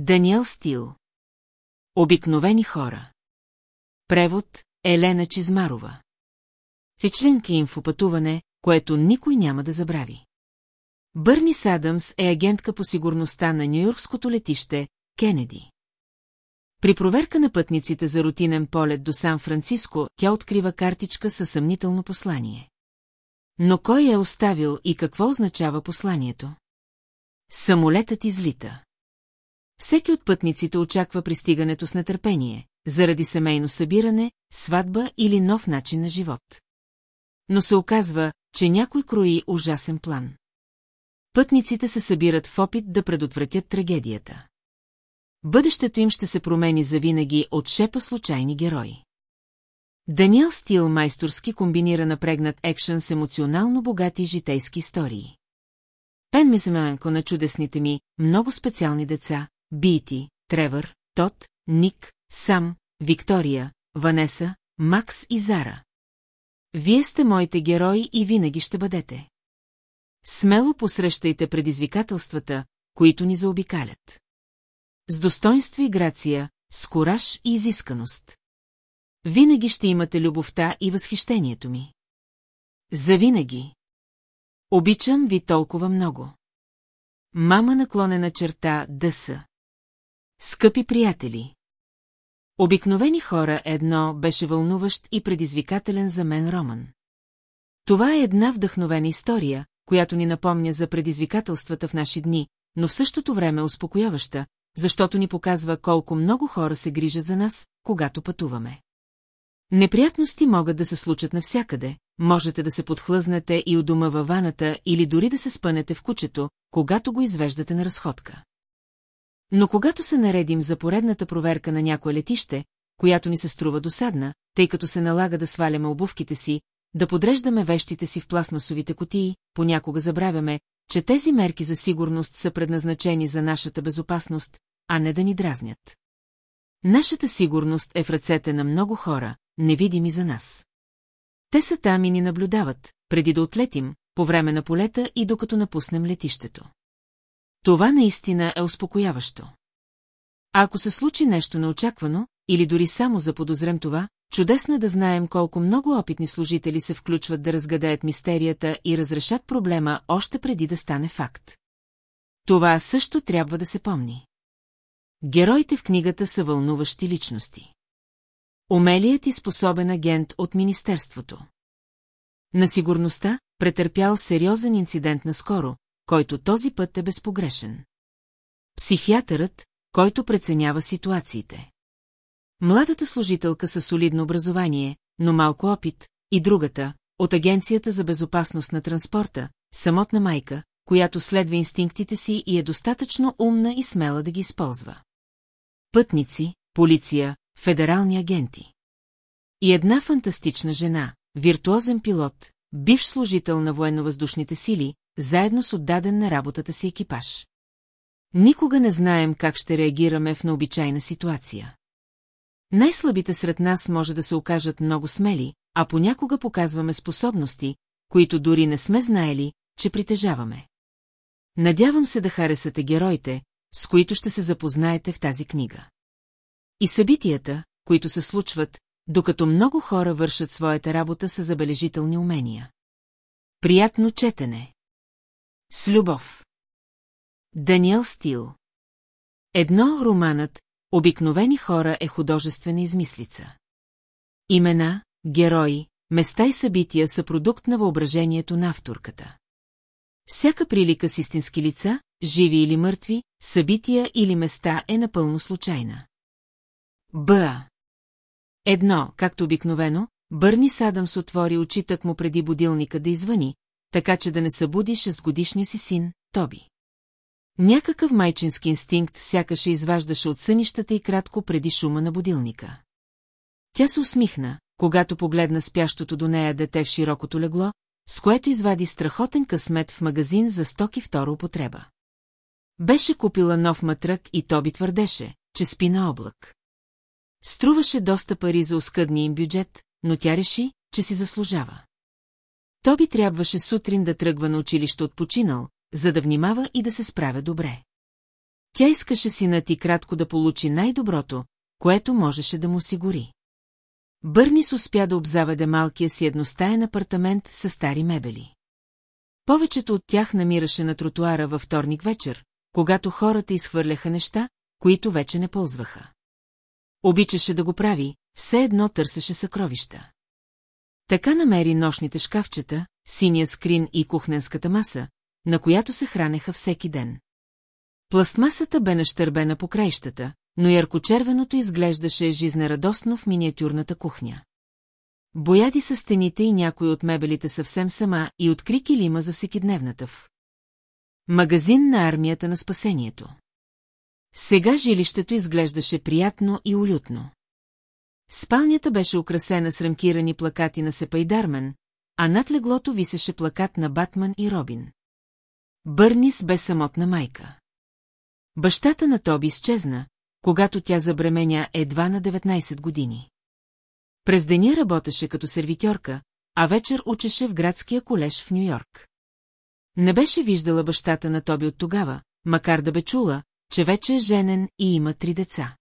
Даниел Стил. Обикновени хора. Превод Елена Чизмарова. Впечатленки инфопътуване, което никой няма да забрави. Бърни Садъмс е агентка по сигурността на Нью-Йоркското летище Кенеди. При проверка на пътниците за рутинен полет до Сан-Франциско, тя открива картичка със съмнително послание. Но кой е оставил и какво означава посланието? Самолетът излита. Всеки от пътниците очаква пристигането с нетърпение, заради семейно събиране, сватба или нов начин на живот. Но се оказва, че някой крои ужасен план. Пътниците се събират в опит да предотвратят трагедията. Бъдещето им ще се промени завинаги от шепа случайни герои. Даниел Стил майсторски комбинира напрегнат екшен с емоционално богати житейски истории. Пен Миземенко на чудесните ми, много специални деца, Бити, Тревър, Тот, Ник, Сам, Виктория, Ванеса, Макс и Зара. Вие сте моите герои и винаги ще бъдете. Смело посрещайте предизвикателствата, които ни заобикалят. С достоинство и грация, с кораж и изисканост. Винаги ще имате любовта и възхищението ми. Завинаги. Обичам ви толкова много. Мама наклонена черта Дъса. Скъпи приятели. Обикновени хора едно беше вълнуващ и предизвикателен за мен роман. Това е една вдъхновена история, която ни напомня за предизвикателствата в наши дни, но в същото време успокояваща, защото ни показва колко много хора се грижат за нас, когато пътуваме. Неприятности могат да се случат навсякъде, можете да се подхлъзнете и у дома във ваната или дори да се спънете в кучето, когато го извеждате на разходка. Но когато се наредим за поредната проверка на някое летище, която ни се струва досадна, тъй като се налага да сваляме обувките си, да подреждаме вещите си в пластмасовите котии, понякога забравяме, че тези мерки за сигурност са предназначени за нашата безопасност, а не да ни дразнят. Нашата сигурност е в ръцете на много хора, невидими за нас. Те са там и ни наблюдават, преди да отлетим, по време на полета и докато напуснем летището. Това наистина е успокояващо. А ако се случи нещо неочаквано, или дори само заподозрем това, чудесно е да знаем колко много опитни служители се включват да разгадаят мистерията и разрешат проблема още преди да стане факт. Това също трябва да се помни. Героите в книгата са вълнуващи личности. Умелият и способен агент от Министерството. На сигурността претърпял сериозен инцидент наскоро, който този път е безпогрешен. Психиатърът, който преценява ситуациите. Младата служителка със солидно образование, но малко опит, и другата, от Агенцията за безопасност на транспорта, самотна майка, която следва инстинктите си и е достатъчно умна и смела да ги използва. Пътници, полиция, федерални агенти. И една фантастична жена, виртуозен пилот, бивш служител на военно-въздушните сили, заедно с отдаден на работата си екипаж. Никога не знаем как ще реагираме в необичайна ситуация. Най-слабите сред нас може да се окажат много смели, а понякога показваме способности, които дори не сме знаели, че притежаваме. Надявам се да харесате героите, с които ще се запознаете в тази книга. И събитията, които се случват, докато много хора вършат своята работа с забележителни умения. Приятно четене! С любов. Даниел Стил Едно романът Обикновени хора е художествена измислица. Имена, герои, места и събития са продукт на въображението на авторката. Всяка прилика с истински лица, живи или мъртви, събития или места е напълно случайна. Б. Едно, както обикновено, Бърни Садъмс отвори очи так му преди будилника да извъни, така че да не събуди шестгодишния си син, Тоби. Някакъв майчински инстинкт сякаше изваждаше от сънищата и кратко преди шума на будилника. Тя се усмихна, когато погледна спящото до нея дете в широкото легло, с което извади страхотен късмет в магазин за стоки втора употреба. Беше купила нов матрък и Тоби твърдеше, че спи на облак. Струваше доста пари за оскъдния им бюджет, но тя реши, че си заслужава. Тоби трябваше сутрин да тръгва на училище от починал, за да внимава и да се справя добре. Тя искаше синът и кратко да получи най-доброто, което можеше да му осигури. Бърнис успя да обзаведе малкия си едностаен апартамент с стари мебели. Повечето от тях намираше на тротуара във вторник вечер, когато хората изхвърляха неща, които вече не ползваха. Обичаше да го прави, все едно търсеше съкровища. Така намери нощните шкафчета, синия скрин и кухненската маса, на която се хранеха всеки ден. Пластмасата бе нащърбена по краищата, но яркочервеното изглеждаше жизнерадостно в миниатюрната кухня. Бояди са стените и някои от мебелите съвсем сама и откри килима за всекидневната в. Магазин на армията на спасението. Сега жилището изглеждаше приятно и уютно. Спалнята беше украсена с рамкирани плакати на Сепайдармен, а над леглото висеше плакат на Батман и Робин. Бърнис бе самотна майка. Бащата на Тоби изчезна, когато тя забременя едва на 19 години. През деня работеше като сервитьорка, а вечер учеше в градския колеж в Нью-Йорк. Не беше виждала бащата на Тоби от тогава, макар да бе чула, че вече е женен и има три деца.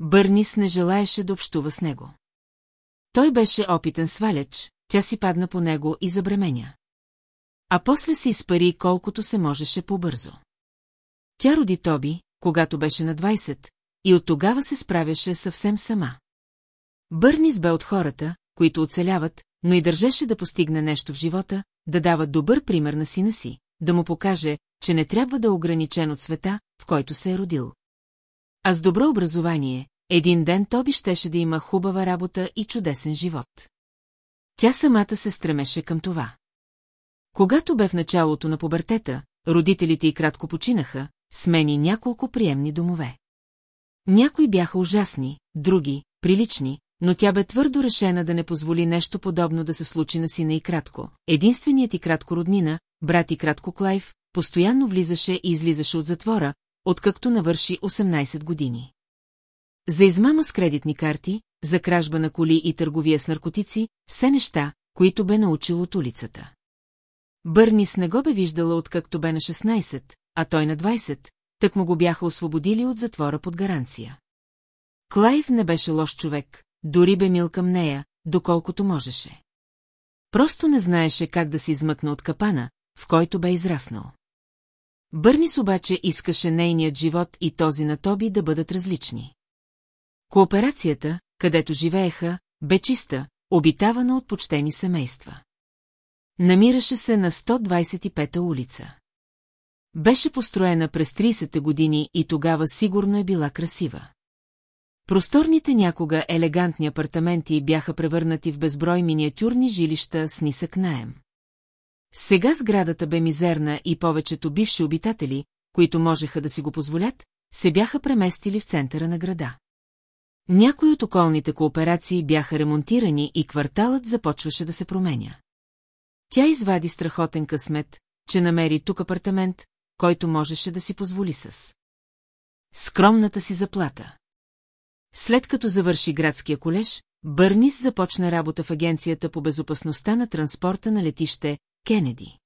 Бърнис не желаеше да общува с него. Той беше опитен сваляч, тя си падна по него и забременя. А после се изпари колкото се можеше по-бързо. Тя роди Тоби, когато беше на 20, и от тогава се справяше съвсем сама. Бърнис бе от хората, които оцеляват, но и държеше да постигне нещо в живота, да дава добър пример на сина си, да му покаже, че не трябва да е ограничен от света, в който се е родил. А с добро образование, един ден Тоби щеше да има хубава работа и чудесен живот. Тя самата се стремеше към това. Когато бе в началото на пубертета, родителите й кратко починаха, смени няколко приемни домове. Някои бяха ужасни, други – прилични, но тя бе твърдо решена да не позволи нещо подобно да се случи на сина и кратко. Единственият и кратко роднина, брат и кратко Клайв, постоянно влизаше и излизаше от затвора, откакто навърши 18 години. За измама с кредитни карти, за кражба на коли и търговия с наркотици, все неща, които бе научил от улицата. Бърнис не го бе виждала откакто бе на 16, а той на 20, тък му го бяха освободили от затвора под гаранция. Клайв не беше лош човек, дори бе мил към нея, доколкото можеше. Просто не знаеше как да се измъкна от капана, в който бе израснал. Бърнис обаче искаше нейният живот и този на Тоби да бъдат различни. Кооперацията, където живееха, бе чиста, обитавана от почтени семейства. Намираше се на 125-та улица. Беше построена през 30-те години и тогава сигурно е била красива. Просторните някога елегантни апартаменти бяха превърнати в безброй миниатюрни жилища с нисък наем. Сега сградата бе мизерна и повечето бивши обитатели, които можеха да си го позволят, се бяха преместили в центъра на града. Някои от околните кооперации бяха ремонтирани и кварталът започваше да се променя. Тя извади страхотен късмет, че намери тук апартамент, който можеше да си позволи с. Скромната си заплата. След като завърши градския колеж, Бърнис започна работа в Агенцията по безопасността на транспорта на летище Кенеди.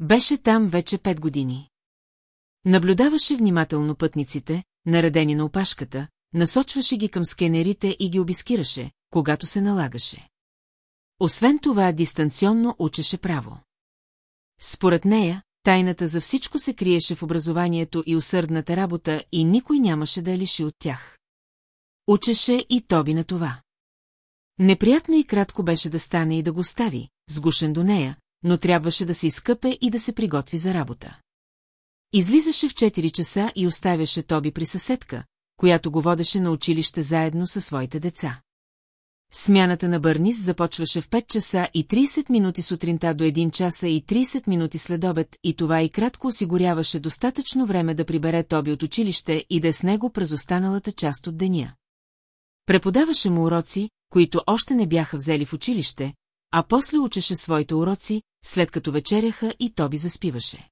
Беше там вече пет години. Наблюдаваше внимателно пътниците, наредени на опашката, насочваше ги към скенерите и ги обискираше, когато се налагаше. Освен това, дистанционно учеше право. Според нея, тайната за всичко се криеше в образованието и усърдната работа и никой нямаше да я лиши от тях. Учеше и Тоби на това. Неприятно и кратко беше да стане и да го стави, сгушен до нея, но трябваше да се изкъпе и да се приготви за работа. Излизаше в 4 часа и оставяше Тоби при съседка, която го водеше на училище заедно със своите деца. Смяната на Бърнис започваше в 5 часа и 30 минути сутринта до 1 часа и 30 минути след обед и това и кратко осигуряваше достатъчно време да прибере Тоби от училище и да е с него през останалата част от деня. Преподаваше му уроци, които още не бяха взели в училище, а после учеше своите уроци, след като вечеряха и Тоби заспиваше.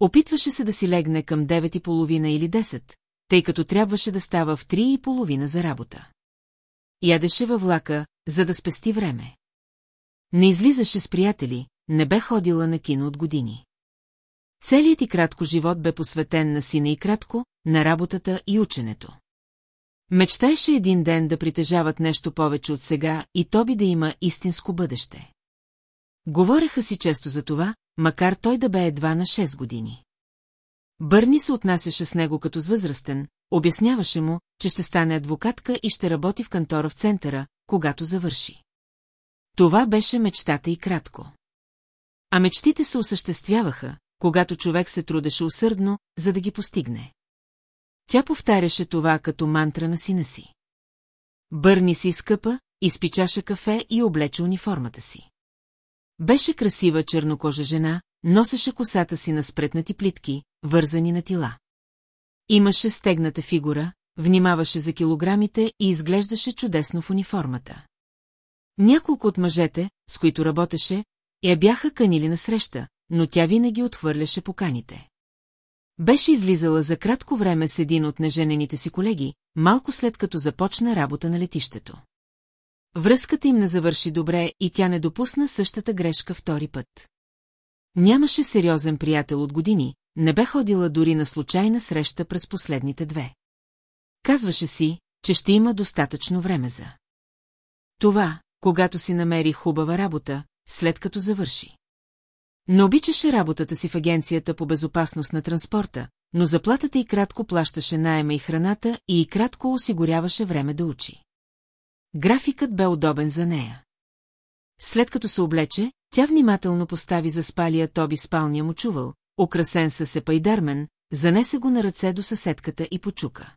Опитваше се да си легне към 9.30 или 10, тъй като трябваше да става в 3.30 за работа. Ядеше във влака, за да спести време. Не излизаше с приятели, не бе ходила на кино от години. Целият и кратко живот бе посветен на сина и кратко, на работата и ученето. Мечтаеше един ден да притежават нещо повече от сега и то би да има истинско бъдеще. Говореха си често за това, макар той да бе едва на 6 години. Бърни се отнасяше с него като с възрастен, обясняваше му, че ще стане адвокатка и ще работи в кантора в центъра, когато завърши. Това беше мечтата и кратко. А мечтите се осъществяваха, когато човек се трудеше усърдно, за да ги постигне. Тя повтаряше това като мантра на сина си. Бърни си скъпа, изпичаша кафе и облече униформата си. Беше красива чернокожа жена, носеше косата си на спретнати плитки, вързани на тила. Имаше стегната фигура, внимаваше за килограмите и изглеждаше чудесно в униформата. Няколко от мъжете, с които работеше, я бяха канили на среща, но тя винаги отхвърляше поканите. Беше излизала за кратко време с един от неженените си колеги, малко след като започна работа на летището. Връзката им не завърши добре и тя не допусна същата грешка втори път. Нямаше сериозен приятел от години, не бе ходила дори на случайна среща през последните две. Казваше си, че ще има достатъчно време за. Това, когато си намери хубава работа, след като завърши. Не обичаше работата си в агенцията по безопасност на транспорта, но заплатата и кратко плащаше найема и храната и и кратко осигуряваше време да учи. Графикът бе удобен за нея. След като се облече, тя внимателно постави за спалия Тоби спалния му чувал, украсен със сепайдармен, занесе го на ръце до съседката и почука.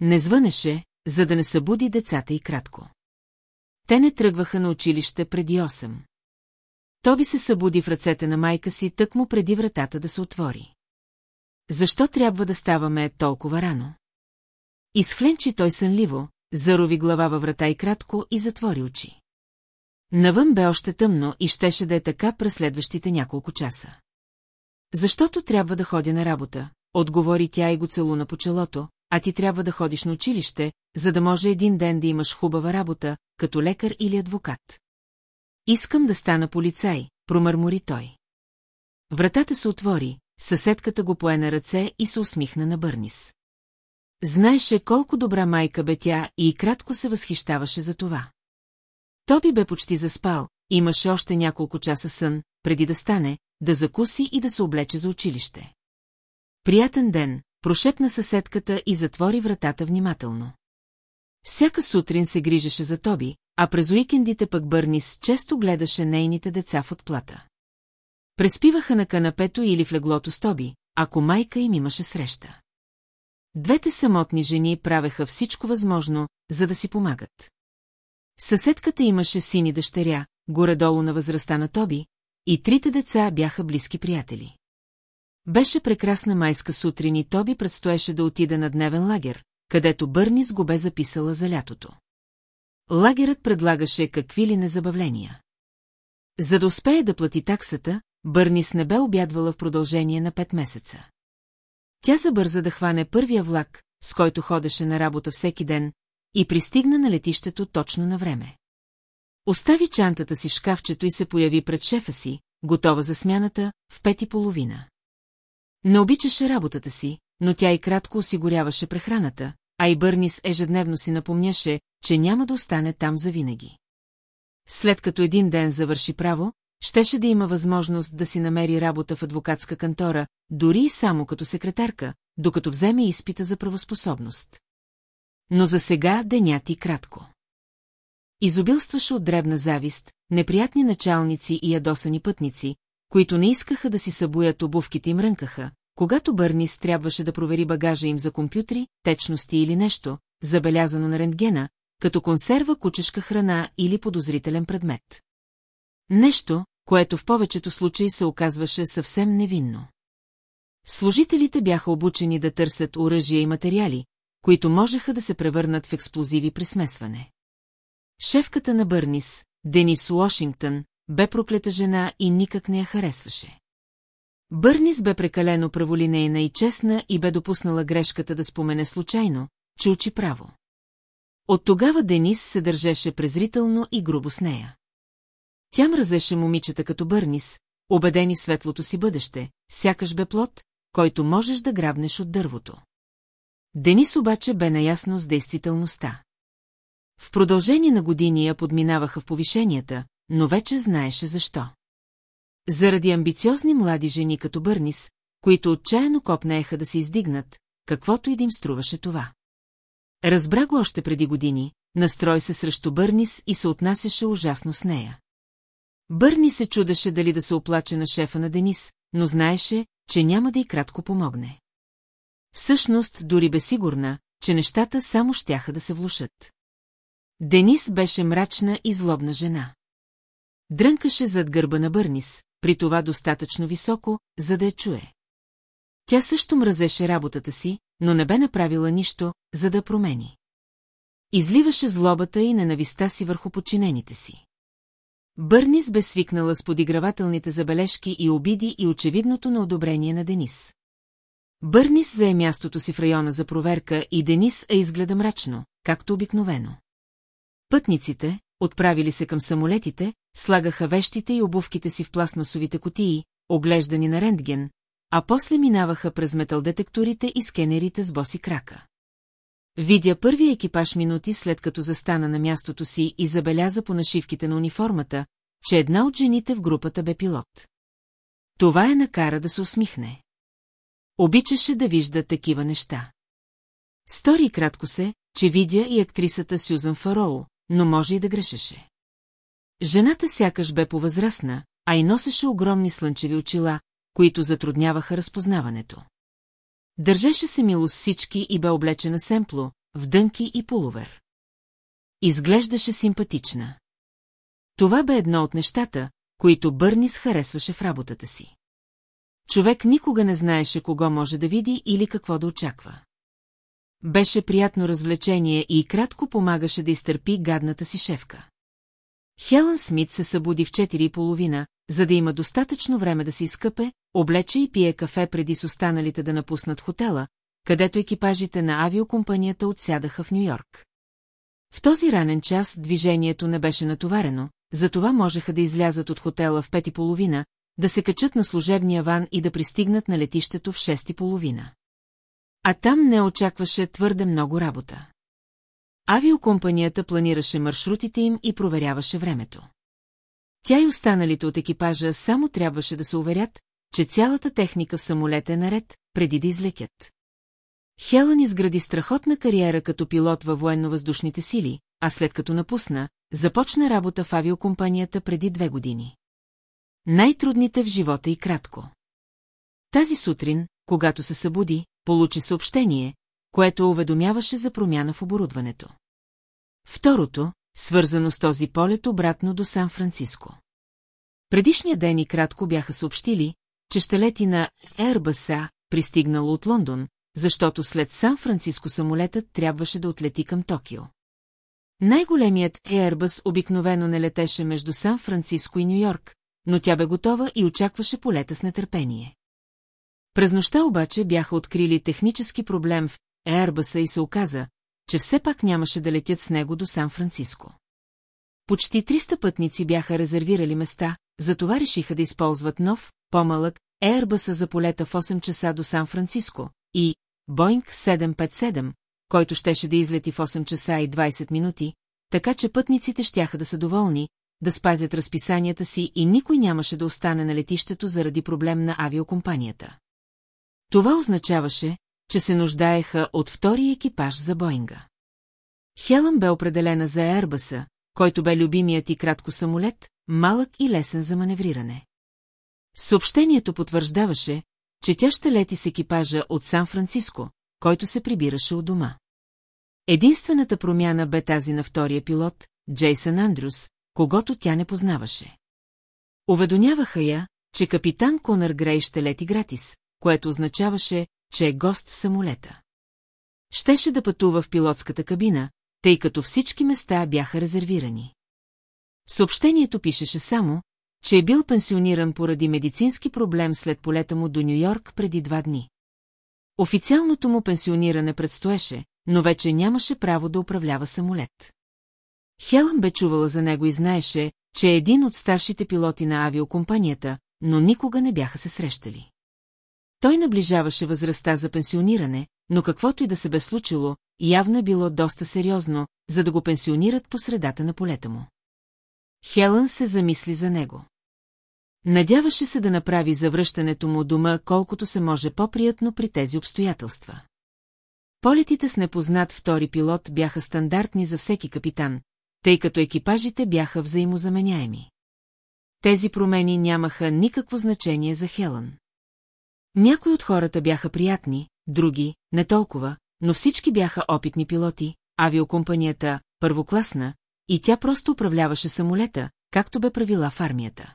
Не звънеше, за да не събуди децата и кратко. Те не тръгваха на училище преди 8. Тоби се събуди в ръцете на майка си тъкмо преди вратата да се отвори. Защо трябва да ставаме толкова рано? Изхленчи той сънливо, зарови глава във врата и кратко и затвори очи. Навън бе още тъмно и щеше да е така през следващите няколко часа. Защото трябва да ходя на работа, отговори тя и го целуна по челото, а ти трябва да ходиш на училище, за да може един ден да имаш хубава работа, като лекар или адвокат. Искам да стана полицай, промърмори той. Вратата се отвори, съседката го пое на ръце и се усмихна на Бърнис. Знаеше колко добра майка бе тя и кратко се възхищаваше за това. Тоби бе почти заспал, имаше още няколко часа сън, преди да стане, да закуси и да се облече за училище. Приятен ден, прошепна съседката и затвори вратата внимателно. Всяка сутрин се грижеше за Тоби, а през уикендите пък Бърнис често гледаше нейните деца в отплата. Преспиваха на канапето или в леглото с Тоби, ако майка им имаше среща. Двете самотни жени правеха всичко възможно, за да си помагат. Съседката имаше сини дъщеря, горе-долу на възрастта на Тоби, и трите деца бяха близки приятели. Беше прекрасна майска сутрин и Тоби предстоеше да отида на дневен лагер, където Бърнис го бе записала за лятото. Лагерът предлагаше какви ли незабавления. За да успее да плати таксата, Бърнис не бе обядвала в продължение на пет месеца. Тя забърза да хване първия влак, с който ходеше на работа всеки ден, и пристигна на летището точно на време. Остави чантата си в шкафчето и се появи пред шефа си, готова за смяната, в пет и половина. Не обичаше работата си, но тя и кратко осигуряваше прехраната, а и Бърнис ежедневно си напомняше, че няма да остане там завинаги. След като един ден завърши право, щеше да има възможност да си намери работа в адвокатска кантора, дори и само като секретарка, докато вземе изпита за правоспособност. Но за сега денят и кратко. Изобилстваше от дребна завист, неприятни началници и ядосани пътници, които не искаха да си събуят обувките и мрънкаха, когато Бърнис трябваше да провери багажа им за компютри, течности или нещо, забелязано на рентгена, като консерва кучешка храна или подозрителен предмет. Нещо, което в повечето случаи се оказваше съвсем невинно. Служителите бяха обучени да търсят оръжия и материали, които можеха да се превърнат в експлозиви при смесване. Шефката на Бърнис, Денис Уошингтън, бе проклета жена и никак не я харесваше. Бърнис бе прекалено праволинейна и честна и бе допуснала грешката да спомене случайно, че учи право. От тогава Денис се държеше презрително и грубо с нея. Тя мразеше момичета като Бърнис, убедени светлото си бъдеще, сякаш бе плод, който можеш да грабнеш от дървото. Денис обаче бе наясно с действителността. В продължение на години я подминаваха в повишенията, но вече знаеше защо. Заради амбициозни млади жени като Бърнис, които отчаяно копнееха да се издигнат, каквото и да им струваше това. Разбра го още преди години, настрой се срещу Бърнис и се отнасяше ужасно с нея. Бърни се чудеше дали да се оплаче на шефа на Денис, но знаеше, че няма да й кратко помогне. Всъщност, дори бе сигурна, че нещата само щяха да се влушат. Денис беше мрачна и злобна жена. Дрънкаше зад гърба на Бърнис, при това достатъчно високо, за да я чуе. Тя също мразеше работата си, но не бе направила нищо, за да промени. Изливаше злобата и ненависта си върху подчинените си. Бърнис бе свикнала с подигравателните забележки и обиди и очевидното на одобрение на Денис. Бърнис зае мястото си в района за проверка и Денис е изгледа мрачно, както обикновено. Пътниците, отправили се към самолетите, слагаха вещите и обувките си в пластмасовите котии, оглеждани на рентген, а после минаваха през металдетекторите и скенерите с боси крака. Видя първия екипаж минути след като застана на мястото си и забеляза по нашивките на униформата, че една от жените в групата бе пилот. Това е накара да се усмихне. Обичаше да вижда такива неща. Стори кратко се, че видя и актрисата Сюзан Фароу, но може и да грешеше. Жената сякаш бе повъзрастна, а и носеше огромни слънчеви очила, които затрудняваха разпознаването. Държеше се мило с всички и бе облечена семпло, в дънки и полувер. Изглеждаше симпатична. Това бе едно от нещата, които Бърнис харесваше в работата си. Човек никога не знаеше кого може да види или какво да очаква. Беше приятно развлечение и кратко помагаше да изтърпи гадната си шефка. Хелън Смит се събуди в 4 и половина, за да има достатъчно време да се изкъпе, облече и пие кафе преди с останалите да напуснат хотела, където екипажите на авиокомпанията отсядаха в Нью-Йорк. В този ранен час движението не беше натоварено, затова можеха да излязат от хотела в пет и половина, да се качат на служебния ван и да пристигнат на летището в шест и половина. А там не очакваше твърде много работа. Авиокомпанията планираше маршрутите им и проверяваше времето. Тя и останалите от екипажа само трябваше да се уверят, че цялата техника в самолета е наред, преди да излетят. Хелън изгради страхотна кариера като пилот във военно-въздушните сили, а след като напусна, започна работа в авиокомпанията преди две години. Най-трудните в живота и кратко. Тази сутрин, когато се събуди, получи съобщение, което уведомяваше за промяна в оборудването. Второто, свързано с този полет обратно до Сан-Франциско. Предишния ден и кратко бяха съобщили, че ще лети на Airbus пристигнал от Лондон, защото след Сан-Франциско самолетът трябваше да отлети към Токио. Най-големият Airbus обикновено не летеше между Сан-Франциско и Нью-Йорк, но тя бе готова и очакваше полета с нетърпение. През нощта обаче бяха открили технически проблем в Airbus и се оказа, че все пак нямаше да летят с него до Сан-Франциско. Почти 300 пътници бяха резервирали места, затова решиха да използват нов, по-малък, Airbus за полета в 8 часа до Сан-Франциско и Boeing 757, който щеше да излети в 8 часа и 20 минути, така че пътниците щяха да са доволни, да спазят разписанията си и никой нямаше да остане на летището заради проблем на авиокомпанията. Това означаваше, че се нуждаеха от втори екипаж за Боинга. Хелън бе определена за Ербаса, който бе любимият и кратко самолет, малък и лесен за маневриране. Съобщението потвърждаваше, че тя ще лети с екипажа от Сан-Франциско, който се прибираше от дома. Единствената промяна бе тази на втория пилот, Джейсън Андрюс, когато тя не познаваше. Уведомяваха я, че капитан Конър Грей ще лети гратис, което означаваше, че е гост в самолета. Щеше да пътува в пилотската кабина, тъй като всички места бяха резервирани. Съобщението пишеше само, че е бил пенсиониран поради медицински проблем след полета му до Нью-Йорк преди два дни. Официалното му пенсиониране предстоеше, но вече нямаше право да управлява самолет. Хелън бе чувала за него и знаеше, че е един от старшите пилоти на авиокомпанията, но никога не бяха се срещали. Той наближаваше възрастта за пенсиониране, но каквото и да се бе случило, явно е било доста сериозно, за да го пенсионират по средата на полета му. Хелън се замисли за него. Надяваше се да направи завръщането му дома колкото се може по-приятно при тези обстоятелства. Полетите с непознат втори пилот бяха стандартни за всеки капитан, тъй като екипажите бяха взаимозаменяеми. Тези промени нямаха никакво значение за Хелън. Някои от хората бяха приятни, други – не толкова, но всички бяха опитни пилоти, авиокомпанията – първокласна, и тя просто управляваше самолета, както бе правила в армията.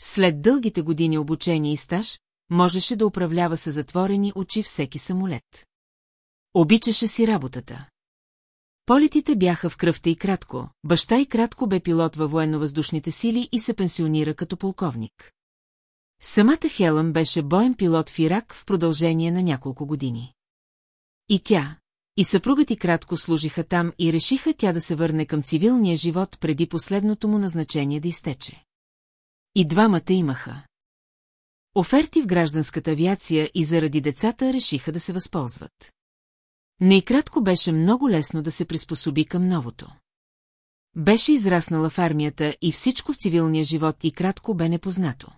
След дългите години обучение и стаж, можеше да управлява със затворени очи всеки самолет. Обичаше си работата. Полетите бяха в кръвта и кратко, баща и кратко бе пилот във военно-въздушните сили и се пенсионира като полковник. Самата Хелън беше боен пилот в Ирак в продължение на няколко години. И тя, и съпругът и кратко служиха там и решиха тя да се върне към цивилния живот преди последното му назначение да изтече. И двамата имаха. Оферти в гражданската авиация и заради децата решиха да се възползват. Не и кратко беше много лесно да се приспособи към новото. Беше израснала в армията и всичко в цивилния живот и кратко бе непознато.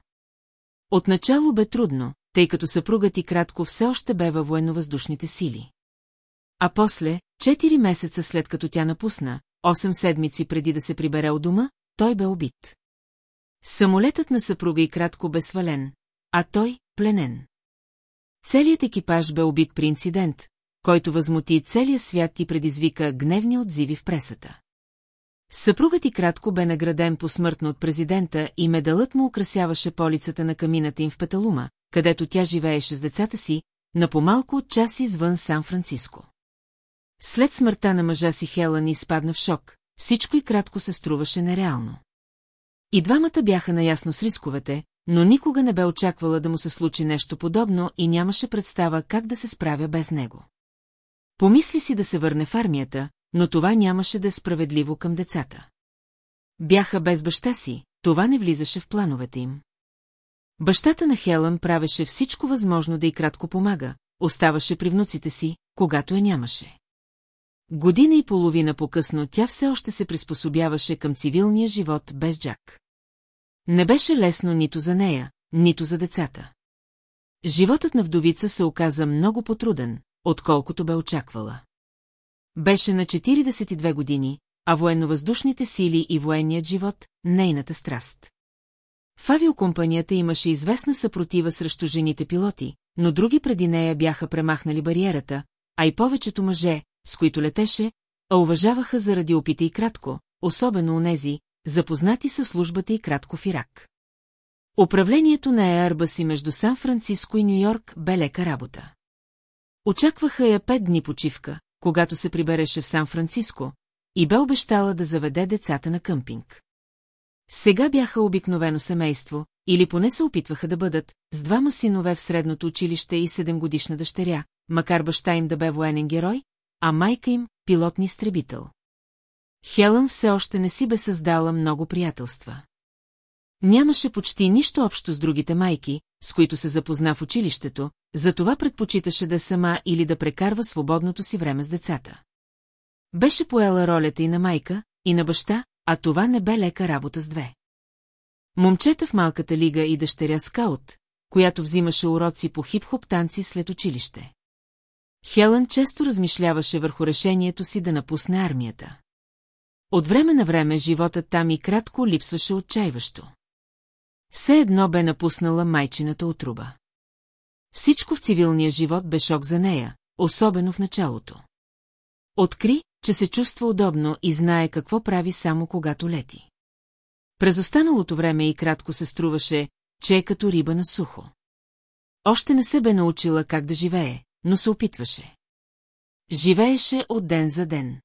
Отначало бе трудно, тъй като съпругът и кратко все още бе във военновъздушните сили. А после, четири месеца след като тя напусна, 8 седмици преди да се прибере от дома, той бе убит. Самолетът на съпруга и кратко бе свален, а той – пленен. Целият екипаж бе убит при инцидент, който възмути целия свят и предизвика гневни отзиви в пресата. Съпругът и кратко бе награден посмъртно от президента и медалът му украсяваше полицата на камината им в Петалума, където тя живееше с децата си, на помалко от час извън Сан-Франциско. След смъртта на мъжа си Хелън изпадна в шок, всичко и кратко се струваше нереално. И двамата бяха наясно с рисковете, но никога не бе очаквала да му се случи нещо подобно и нямаше представа как да се справя без него. Помисли си да се върне в армията, но това нямаше да е справедливо към децата. Бяха без баща си, това не влизаше в плановете им. Бащата на Хелън правеше всичко възможно да и кратко помага, оставаше при внуците си, когато я нямаше. Година и половина по-късно тя все още се приспособяваше към цивилния живот без Джак. Не беше лесно нито за нея, нито за децата. Животът на вдовица се оказа много потруден, отколкото бе очаквала. Беше на 42 години, а военновъздушните сили и военният живот – нейната страст. В авиокомпанията имаше известна съпротива срещу жените пилоти, но други преди нея бяха премахнали бариерата, а и повечето мъже, с които летеше, а уважаваха заради опита и кратко, особено онези, запознати със службата и кратко в Ирак. Управлението на Airbus между Сан-Франциско и Нью-Йорк бе лека работа. Очакваха я пет дни почивка, когато се прибереше в Сан-Франциско, и бе обещала да заведе децата на къмпинг. Сега бяха обикновено семейство, или поне се опитваха да бъдат, с двама синове в средното училище и седемгодишна дъщеря, макар баща им да бе военен герой, а майка им – пилотни изтребител. Хелън все още не си бе създала много приятелства. Нямаше почти нищо общо с другите майки, с които се запозна в училището, затова предпочиташе да е сама или да прекарва свободното си време с децата. Беше поела ролята и на майка, и на баща, а това не бе лека работа с две. Момчета в малката лига и дъщеря Скаут, която взимаше уроци по хип-хоп танци след училище. Хелън често размишляваше върху решението си да напусне армията. От време на време животът там и кратко липсваше отчаиващо. Все едно бе напуснала майчината отруба. Всичко в цивилния живот бе шок за нея, особено в началото. Откри, че се чувства удобно и знае какво прави само когато лети. През останалото време и кратко се струваше, че е като риба на сухо. Още не се бе научила как да живее, но се опитваше. Живееше от ден за ден.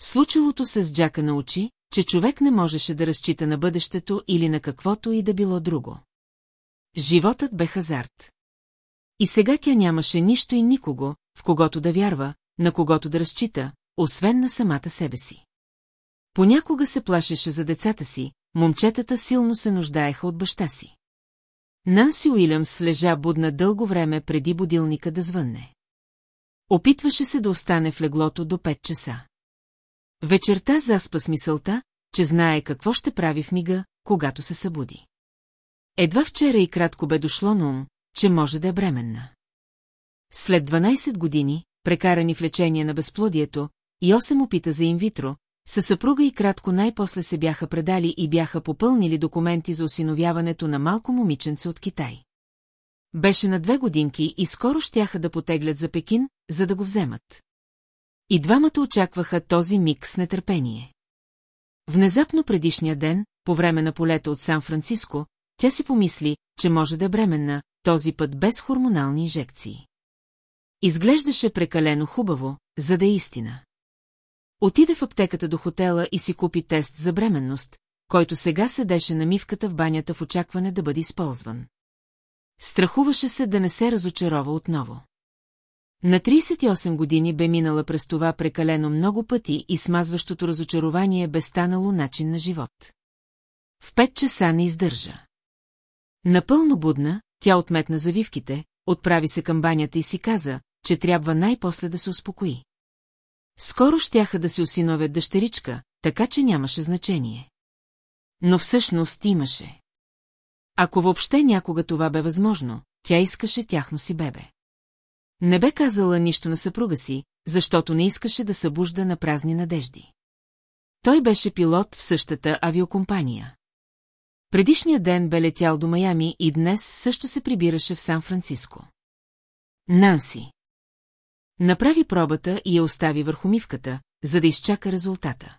Случилото се с Джака научи, че човек не можеше да разчита на бъдещето или на каквото и да било друго. Животът бе хазарт. И сега тя нямаше нищо и никого, в когото да вярва, на когото да разчита, освен на самата себе си. Понякога се плашеше за децата си, момчетата силно се нуждаеха от баща си. Нанси Уилямс лежа будна дълго време преди будилника да звънне. Опитваше се да остане в леглото до 5 часа. Вечерта заспа с мисълта, че знае какво ще прави в мига, когато се събуди. Едва вчера и кратко бе дошло на ум, че може да е бременна. След 12 години, прекарани в лечение на безплодието, и 8 опита за инвитро, със съпруга и кратко най-после се бяха предали и бяха попълнили документи за осиновяването на малко момиченце от Китай. Беше на две годинки и скоро щяха да потеглят за Пекин, за да го вземат. И двамата очакваха този миг с нетърпение. Внезапно предишния ден, по време на полета от Сан-Франциско, тя си помисли, че може да е бременна, този път без хормонални инжекции. Изглеждаше прекалено хубаво, за да е истина. Отиде в аптеката до хотела и си купи тест за бременност, който сега седеше на мивката в банята в очакване да бъде използван. Страхуваше се да не се разочарова отново. На 38 години бе минала през това прекалено много пъти и смазващото разочарование бе станало начин на живот. В пет часа не издържа. Напълно будна, тя отметна завивките, отправи се към банята и си каза, че трябва най-после да се успокои. Скоро щяха да се осиновят дъщеричка, така че нямаше значение. Но всъщност имаше. Ако въобще някога това бе възможно, тя искаше тяхно си бебе. Не бе казала нищо на съпруга си, защото не искаше да събужда на празни надежди. Той беше пилот в същата авиокомпания. Предишния ден бе летял до Майами и днес също се прибираше в Сан-Франциско. Нанси. Направи пробата и я остави върху мивката, за да изчака резултата.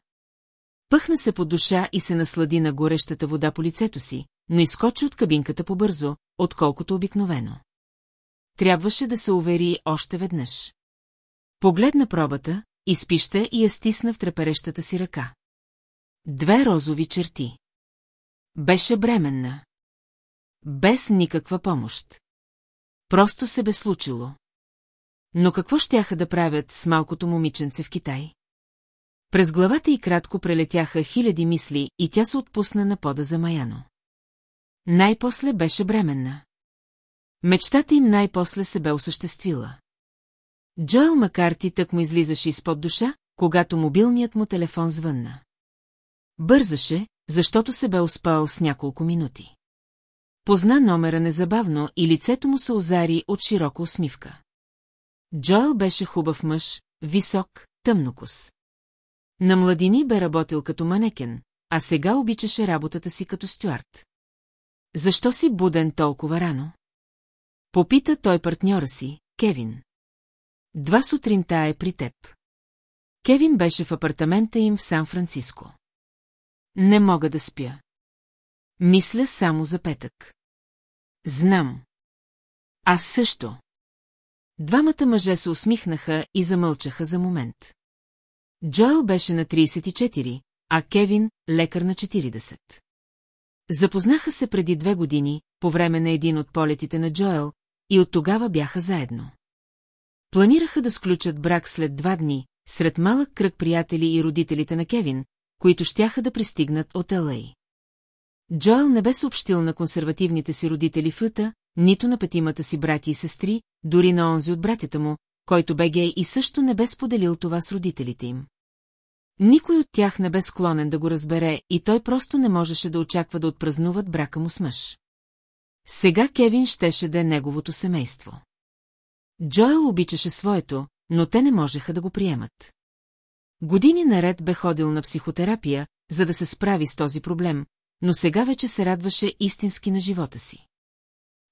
Пъхна се под душа и се наслади на горещата вода по лицето си, но изкочи от кабинката по-бързо, отколкото обикновено. Трябваше да се увери още веднъж. Погледна пробата, изпища и я стисна в треперещата си ръка. Две розови черти. Беше бременна. Без никаква помощ. Просто се бе случило. Но какво щяха да правят с малкото момиченце в Китай? През главата й кратко прелетяха хиляди мисли и тя се отпусна на пода за Маяно. Най-после беше бременна. Мечтата им най-после се бе осъществила. Джоел Макарти тък му излизаше изпод душа, когато мобилният му телефон звънна. Бързаше, защото се бе успал с няколко минути. Позна номера незабавно и лицето му се озари от широка усмивка. Джоел беше хубав мъж, висок, тъмнокос. На младини бе работил като манекен, а сега обичаше работата си като стюарт. Защо си буден толкова рано? Попита той партньора си, Кевин. Два сутринта е при теб. Кевин беше в апартамента им в Сан-Франциско. Не мога да спя. Мисля само за петък. Знам. Аз също. Двамата мъже се усмихнаха и замълчаха за момент. Джоел беше на 34, а Кевин – лекар на 40. Запознаха се преди две години, по време на един от полетите на Джоел, и от тогава бяха заедно. Планираха да сключат брак след два дни, сред малък кръг приятели и родителите на Кевин, които щяха да пристигнат от Елей. Джоел не бе съобщил на консервативните си родители в Юта, нито на петимата си брати и сестри, дори на онзи от братята му, който бе гей и също не бе споделил това с родителите им. Никой от тях не бе склонен да го разбере и той просто не можеше да очаква да отпразнуват брака му с мъж. Сега Кевин щеше да е неговото семейство. Джоел обичаше своето, но те не можеха да го приемат. Години наред бе ходил на психотерапия, за да се справи с този проблем, но сега вече се радваше истински на живота си.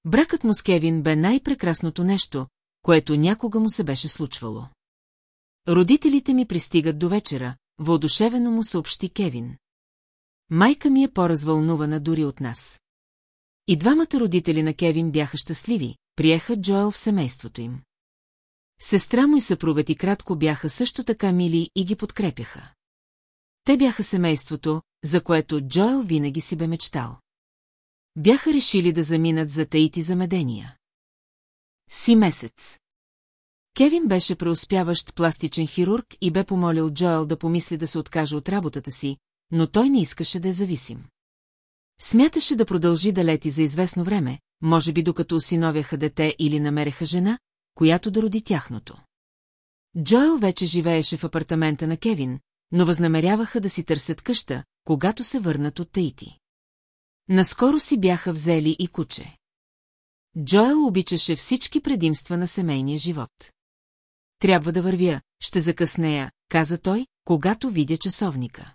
Бракът му с Кевин бе най-прекрасното нещо, което някога му се беше случвало. Родителите ми пристигат до вечера, въодушевено му съобщи Кевин. Майка ми е по-развълнувана дори от нас. И двамата родители на Кевин бяха щастливи, приеха Джоел в семейството им. Сестра му и съпругът и кратко бяха също така мили и ги подкрепяха. Те бяха семейството, за което Джоел винаги си бе мечтал. Бяха решили да заминат за Таити за медения. Си месец. Кевин беше преуспяващ пластичен хирург и бе помолил Джоел да помисли да се откаже от работата си, но той не искаше да е зависим. Смяташе да продължи да лети за известно време, може би докато осиновяха дете или намереха жена, която да роди тяхното. Джоел вече живееше в апартамента на Кевин, но възнамеряваха да си търсят къща, когато се върнат от Таити. Наскоро си бяха взели и куче. Джоел обичаше всички предимства на семейния живот. Трябва да вървя, ще закъснея, каза той, когато видя часовника.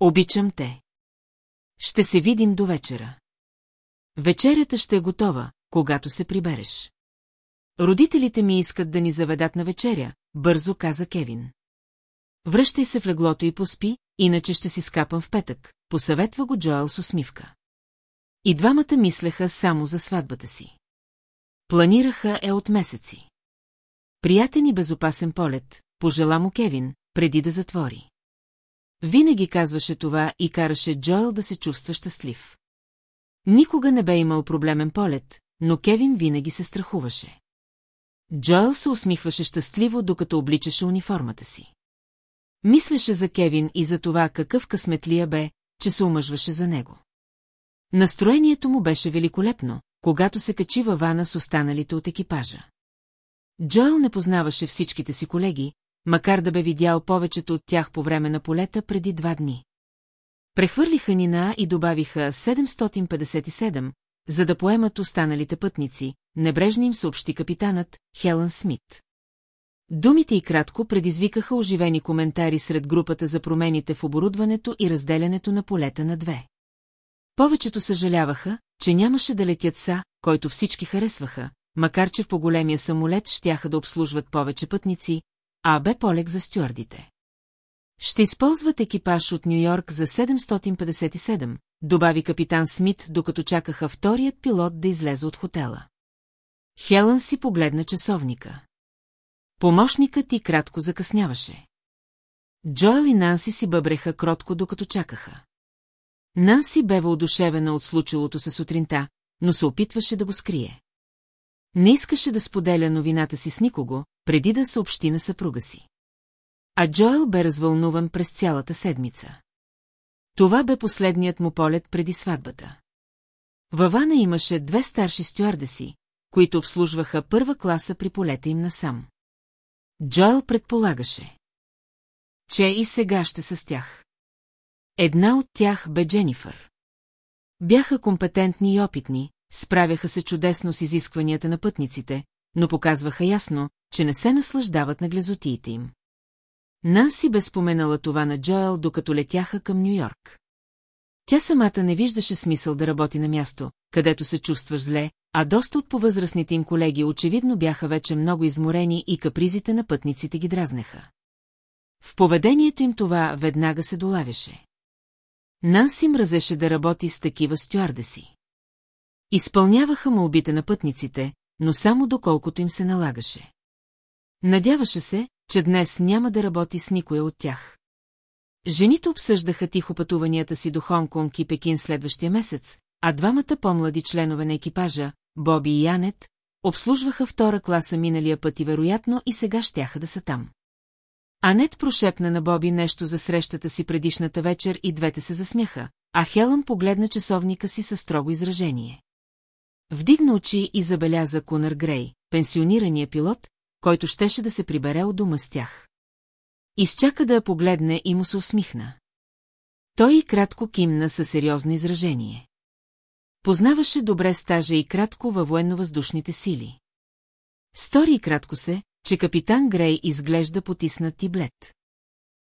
Обичам те. Ще се видим до вечера. Вечерята ще е готова, когато се прибереш. Родителите ми искат да ни заведат на вечеря, бързо каза Кевин. Връщай се в леглото и поспи, иначе ще си скапам в петък, посъветва го Джоел с усмивка. И двамата мислеха само за сватбата си. Планираха е от месеци. Приятен и безопасен полет, пожела му Кевин, преди да затвори. Винаги казваше това и караше Джоел да се чувства щастлив. Никога не бе имал проблемен полет, но Кевин винаги се страхуваше. Джоел се усмихваше щастливо, докато обличаше униформата си. Мислеше за Кевин и за това какъв късметлия бе, че се омъжваше за него. Настроението му беше великолепно, когато се качи във вана с останалите от екипажа. Джоел не познаваше всичките си колеги, макар да бе видял повечето от тях по време на полета преди два дни. Прехвърлиха Нина и добавиха 757, за да поемат останалите пътници, небрежно им съобщи капитанът Хелън Смит. Думите и кратко предизвикаха оживени коментари сред групата за промените в оборудването и разделянето на полета на две. Повечето съжаляваха, че нямаше да летят са, който всички харесваха, макар че в по-големия самолет щяха да обслужват повече пътници, а бе полег за стюардите. Ще използват екипаж от Нью-Йорк за 757, добави капитан Смит, докато чакаха вторият пилот да излезе от хотела. Хелън си погледна часовника. Помощникът ти кратко закъсняваше. Джоел и Нанси си бъбреха кротко, докато чакаха. Нанси бе въодушевена от случилото се сутринта, но се опитваше да го скрие. Не искаше да споделя новината си с никого, преди да съобщи на съпруга си. А Джоел бе развълнуван през цялата седмица. Това бе последният му полет преди сватбата. Във вана имаше две старши стюардеси, които обслужваха първа класа при полета им насам. Джоел предполагаше, че и сега ще са с тях. Една от тях бе Дженифър. Бяха компетентни и опитни, справяха се чудесно с изискванията на пътниците, но показваха ясно, че не се наслаждават на глезотиите им. Нанси бе споменала това на Джоел, докато летяха към Нью-Йорк. Тя самата не виждаше смисъл да работи на място, където се чувстваш зле, а доста от повъзрастните им колеги очевидно бяха вече много изморени и капризите на пътниците ги дразнеха. В поведението им това веднага се долавяше. Нанси мразеше да работи с такива стюардеси. Изпълняваха молбите на пътниците, но само доколкото им се налагаше. Надяваше се, че днес няма да работи с никоя от тях. Жените обсъждаха тихо пътуванията си до Хонконг и Пекин следващия месец, а двамата по-млади членове на екипажа, Боби и Янет, обслужваха втора класа миналия път и вероятно и сега щяха да са там. Анет прошепна на Боби нещо за срещата си предишната вечер и двете се засмяха, а Хелън погледна часовника си със строго изражение. Вдигна очи и забеляза Кунър Грей, пенсионирания пилот, който щеше да се прибере от дома с тях. Изчака да я погледне и му се усмихна. Той и кратко кимна със сериозно изражение. Познаваше добре стажа и кратко във военно-въздушните сили. Стори и кратко се, че капитан Грей изглежда потиснат и блед.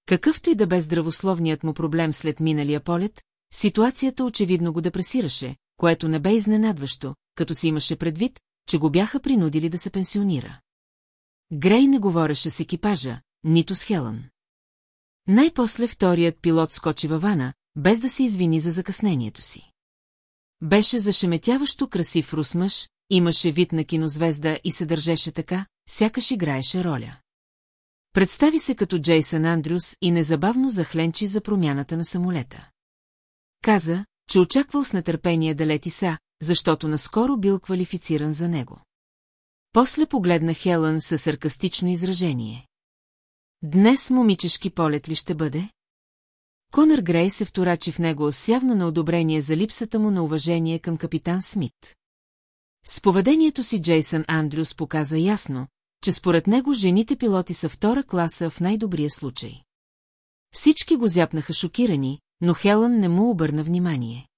Какъвто и да бе здравословният му проблем след миналия полет, ситуацията очевидно го депресираше, което не бе изненадващо, като си имаше предвид, че го бяха принудили да се пенсионира. Грей не говореше с екипажа, нито с Хелън. Най-после вторият пилот скочи във вана, без да се извини за закъснението си. Беше зашеметяващо красив рус мъж, имаше вид на кинозвезда и се държеше така, сякаш играеше роля. Представи се като Джейсън Андрюс и незабавно захленчи за промяната на самолета. Каза, че очаквал с нетърпение да лети са, защото наскоро бил квалифициран за него. После погледна Хелън със саркастично изражение. Днес момичешки полет ли ще бъде? Конър Грей се вторачи в него с явно на одобрение за липсата му на уважение към капитан Смит. С поведението си Джейсън Андрюс показа ясно, че според него жените пилоти са втора класа в най-добрия случай. Всички го зяпнаха шокирани, но Хелън не му обърна внимание.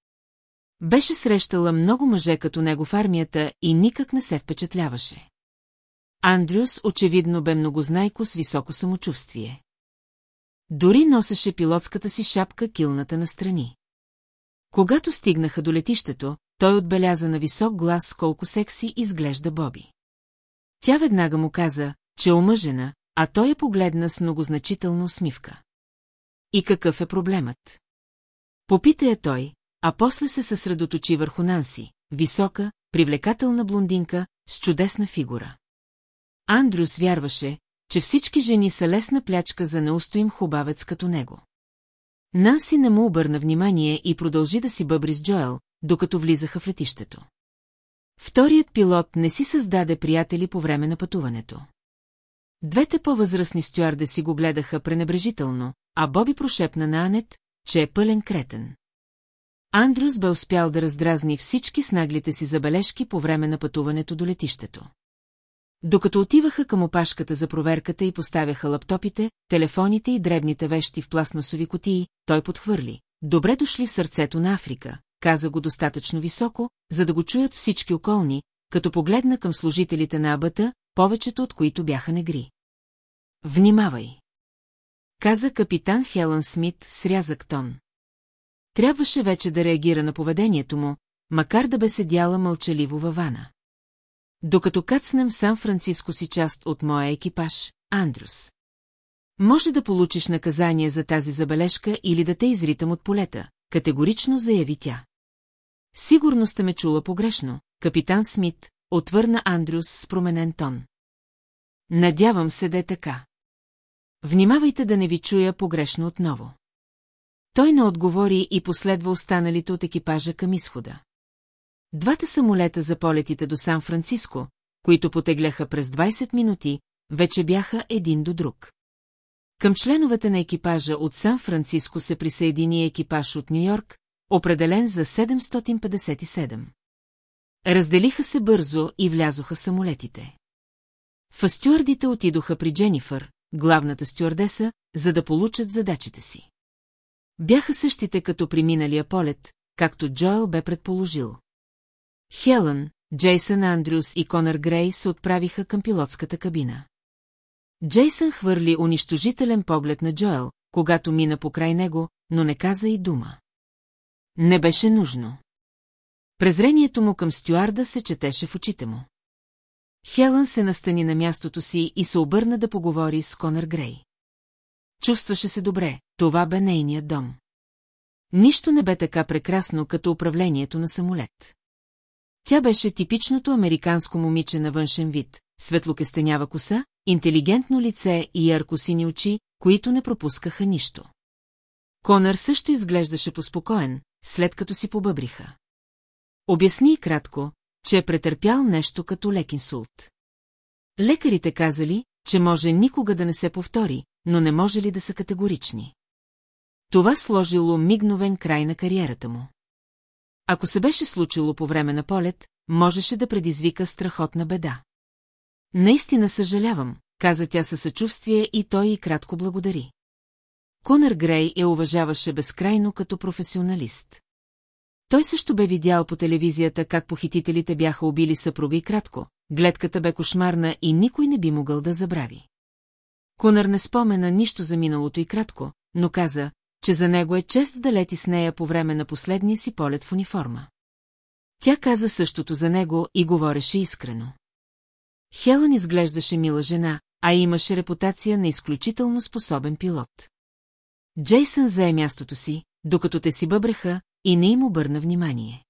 Беше срещала много мъже като него в армията и никак не се впечатляваше. Андрюс очевидно бе многознайко с високо самочувствие. Дори носеше пилотската си шапка килната настрани. Когато стигнаха до летището, той отбеляза на висок глас колко секси изглежда Боби. Тя веднага му каза, че е омъжена, а той я погледна с многозначителна усмивка. И какъв е проблемът? Попита я той, а после се съсредоточи върху Нанси, висока, привлекателна блондинка с чудесна фигура. Андрюс вярваше, че всички жени са лесна плячка за неустоим хубавец като него. Нанси не му обърна внимание и продължи да си бъбри с Джоел, докато влизаха в летището. Вторият пилот не си създаде приятели по време на пътуването. Двете по-възрастни стюарде си го гледаха пренебрежително, а Боби прошепна на Анет, че е пълен кретен. Андрюс бе успял да раздразни всички с наглите си забележки по време на пътуването до летището. Докато отиваха към опашката за проверката и поставяха лаптопите, телефоните и дребните вещи в пластмасови котии, той подхвърли. Добре дошли в сърцето на Африка, каза го достатъчно високо, за да го чуят всички околни, като погледна към служителите на абата, повечето от които бяха негри. Внимавай! Каза капитан Хелън Смит с рязък тон. Трябваше вече да реагира на поведението му, макар да бе седяла мълчаливо във вана. Докато кацнем Сан-Франциско си част от моя екипаж, Андрюс. Може да получиш наказание за тази забележка или да те изритам от полета, категорично заяви тя. Сигурно сте ме чула погрешно, капитан Смит, отвърна Андрюс с променен тон. Надявам се да е така. Внимавайте да не ви чуя погрешно отново. Той не отговори и последва останалите от екипажа към изхода. Двата самолета за полетите до Сан-Франциско, които потегляха през 20 минути, вече бяха един до друг. Към членовете на екипажа от Сан-Франциско се присъедини екипаж от Нью-Йорк, определен за 757. Разделиха се бързо и влязоха самолетите. Фастюардите отидоха при Дженифър, главната стюардеса, за да получат задачите си. Бяха същите като при миналия полет, както Джоел бе предположил. Хелън, Джейсън Андрюс и Конър Грей се отправиха към пилотската кабина. Джейсън хвърли унищожителен поглед на Джоел, когато мина покрай него, но не каза и дума. Не беше нужно. Презрението му към стюарда се четеше в очите му. Хелън се настани на мястото си и се обърна да поговори с Конър Грей. Чувстваше се добре, това бе нейният дом. Нищо не бе така прекрасно, като управлението на самолет. Тя беше типичното американско момиче на външен вид, светлокестенява коса, интелигентно лице и яркосини очи, които не пропускаха нищо. Конър също изглеждаше поспокоен, след като си побъбриха. Обясни и кратко, че е претърпял нещо като лек инсулт. Лекарите казали, че може никога да не се повтори, но не може ли да са категорични. Това сложило мигновен край на кариерата му. Ако се беше случило по време на полет, можеше да предизвика страхотна беда. Наистина съжалявам, каза тя със съчувствие и той и кратко благодари. Конър Грей я уважаваше безкрайно като професионалист. Той също бе видял по телевизията как похитителите бяха убили съпруга и кратко, гледката бе кошмарна и никой не би могъл да забрави. Конър не спомена нищо за миналото и кратко, но каза, че за него е чест да лети с нея по време на последния си полет в униформа. Тя каза същото за него и говореше искрено. Хелън изглеждаше мила жена, а имаше репутация на изключително способен пилот. Джейсън зае мястото си, докато те си бъбреха, и не им обърна внимание.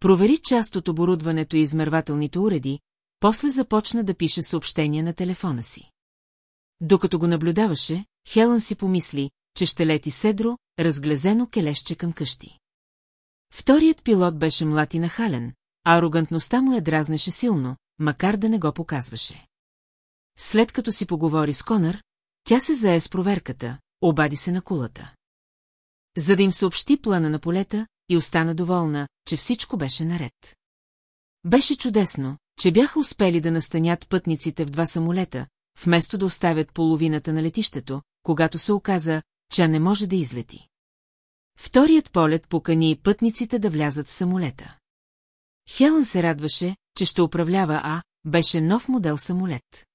Провери част от оборудването и измервателните уреди, после започна да пише съобщения на телефона си. Докато го наблюдаваше, Хелън си помисли, че ще лети седро, разглезено келещче към къщи. Вторият пилот беше млад и нахален, а арогантността му я дразнеше силно, макар да не го показваше. След като си поговори с Конър, тя се зае с проверката, обади се на кулата. За да им съобщи плана на полета и остана доволна, че всичко беше наред. Беше чудесно, че бяха успели да настанят пътниците в два самолета, вместо да оставят половината на летището, когато се оказа, че не може да излети. Вторият полет покани пътниците да влязат в самолета. Хелън се радваше, че ще управлява А, беше нов модел самолет.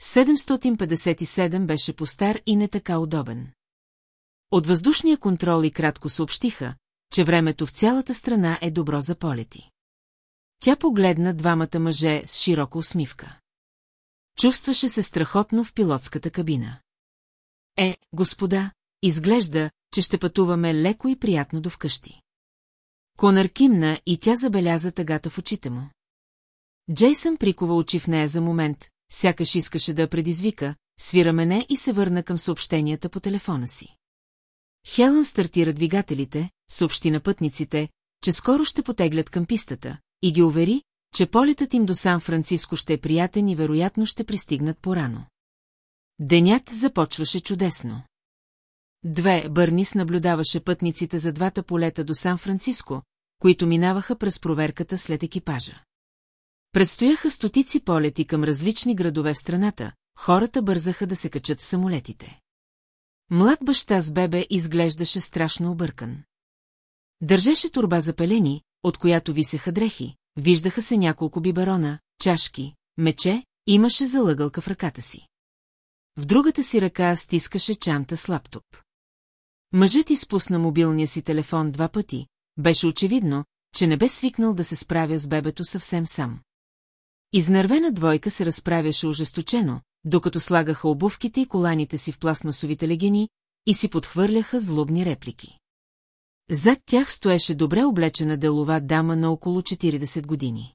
757 беше постар и не така удобен. От въздушния контрол и кратко съобщиха, че времето в цялата страна е добро за полети. Тя погледна двамата мъже с широка усмивка. Чувстваше се страхотно в пилотската кабина. Е, господа, изглежда, че ще пътуваме леко и приятно до вкъщи. Конър кимна и тя забеляза тъгата в очите му. Джейсън прикова очи в нея за момент, сякаш искаше да я предизвика, свира мене и се върна към съобщенията по телефона си. Хелън стартира двигателите, съобщи на пътниците, че скоро ще потеглят към пистата, и ги увери, че полетът им до Сан-Франциско ще е приятен и вероятно ще пристигнат порано. Денят започваше чудесно. Две, Бърнис наблюдаваше пътниците за двата полета до Сан-Франциско, които минаваха през проверката след екипажа. Предстояха стотици полети към различни градове в страната, хората бързаха да се качат в самолетите. Млад баща с бебе изглеждаше страшно объркан. Държеше турба за пелени, от която висеха дрехи, виждаха се няколко биберона, чашки, мече, имаше залъгълка в ръката си. В другата си ръка стискаше чанта с лаптоп. Мъжът изпусна мобилния си телефон два пъти, беше очевидно, че не бе свикнал да се справя с бебето съвсем сам. Изнервена двойка се разправяше ожесточено, докато слагаха обувките и коланите си в пластмасовите легени и си подхвърляха злобни реплики. Зад тях стоеше добре облечена делова дама на около 40 години.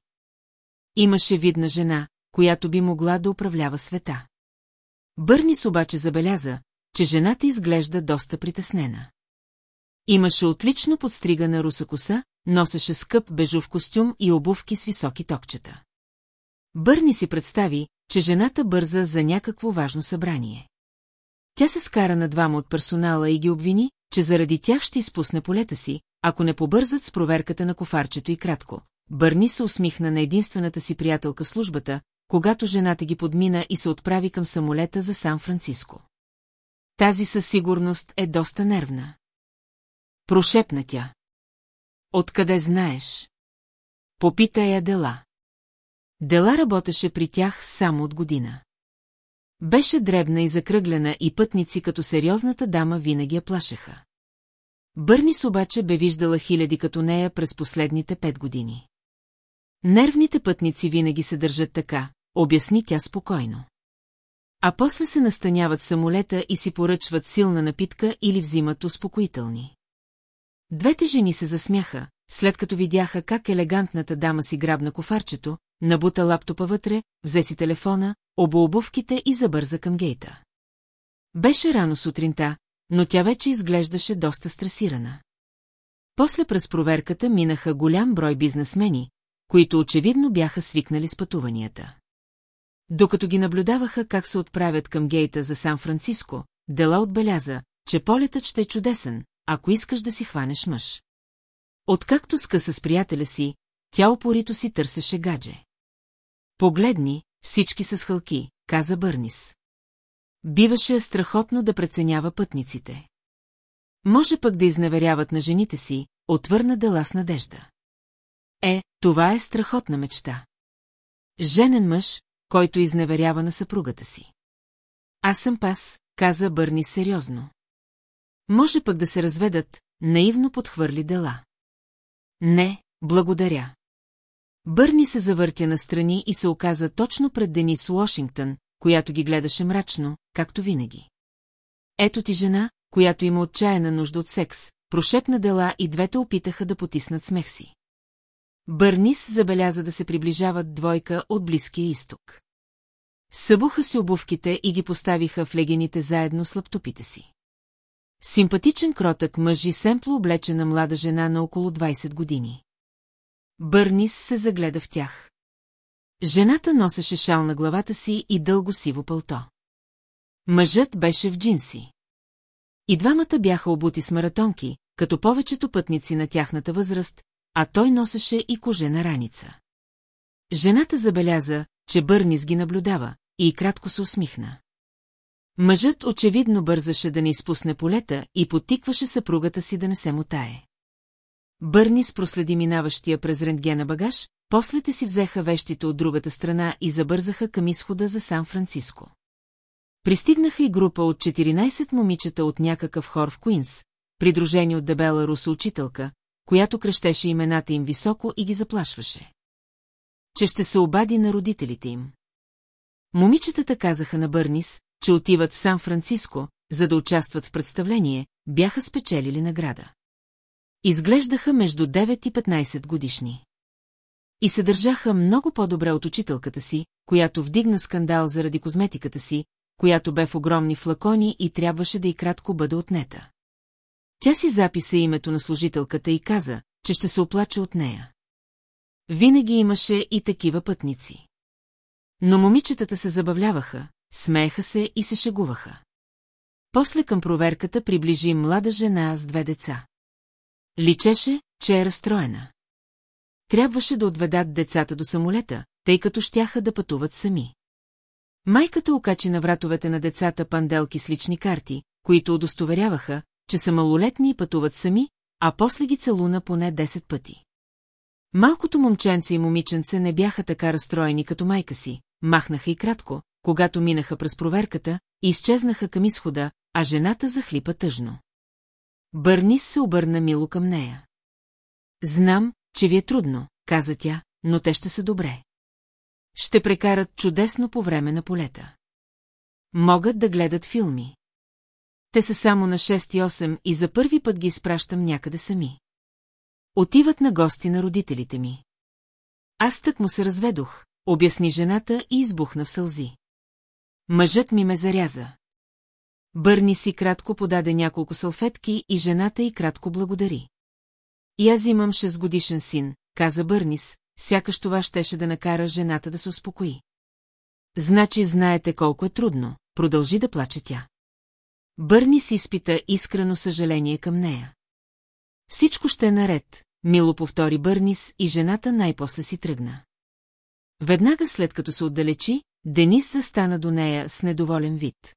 Имаше видна жена, която би могла да управлява света. Бърнис обаче забеляза, че жената изглежда доста притеснена. Имаше отлично подстригана руса коса, носеше скъп бежов костюм и обувки с високи токчета. Бърни си представи, че жената бърза за някакво важно събрание. Тя се скара на двама от персонала и ги обвини, че заради тях ще изпусне полета си, ако не побързат с проверката на кофарчето и кратко. Бърни се усмихна на единствената си приятелка службата, когато жената ги подмина и се отправи към самолета за Сан-Франциско. Тази със сигурност е доста нервна. Прошепна тя. Откъде знаеш? Попита я Дела. Дела работеше при тях само от година. Беше дребна и закръглена и пътници като сериозната дама винаги я плашеха. Бърнис обаче бе виждала хиляди като нея през последните пет години. Нервните пътници винаги се държат така, обясни тя спокойно. А после се настаняват самолета и си поръчват силна напитка или взимат успокоителни. Двете жени се засмяха, след като видяха как елегантната дама си грабна кофарчето, набута лаптопа вътре, взе си телефона, оба обувките и забърза към гейта. Беше рано сутринта, но тя вече изглеждаше доста стресирана. После през проверката минаха голям брой бизнесмени, които очевидно бяха свикнали с пътуванията. Докато ги наблюдаваха как се отправят към гейта за Сан-Франциско, Дела отбеляза, че полетът ще е чудесен, ако искаш да си хванеш мъж. Откакто скъса с приятеля си, тя опорито си търсеше гадже. Погледни, всички са с хълки, каза Бърнис. Биваше страхотно да преценява пътниците. Може пък да изневеряват на жените си, отвърна дела с надежда. Е, това е страхотна мечта. Женен мъж, който изневерява на съпругата си. Аз съм пас, каза Бърни сериозно. Може пък да се разведат, наивно подхвърли дела. Не, благодаря. Бърни се завъртя настрани и се оказа точно пред Денис Уошингтън, която ги гледаше мрачно, както винаги. Ето ти жена, която има отчаяна нужда от секс, прошепна дела и двете опитаха да потиснат смех си. Бърнис забеляза да се приближават двойка от Близкия изток. Събуха си обувките и ги поставиха в легените заедно с лаптопите си. Симпатичен кротък мъж и семпло облечена млада жена на около 20 години. Бърнис се загледа в тях. Жената носеше шал на главата си и дълго сиво пълто. Мъжът беше в джинси. И двамата бяха обути с маратонки, като повечето пътници на тяхната възраст, а той носеше и кожена раница. Жената забеляза, че Бърнис ги наблюдава, и кратко се усмихна. Мъжът очевидно бързаше да не изпусне полета и потикваше съпругата си да не се мутае. Бърнис проследи минаващия през рентгена багаж, после те си взеха вещите от другата страна и забързаха към изхода за Сан-Франциско. Пристигнаха и група от 14 момичета от някакъв хор в Куинс, придружени от дебела русоучителка, която крещеше имената им високо и ги заплашваше. Че ще се обади на родителите им. Момичетата казаха на Бърнис, че отиват в Сан-Франциско, за да участват в представление, бяха спечелили награда. Изглеждаха между 9 и 15 годишни. И се държаха много по-добре от учителката си, която вдигна скандал заради козметиката си, която бе в огромни флакони и трябваше да и кратко бъде отнета. Тя си записа името на служителката и каза, че ще се оплаче от нея. Винаги имаше и такива пътници. Но момичетата се забавляваха, смееха се и се шегуваха. После към проверката приближи млада жена с две деца. Личеше, че е разстроена. Трябваше да отведат децата до самолета, тъй като щяха да пътуват сами. Майката окачи на вратовете на децата панделки с лични карти, които удостоверяваха, че са малолетни и пътуват сами, а после ги целуна поне 10 пъти. Малкото момченце и момиченце не бяха така разстроени като майка си, махнаха и кратко, когато минаха през проверката, изчезнаха към изхода, а жената захлипа тъжно. Бърнис се обърна мило към нея. Знам, че ви е трудно, каза тя, но те ще са добре. Ще прекарат чудесно по време на полета. Могат да гледат филми. Те са само на 6 и 8 и за първи път ги изпращам някъде сами. Отиват на гости на родителите ми. Аз тък му се разведох, обясни жената и избухна в сълзи. Мъжът ми ме заряза. Бърни си кратко подаде няколко салфетки и жената й кратко благодари. И аз имам 6 годишен син, каза Бърнис, сякаш това щеше да накара жената да се успокои. Значи знаете колко е трудно, продължи да плаче тя. Бърни си изпита искрено съжаление към нея. Всичко ще е наред, мило повтори Бърнис и жената най-после си тръгна. Веднага след като се отдалечи, Денис застана до нея с недоволен вид.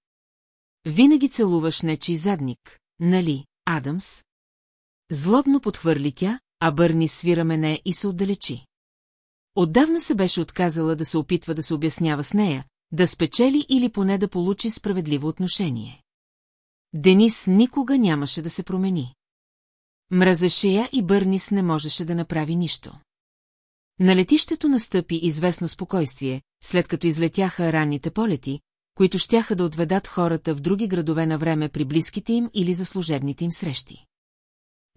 Винаги целуваш нечи задник, нали, Адамс? Злобно подхвърли тя, а Бърнис свира мене и се отдалечи. Отдавна се беше отказала да се опитва да се обяснява с нея, да спечели или поне да получи справедливо отношение. Денис никога нямаше да се промени. Мразеше я и Бърнис не можеше да направи нищо. На летището настъпи известно спокойствие, след като излетяха ранните полети, които щяха да отведат хората в други градове на време при близките им или за служебните им срещи.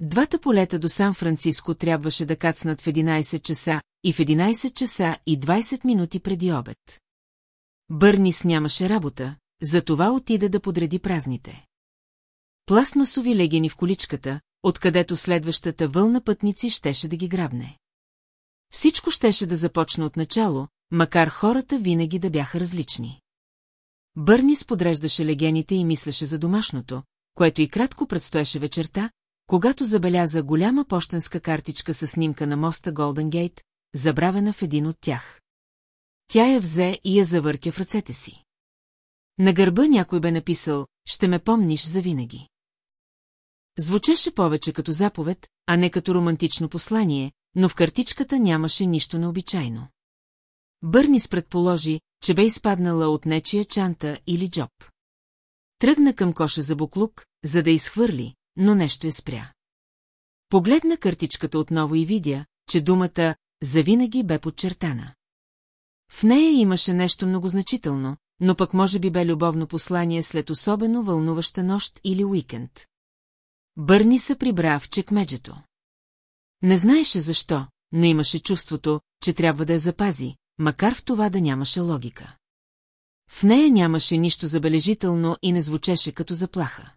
Двата полета до Сан-Франциско трябваше да кацнат в 11 часа и в 11 часа и 20 минути преди обед. Бърнис нямаше работа, затова отида да подреди празните. Пластмасови легени в количката, откъдето следващата вълна пътници щеше да ги грабне. Всичко щеше да започне от начало, макар хората винаги да бяха различни. Бърнис подреждаше легените и мислеше за домашното, което и кратко предстоеше вечерта, когато забеляза голяма почтенска картичка с снимка на моста Голден Гейт, забравена в един от тях. Тя я взе и я завъртя в ръцете си. На гърба някой бе написал «Ще ме помниш завинаги». Звучеше повече като заповед, а не като романтично послание, но в картичката нямаше нищо необичайно. Бърнис предположи, че бе изпаднала от нечия чанта или джоб. Тръгна към коша за буклук, за да изхвърли, но нещо е спря. Погледна картичката отново и видя, че думата «завинаги» бе подчертана. В нея имаше нещо многозначително, но пък може би бе любовно послание след особено вълнуваща нощ или уикенд. Бърни се прибра в чекмеджето. Не знаеше защо, но имаше чувството, че трябва да я запази, макар в това да нямаше логика. В нея нямаше нищо забележително и не звучеше като заплаха.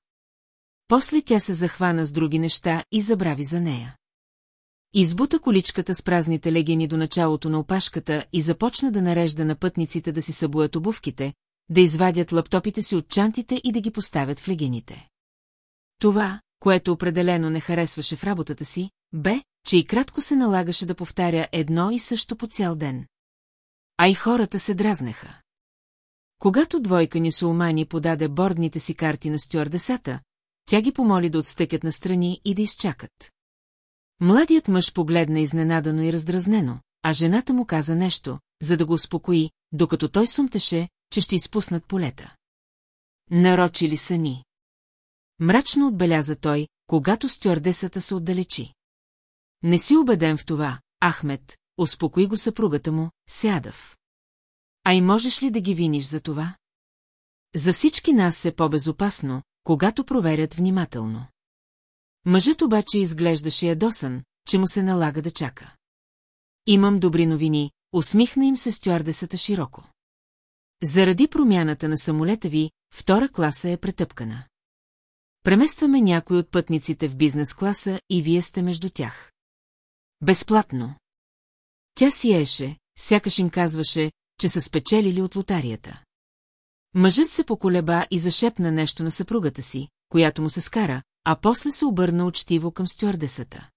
После тя се захвана с други неща и забрави за нея. Избута количката с празните легени до началото на опашката и започна да нарежда на пътниците да си събуят обувките, да извадят лаптопите си от чантите и да ги поставят в легените. Това, което определено не харесваше в работата си, бе, че и кратко се налагаше да повтаря едно и също по цял ден. а и хората се дразнеха. Когато двойка нюсулмани подаде бордните си карти на стюардесата, тя ги помоли да отстъкят настрани и да изчакат. Младият мъж погледна изненадано и раздразнено, а жената му каза нещо, за да го успокои, докато той сумтеше, че ще изпуснат полета. Нарочили са ни. Мрачно отбеляза той, когато стюардесата се отдалечи. Не си убеден в това, Ахмед, успокои го съпругата му, сядав. А и можеш ли да ги виниш за това? За всички нас е по-безопасно, когато проверят внимателно. Мъжът обаче изглеждаше ядосан, че му се налага да чака. Имам добри новини, усмихна им се стюардесата широко. Заради промяната на самолета ви, втора класа е претъпкана. Преместваме някой от пътниците в бизнес класа и вие сте между тях. Безплатно. Тя сиеше, сякаш им казваше, че са спечелили от лотарията. Мъжът се поколеба и зашепна нещо на съпругата си, която му се скара, а после се обърна учтиво към стюардесата.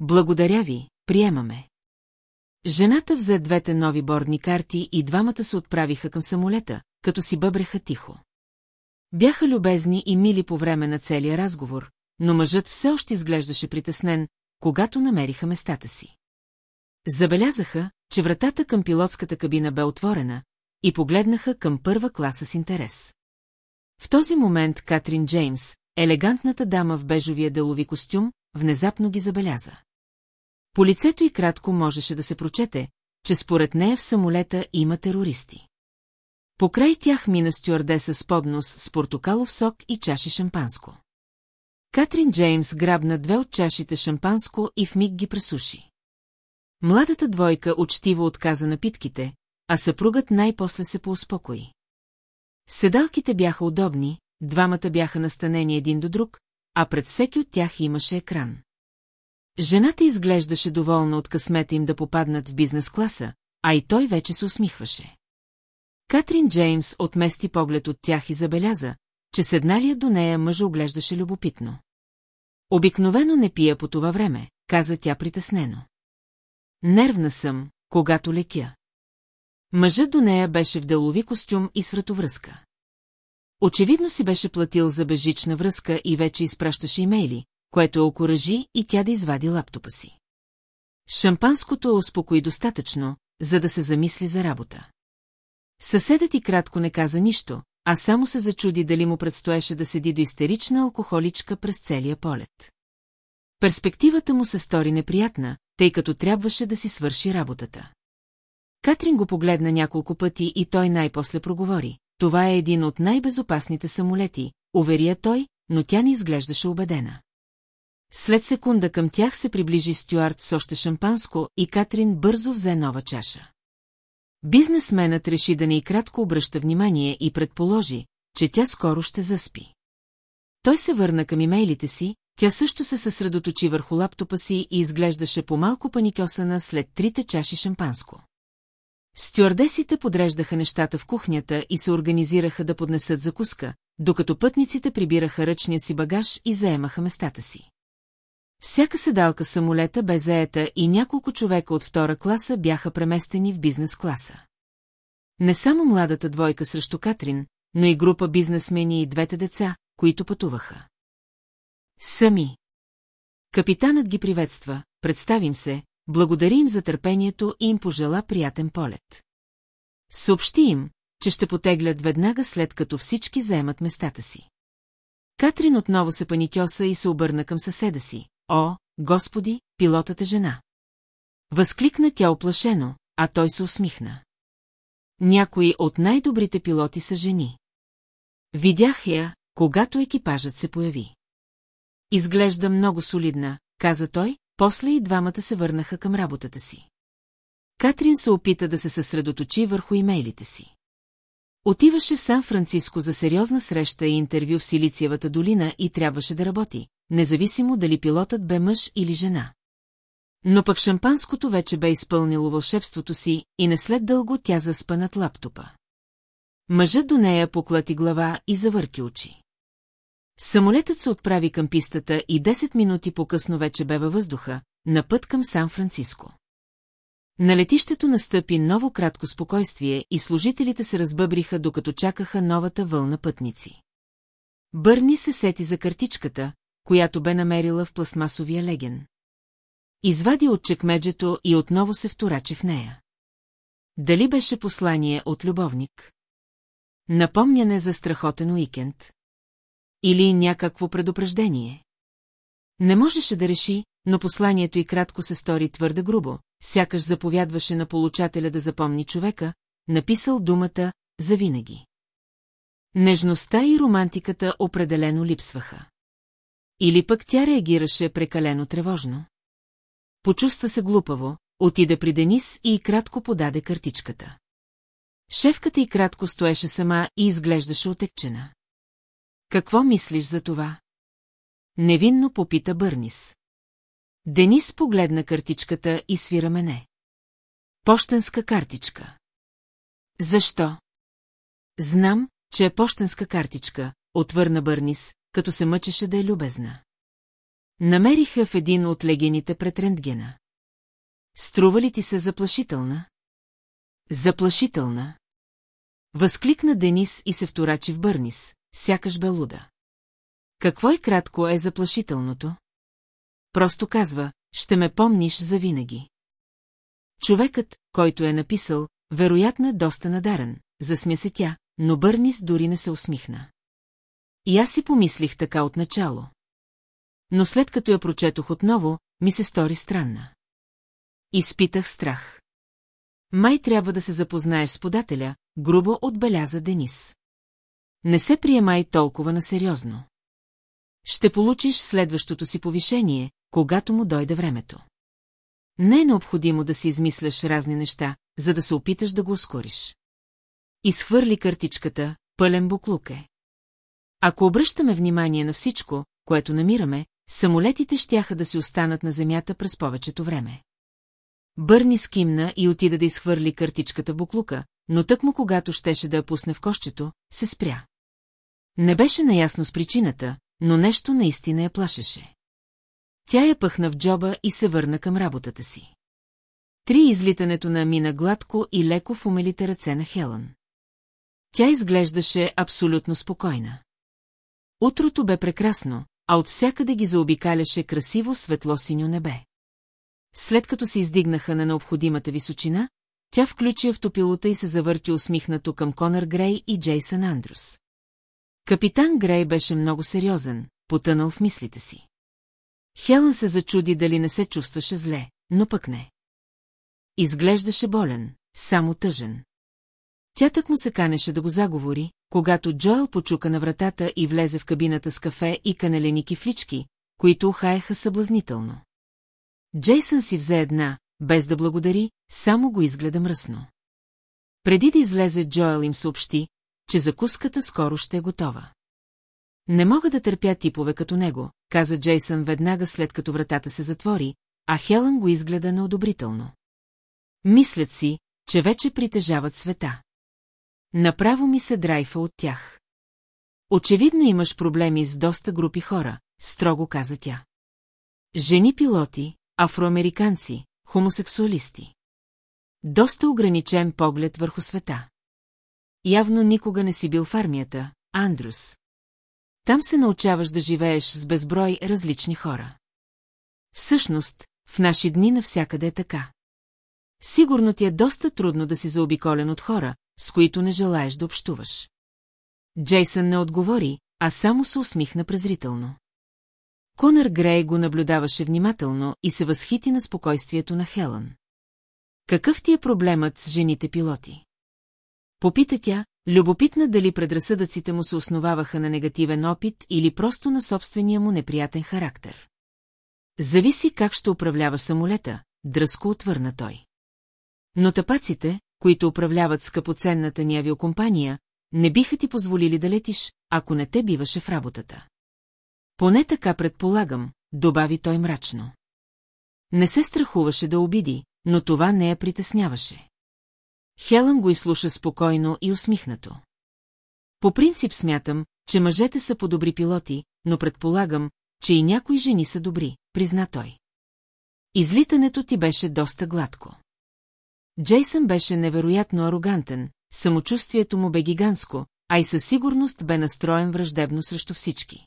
Благодаря ви, приемаме. Жената взе двете нови бордни карти и двамата се отправиха към самолета, като си бъбреха тихо. Бяха любезни и мили по време на целия разговор, но мъжът все още изглеждаше притеснен, когато намериха местата си. Забелязаха, че вратата към пилотската кабина бе отворена и погледнаха към първа класа с интерес. В този момент Катрин Джеймс, елегантната дама в бежовия делови костюм, внезапно ги забеляза. По лицето и кратко можеше да се прочете, че според нея в самолета има терористи. Покрай тях мина стюардеса с поднос с портокалов сок и чаши шампанско. Катрин Джеймс грабна две от чашите шампанско и вмиг ги пресуши. Младата двойка учтиво отказа напитките, а съпругът най-после се поуспокои. Седалките бяха удобни, двамата бяха настанени един до друг, а пред всеки от тях имаше екран. Жената изглеждаше доволна от късмета им да попаднат в бизнес класа, а и той вече се усмихваше. Катрин Джеймс отмести поглед от тях и забеляза, че седналия до нея мъж оглеждаше любопитно. Обикновено не пия по това време, каза тя притеснено. Нервна съм, когато лекя. Мъжът до нея беше в делови костюм и с вратовръзка. Очевидно си беше платил за бежична връзка и вече изпращаше имейли, което окоръжи и тя да извади лаптопа си. Шампанското успокои достатъчно, за да се замисли за работа. Съседът и кратко не каза нищо, а само се зачуди дали му предстоеше да седи до истерична алкохоличка през целия полет. Перспективата му се стори неприятна, тъй като трябваше да си свърши работата. Катрин го погледна няколко пъти и той най-после проговори. Това е един от най-безопасните самолети, уверия той, но тя не изглеждаше убедена. След секунда към тях се приближи Стюарт с още шампанско и Катрин бързо взе нова чаша. Бизнесменът реши да не и кратко обръща внимание и предположи, че тя скоро ще заспи. Той се върна към имейлите си, тя също се съсредоточи върху лаптопа си и изглеждаше по-малко паникосана след трите чаши шампанско. Стюардесите подреждаха нещата в кухнята и се организираха да поднесат закуска, докато пътниците прибираха ръчния си багаж и заемаха местата си. Всяка седалка самолета бе заета и няколко човека от втора класа бяха преместени в бизнес класа. Не само младата двойка срещу Катрин, но и група бизнесмени и двете деца, които пътуваха. Сами. Капитанът ги приветства, представим се, благодари им за търпението и им пожела приятен полет. Съобщи им, че ще потеглят веднага след като всички заемат местата си. Катрин отново се паникьоса и се обърна към съседа си. О, господи, пилотът е жена. Възкликна тя оплашено, а той се усмихна. Някои от най-добрите пилоти са жени. Видях я, когато екипажът се появи. Изглежда много солидна, каза той, после и двамата се върнаха към работата си. Катрин се опита да се съсредоточи върху имейлите си. Отиваше в Сан-Франциско за сериозна среща и интервю в Силициевата долина и трябваше да работи, независимо дали пилотът бе мъж или жена. Но пък шампанското вече бе изпълнило вълшебството си и не след дълго тя заспа над лаптопа. Мъжът до нея поклати глава и завърти очи. Самолетът се отправи към пистата и 10 минути по-късно вече бе във въздуха, на път към Сан-Франциско. На летището настъпи ново кратко спокойствие и служителите се разбъбриха, докато чакаха новата вълна пътници. Бърни се сети за картичката, която бе намерила в пластмасовия леген. Извади от чекмеджето и отново се втораче в нея. Дали беше послание от любовник? Напомняне за страхотен уикенд? Или някакво предупреждение? Не можеше да реши, но посланието и кратко се стори твърде грубо, сякаш заповядваше на получателя да запомни човека, написал думата «завинаги». Нежността и романтиката определено липсваха. Или пък тя реагираше прекалено тревожно. Почувства се глупаво, отиде при Денис и кратко подаде картичката. Шефката и кратко стоеше сама и изглеждаше отекчена. Какво мислиш за това? Невинно попита Бърнис. Денис погледна картичката и свира мене. Пощенска картичка. Защо? Знам, че е пощенска картичка, отвърна Бърнис, като се мъчеше да е любезна. Намериха в един от легените пред рентгена. Струва ли ти се заплашителна? Заплашителна. Възкликна Денис и се вторачи в Бърнис, сякаш бе луда. Какво и кратко е заплашителното? Просто казва, ще ме помниш завинаги. Човекът, който е написал, вероятно е доста надарен, засмя се тя, но Бърнис дори не се усмихна. И аз си помислих така отначало. Но след като я прочетох отново, ми се стори странна. Изпитах страх. Май трябва да се запознаеш с подателя, грубо отбеляза Денис. Не се приемай толкова насериозно. Ще получиш следващото си повишение, когато му дойде времето. Не е необходимо да си измисляш разни неща, за да се опиташ да го ускориш. Изхвърли картичката, пълен буклук е. Ако обръщаме внимание на всичко, което намираме, самолетите щяха да си останат на земята през повечето време. Бърни скимна и отида да изхвърли картичката буклука, но тъкмо когато щеше да я пусне в кощето, се спря. Не беше наясно с причината, но нещо наистина я плашеше. Тя я пъхна в джоба и се върна към работата си. Три излитането на мина гладко и леко в умелите ръце на Хелън. Тя изглеждаше абсолютно спокойна. Утрото бе прекрасно, а от всякъде ги заобикаляше красиво светло-синьо небе. След като се издигнаха на необходимата височина, тя включи автопилота и се завърти усмихнато към Конър Грей и Джейсън Андрус. Капитан Грей беше много сериозен, потънал в мислите си. Хелън се зачуди дали не се чувстваше зле, но пък не. Изглеждаше болен, само тъжен. Тя так му се канеше да го заговори, когато Джоел почука на вратата и влезе в кабината с кафе и канелени кифлички, които ухаеха съблазнително. Джейсън си взе една, без да благодари, само го изгледа мръсно. Преди да излезе, Джоел им съобщи, че закуската скоро ще е готова. Не мога да търпя типове като него, каза Джейсън веднага след като вратата се затвори, а Хелън го изгледа неодобрително. Мислят си, че вече притежават света. Направо ми се драйфа от тях. Очевидно имаш проблеми с доста групи хора, строго каза тя. Жени пилоти, афроамериканци, хомосексуалисти. Доста ограничен поглед върху света. Явно никога не си бил в армията, Андрус. Там се научаваш да живееш с безброй различни хора. Всъщност, в наши дни навсякъде е така. Сигурно ти е доста трудно да си заобиколен от хора, с които не желаеш да общуваш. Джейсън не отговори, а само се усмихна презрително. Конър Грей го наблюдаваше внимателно и се възхити на спокойствието на Хелън. Какъв ти е проблемът с жените пилоти? Попита тя, любопитна дали предразсъдъците му се основаваха на негативен опит или просто на собствения му неприятен характер. Зависи как ще управлява самолета, дръско отвърна той. Но тапаците, които управляват скъпоценната ни авиокомпания, не биха ти позволили да летиш, ако не те биваше в работата. Поне така предполагам, добави той мрачно. Не се страхуваше да обиди, но това не я притесняваше. Хелън го изслуша спокойно и усмихнато. По принцип смятам, че мъжете са по-добри пилоти, но предполагам, че и някои жени са добри, призна той. Излитането ти беше доста гладко. Джейсън беше невероятно арогантен, самочувствието му бе гигантско, а и със сигурност бе настроен враждебно срещу всички.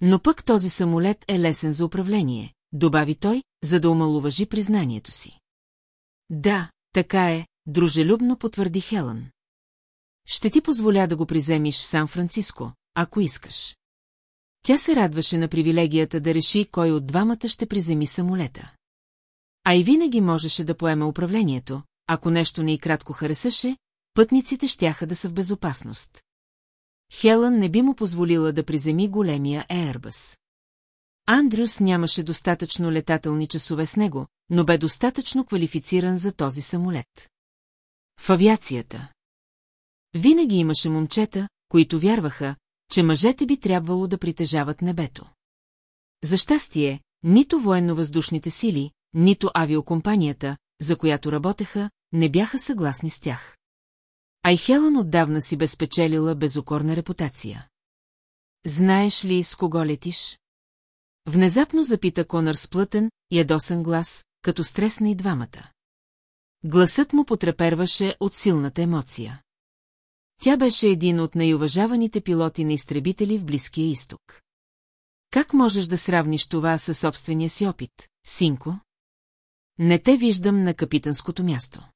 Но пък този самолет е лесен за управление, добави той, за да омалуважи признанието си. Да, така е, дружелюбно потвърди Хелън. Ще ти позволя да го приземиш в Сан-Франциско, ако искаш. Тя се радваше на привилегията да реши кой от двамата ще приземи самолета. А и винаги можеше да поеме управлението, ако нещо не и кратко харесаше, пътниците щяха да са в безопасност. Хелън не би му позволила да приземи големия Airbus. Андрюс нямаше достатъчно летателни часове с него, но бе достатъчно квалифициран за този самолет. В авиацията. Винаги имаше момчета, които вярваха, че мъжете би трябвало да притежават небето. За щастие, нито военно-въздушните сили, нито авиокомпанията, за която работеха, не бяха съгласни с тях. А и Хелън отдавна си безпечелила безокорна репутация. Знаеш ли с кого летиш? Внезапно запита Конър плътен, ядосен глас, като стресна и двамата. Гласът му потреперваше от силната емоция. Тя беше един от най-уважаваните пилоти на изтребители в Близкия изток. Как можеш да сравниш това със собствения си опит, синко? Не те виждам на капитанското място.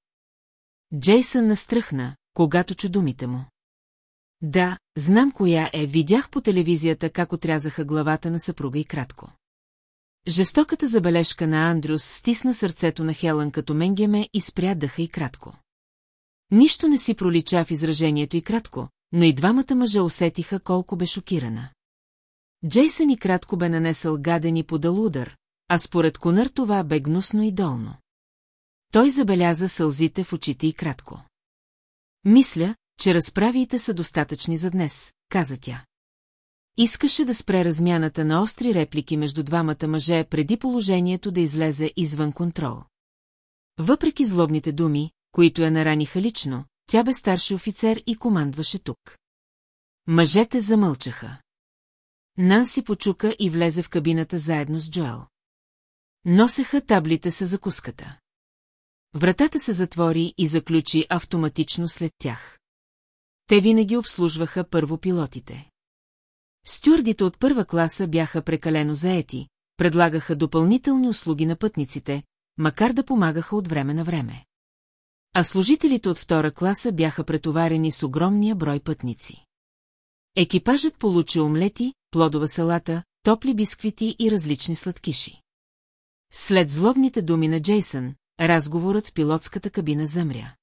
Джейсън настръхна, когато чу думите му. Да, знам коя е, видях по телевизията как отрязаха главата на съпруга и кратко. Жестоката забележка на Андрюс стисна сърцето на Хелън като менгеме и спря дъха и кратко. Нищо не си пролича в изражението и кратко, но и двамата мъжа усетиха колко бе шокирана. Джейсън и кратко бе нанесъл гаден и подал удар, а според Конър това бе гнусно и долно. Той забеляза сълзите в очите и кратко. Мисля, че разправиите са достатъчни за днес, каза тя. Искаше да спре размяната на остри реплики между двамата мъже преди положението да излезе извън контрол. Въпреки злобните думи, които я нараниха лично, тя бе старши офицер и командваше тук. Мъжете замълчаха. Нанси почука и влезе в кабината заедно с Джоел. Носеха таблите с закуската. Вратата се затвори и заключи автоматично след тях. Те винаги обслужваха първо пилотите. Стюардите от първа класа бяха прекалено заети, предлагаха допълнителни услуги на пътниците, макар да помагаха от време на време. А служителите от втора класа бяха претоварени с огромния брой пътници. Екипажът получи омлети, плодова салата, топли бисквити и различни сладкиши. След злобните думи на Джейсън, разговорът в пилотската кабина замря.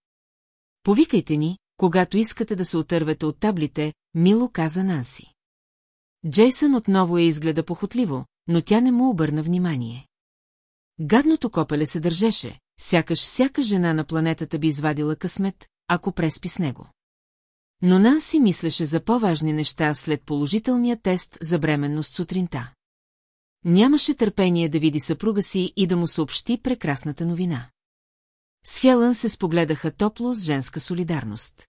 Повикайте ни, когато искате да се отървете от таблите, мило каза Нанси. Джейсън отново я изгледа похотливо, но тя не му обърна внимание. Гадното копеле се държеше, сякаш всяка жена на планетата би извадила късмет, ако преспи с него. Но Нанси мислеше за по-важни неща след положителния тест за бременност сутринта. Нямаше търпение да види съпруга си и да му съобщи прекрасната новина. С Хелън се спогледаха топло с женска солидарност.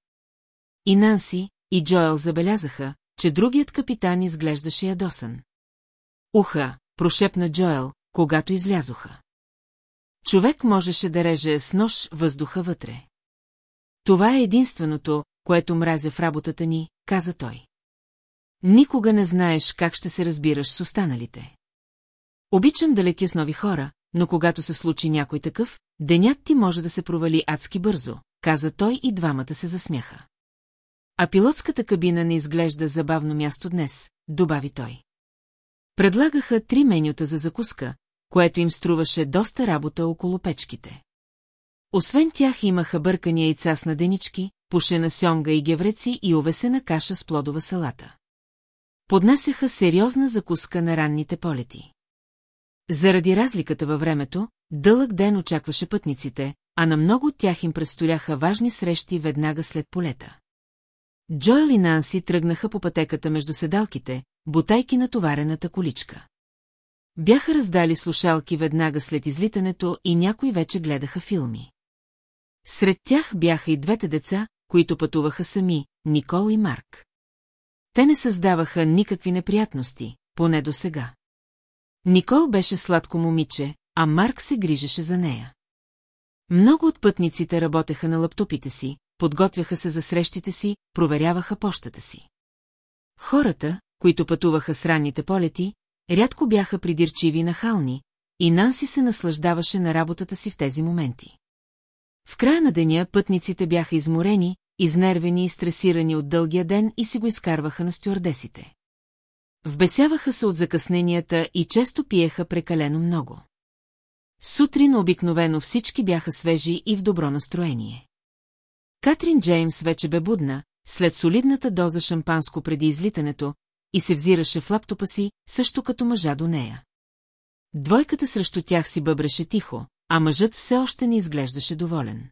И Нанси, и Джоел забелязаха, че другият капитан изглеждаше ядосан. Уха, прошепна Джоел, когато излязоха. Човек можеше да реже с нож въздуха вътре. Това е единственото, което мразя в работата ни, каза той. Никога не знаеш как ще се разбираш с останалите. Обичам да летя с нови хора, но когато се случи някой такъв, денят ти може да се провали адски бързо, каза той и двамата се засмяха. А пилотската кабина не изглежда забавно място днес, добави той. Предлагаха три менюта за закуска, което им струваше доста работа около печките. Освен тях имаха бъркани яйца с наденички, пушена сьомга и гевреци и овесена каша с плодова салата. Поднасяха сериозна закуска на ранните полети. Заради разликата във времето, дълъг ден очакваше пътниците, а на много от тях им предстояха важни срещи веднага след полета. Джоел и Нанси тръгнаха по пътеката между седалките, бутайки на товарената количка. Бяха раздали слушалки веднага след излитането и някои вече гледаха филми. Сред тях бяха и двете деца, които пътуваха сами, Никол и Марк. Те не създаваха никакви неприятности, поне до сега. Никол беше сладко момиче, а Марк се грижеше за нея. Много от пътниците работеха на лаптопите си, подготвяха се за срещите си, проверяваха почтата си. Хората, които пътуваха с ранните полети, рядко бяха придирчиви и нахални, и Нанси се наслаждаваше на работата си в тези моменти. В края на деня пътниците бяха изморени, изнервени и стресирани от дългия ден и си го изкарваха на стюардесите. Вбесяваха се от закъсненията и често пиеха прекалено много. Сутрин обикновено всички бяха свежи и в добро настроение. Катрин Джеймс вече бе будна, след солидната доза шампанско преди излитането, и се взираше в лаптопа си, също като мъжа до нея. Двойката срещу тях си бъбреше тихо, а мъжът все още не изглеждаше доволен.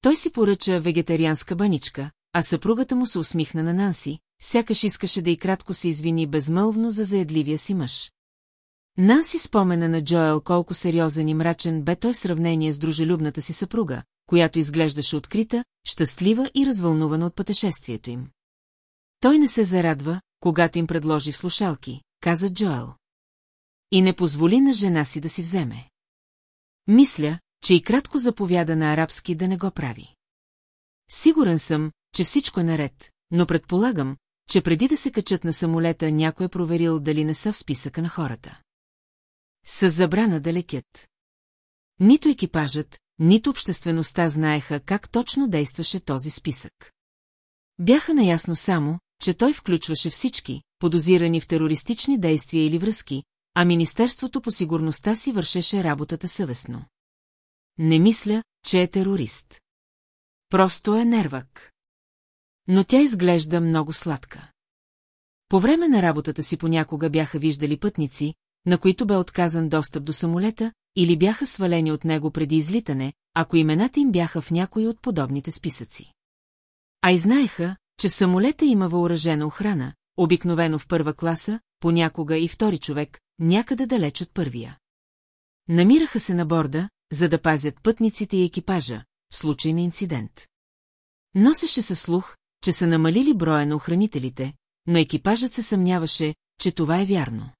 Той си поръча вегетарианска баничка, а съпругата му се усмихна на Нанси, сякаш искаше да и кратко се извини безмълвно за заедливия си мъж. Нанси спомена на Джоел колко сериозен и мрачен бе той в сравнение с дружелюбната си съпруга, която изглеждаше открита, щастлива и развълнувана от пътешествието им. Той не се зарадва, когато им предложи слушалки, каза Джоел. И не позволи на жена си да си вземе. Мисля, че и кратко заповяда на арабски да не го прави. Сигурен съм, че всичко е наред, но предполагам, че преди да се качат на самолета някой е проверил дали не са в списъка на хората. С забрана да лекят. Нито екипажът, нито обществеността знаеха как точно действаше този списък. Бяха наясно само, че той включваше всички, подозирани в терористични действия или връзки, а Министерството по сигурността си вършеше работата съвестно. Не мисля, че е терорист. Просто е нервък. Но тя изглежда много сладка. По време на работата си понякога бяха виждали пътници, на които бе отказан достъп до самолета, или бяха свалени от него преди излитане, ако имената им бяха в някои от подобните списъци. А и знаеха, че в самолета има въоръжена охрана, обикновено в първа класа, понякога и втори човек, някъде далеч от първия. Намираха се на борда, за да пазят пътниците и екипажа, в случай на инцидент. Носеше се слух, че са намалили броя на охранителите, но екипажът се съмняваше, че това е вярно.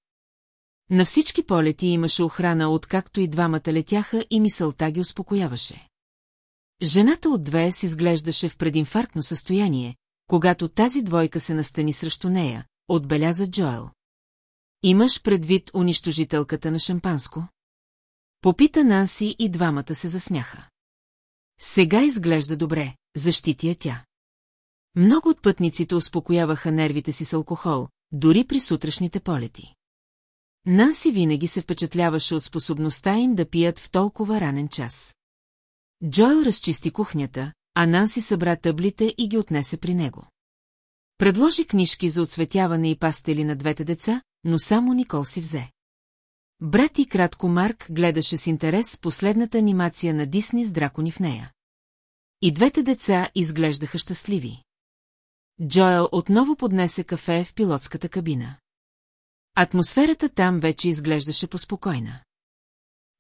На всички полети имаше охрана, откакто и двамата летяха и мисълта ги успокояваше. Жената от две си изглеждаше в прединфарктно състояние, когато тази двойка се настани срещу нея, отбеляза Джоел. Имаш предвид унищожителката на шампанско? Попита Нанси и двамата се засмяха. Сега изглежда добре, защития тя. Много от пътниците успокояваха нервите си с алкохол, дори при сутрешните полети. Нанси винаги се впечатляваше от способността им да пият в толкова ранен час. Джоел разчисти кухнята, а Нанси събра таблите и ги отнесе при него. Предложи книжки за оцветяване и пастели на двете деца, но само Никол си взе. Брат и кратко Марк гледаше с интерес последната анимация на Дисни с дракони в нея. И двете деца изглеждаха щастливи. Джоел отново поднесе кафе в пилотската кабина. Атмосферата там вече изглеждаше поспокойна.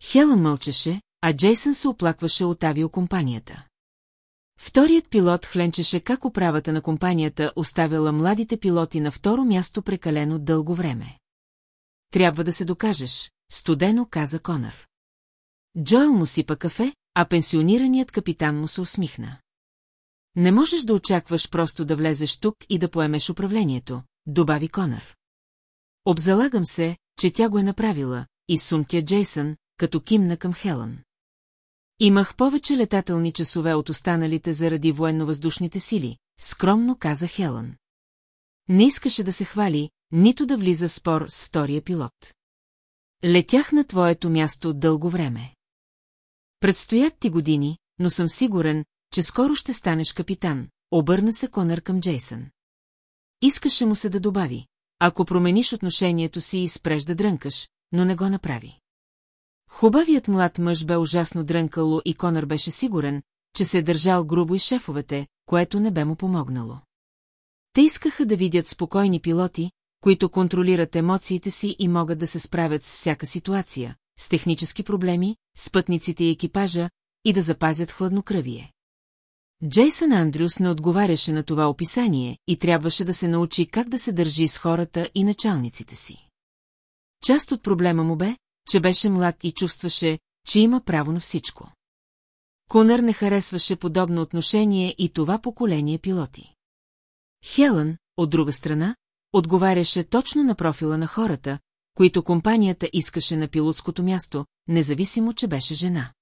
Хела мълчеше, а Джейсън се оплакваше от авиокомпанията. Вторият пилот хленчеше как управата на компанията оставила младите пилоти на второ място прекалено дълго време. Трябва да се докажеш, студено каза Конър. Джоел му сипа кафе, а пенсионираният капитан му се усмихна. Не можеш да очакваш просто да влезеш тук и да поемеш управлението, добави Конър. Обзалагам се, че тя го е направила, и сумтя Джейсън, като кимна към Хелън. Имах повече летателни часове от останалите заради военно-въздушните сили, скромно каза Хелън. Не искаше да се хвали, нито да влиза в спор с втория пилот. Летях на твоето място дълго време. Предстоят ти години, но съм сигурен, че скоро ще станеш капитан, обърна се Конър към Джейсън. Искаше му се да добави, ако промениш отношението си и спреш да дрънкаш, но не го направи. Хубавият млад мъж бе ужасно дрънкало и Конър беше сигурен, че се е държал грубо и шефовете, което не бе му помогнало. Те искаха да видят спокойни пилоти, които контролират емоциите си и могат да се справят с всяка ситуация, с технически проблеми, с пътниците и екипажа, и да запазят хладнокръвие. Джейсън Андрюс не отговаряше на това описание и трябваше да се научи как да се държи с хората и началниците си. Част от проблема му бе, че беше млад и чувстваше, че има право на всичко. Конър не харесваше подобно отношение и това поколение пилоти. Хелън, от друга страна, отговаряше точно на профила на хората, които компанията искаше на пилотското място, независимо, че беше жена.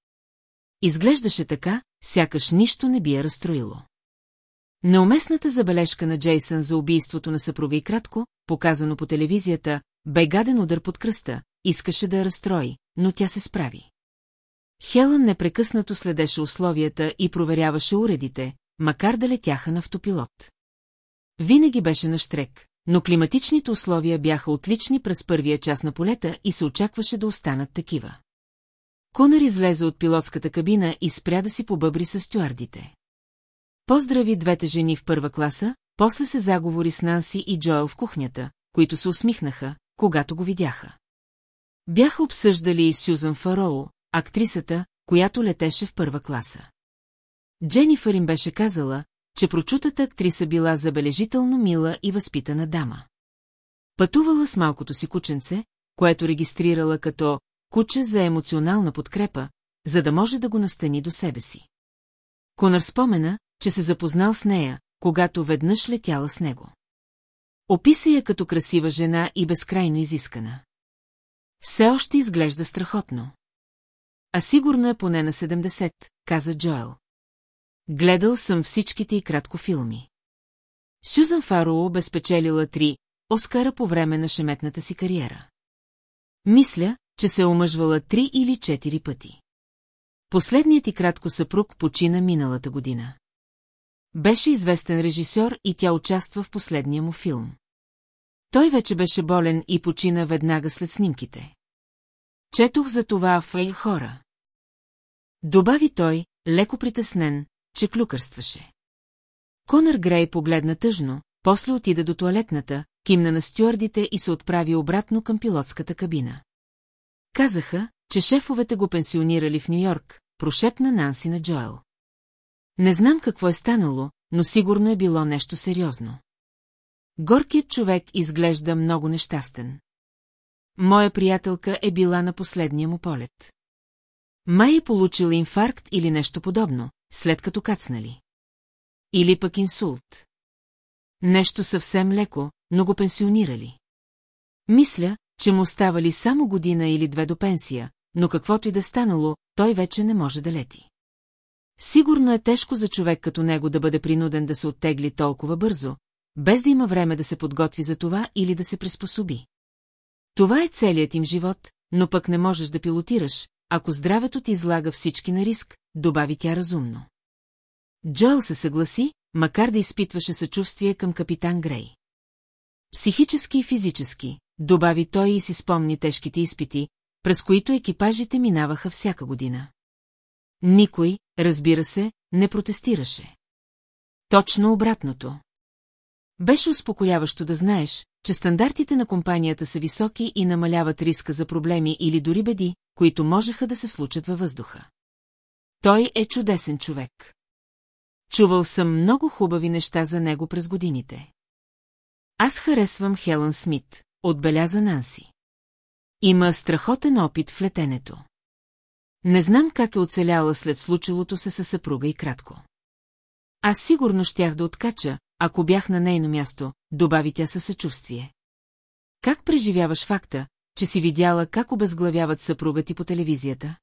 Изглеждаше така, сякаш нищо не би я разстроило. Неуместната забележка на Джейсън за убийството на съпруга и кратко, показано по телевизията, бе гаден удар под кръста, искаше да я разстрои, но тя се справи. Хелън непрекъснато следеше условията и проверяваше уредите, макар да летяха на автопилот. Винаги беше на штрек, но климатичните условия бяха отлични през първия час на полета и се очакваше да останат такива. Конър излезе от пилотската кабина и спря да си побъбри с стюардите. Поздрави двете жени в първа класа, после се заговори с Нанси и Джоел в кухнята, които се усмихнаха, когато го видяха. Бяха обсъждали и Сюзан Фароу, актрисата, която летеше в първа класа. Дженифър им беше казала, че прочутата актриса била забележително мила и възпитана дама. Пътувала с малкото си кученце, което регистрирала като куче за емоционална подкрепа, за да може да го настани до себе си. Конър спомена, че се запознал с нея, когато веднъж летяла с него. Описа я като красива жена и безкрайно изискана. Все още изглежда страхотно. А сигурно е поне на 70, каза Джоел. Гледал съм всичките и кратко филми. Сюзан Фароу обезпечелила три Оскара по време на шеметната си кариера. Мисля, че се е омъжвала три или четири пъти. Последният и кратко съпруг почина миналата година. Беше известен режисьор и тя участва в последния му филм. Той вече беше болен и почина веднага след снимките. Четох за това в Ей хора. Добави той, леко притеснен, че клюкърстваше. Конър Грей погледна тъжно, после отида до туалетната, кимна на стюардите и се отправи обратно към пилотската кабина. Казаха, че шефовете го пенсионирали в Нью-Йорк, прошепна Нанси на Джоел. Не знам какво е станало, но сигурно е било нещо сериозно. Горкият човек изглежда много нещастен. Моя приятелка е била на последния му полет. Май е получила инфаркт или нещо подобно, след като кацнали. Или пък инсулт. Нещо съвсем леко, но го пенсионирали. Мисля, че му оставали само година или две до пенсия, но каквото и да станало, той вече не може да лети. Сигурно е тежко за човек като него да бъде принуден да се оттегли толкова бързо, без да има време да се подготви за това или да се приспособи. Това е целият им живот, но пък не можеш да пилотираш, ако здравето ти излага всички на риск, добави тя разумно. Джоел се съгласи, макар да изпитваше съчувствие към капитан Грей. Психически и физически, добави той и си спомни тежките изпити, през които екипажите минаваха всяка година. Никой, разбира се, не протестираше. Точно обратното. Беше успокояващо да знаеш, че стандартите на компанията са високи и намаляват риска за проблеми или дори беди, които можеха да се случат във въздуха. Той е чудесен човек. Чувал съм много хубави неща за него през годините. Аз харесвам Хелън Смит, отбеляза Нанси. Има страхотен опит в летенето. Не знам как е оцеляла след случилото се със съпруга и кратко. Аз сигурно щях да откача, ако бях на нейно място, добави тя със съчувствие. Как преживяваш факта, че си видяла как обезглавяват съпруга ти по телевизията?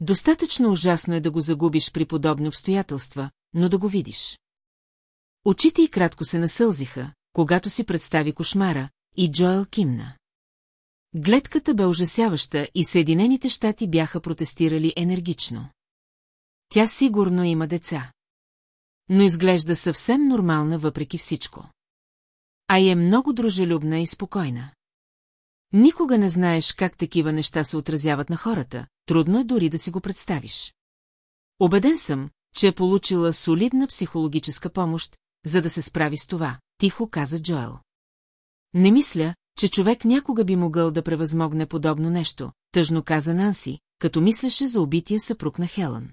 Достатъчно ужасно е да го загубиш при подобни обстоятелства, но да го видиш. Очите й кратко се насълзиха, когато си представи кошмара, и Джоел кимна. Гледката бе ужасяваща и Съединените щати бяха протестирали енергично. Тя сигурно има деца. Но изглежда съвсем нормална въпреки всичко. А е много дружелюбна и спокойна. Никога не знаеш как такива неща се отразяват на хората, трудно е дори да си го представиш. Обеден съм, че е получила солидна психологическа помощ, за да се справи с това, тихо каза Джоел. Не мисля, че човек някога би могъл да превъзмогне подобно нещо, тъжно каза Нанси, като мислеше за убития съпруг на Хелън.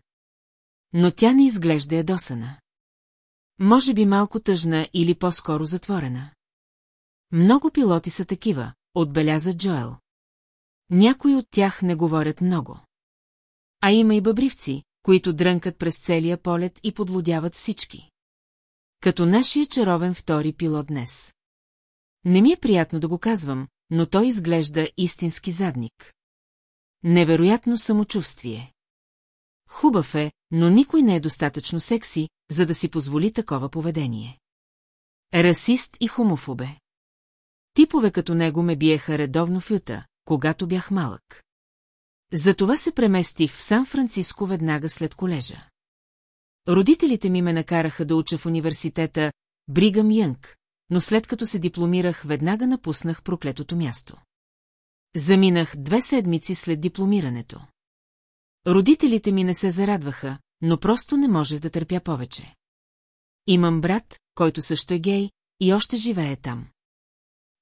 Но тя не изглежда ядосана. Може би малко тъжна или по-скоро затворена. Много пилоти са такива, отбеляза Джоел. Някои от тях не говорят много. А има и бъбривци, които дрънкат през целия полет и подлодяват всички. Като нашия чаровен втори пилот днес. Не ми е приятно да го казвам, но той изглежда истински задник. Невероятно самочувствие. Хубав е, но никой не е достатъчно секси, за да си позволи такова поведение. Расист и хомофобе. Типове като него ме биеха редовно в Юта, когато бях малък. Затова се преместих в Сан-Франциско веднага след колежа. Родителите ми ме накараха да уча в университета Бригам Янг, но след като се дипломирах, веднага напуснах проклетото място. Заминах две седмици след дипломирането. Родителите ми не се зарадваха, но просто не можех да търпя повече. Имам брат, който също е гей, и още живее там.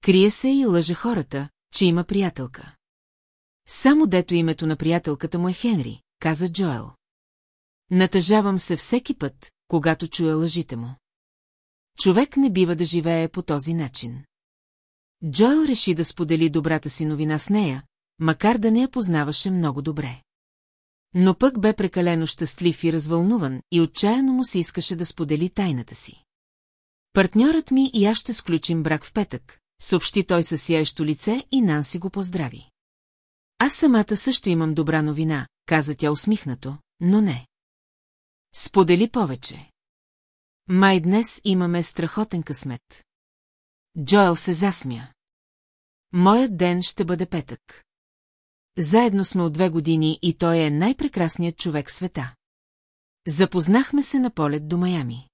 Крие се и лъже хората, че има приятелка. Само дето името на приятелката му е Хенри, каза Джоел. Натъжавам се всеки път, когато чуя лъжите му. Човек не бива да живее по този начин. Джоел реши да сподели добрата си новина с нея, макар да не я познаваше много добре. Но пък бе прекалено щастлив и развълнуван и отчаяно му се искаше да сподели тайната си. Партньорът ми и аз ще сключим брак в петък, съобщи той със сияещо лице и Нанси го поздрави. Аз самата също имам добра новина, каза тя усмихнато, но не. Сподели повече. Май днес имаме страхотен късмет. Джоел се засмя. Моят ден ще бъде петък. Заедно сме от две години и той е най-прекрасният човек в света. Запознахме се на полет до Майами.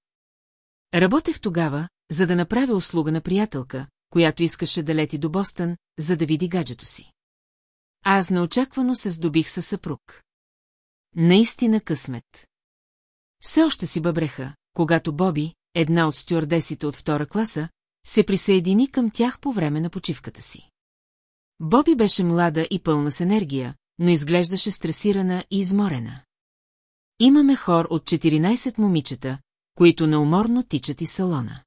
Работех тогава, за да направя услуга на приятелка, която искаше да лети до Бостън, за да види гаджето си. Аз неочаквано се здобих със съпруг. Наистина късмет. Все още си бъбреха, когато Боби, една от стюардесите от втора класа, се присъедини към тях по време на почивката си. Боби беше млада и пълна с енергия, но изглеждаше стресирана и изморена. Имаме хор от 14 момичета, които неуморно тичат из салона.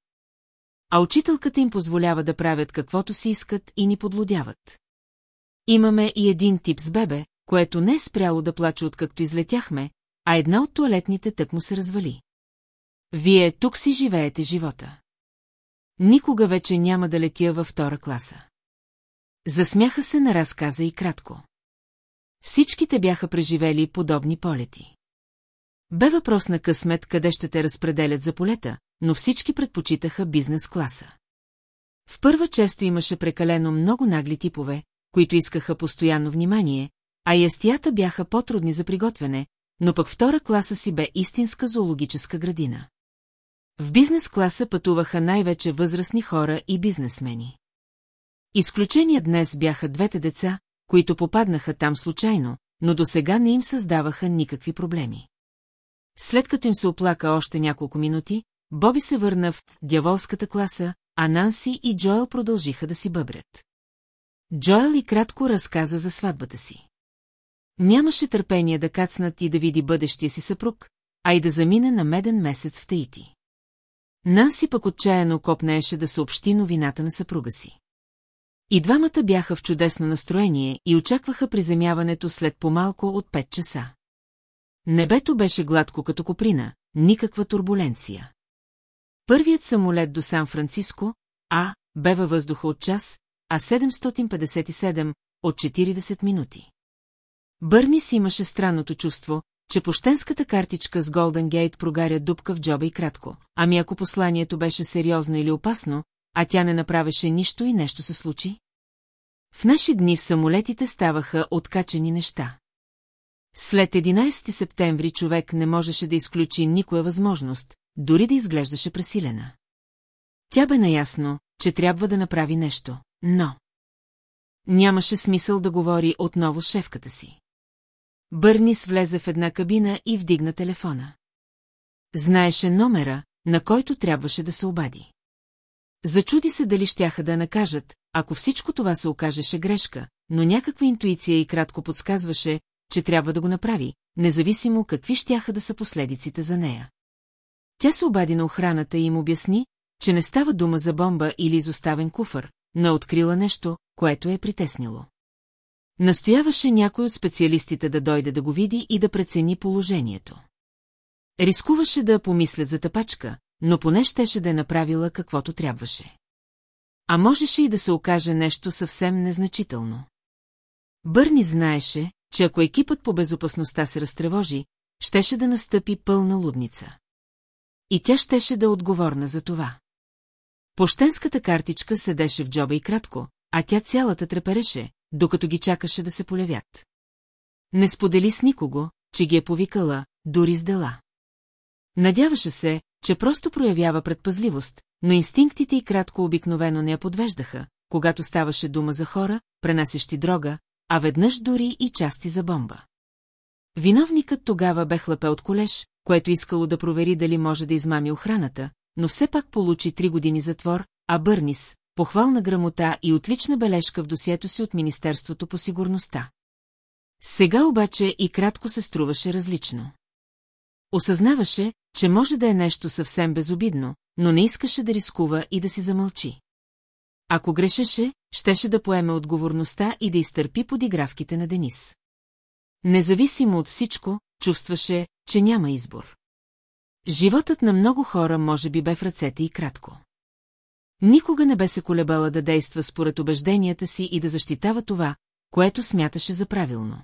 А учителката им позволява да правят каквото си искат и ни подлодяват. Имаме и един тип с бебе, което не е спряло да плаче откакто излетяхме, а една от туалетните тък му се развали. Вие тук си живеете живота. Никога вече няма да летя във втора класа. Засмяха се на разказа и кратко. Всичките бяха преживели подобни полети. Бе въпрос на късмет къде ще те разпределят за полета, но всички предпочитаха бизнес класа. В първа често имаше прекалено много нагли типове, които искаха постоянно внимание, а ястията бяха по-трудни за приготвяне, но пък втора класа си бе истинска зоологическа градина. В бизнес класа пътуваха най-вече възрастни хора и бизнесмени. Изключения днес бяха двете деца, които попаднаха там случайно, но до сега не им създаваха никакви проблеми. След като им се оплака още няколко минути, Боби се върна в дяволската класа, а Нанси и Джоел продължиха да си бъбрят. Джоел и кратко разказа за сватбата си. Нямаше търпение да кацнат и да види бъдещия си съпруг, а и да замине на меден месец в Таити. Нанси пък отчаяно копнееше да съобщи новината на съпруга си. И двамата бяха в чудесно настроение и очакваха приземяването след по-малко от 5 часа. Небето беше гладко като коприна, никаква турбуленция. Първият самолет до Сан-Франциско, А, бе във въздуха от час, а 757 от 40 минути. Бърни си имаше странното чувство, че пощенската картичка с Голден Гейт прогаря дупка в джоба и кратко. Ами ако посланието беше сериозно или опасно, а тя не направеше нищо и нещо се случи? В наши дни в самолетите ставаха откачени неща. След 11 септември човек не можеше да изключи никоя възможност, дори да изглеждаше пресилена. Тя бе наясно, че трябва да направи нещо, но... Нямаше смисъл да говори отново с шефката си. Бърнис влезе в една кабина и вдигна телефона. Знаеше номера, на който трябваше да се обади. Зачуди се дали щяха да накажат, ако всичко това се окажеше грешка, но някаква интуиция и кратко подсказваше, че трябва да го направи, независимо какви щяха да са последиците за нея. Тя се обади на охраната и им обясни, че не става дума за бомба или изоставен куфър, но открила нещо, което е притеснило. Настояваше някой от специалистите да дойде да го види и да прецени положението. Рискуваше да помислят за тъпачка, но поне щеше да е направила каквото трябваше. А можеше и да се окаже нещо съвсем незначително. Бърни знаеше, че ако екипът по безопасността се разтревожи, щеше да настъпи пълна лудница. И тя щеше да е отговорна за това. Пощенската картичка седеше в джоба и кратко, а тя цялата трепереше, докато ги чакаше да се полявят. Не сподели с никого, че ги е повикала, дори с дела. Надяваше се, че просто проявява предпазливост, но инстинктите и кратко обикновено не я подвеждаха, когато ставаше дума за хора, пренасящи дрога, а веднъж дори и части за бомба. Виновникът тогава бе хлапе от колеж, което искало да провери дали може да измами охраната, но все пак получи три години затвор, а Бърнис – похвална грамота и отлична бележка в досието си от Министерството по сигурността. Сега обаче и кратко се струваше различно. Осъзнаваше, че може да е нещо съвсем безобидно, но не искаше да рискува и да си замълчи. Ако грешеше, щеше да поеме отговорността и да изтърпи подигравките на Денис. Независимо от всичко, чувстваше, че няма избор. Животът на много хора може би бе в ръцете и кратко. Никога не бе се колебала да действа според убежденията си и да защитава това, което смяташе за правилно.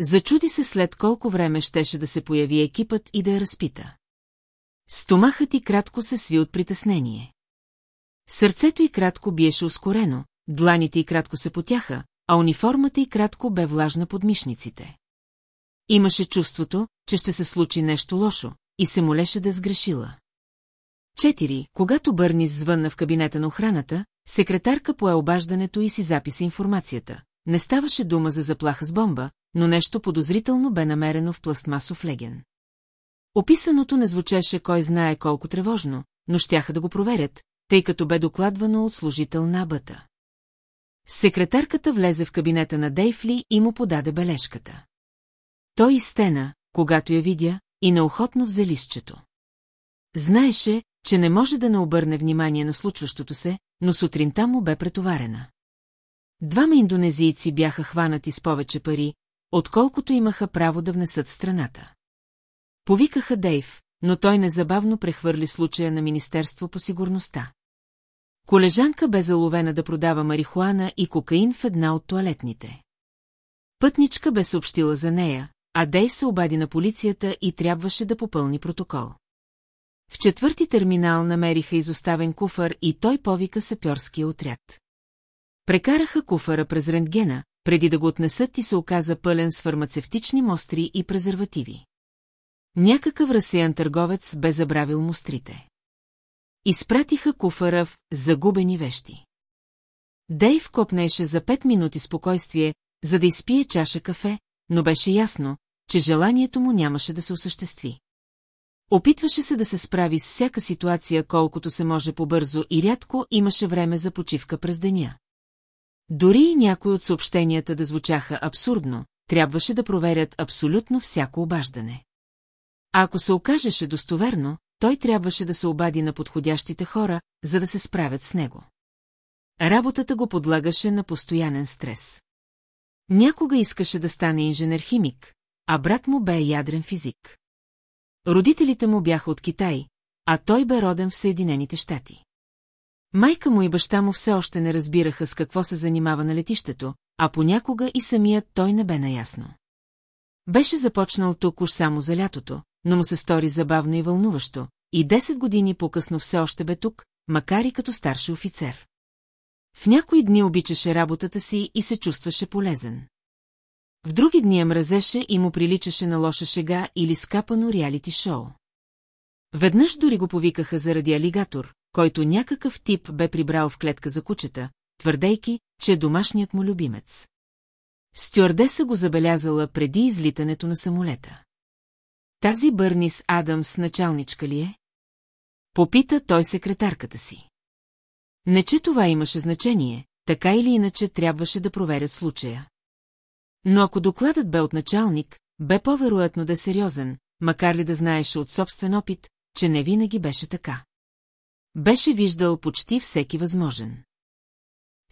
Зачуди се след колко време щеше да се появи екипът и да я разпита. Стомахът и кратко се сви от притеснение. Сърцето й кратко биеше ускорено, дланите й кратко се потяха, а униформата й кратко бе влажна под мишниците. Имаше чувството, че ще се случи нещо лошо, и се молеше да сгрешила. Четири, когато Бърнис звънна в кабинета на охраната, секретарка пое обаждането и си записа информацията. Не ставаше дума за заплаха с бомба, но нещо подозрително бе намерено в пластмасов леген. Описаното не звучеше кой знае колко тревожно, но щяха да го проверят, тъй като бе докладвано от служител на абата. Секретарката влезе в кабинета на Дейфли и му подаде бележката. Той изстена, когато я видя, и неохотно взе листчето. Знаеше, че не може да не обърне внимание на случващото се, но сутринта му бе претоварена. Двама индонезийци бяха хванати с повече пари, отколкото имаха право да внесат страната. Повикаха Дейв, но той незабавно прехвърли случая на Министерство по сигурността. Колежанка бе заловена да продава марихуана и кокаин в една от туалетните. Пътничка бе съобщила за нея, а Дейв се обади на полицията и трябваше да попълни протокол. В четвърти терминал намериха изоставен куфър и той повика сапьорския отряд. Прекараха куфара през рентгена, преди да го отнесат и се оказа пълен с фармацевтични мостри и презервативи. Някакъв разсеян търговец бе забравил мострите. Изпратиха куфара в загубени вещи. Дейв копнеше за пет минути спокойствие, за да изпие чаша кафе, но беше ясно, че желанието му нямаше да се осъществи. Опитваше се да се справи с всяка ситуация колкото се може побързо и рядко имаше време за почивка през деня. Дори и някои от съобщенията да звучаха абсурдно, трябваше да проверят абсолютно всяко обаждане. А ако се окажеше достоверно, той трябваше да се обади на подходящите хора, за да се справят с него. Работата го подлагаше на постоянен стрес. Някога искаше да стане инженер-химик, а брат му бе ядрен физик. Родителите му бяха от Китай, а той бе роден в Съединените щати. Майка му и баща му все още не разбираха с какво се занимава на летището, а понякога и самият той не бе наясно. Беше започнал тук уж само за лятото, но му се стори забавно и вълнуващо, и 10 години по-късно все още бе тук, макар и като старши офицер. В някои дни обичаше работата си и се чувстваше полезен. В други дни я мразеше и му приличаше на лоша шега или скапано реалити шоу. Веднъж дори го повикаха заради алигатор, който някакъв тип бе прибрал в клетка за кучета, твърдейки, че е домашният му любимец. Стюардеса го забелязала преди излитането на самолета. Тази Бърнис Адамс началничка ли е? Попита той секретарката си. Не, че това имаше значение, така или иначе трябваше да проверят случая. Но ако докладът бе от началник, бе по-вероятно да е сериозен, макар ли да знаеше от собствен опит, че не винаги беше така. Беше виждал почти всеки възможен.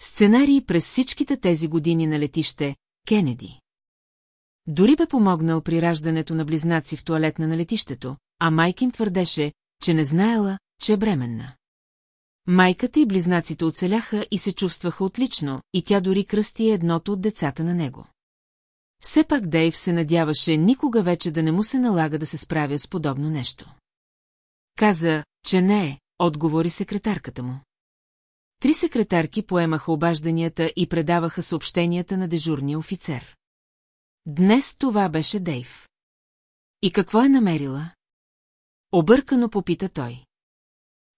Сценарий през всичките тези години на летище Кенеди. Дори бе помогнал при раждането на близнаци в туалетна на летището, а майка им твърдеше, че не знаела, че е бременна. Майката и близнаците оцеляха и се чувстваха отлично, и тя дори кръсти едното от децата на него. Все пак Дейв се надяваше никога вече да не му се налага да се справя с подобно нещо. Каза, че не е, отговори секретарката му. Три секретарки поемаха обажданията и предаваха съобщенията на дежурния офицер. Днес това беше Дейв. И какво е намерила? Объркано попита той.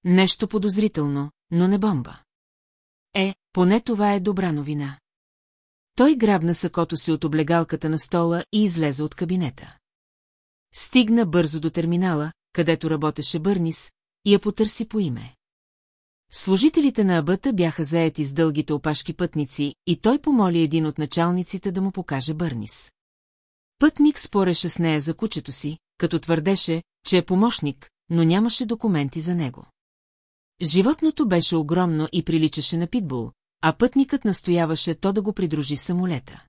Нещо подозрително, но не бомба. Е, поне това е добра новина. Той грабна сакото си от облегалката на стола и излезе от кабинета. Стигна бързо до терминала, където работеше Бърнис, и я потърси по име. Служителите на абъта бяха заети с дългите опашки пътници и той помоли един от началниците да му покаже Бърнис. Пътник спореше с нея за кучето си, като твърдеше, че е помощник, но нямаше документи за него. Животното беше огромно и приличаше на питбул, а пътникът настояваше то да го придружи в самолета.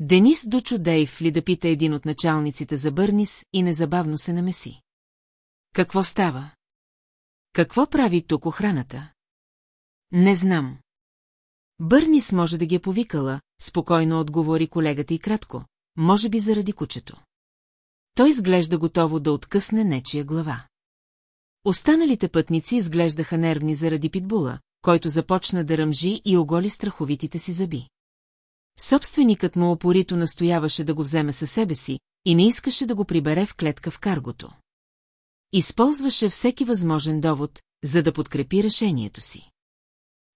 Денис дочу Дейв ли да пита един от началниците за Бърнис и незабавно се намеси. Какво става? Какво прави тук охраната? Не знам. Бърнис може да ги е повикала, спокойно отговори колегата и кратко, може би заради кучето. Той изглежда готово да откъсне нечия глава. Останалите пътници изглеждаха нервни заради питбула, който започна да ръмжи и оголи страховитите си зъби. Собственикът му опорито настояваше да го вземе със себе си и не искаше да го прибере в клетка в каргото. Използваше всеки възможен довод, за да подкрепи решението си.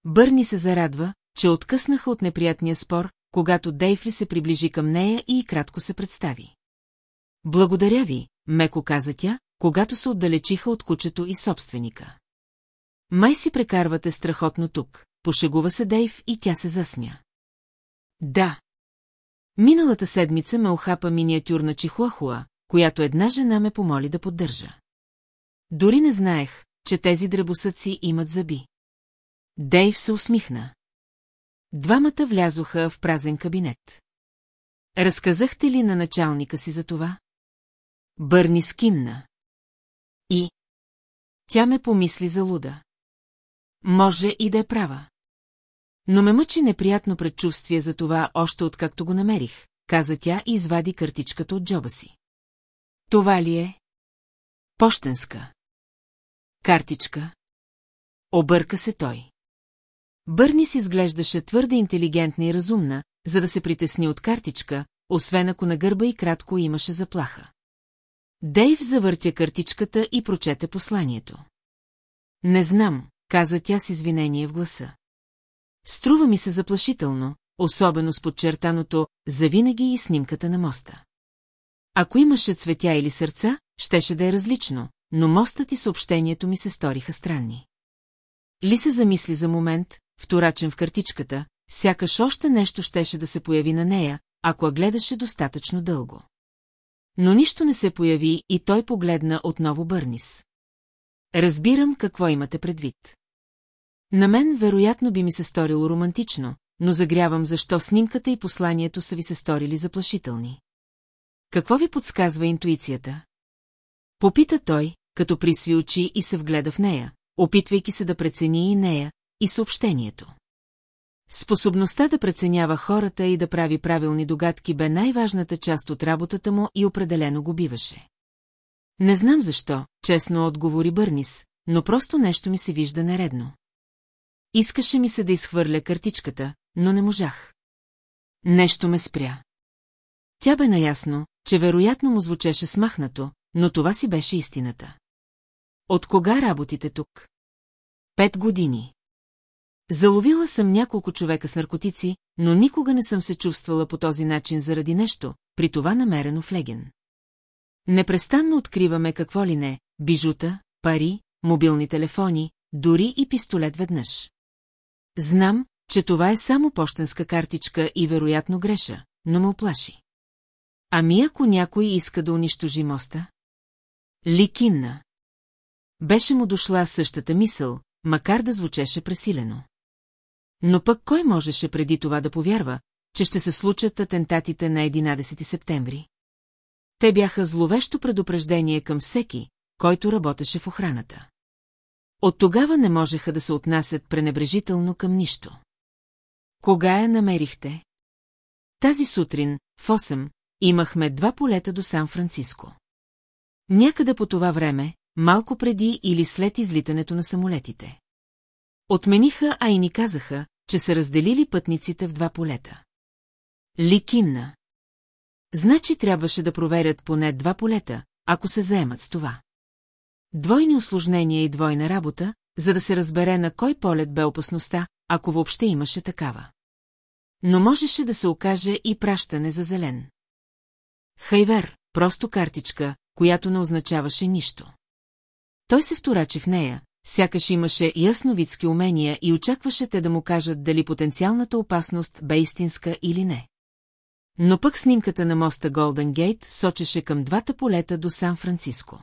Бърни се зарадва, че откъснаха от неприятния спор, когато Дейфли се приближи към нея и кратко се представи. Благодаря ви, меко каза тя, когато се отдалечиха от кучето и собственика. Май си прекарвате страхотно тук, пошегува се Дейв и тя се засмя. Да. Миналата седмица ме охапа миниатюрна чихуахуа, която една жена ме помоли да поддържа. Дори не знаех, че тези дребосъци имат зъби. Дейв се усмихна. Двамата влязоха в празен кабинет. Разказахте ли на началника си за това? Бърни скимна. И? Тя ме помисли за луда. Може и да е права. Но ме мъчи неприятно предчувствие за това, още откакто го намерих, каза тя и извади картичката от джоба си. Това ли е? Пощенска. Картичка. Обърка се той. Бърни си изглеждаше твърде интелигентна и разумна, за да се притесни от картичка, освен ако на гърба и кратко имаше заплаха. Дейв завъртя картичката и прочете посланието. Не знам, каза тя с извинение в гласа. Струва ми се заплашително, особено с подчертаното «завинаги» и снимката на моста. Ако имаше цветя или сърца, щеше да е различно, но мостът и съобщението ми се сториха странни. Ли се замисли за момент, вторачен в картичката, сякаш още нещо щеше да се появи на нея, ако я гледаше достатъчно дълго. Но нищо не се появи и той погледна отново Бърнис. Разбирам какво имате предвид. На мен вероятно би ми се сторило романтично, но загрявам защо снимката и посланието са ви се сторили заплашителни. Какво ви подсказва интуицията? Попита той, като присви очи и се вгледа в нея, опитвайки се да прецени и нея, и съобщението. Способността да преценява хората и да прави правилни догадки бе най-важната част от работата му и определено го биваше. Не знам защо, честно отговори Бърнис, но просто нещо ми се вижда нередно. Искаше ми се да изхвърля картичката, но не можах. Нещо ме спря. Тя бе наясно, че вероятно му звучеше смахнато, но това си беше истината. От кога работите тук? Пет години. Заловила съм няколко човека с наркотици, но никога не съм се чувствала по този начин заради нещо, при това намерено в Леген. Непрестанно откриваме какво ли не, бижута, пари, мобилни телефони, дори и пистолет веднъж. Знам, че това е само почтенска картичка и вероятно греша, но ме оплаши. Ами ако някой иска да унищожи моста? Ли кимна. Беше му дошла същата мисъл, макар да звучеше пресилено. Но пък кой можеше преди това да повярва, че ще се случат атентатите на 11 септември? Те бяха зловещо предупреждение към всеки, който работеше в охраната. От тогава не можеха да се отнасят пренебрежително към нищо. Кога я намерихте? Тази сутрин, в 8, имахме два полета до Сан-Франциско. Някъде по това време, малко преди или след излитането на самолетите. Отмениха, а и ни казаха, че са разделили пътниците в два полета. Ли кимна. Значи трябваше да проверят поне два полета, ако се заемат с това. Двойни осложнения и двойна работа, за да се разбере на кой полет бе опасността, ако въобще имаше такава. Но можеше да се окаже и пращане за зелен. Хайвер, просто картичка, която не означаваше нищо. Той се вторачи в нея, сякаш имаше ясновидски умения и очакваше те да му кажат дали потенциалната опасност бе истинска или не. Но пък снимката на моста Голден Гейт сочеше към двата полета до Сан-Франциско.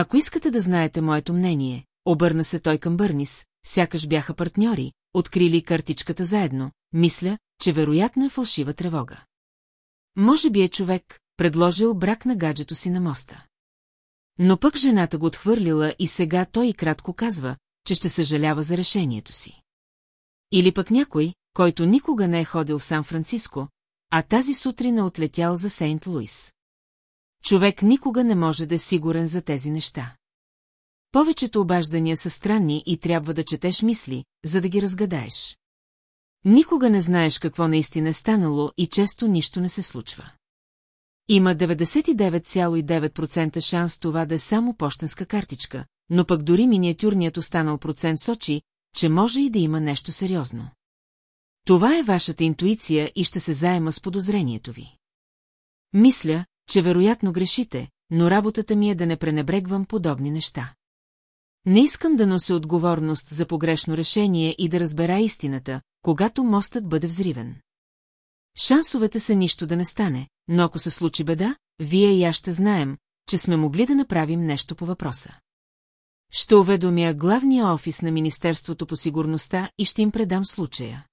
Ако искате да знаете моето мнение, обърна се той към Бърнис, сякаш бяха партньори, открили картичката заедно, мисля, че вероятно е фалшива тревога. Може би е човек, предложил брак на гаджето си на моста. Но пък жената го отхвърлила и сега той и кратко казва, че ще съжалява за решението си. Или пък някой, който никога не е ходил в Сан-Франциско, а тази сутрин е отлетял за Сейнт-Луис. Човек никога не може да е сигурен за тези неща. Повечето обаждания са странни и трябва да четеш мисли, за да ги разгадаеш. Никога не знаеш какво наистина е станало и често нищо не се случва. Има 99,9% шанс това да е само почтенска картичка, но пък дори миниатюрният останал процент сочи, че може и да има нещо сериозно. Това е вашата интуиция и ще се заема с подозрението ви. Мисля, че вероятно грешите, но работата ми е да не пренебрегвам подобни неща. Не искам да нося отговорност за погрешно решение и да разбера истината, когато мостът бъде взривен. Шансовете са нищо да не стане, но ако се случи беда, вие и аз ще знаем, че сме могли да направим нещо по въпроса. Ще уведомя главния офис на Министерството по сигурността и ще им предам случая.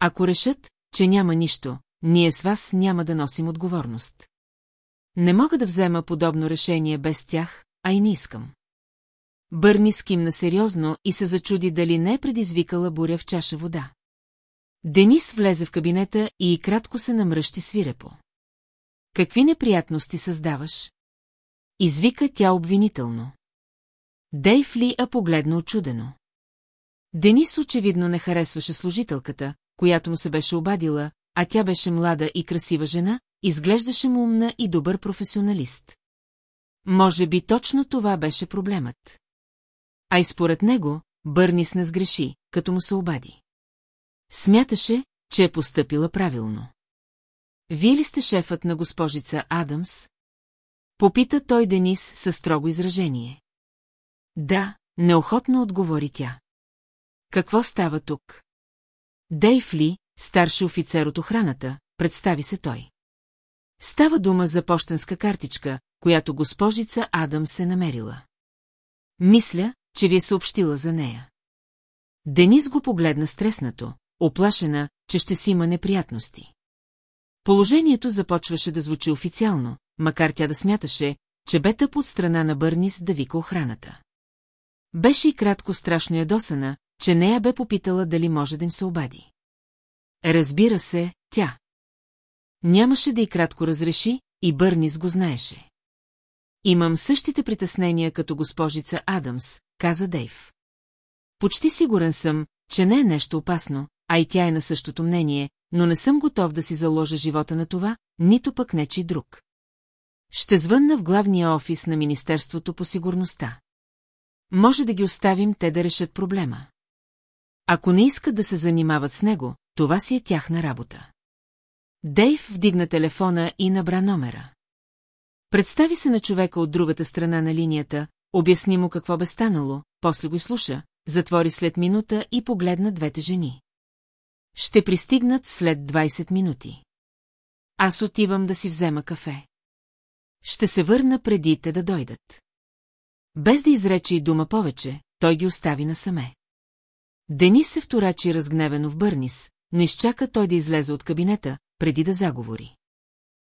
Ако решат, че няма нищо, ние с вас няма да носим отговорност. Не мога да взема подобно решение без тях, а и не искам. Бърни скимна сериозно и се зачуди дали не е предизвикала буря в чаша вода. Денис влезе в кабинета и кратко се намръщи свирепо. Какви неприятности създаваш? Извика тя обвинително. Дейв ли а погледна очудено. Денис очевидно не харесваше служителката, която му се беше обадила, а тя беше млада и красива жена, изглеждаше му умна и добър професионалист. Може би точно това беше проблемът. А и според него, Бърнис не сгреши, като му се обади. Смяташе, че е постъпила правилно. Вие ли сте шефът на госпожица Адамс? Попита той Денис със строго изражение. Да, неохотно отговори тя. Какво става тук? Дейв Ли, старши офицер от охраната, представи се той. Става дума за почтенска картичка, която госпожица Адам се намерила. Мисля, че ви е съобщила за нея. Денис го погледна стреснато, оплашена, че ще си има неприятности. Положението започваше да звучи официално, макар тя да смяташе, че бе тъп от страна на Бърнис да вика охраната. Беше и кратко страшно ядосана, че нея бе попитала дали може да им се обади. Разбира се, тя. Нямаше да и кратко разреши, и Бърнис го знаеше. Имам същите притеснения като госпожица Адамс, каза Дейв. Почти сигурен съм, че не е нещо опасно, а и тя е на същото мнение, но не съм готов да си заложа живота на това, нито пък нечи друг. Ще звънна в главния офис на Министерството по сигурността. Може да ги оставим те да решат проблема. Ако не искат да се занимават с него, това си е тяхна работа. Дейв вдигна телефона и набра номера. Представи се на човека от другата страна на линията, обясни му какво бе станало, после го изслуша, затвори след минута и погледна двете жени. Ще пристигнат след 20 минути. Аз отивам да си взема кафе. Ще се върна преди те да дойдат. Без да изрече и дума повече, той ги остави насаме. Денис се вторачи разгневено в Бърнис, но изчака той да излезе от кабинета, преди да заговори.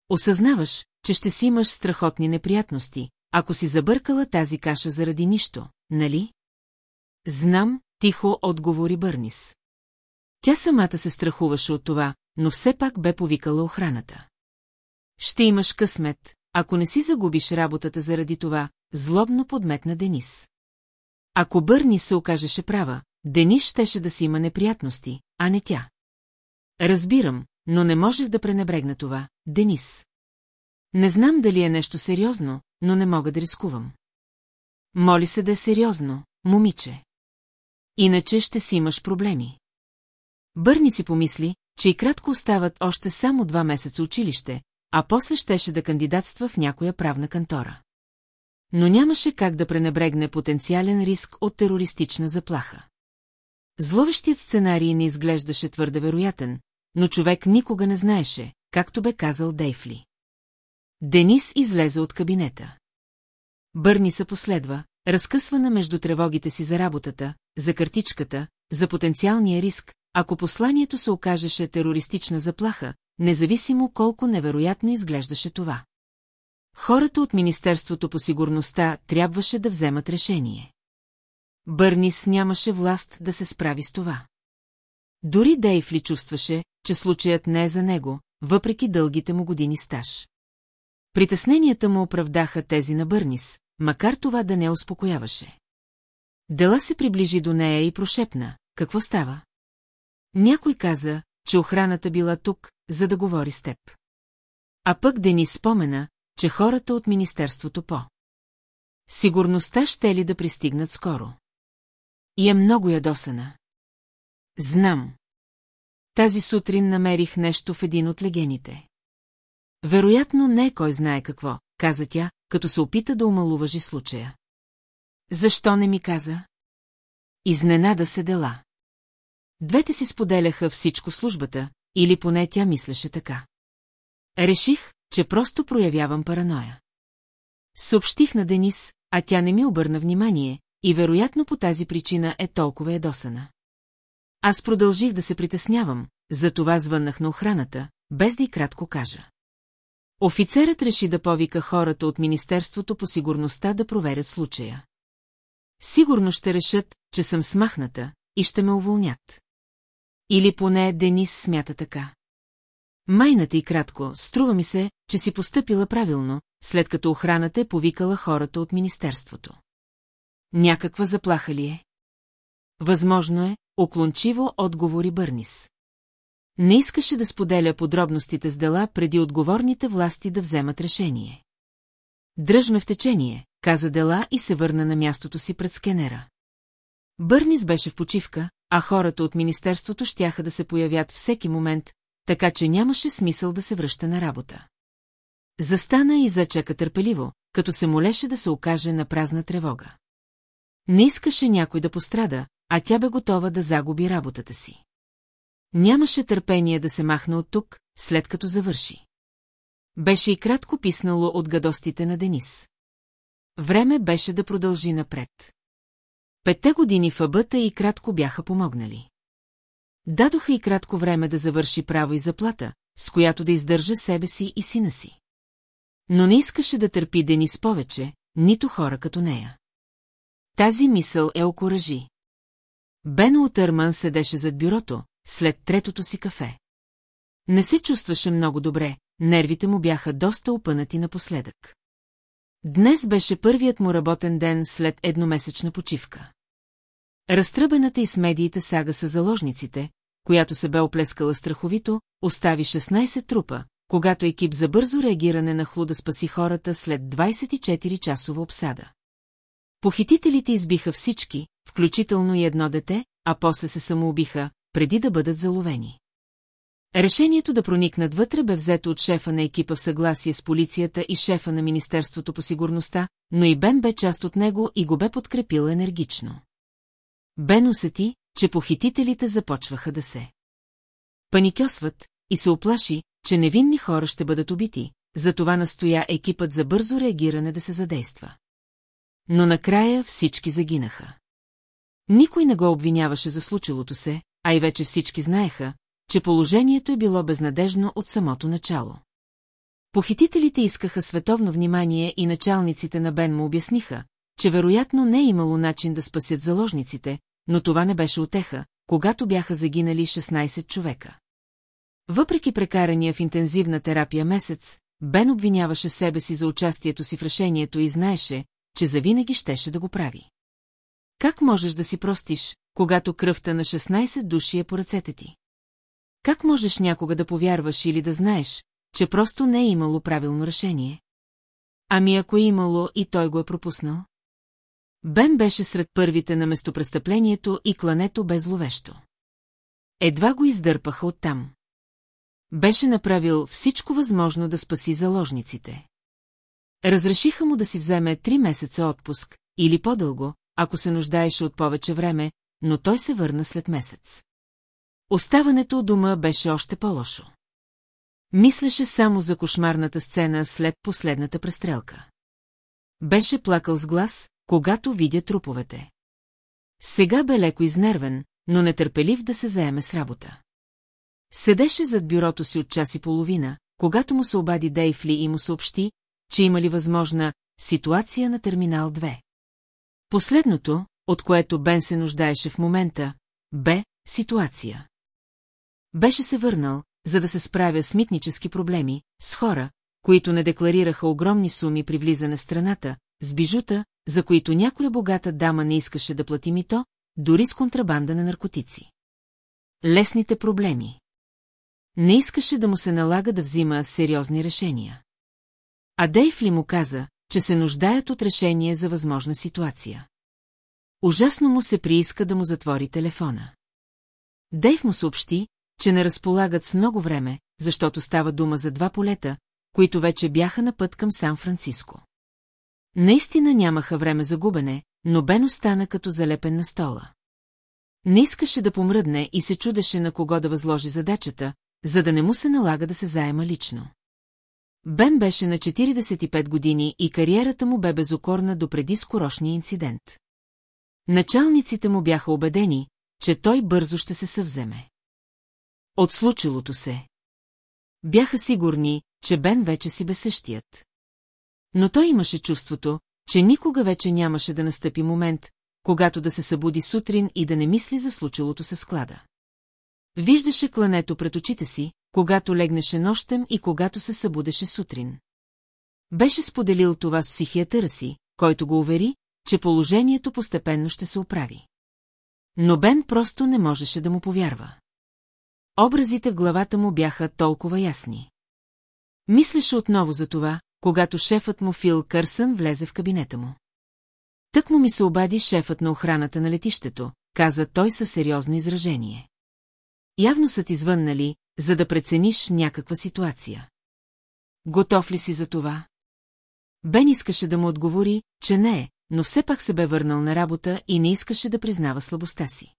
Осъзнаваш, че ще си имаш страхотни неприятности, ако си забъркала тази каша заради нищо, нали? Знам, тихо отговори Бърнис. Тя самата се страхуваше от това, но все пак бе повикала охраната. Ще имаш късмет, ако не си загубиш работата заради това, злобно подметна Денис. Ако Бърни се окажеше права, Денис щеше да си има неприятности, а не тя. Разбирам, но не можех да пренебрегна това, Денис. Не знам дали е нещо сериозно, но не мога да рискувам. Моли се да е сериозно, момиче. Иначе ще си имаш проблеми. Бърни си помисли, че и кратко остават още само два месеца училище, а после щеше да кандидатства в някоя правна кантора. Но нямаше как да пренебрегне потенциален риск от терористична заплаха. Зловещият сценарий не изглеждаше твърде вероятен, но човек никога не знаеше, както бе казал Дейфли. Денис излезе от кабинета. Бърни се последва, разкъсвана между тревогите си за работата, за картичката, за потенциалния риск, ако посланието се окажеше терористична заплаха, независимо колко невероятно изглеждаше това. Хората от Министерството по сигурността трябваше да вземат решение. Бърнис нямаше власт да се справи с това. Дори Дейв ли чувстваше, че случаят не е за него, въпреки дългите му години стаж. Притесненията му оправдаха тези на Бърнис, макар това да не успокояваше. Дела се приближи до нея и прошепна. Какво става? Някой каза, че охраната била тук, за да говори с теб. А пък Денис спомена, че хората от Министерството по. Сигурността ще ли да пристигнат скоро. И е много ядосана. Знам. Тази сутрин намерих нещо в един от легените. Вероятно не е кой знае какво, каза тя, като се опита да омалуважи случая. Защо не ми каза? Изненада се дела. Двете си споделяха всичко службата, или поне тя мислеше така. Реших, че просто проявявам параноя. Съобщих на Денис, а тя не ми обърна внимание, и вероятно по тази причина е толкова ядосана. Аз продължих да се притеснявам, затова звъннах на охраната, без да и кратко кажа. Офицерът реши да повика хората от Министерството по сигурността да проверят случая. Сигурно ще решат, че съм смахната и ще ме уволнят. Или поне Денис смята така. Майната и кратко, струва ми се, че си постъпила правилно, след като охраната е повикала хората от Министерството. Някаква заплаха ли е? Възможно е, оклончиво отговори Бърнис. Не искаше да споделя подробностите с дела преди отговорните власти да вземат решение. Дръжме в течение, каза Дела и се върна на мястото си пред скенера. Бърнис беше в почивка, а хората от Министерството щяха да се появят всеки момент, така че нямаше смисъл да се връща на работа. Застана и зачака търпеливо, като се молеше да се окаже на празна тревога. Не искаше някой да пострада, а тя бе готова да загуби работата си. Нямаше търпение да се махне от тук, след като завърши. Беше и кратко писнало от гадостите на Денис. Време беше да продължи напред. Петте години в абъта и кратко бяха помогнали. Дадоха и кратко време да завърши право и заплата, с която да издържа себе си и сина си. Но не искаше да търпи Денис повече, нито хора като нея. Тази мисъл е окоръжи. Бено Отърман седеше зад бюрото, след третото си кафе. Не се чувстваше много добре, нервите му бяха доста опънати напоследък. Днес беше първият му работен ден след едномесечна почивка. Разтръбената и с медиите сага с заложниците, която се бе оплескала страховито, остави 16 трупа, когато екип за бързо реагиране на хлуда спаси хората след 24-часова обсада. Похитителите избиха всички, включително и едно дете, а после се самоубиха, преди да бъдат заловени. Решението да проникнат вътре бе взето от шефа на екипа в съгласие с полицията и шефа на Министерството по сигурността, но и Бен бе част от него и го бе подкрепил енергично. Бен усети, че похитителите започваха да се. Паникьосват и се оплаши, че невинни хора ще бъдат убити, затова настоя екипът за бързо реагиране да се задейства. Но накрая всички загинаха. Никой не го обвиняваше за случилото се, а и вече всички знаеха, че положението е било безнадежно от самото начало. Похитителите искаха световно внимание и началниците на Бен му обясниха, че вероятно не е имало начин да спасят заложниците, но това не беше отеха, когато бяха загинали 16 човека. Въпреки прекарания в интензивна терапия месец, Бен обвиняваше себе си за участието си в решението и знаеше, че завинаги щеше да го прави. Как можеш да си простиш, когато кръвта на 16 души е по ръцете ти? Как можеш някога да повярваш или да знаеш, че просто не е имало правилно решение? Ами ако е имало и той го е пропуснал? Бен беше сред първите на местопрестъплението и клането бе зловещо. Едва го издърпаха оттам. Беше направил всичко възможно да спаси заложниците. Разрешиха му да си вземе три месеца отпуск, или по-дълго, ако се нуждаеше от повече време, но той се върна след месец. Оставането у дома беше още по-лошо. Мислеше само за кошмарната сцена след последната престрелка. Беше плакал с глас, когато видя труповете. Сега бе леко изнервен, но нетърпелив да се заеме с работа. Седеше зад бюрото си от час и половина, когато му се обади Дейфли и му съобщи, че има ли възможна ситуация на терминал 2. Последното, от което Бен се нуждаеше в момента, бе ситуация. Беше се върнал, за да се справя с митнически проблеми, с хора, които не декларираха огромни суми при влизане в страната, с бижута, за които някоя богата дама не искаше да плати мито, дори с контрабанда на наркотици. Лесните проблеми. Не искаше да му се налага да взима сериозни решения. А Дейв ли му каза, че се нуждаят от решение за възможна ситуация. Ужасно му се прииска да му затвори телефона. Дейв му съобщи, че не разполагат с много време, защото става дума за два полета, които вече бяха на път към Сан-Франциско. Наистина нямаха време за губене, но Бен остана като залепен на стола. Не искаше да помръдне и се чудеше на кого да възложи задачата, за да не му се налага да се заема лично. Бен беше на 45 години и кариерата му бе безокорна до преди скорошния инцидент. Началниците му бяха убедени, че той бързо ще се съвземе. От случилото се. Бяха сигурни, че Бен вече си бе същият. Но той имаше чувството, че никога вече нямаше да настъпи момент, когато да се събуди сутрин и да не мисли за случилото се склада. Виждаше клането пред очите си, когато легнеше нощем и когато се събудеше сутрин. Беше споделил това с психиатъра си, който го увери, че положението постепенно ще се оправи. Но Бен просто не можеше да му повярва. Образите в главата му бяха толкова ясни. Мислеше отново за това, когато шефът му Фил Кърсън влезе в кабинета му. Тък му ми се обади шефът на охраната на летището, каза той със сериозно изражение. Явно са ти звъннали, за да прецениш някаква ситуация. Готов ли си за това? Бен искаше да му отговори, че не е, но все пак се бе върнал на работа и не искаше да признава слабостта си.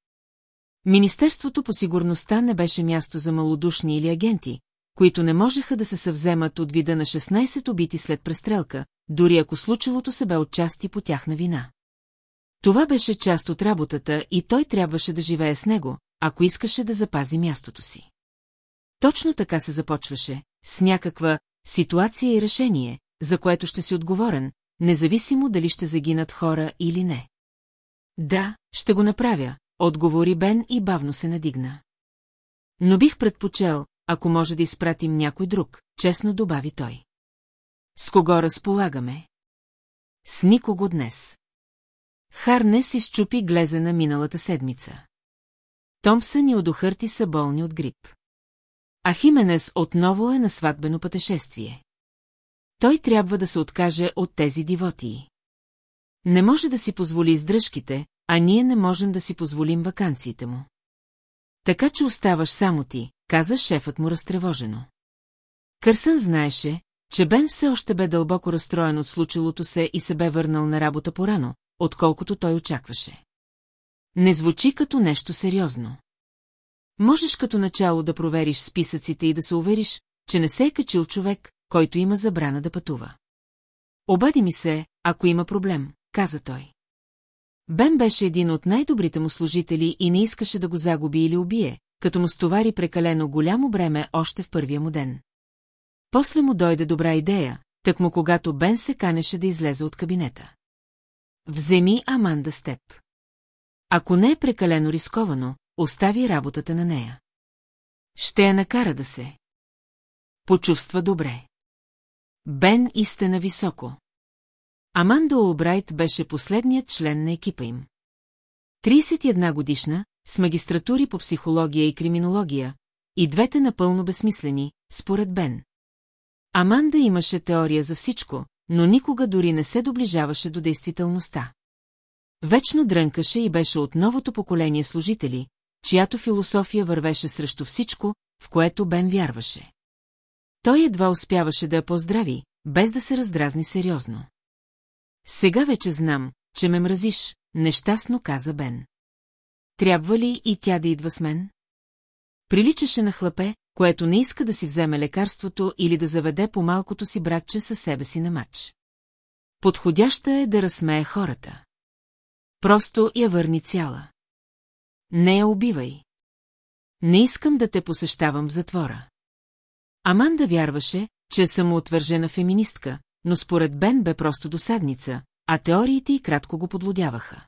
Министерството по сигурността не беше място за малодушни или агенти, които не можеха да се съвземат от вида на 16 убити след престрелка, дори ако случилото се бе отчасти по тяхна вина. Това беше част от работата и той трябваше да живее с него, ако искаше да запази мястото си. Точно така се започваше, с някаква ситуация и решение, за което ще си отговорен, независимо дали ще загинат хора или не. Да, ще го направя, отговори Бен и бавно се надигна. Но бих предпочел, ако може да изпратим някой друг, честно добави той. С кого разполагаме? С никого днес. Харнес изчупи глезена миналата седмица. Томпсън и Одохърти са болни от грип. А Хименес отново е на сватбено пътешествие. Той трябва да се откаже от тези дивотии. Не може да си позволи издръжките, а ние не можем да си позволим вакансиите му. Така че оставаш само ти, каза шефът му разтревожено. Кърсън знаеше, че Бен все още бе дълбоко разстроен от случилото се и се бе върнал на работа порано, отколкото той очакваше. Не звучи като нещо сериозно. Можеш като начало да провериш списъците и да се увериш, че не се е качил човек, който има забрана да пътува. Обади ми се, ако има проблем, каза той. Бен беше един от най-добрите му служители и не искаше да го загуби или убие, като му стовари прекалено голямо бреме още в първия му ден. После му дойде добра идея, так му когато Бен се канеше да излезе от кабинета. Вземи Аманда с теб. Ако не е прекалено рисковано, остави работата на нея. Ще я накара да се. Почувства добре. Бен истина високо. Аманда Олбрайт беше последният член на екипа им. 31 годишна, с магистратури по психология и криминология, и двете напълно безсмислени, според Бен. Аманда имаше теория за всичко, но никога дори не се доближаваше до действителността. Вечно дрънкаше и беше от новото поколение служители, чиято философия вървеше срещу всичко, в което Бен вярваше. Той едва успяваше да я поздрави, без да се раздразни сериозно. Сега вече знам, че ме мразиш, нещастно каза Бен. Трябва ли и тя да идва с мен? Приличаше на хлапе, което не иска да си вземе лекарството или да заведе по малкото си братче със себе си на мач. Подходяща е да разсмее хората. Просто я върни цяла. Не я убивай. Не искам да те посещавам в затвора. Аманда вярваше, че е самоотвържена феминистка, но според Бен бе просто досадница, а теориите й кратко го подлодяваха.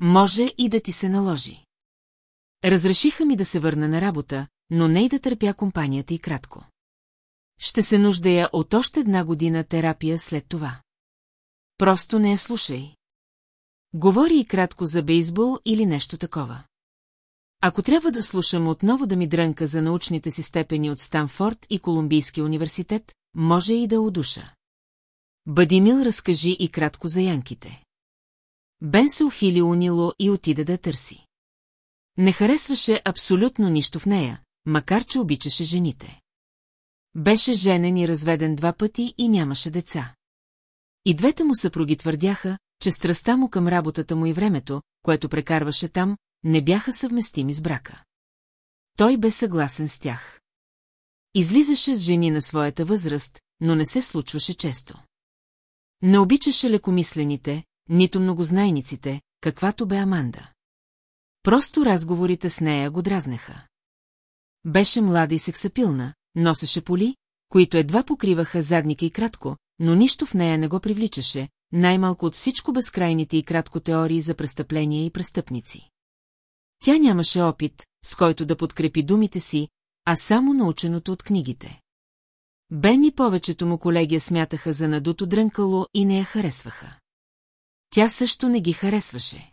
Може и да ти се наложи. Разрешиха ми да се върна на работа, но не и да търпя компанията и кратко. Ще се нуждая от още една година терапия след това. Просто не я слушай. Говори и кратко за бейсбол или нещо такова. Ако трябва да слушам отново да ми дрънка за научните си степени от Станфорд и Колумбийския университет, може и да удуша. Бадимил разкажи и кратко за янките. Бен се ухили унило и отида да търси. Не харесваше абсолютно нищо в нея, макар че обичаше жените. Беше женен и разведен два пъти и нямаше деца. И двете му съпруги твърдяха, че страстта му към работата му и времето, което прекарваше там, не бяха съвместими с брака. Той бе съгласен с тях. Излизаше с жени на своята възраст, но не се случваше често. Не обичаше лекомислените, нито многознайниците, каквато бе Аманда. Просто разговорите с нея го дразнеха. Беше млада и сексапилна, носеше поли, които едва покриваха задника и кратко, но нищо в нея не го привличаше, най-малко от всичко безкрайните и кратко теории за престъпления и престъпници. Тя нямаше опит, с който да подкрепи думите си, а само наученото от книгите. Бен и повечето му колеги смятаха за надуто дрънкало и не я харесваха. Тя също не ги харесваше.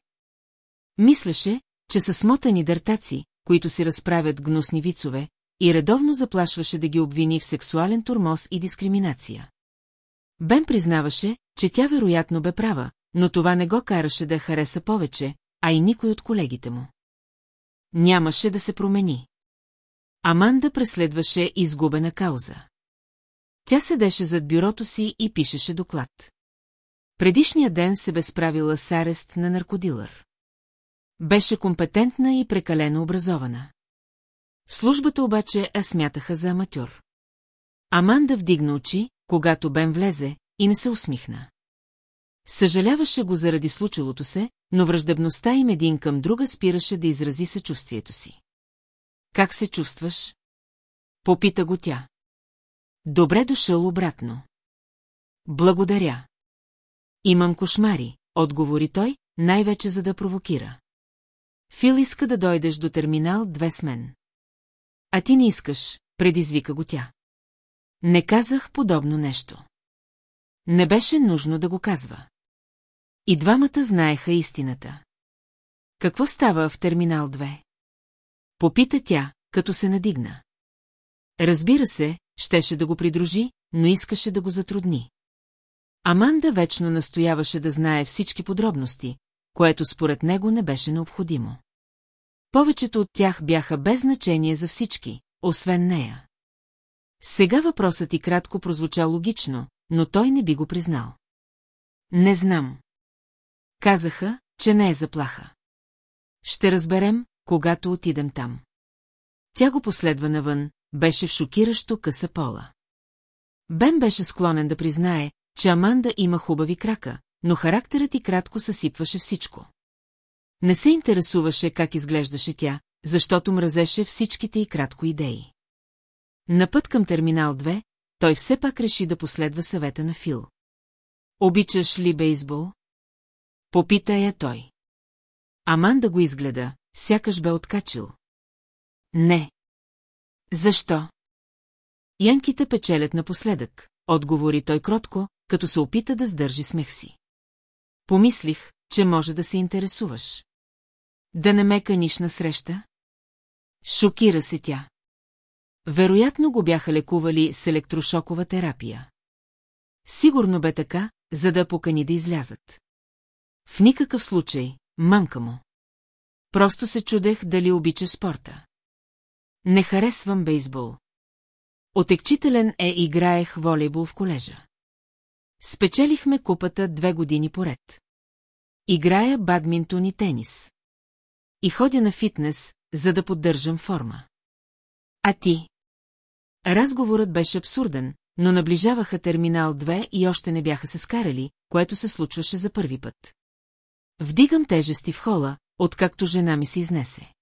Мислеше, че са смотани дъртаци, които си разправят гнусни вицове, и редовно заплашваше да ги обвини в сексуален турмоз и дискриминация. Бен признаваше, че тя вероятно бе права, но това не го караше да хареса повече, а и никой от колегите му. Нямаше да се промени. Аманда преследваше изгубена кауза. Тя седеше зад бюрото си и пишеше доклад. Предишния ден се бе справила с арест на наркодилър. Беше компетентна и прекалено образована. Службата обаче я смятаха за аматьор. Аманда вдигна очи, когато Бен влезе, и не се усмихна. Съжаляваше го заради случилото се, но враждебността им един към друга спираше да изрази съчувствието си. Как се чувстваш? Попита го тя. Добре дошъл обратно. Благодаря. Имам кошмари, отговори той, най-вече за да провокира. Фил иска да дойдеш до терминал две с мен. А ти не искаш, предизвика го тя. Не казах подобно нещо. Не беше нужно да го казва. И двамата знаеха истината. Какво става в терминал 2? Попита тя, като се надигна. Разбира се, щеше да го придружи, но искаше да го затрудни. Аманда вечно настояваше да знае всички подробности, което според него не беше необходимо. Повечето от тях бяха без значение за всички, освен нея. Сега въпросът и кратко прозвуча логично, но той не би го признал. Не знам. Казаха, че не е заплаха. Ще разберем, когато отидем там. Тя го последва навън, беше в шокиращо къса пола. Бен беше склонен да признае, че Аманда има хубави крака, но характерът и кратко съсипваше всичко. Не се интересуваше как изглеждаше тя, защото мразеше всичките и кратко идеи. На път към терминал 2, той все пак реши да последва съвета на Фил. Обичаш ли бейсбол? Попита я той. Аман да го изгледа, сякаш бе откачил. Не. Защо? Янките печелят напоследък, отговори той кротко, като се опита да сдържи смех си. Помислих, че може да се интересуваш. Да не ме каниш на среща? Шокира се тя. Вероятно го бяха лекували с електрошокова терапия. Сигурно бе така, за да покани да излязат. В никакъв случай, мамка му. Просто се чудех дали обича спорта. Не харесвам бейсбол. Отекчителен е играех волейбол в колежа. Спечелихме купата две години поред. Играя бадминтон и тенис. И ходя на фитнес, за да поддържам форма. А ти? Разговорът беше абсурден, но наближаваха терминал 2 и още не бяха се скарали, което се случваше за първи път. Вдигам тежести в хола, откакто жена ми се изнесе.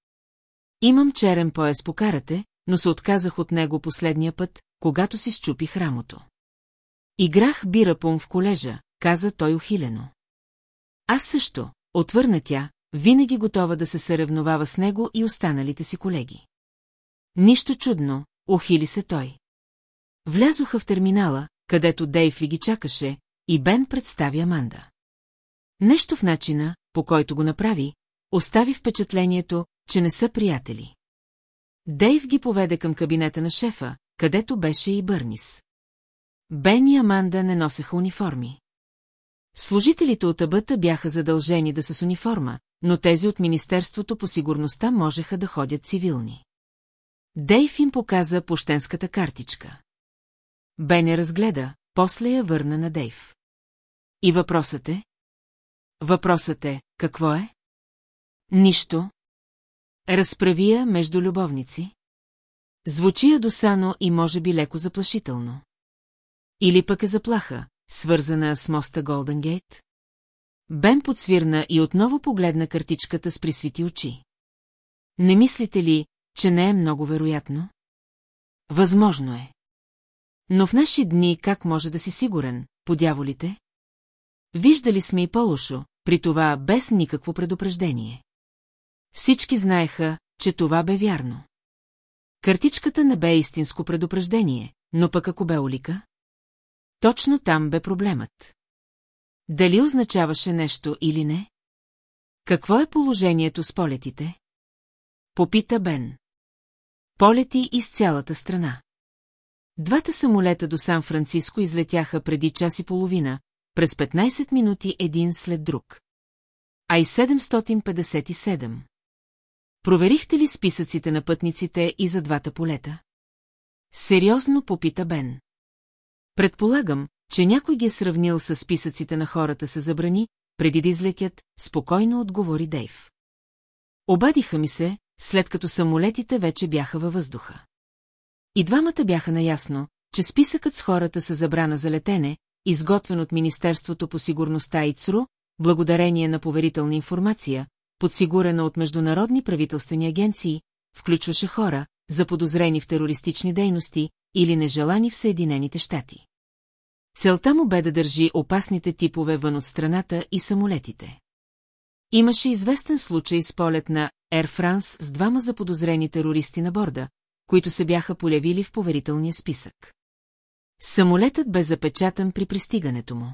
Имам черен пояс по карате, но се отказах от него последния път, когато си щупих рамото. Играх бирапун в колежа, каза той ухилено. Аз също, отвърна тя, винаги готова да се съревновава с него и останалите си колеги. Нищо чудно, ухили се той. Влязоха в терминала, където Дейв ли ги чакаше, и Бен представи Аманда. Нещо в начина, по който го направи, остави впечатлението, че не са приятели. Дейв ги поведе към кабинета на шефа, където беше и Бърнис. Бен и Аманда не носеха униформи. Служителите от абъта бяха задължени да са с униформа, но тези от Министерството по сигурността можеха да ходят цивилни. Дейв им показа пощенската картичка. Бен я разгледа, после я върна на Дейв. И въпросът е? Въпросът е, какво е? Нищо. Разправия между любовници. Звучи ядосано и може би леко заплашително. Или пък е заплаха, свързана с моста Голден Гейт? Бен подсвирна и отново погледна картичката с присвити очи. Не мислите ли, че не е много вероятно? Възможно е. Но в наши дни как може да си сигурен, подяволите? Виждали сме и по-лошо, при това без никакво предупреждение. Всички знаеха, че това бе вярно. Картичката не бе истинско предупреждение, но пък ако бе улика? Точно там бе проблемът. Дали означаваше нещо или не? Какво е положението с полетите? Попита Бен. Полети из цялата страна. Двата самолета до Сан-Франциско излетяха преди час и половина, през 15 минути един след друг. А и 757. Проверихте ли списъците на пътниците и за двата полета? Сериозно попита Бен. Предполагам, че някой ги е сравнил с списъците на хората се забрани, преди да излетят, спокойно отговори Дейв. Обадиха ми се, след като самолетите вече бяха във въздуха. И двамата бяха наясно, че списъкът с хората са забрана за летене, изготвен от Министерството по сигурността и ЦРУ, благодарение на поверителна информация, подсигурена от международни правителствени агенции, включваше хора, заподозрени в терористични дейности или нежелани в Съединените щати. Целта му бе да държи опасните типове вън от страната и самолетите. Имаше известен случай с полет на Air France с двама заподозрени терористи на борда, които се бяха полявили в поверителния списък. Самолетът бе запечатан при пристигането му.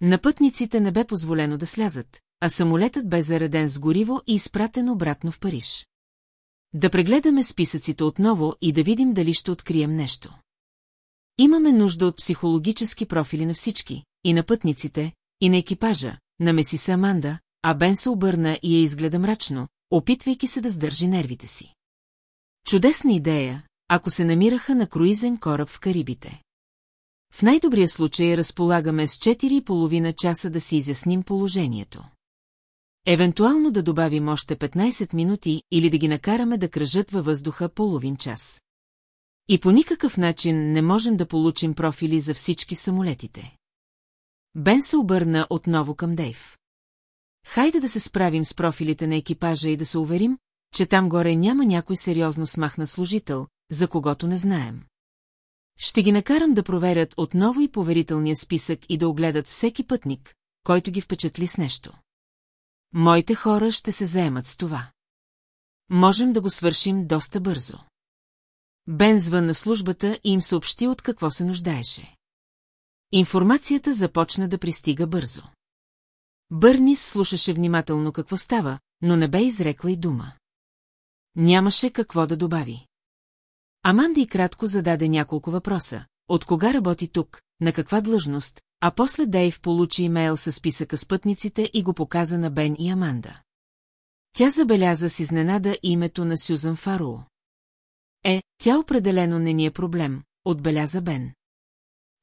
На пътниците не бе позволено да слязат, а самолетът бе зареден с гориво и изпратен обратно в Париж. Да прегледаме списъците отново и да видим дали ще открием нещо. Имаме нужда от психологически профили на всички, и на пътниците, и на екипажа, на Месиса Аманда, а Бен се обърна и я изгледа мрачно, опитвайки се да сдържи нервите си. Чудесна идея, ако се намираха на круизен кораб в Карибите. В най-добрия случай разполагаме с 4,5 часа да си изясним положението. Евентуално да добавим още 15 минути или да ги накараме да кръжат във въздуха половин час. И по никакъв начин не можем да получим профили за всички самолетите. Бен се обърна отново към Дейв. Хайде да се справим с профилите на екипажа и да се уверим, че там горе няма някой сериозно смахнат служител, за когото не знаем. Ще ги накарам да проверят отново и поверителния списък и да огледат всеки пътник, който ги впечатли с нещо. Моите хора ще се заемат с това. Можем да го свършим доста бързо. Бен звънна службата и им съобщи от какво се нуждаеше. Информацията започна да пристига бързо. Бърнис слушаше внимателно какво става, но не бе изрекла и дума. Нямаше какво да добави. Аманда и кратко зададе няколко въпроса. От кога работи тук, на каква длъжност, а после Дейв получи имейл с списъка с пътниците и го показа на Бен и Аманда. Тя забеляза с изненада името на Сюзан Фароу. Е, тя определено не ни е проблем, отбеляза Бен.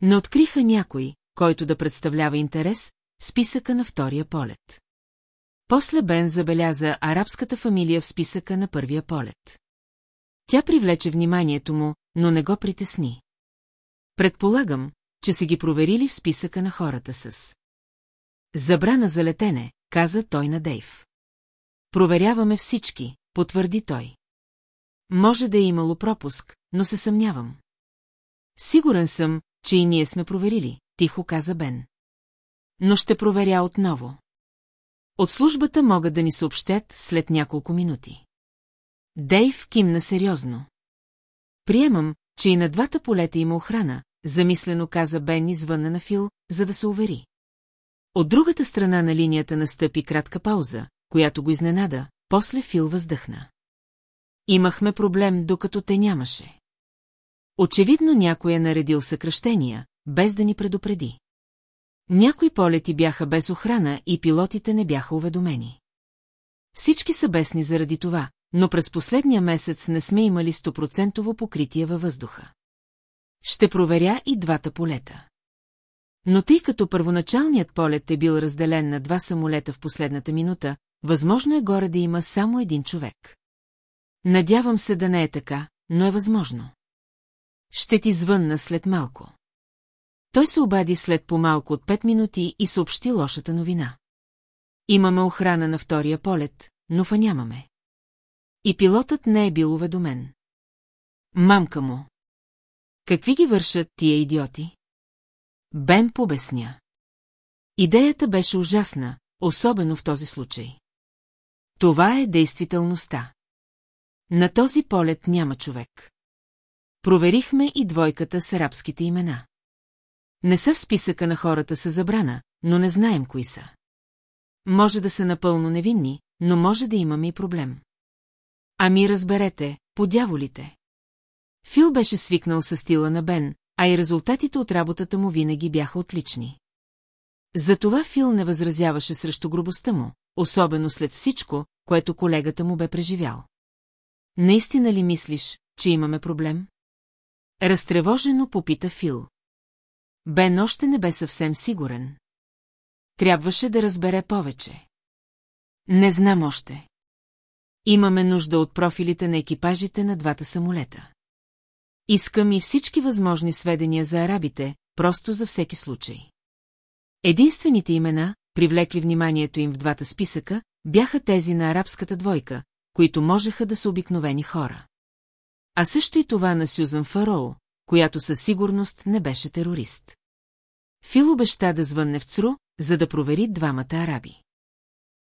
Не откриха някой, който да представлява интерес, списъка на втория полет. После Бен забеляза арабската фамилия в списъка на първия полет. Тя привлече вниманието му, но не го притесни. Предполагам, че са ги проверили в списъка на хората с. Забрана за летене, каза той на Дейв. Проверяваме всички, потвърди той. Може да е имало пропуск, но се съмнявам. Сигурен съм, че и ние сме проверили, тихо каза Бен. Но ще проверя отново. От службата могат да ни съобщят след няколко минути. Дейв кимна сериозно. Приемам, че и на двата полета има охрана, замислено каза Бен извънна на Фил, за да се увери. От другата страна на линията настъпи кратка пауза, която го изненада, после Фил въздъхна. Имахме проблем, докато те нямаше. Очевидно някой е наредил съкръщения, без да ни предупреди. Някои полети бяха без охрана и пилотите не бяха уведомени. Всички са бесни заради това, но през последния месец не сме имали стопроцентово покритие във въздуха. Ще проверя и двата полета. Но тъй като първоначалният полет е бил разделен на два самолета в последната минута, възможно е горе да има само един човек. Надявам се да не е така, но е възможно. Ще ти звънна след малко. Той се обади след по-малко от пет минути и съобщи лошата новина. Имаме охрана на втория полет, но фа нямаме. И пилотът не е бил уведомен. Мамка му. Какви ги вършат тия идиоти? Бен побесня. Идеята беше ужасна, особено в този случай. Това е действителността. На този полет няма човек. Проверихме и двойката с арабските имена. Не са в списъка на хората с забрана, но не знаем кои са. Може да са напълно невинни, но може да имаме и проблем. Ами разберете, подяволите. Фил беше свикнал с стила на Бен, а и резултатите от работата му винаги бяха отлични. Затова Фил не възразяваше срещу грубостта му, особено след всичко, което колегата му бе преживял. Наистина ли мислиш, че имаме проблем? Разтревожено попита Фил. Бен още не бе съвсем сигурен. Трябваше да разбере повече. Не знам още. Имаме нужда от профилите на екипажите на двата самолета. Искам и всички възможни сведения за арабите, просто за всеки случай. Единствените имена, привлекли вниманието им в двата списъка, бяха тези на арабската двойка, които можеха да са обикновени хора. А също и това на Сюзан Фароу, която със сигурност не беше терорист. Фил обеща да звънне в ЦРУ, за да провери двамата араби.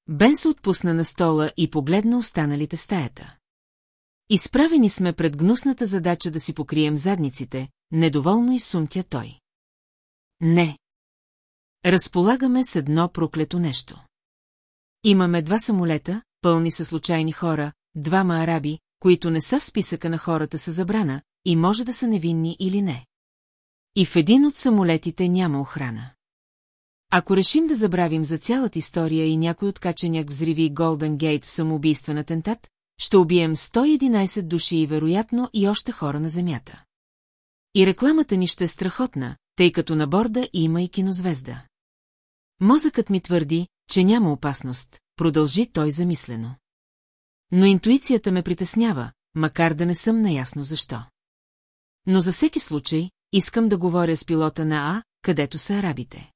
Бен се отпусна на стола и погледна останалите в стаята. Изправени сме пред гнусната задача да си покрием задниците, недоволно и сумтя той. Не. Разполагаме с едно проклето нещо. Имаме два самолета, пълни със случайни хора, двама араби, които не са в списъка на хората с забрана, и може да са невинни или не. И в един от самолетите няма охрана. Ако решим да забравим за цялата история и някой откаченяк взриви Голден Гейт в самоубийствен атентат, ще убием 111 души и вероятно и още хора на Земята. И рекламата ни ще е страхотна, тъй като на борда има и кинозвезда. Мозъкът ми твърди, че няма опасност, продължи той замислено. Но интуицията ме притеснява, макар да не съм наясно защо. Но за всеки случай, искам да говоря с пилота на А, където са арабите.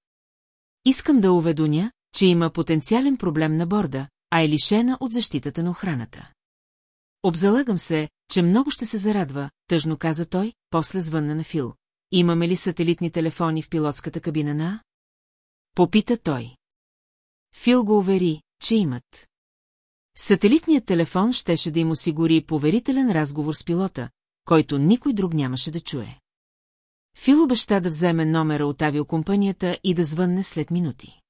Искам да уведоня, че има потенциален проблем на борда, а е лишена от защитата на охраната. Обзалагам се, че много ще се зарадва, тъжно каза той, после звънна на Фил. Имаме ли сателитни телефони в пилотската кабина на? Попита той. Фил го увери, че имат. Сателитният телефон щеше да им осигури поверителен разговор с пилота, който никой друг нямаше да чуе. Фил обеща да вземе номера от авиокомпанията и да звънне след минути.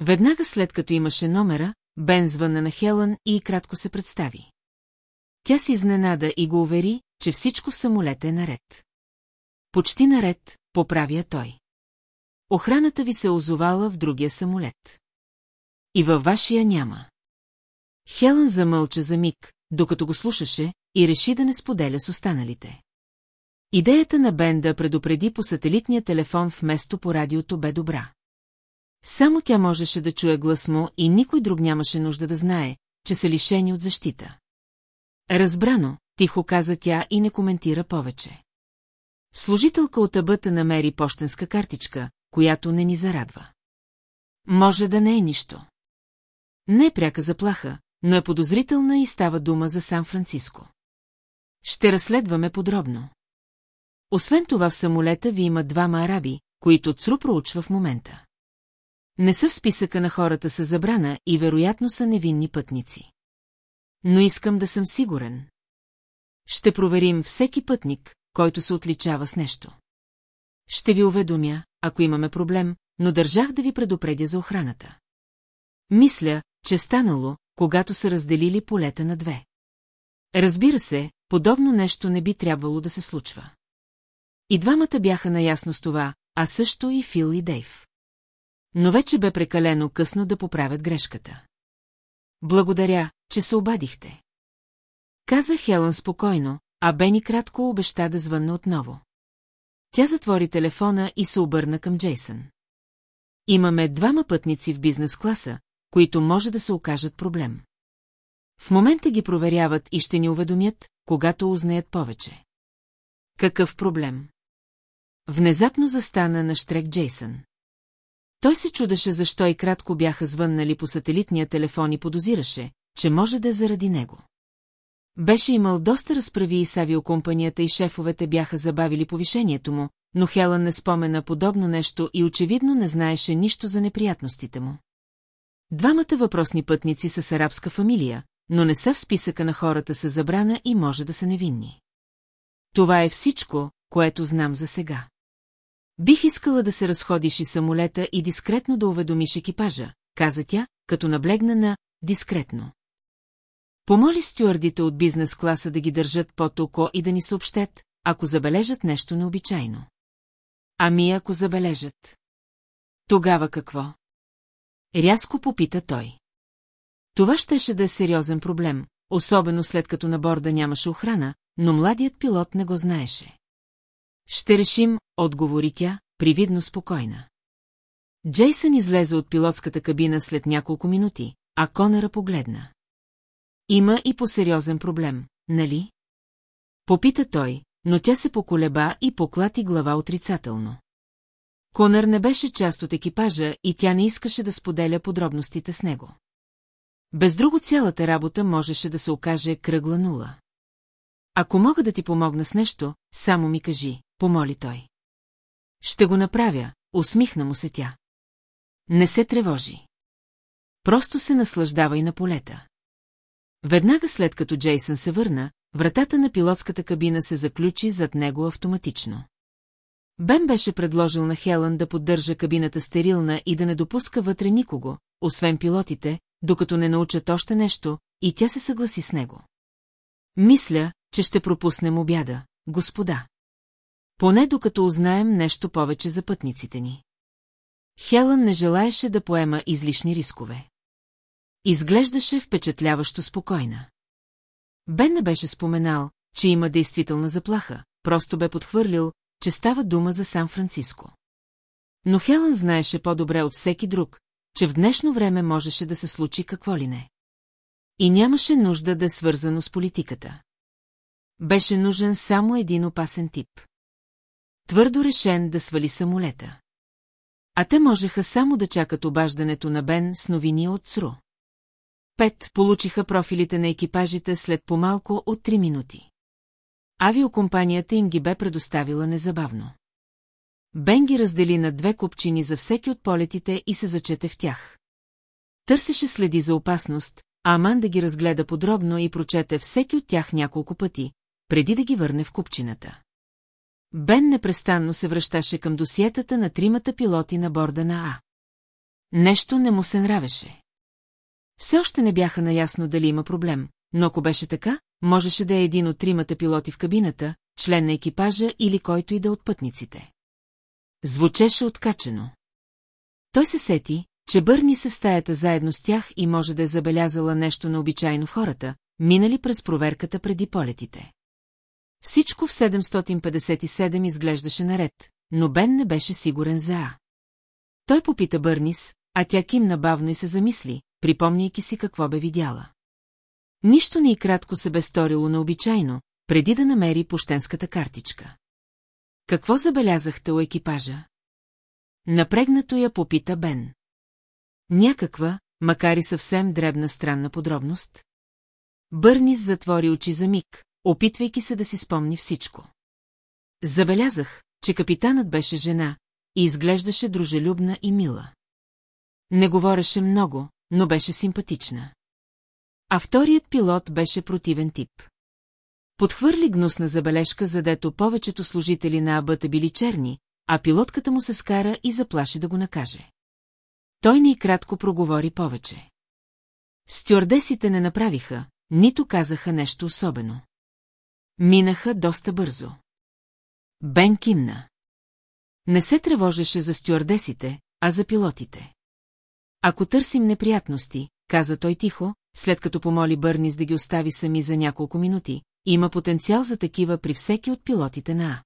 Веднага след като имаше номера, Бен звънна на Хелън и кратко се представи. Тя си изненада и го увери, че всичко в самолета е наред. Почти наред, поправя той. Охраната ви се озовала в другия самолет. И във вашия няма. Хелън замълча за миг, докато го слушаше, и реши да не споделя с останалите. Идеята на Бен да предупреди по сателитния телефон вместо по радиото бе добра. Само тя можеше да чуе глас му и никой друг нямаше нужда да знае, че са лишени от защита. Разбрано, тихо каза тя и не коментира повече. Служителка от абъта намери почтенска картичка, която не ни зарадва. Може да не е нищо. Не е пряка заплаха, но е подозрителна и става дума за Сан-Франциско. Ще разследваме подробно. Освен това в самолета ви има двама араби, които ЦРУ проучва в момента. Не са в списъка на хората с забрана и вероятно са невинни пътници. Но искам да съм сигурен. Ще проверим всеки пътник, който се отличава с нещо. Ще ви уведомя, ако имаме проблем, но държах да ви предупредя за охраната. Мисля, че станало, когато са разделили полета на две. Разбира се, подобно нещо не би трябвало да се случва. И двамата бяха наясно с това, а също и Фил и Дейв. Но вече бе прекалено късно да поправят грешката. Благодаря, че се обадихте. Каза Хелън спокойно, а Бени кратко обеща да звънне отново. Тя затвори телефона и се обърна към Джейсън. Имаме двама пътници в бизнес класа, които може да се окажат проблем. В момента ги проверяват и ще ни уведомят, когато узнаят повече. Какъв проблем? Внезапно застана на штрек Джейсън. Той се чудеше защо и кратко бяха звъннали по сателитния телефон и подозираше, че може да е заради него. Беше имал доста разправи и с авиокомпанията и шефовете бяха забавили повишението му, но Хелън не спомена подобно нещо и очевидно не знаеше нищо за неприятностите му. Двамата въпросни пътници са с арабска фамилия, но не са в списъка на хората с забрана и може да са невинни. Това е всичко, което знам за сега. Бих искала да се разходиш и самолета и дискретно да уведомиш екипажа, каза тя, като наблегна на «дискретно». Помоли стюардите от бизнес класа да ги държат под око и да ни съобщят, ако забележат нещо необичайно. Ами ако забележат? Тогава какво? Рязко попита той. Това щеше да е сериозен проблем, особено след като на борда нямаше охрана, но младият пилот не го знаеше. Ще решим, отговори тя, привидно спокойна. Джейсън излезе от пилотската кабина след няколко минути, а Конъра погледна. Има и по-сериозен проблем, нали? Попита той, но тя се поколеба и поклати глава отрицателно. Конър не беше част от екипажа и тя не искаше да споделя подробностите с него. Без друго цялата работа можеше да се окаже кръгла нула. Ако мога да ти помогна с нещо, само ми кажи, помоли той. Ще го направя, усмихна му се тя. Не се тревожи. Просто се наслаждавай на полета. Веднага след като Джейсън се върна, вратата на пилотската кабина се заключи зад него автоматично. Бен беше предложил на Хелън да поддържа кабината стерилна и да не допуска вътре никого, освен пилотите, докато не научат още нещо, и тя се съгласи с него. Мисля, че ще пропуснем обяда, господа. Поне докато узнаем нещо повече за пътниците ни. Хелън не желаеше да поема излишни рискове. Изглеждаше впечатляващо спокойна. Бен не беше споменал, че има действителна заплаха, просто бе подхвърлил, че става дума за Сан-Франциско. Но Хелън знаеше по-добре от всеки друг, че в днешно време можеше да се случи какво ли не. И нямаше нужда да е свързано с политиката. Беше нужен само един опасен тип. Твърдо решен да свали самолета. А те можеха само да чакат обаждането на Бен с новини от ЦРУ. Пет получиха профилите на екипажите след по-малко от 3 минути. Авиокомпанията им ги бе предоставила незабавно. Бен ги раздели на две купчини за всеки от полетите и се зачете в тях. Търсеше следи за опасност, а Аманда ги разгледа подробно и прочете всеки от тях няколко пъти, преди да ги върне в купчината. Бен непрестанно се връщаше към досиетата на тримата пилоти на борда на А. Нещо не му се нравеше. Все още не бяха наясно дали има проблем, но ако беше така, можеше да е един от тримата пилоти в кабината, член на екипажа или който и да от пътниците. Звучеше откачено. Той се сети, че Бърни се в стаята заедно с тях и може да е забелязала нещо необичайно в хората, минали през проверката преди полетите. Всичко в 757 изглеждаше наред, но Бен не беше сигурен за А. Той попита Бърнис, а тя кимна бавно и се замисли, припомняйки си какво бе видяла. Нищо не и кратко се бе сторило необичайно, преди да намери пощенската картичка. Какво забелязахте у екипажа? Напрегнато я попита Бен. Някаква, макар и съвсем дребна странна подробност. Бърнис затвори очи за миг, опитвайки се да си спомни всичко. Забелязах, че капитанът беше жена и изглеждаше дружелюбна и мила. Не говореше много, но беше симпатична. А вторият пилот беше противен тип. Подхвърли гнусна забележка, задето повечето служители на абата били черни, а пилотката му се скара и заплаши да го накаже. Той ни кратко проговори повече. Стюардесите не направиха, нито казаха нещо особено. Минаха доста бързо. Бен кимна. Не се тревожеше за стюардесите, а за пилотите. Ако търсим неприятности, каза той тихо, след като помоли Бърнис да ги остави сами за няколко минути, има потенциал за такива при всеки от пилотите на А.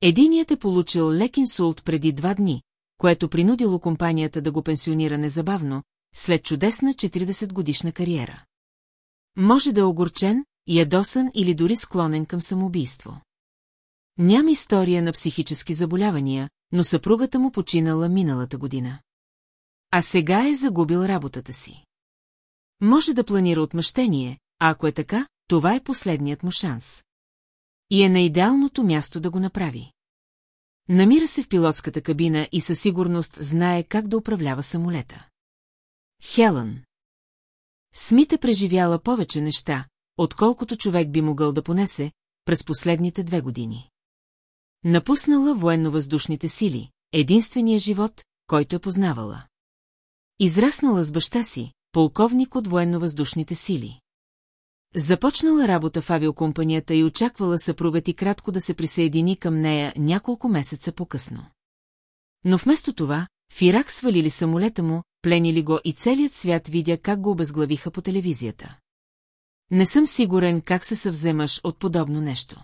Единият е получил лек инсулт преди два дни, което принудило компанията да го пенсионира незабавно, след чудесна 40-годишна кариера. Може да е огорчен, ядосан или дори склонен към самоубийство. Няма история на психически заболявания, но съпругата му починала миналата година. А сега е загубил работата си. Може да планира отмъщение, а ако е така, това е последният му шанс. И е на идеалното място да го направи. Намира се в пилотската кабина и със сигурност знае как да управлява самолета. Хелън. Смит е преживяла повече неща, отколкото човек би могъл да понесе през последните две години. Напуснала военно-въздушните сили, единствения живот, който е познавала. Израснала с баща си, полковник от военно-въздушните сили. Започнала работа в авиокомпанията и очаквала съпругът и кратко да се присъедини към нея няколко месеца по-късно. Но вместо това, в Ирак свалили самолета му, пленили го и целият свят видя как го обезглавиха по телевизията. Не съм сигурен как се съвземаш от подобно нещо.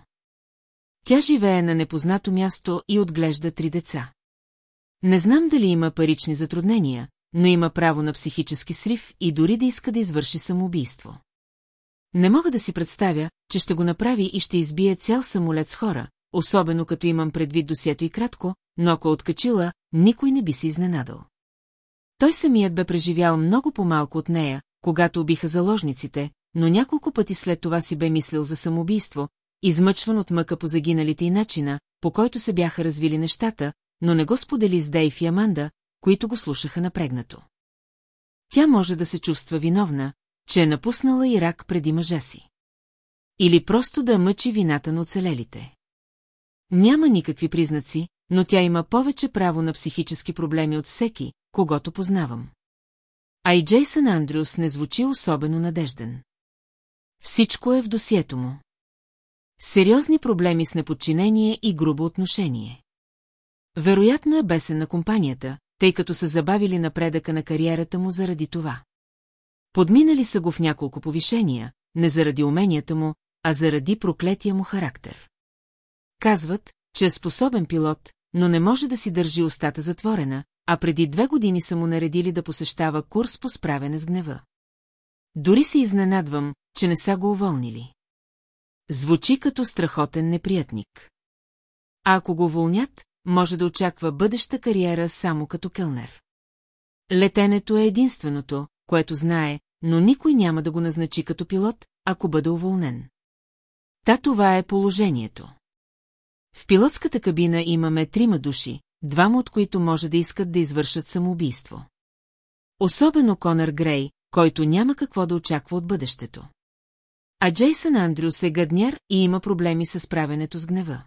Тя живее на непознато място и отглежда три деца. Не знам дали има парични затруднения, но има право на психически срив и дори да иска да извърши самоубийство. Не мога да си представя, че ще го направи и ще избие цял самолет с хора, особено като имам предвид досието и кратко, но ако откачила, никой не би се изненадал. Той самият бе преживял много по-малко от нея, когато убиха заложниците, но няколко пъти след това си бе мислил за самоубийство, измъчван от мъка по загиналите и начина, по който се бяха развили нещата, но не го сподели с Дейв и Аманда, които го слушаха напрегнато. Тя може да се чувства виновна, че е напуснала Ирак преди мъжа си. Или просто да мъчи вината на оцелелите. Няма никакви признаци, но тя има повече право на психически проблеми от всеки, когато познавам. А и Джейсън Андрюс не звучи особено надежден. Всичко е в досието му. Сериозни проблеми с неподчинение и грубо отношение. Вероятно е бесен на компанията, тъй като са забавили напредъка на кариерата му заради това. Подминали са го в няколко повишения, не заради уменията му, а заради проклетия му характер. Казват, че е способен пилот, но не може да си държи устата затворена, а преди две години са му наредили да посещава курс по справяне с гнева. Дори се изненадвам, че не са го уволнили. Звучи като страхотен неприятник. А ако го уволнят, може да очаква бъдеща кариера само като кълнер. Летенето е единственото, което знае, но никой няма да го назначи като пилот, ако бъде уволнен. Та това е положението. В пилотската кабина имаме трима души, двама от които може да искат да извършат самоубийство. Особено Конър Грей, който няма какво да очаква от бъдещето. А Джейсън Андрюс е гадняр и има проблеми с справенето с гнева.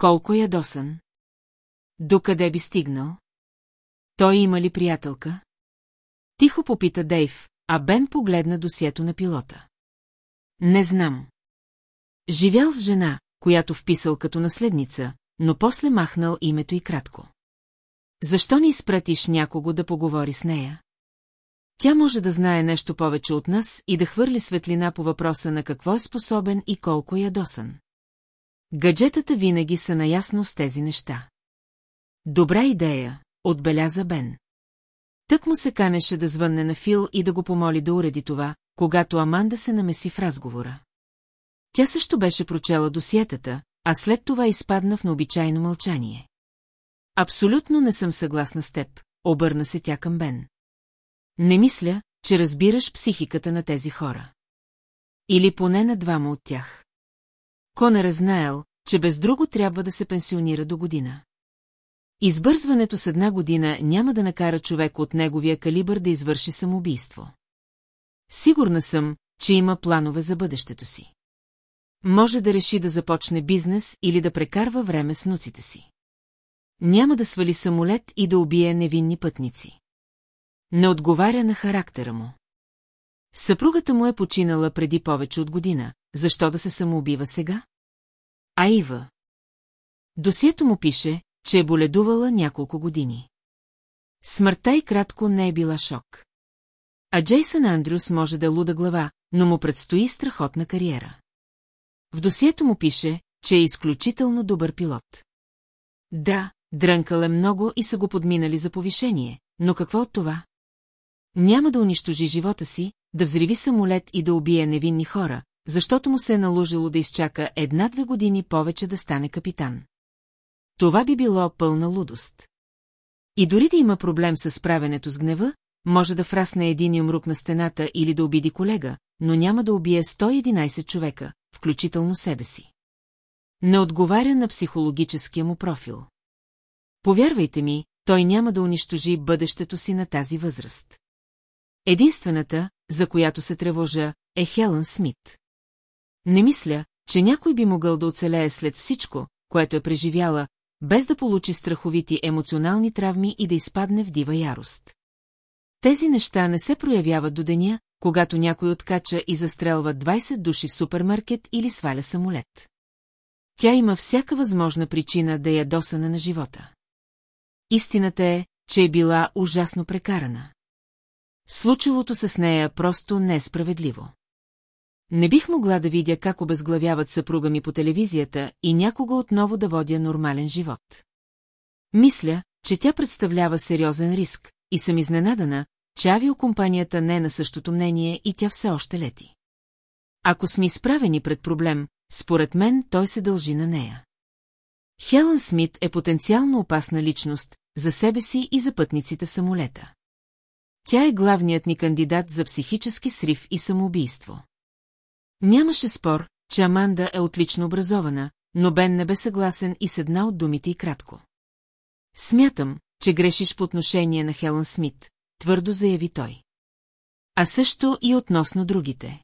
Колко е ядосан? Докъде би стигнал? Той има ли приятелка? Тихо попита Дейв, а Бен погледна досието на пилота. Не знам. Живял с жена, която вписал като наследница, но после махнал името и кратко. Защо не изпратиш някого да поговори с нея? Тя може да знае нещо повече от нас и да хвърли светлина по въпроса на какво е способен и колко е ядосан. Гаджетата винаги са наясно с тези неща. Добра идея, отбеляза Бен. Тък му се канеше да звънне на Фил и да го помоли да уреди това, когато Аманда се намеси в разговора. Тя също беше прочела досиетата, а след това изпадна в необичайно мълчание. Абсолютно не съм съгласна с теб, обърна се тя към Бен. Не мисля, че разбираш психиката на тези хора. Или поне на двама от тях. Конър е знаел, че без друго трябва да се пенсионира до година. Избързването с една година няма да накара човек от неговия калибър да извърши самоубийство. Сигурна съм, че има планове за бъдещето си. Може да реши да започне бизнес или да прекарва време с нуците си. Няма да свали самолет и да убие невинни пътници. Не отговаря на характера му. Съпругата му е починала преди повече от година. Защо да се самоубива сега? А Ива. Досието му пише, че е боледувала няколко години. Смъртта и кратко не е била шок. А Джейсън Андрюс може да луда глава, но му предстои страхотна кариера. В досието му пише, че е изключително добър пилот. Да, дрънкал е много и са го подминали за повишение, но какво от това? Няма да унищожи живота си, да взриви самолет и да убие невинни хора, защото му се е наложило да изчака една-две години повече да стане капитан. Това би било пълна лудост. И дори да има проблем с справенето с гнева, може да фрасне един юмрук на стената или да обиди колега, но няма да убие 111 човека, включително себе си. Не отговаря на психологическия му профил. Повярвайте ми, той няма да унищожи бъдещето си на тази възраст. Единствената, за която се тревожа, е Хелън Смит. Не мисля, че някой би могъл да оцелее след всичко, което е преживяла, без да получи страховити емоционални травми и да изпадне в дива ярост. Тези неща не се проявяват до деня, когато някой откача и застрелва 20 души в супермаркет или сваля самолет. Тя има всяка възможна причина да я досана на живота. Истината е, че е била ужасно прекарана. Случилото се с нея просто не е справедливо. Не бих могла да видя как обезглавяват съпруга ми по телевизията и някого отново да водя нормален живот. Мисля, че тя представлява сериозен риск и съм изненадана, че авиокомпанията не е на същото мнение и тя все още лети. Ако сме изправени пред проблем, според мен той се дължи на нея. Хелън Смит е потенциално опасна личност за себе си и за пътниците в самолета. Тя е главният ни кандидат за психически срив и самоубийство. Нямаше спор, че Аманда е отлично образована, но Бен не бе съгласен и с една от думите и кратко. Смятам, че грешиш по отношение на Хелън Смит, твърдо заяви той. А също и относно другите.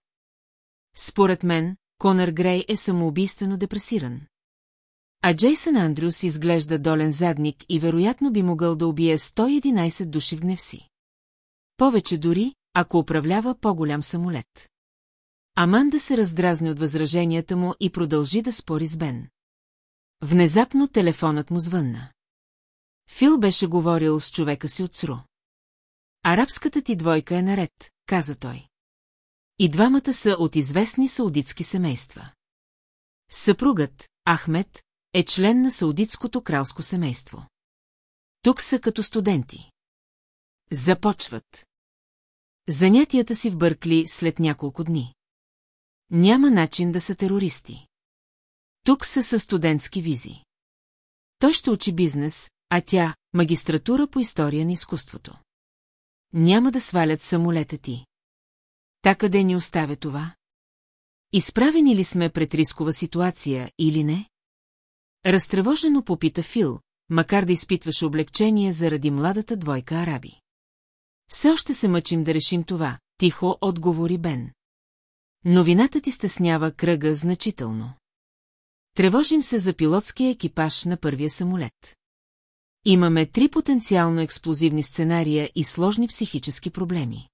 Според мен, Конър Грей е самоубийствено депресиран. А Джейсън Андрюс изглежда долен задник и вероятно би могъл да убие 111 души в гнев си. Повече дори, ако управлява по-голям самолет. Аманда се раздразни от възраженията му и продължи да спори с Бен. Внезапно телефонът му звънна. Фил беше говорил с човека си от Сру. Арабската ти двойка е наред, каза той. И двамата са от известни саудитски семейства. Съпругът, Ахмед, е член на саудитското кралско семейство. Тук са като студенти. Започват. Занятията си в Бъркли след няколко дни. Няма начин да са терористи. Тук са със студентски визи. Той ще учи бизнес, а тя – магистратура по история на изкуството. Няма да свалят самолета ти. Та къде ни оставя това? Изправени ли сме пред рискова ситуация или не? Разтревожено попита Фил, макар да изпитваше облегчение заради младата двойка араби. Все още се мъчим да решим това, тихо отговори Бен. Новината ти стеснява кръга значително. Тревожим се за пилотския екипаж на първия самолет. Имаме три потенциално експлозивни сценария и сложни психически проблеми.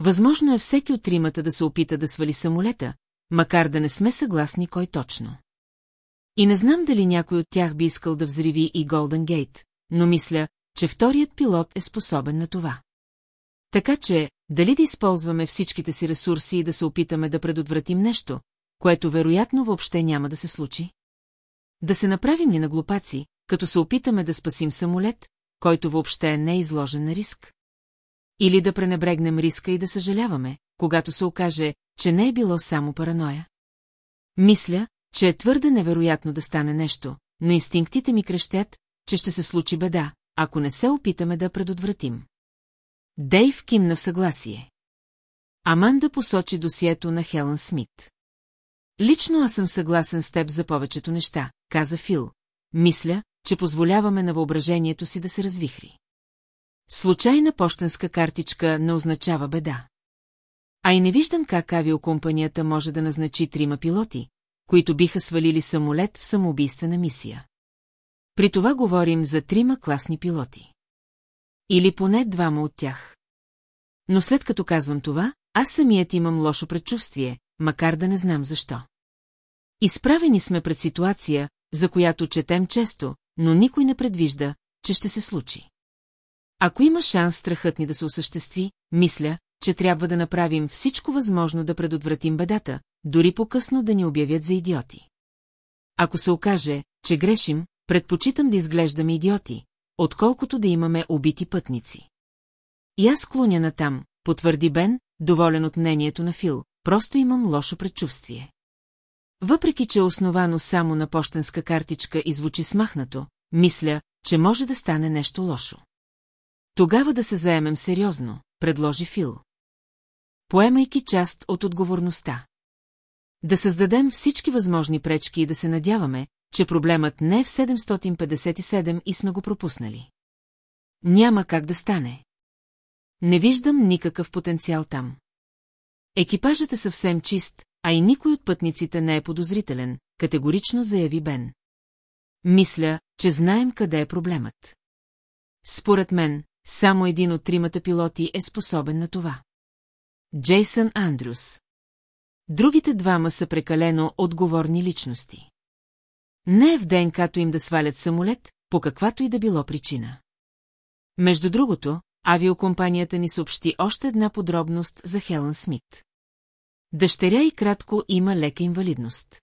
Възможно е всеки от тримата да се опита да свали самолета, макар да не сме съгласни кой точно. И не знам дали някой от тях би искал да взриви и Голден Гейт, но мисля, че вторият пилот е способен на това. Така че, дали да използваме всичките си ресурси и да се опитаме да предотвратим нещо, което вероятно въобще няма да се случи? Да се направим ли на глупаци, като се опитаме да спасим самолет, който въобще не е изложен на риск? Или да пренебрегнем риска и да съжаляваме, когато се окаже, че не е било само параноя? Мисля, че е твърде невероятно да стане нещо, но инстинктите ми крещят, че ще се случи беда, ако не се опитаме да предотвратим. Дейв кимна в съгласие. Аманда посочи досието на Хелън Смит. Лично аз съм съгласен с теб за повечето неща, каза Фил. Мисля, че позволяваме на въображението си да се развихри. Случайна почтенска картичка не означава беда. А и не виждам как авиокомпанията може да назначи трима пилоти, които биха свалили самолет в самоубийствена мисия. При това говорим за трима класни пилоти. Или поне двама от тях. Но след като казвам това, аз самият имам лошо предчувствие, макар да не знам защо. Изправени сме пред ситуация, за която четем често, но никой не предвижда, че ще се случи. Ако има шанс страхът ни да се осъществи, мисля, че трябва да направим всичко възможно да предотвратим бедата, дори по-късно да ни обявят за идиоти. Ако се окаже, че грешим, предпочитам да изглеждаме идиоти, отколкото да имаме убити пътници. И аз склоня на там, потвърди Бен, доволен от мнението на Фил, просто имам лошо предчувствие. Въпреки, че е основано само на почтенска картичка и звучи смахнато, мисля, че може да стане нещо лошо. Тогава да се заемем сериозно, предложи Фил. Поемайки част от отговорността. Да създадем всички възможни пречки и да се надяваме, че проблемът не е в 757 и сме го пропуснали. Няма как да стане. Не виждам никакъв потенциал там. Екипажът е съвсем чист, а и никой от пътниците не е подозрителен, категорично заяви Бен. Мисля, че знаем къде е проблемът. Според мен, само един от тримата пилоти е способен на това. Джейсън Андрюс. Другите двама са прекалено отговорни личности. Не е в ден, като им да свалят самолет, по каквато и да било причина. Между другото, авиокомпанията ни съобщи още една подробност за Хелън Смит. Дъщеря и кратко има лека инвалидност.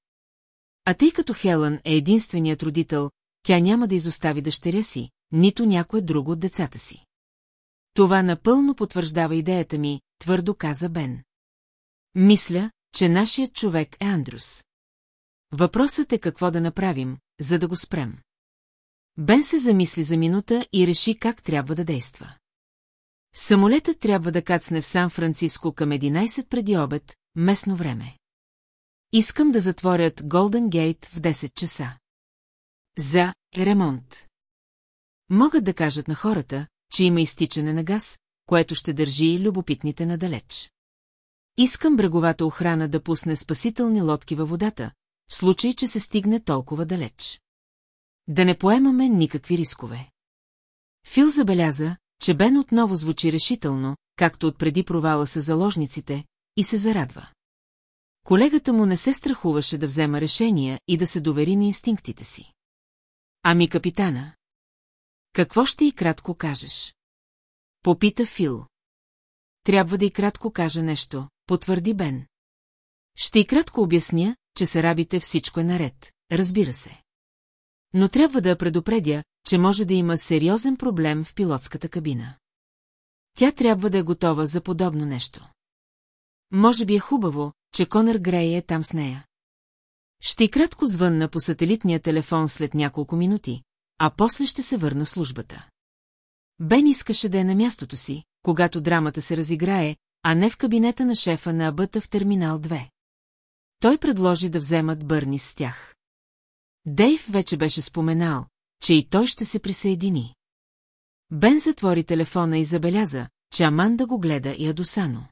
А тъй като Хелън е единственият родител, тя няма да изостави дъщеря си, нито някое друго от децата си. Това напълно потвърждава идеята ми, твърдо каза Бен. Мисля, че нашият човек е Андрус. Въпросът е какво да направим, за да го спрем. Бен се замисли за минута и реши как трябва да действа. Самолетът трябва да кацне в Сан-Франциско към 11 преди обед, местно време. Искам да затворят Голден Гейт в 10 часа. За ремонт. Могат да кажат на хората, че има изтичане на газ, което ще държи любопитните надалеч. Искам бреговата охрана да пусне спасителни лодки във водата, случай, че се стигне толкова далеч. Да не поемаме никакви рискове. Фил забеляза, че Бен отново звучи решително, както от преди провала с заложниците, и се зарадва. Колегата му не се страхуваше да взема решения и да се довери на инстинктите си. Ами капитана? Какво ще и кратко кажеш? Попита Фил. Трябва да и кратко кажа нещо, потвърди Бен. Ще и кратко обясня, че се рабите всичко е наред, разбира се. Но трябва да я предупредя, че може да има сериозен проблем в пилотската кабина. Тя трябва да е готова за подобно нещо. Може би е хубаво, че Конър Грей е там с нея. Ще и кратко звънна по сателитния телефон след няколко минути, а после ще се върна службата. Бен искаше да е на мястото си, когато драмата се разиграе, а не в кабинета на шефа на Абъта в терминал 2. Той предложи да вземат Бърни с тях. Дейв вече беше споменал, че и той ще се присъедини. Бен затвори телефона и забеляза, че Аманда го гледа ядосано.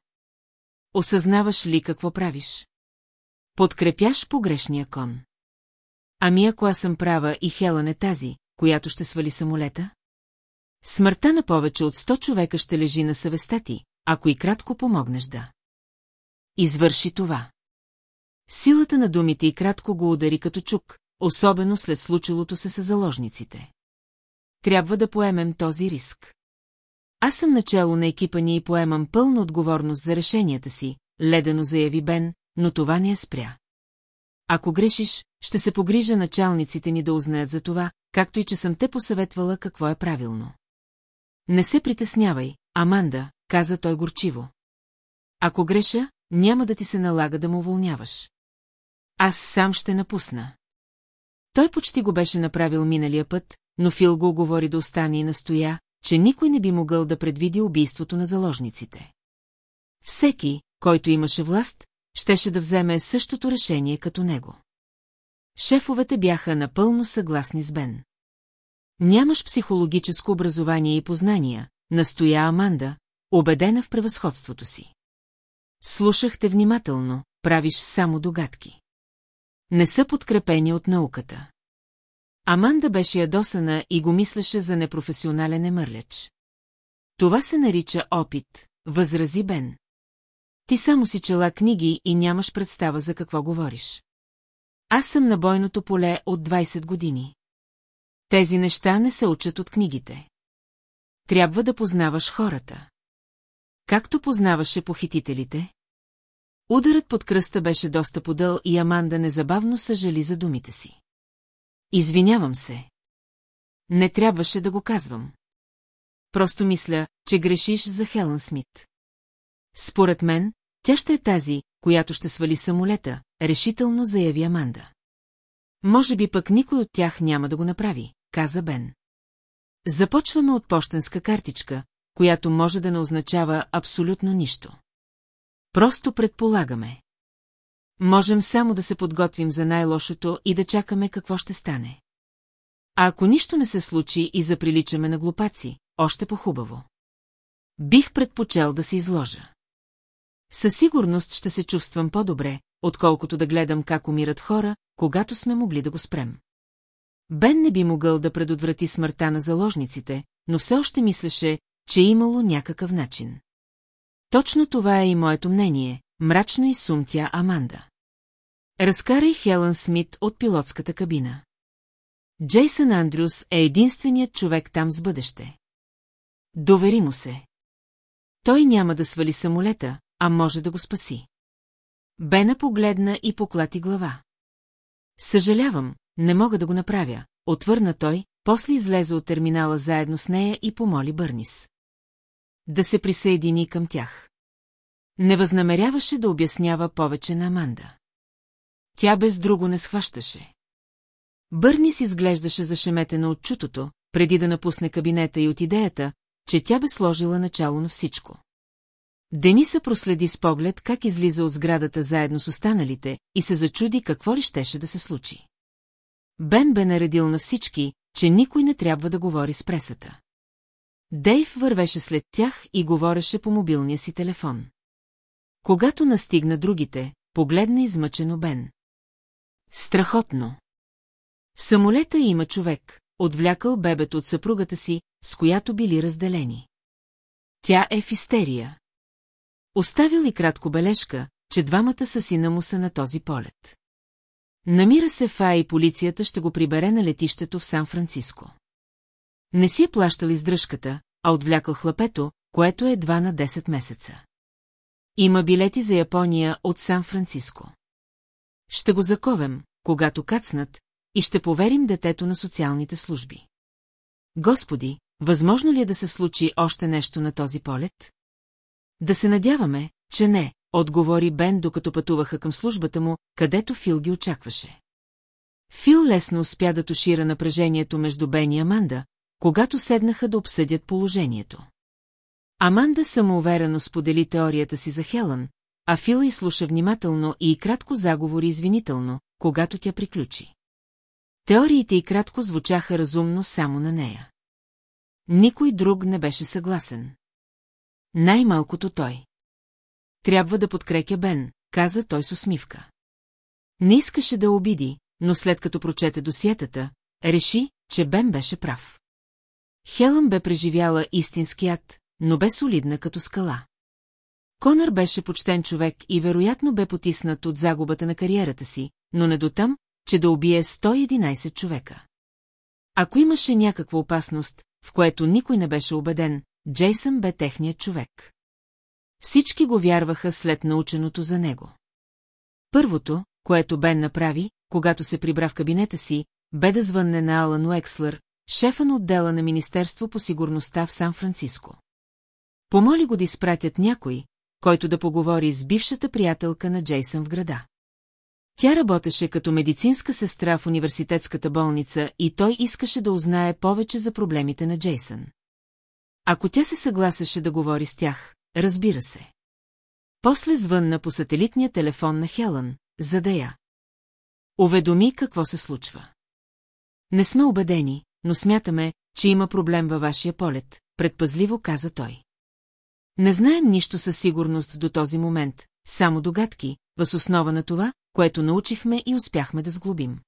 Осъзнаваш ли какво правиш? Подкрепяш погрешния кон. Ами ако аз съм права и Хелън е тази, която ще свали самолета? Смъртта на повече от сто човека ще лежи на съвестта ти, ако и кратко помогнеш да. Извърши това. Силата на думите и кратко го удари като чук, особено след случилото се с заложниците. Трябва да поемем този риск. Аз съм начало на екипа ни и поемам пълна отговорност за решенията си, ледено заяви Бен, но това не е спря. Ако грешиш, ще се погрижа началниците ни да узнаят за това, както и че съм те посъветвала какво е правилно. Не се притеснявай, Аманда, каза той горчиво. Ако греша, няма да ти се налага да му уволняваш. Аз сам ще напусна. Той почти го беше направил миналия път, но Фил го говори да остане и настоя, че никой не би могъл да предвиди убийството на заложниците. Всеки, който имаше власт, щеше да вземе същото решение като него. Шефовете бяха напълно съгласни с Бен. Нямаш психологическо образование и познания, настоя Аманда, убедена в превъзходството си. Слушахте внимателно, правиш само догадки. Не са подкрепени от науката. Аманда беше ядосана и го мислеше за непрофесионален емърлеч. Това се нарича опит, възрази Бен. Ти само си чела книги и нямаш представа за какво говориш. Аз съм на бойното поле от 20 години. Тези неща не се учат от книгите. Трябва да познаваш хората. Както познаваше похитителите? Ударът под кръста беше доста подъл и Аманда незабавно съжали за думите си. Извинявам се. Не трябваше да го казвам. Просто мисля, че грешиш за Хелън Смит. Според мен, тя ще е тази, която ще свали самолета, решително заяви Аманда. Може би пък никой от тях няма да го направи, каза Бен. Започваме от почтенска картичка, която може да не означава абсолютно нищо. Просто предполагаме. Можем само да се подготвим за най-лошото и да чакаме какво ще стане. А ако нищо не се случи и заприличаме на глупаци, още по-хубаво. Бих предпочел да се изложа. Със сигурност ще се чувствам по-добре, отколкото да гледам как умират хора, когато сме могли да го спрем. Бен не би могъл да предотврати смъртта на заложниците, но все още мислеше, че е имало някакъв начин. Точно това е и моето мнение, мрачно и сумтя Аманда. Разкарай Хелън Смит от пилотската кабина. Джейсън Андрюс е единственият човек там с бъдеще. Довери му се. Той няма да свали самолета, а може да го спаси. Бена погледна и поклати глава. Съжалявам, не мога да го направя, отвърна той, после излезе от терминала заедно с нея и помоли Бърнис. Да се присъедини към тях. Не възнамеряваше да обяснява повече на Аманда. Тя без друго не схващаше. Бърнис изглеждаше зашеметена от чутото, преди да напусне кабинета и от идеята, че тя бе сложила начало на всичко. Дениса проследи с поглед как излиза от сградата заедно с останалите и се зачуди какво ли щеше да се случи. Бен бе наредил на всички, че никой не трябва да говори с пресата. Дейв вървеше след тях и говореше по мобилния си телефон. Когато настигна другите, погледна измъчено Бен. Страхотно. В самолета има човек, отвлякал бебето от съпругата си, с която били разделени. Тя е в истерия. Оставил и кратко бележка, че двамата са сина му са на този полет. Намира се Фа и полицията ще го прибере на летището в Сан-Франциско. Не си е плащал издръжката, а отвлякал хлапето, което е едва на 10 месеца. Има билети за Япония от Сан-Франциско. Ще го заковем, когато кацнат, и ще поверим детето на социалните служби. Господи, възможно ли е да се случи още нещо на този полет? Да се надяваме, че не, отговори Бен, докато пътуваха към службата му, където Фил ги очакваше. Фил лесно успя да тушира напрежението между Бен и Аманда, когато седнаха да обсъдят положението. Аманда самоуверено сподели теорията си за Хелън, а Фил изслуша внимателно и кратко заговори извинително, когато тя приключи. Теориите и кратко звучаха разумно само на нея. Никой друг не беше съгласен. Най-малкото той. Трябва да подкрепя Бен, каза той с усмивка. Не искаше да обиди, но след като прочете досиетата, реши, че Бен беше прав. Хелън бе преживяла истинският, но бе солидна като скала. Конър беше почтен човек и вероятно бе потиснат от загубата на кариерата си, но не до там, че да убие 111 човека. Ако имаше някаква опасност, в което никой не беше убеден, Джейсън бе техният човек. Всички го вярваха след наученото за него. Първото, което Бен направи, когато се прибра в кабинета си, бе да звънне на Алан Уекслър, шефа на отдела на Министерство по сигурността в Сан-Франциско. Помоли го да изпратят някой, който да поговори с бившата приятелка на Джейсън в града. Тя работеше като медицинска сестра в университетската болница и той искаше да узнае повече за проблемите на Джейсън. Ако тя се съгласеше да говори с тях, разбира се. После звънна по сателитния телефон на Хелън, за да я. Уведоми какво се случва. Не сме убедени, но смятаме, че има проблем във вашия полет, предпазливо каза той. Не знаем нищо със сигурност до този момент, само догадки, въз основа на това, което научихме и успяхме да сглобим.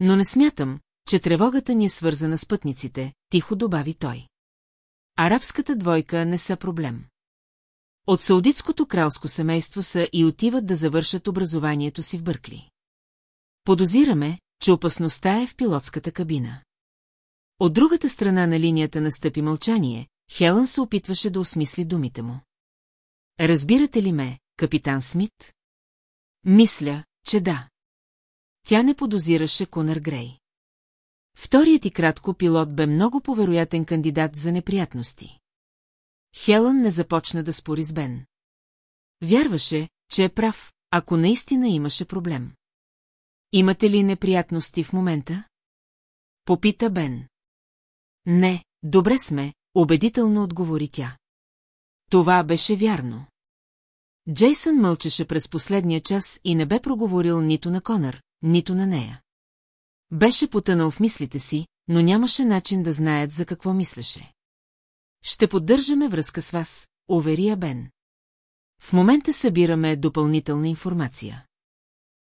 Но не смятам, че тревогата ни е свързана с пътниците, тихо добави той. Арабската двойка не са проблем. От саудитското кралско семейство са и отиват да завършат образованието си в Бъркли. Подозираме, че опасността е в пилотската кабина. От другата страна на линията настъпи мълчание, Хелън се опитваше да осмисли думите му. Разбирате ли ме, капитан Смит? Мисля, че да. Тя не подозираше Конър Грей. Вторият и кратко пилот бе много повероятен кандидат за неприятности. Хелън не започна да спори с Бен. Вярваше, че е прав, ако наистина имаше проблем. Имате ли неприятности в момента? Попита Бен. Не, добре сме, убедително отговори тя. Това беше вярно. Джейсън мълчеше през последния час и не бе проговорил нито на Конър, нито на нея. Беше потънал в мислите си, но нямаше начин да знаят за какво мислеше. Ще поддържаме връзка с вас, увери я Бен. В момента събираме допълнителна информация.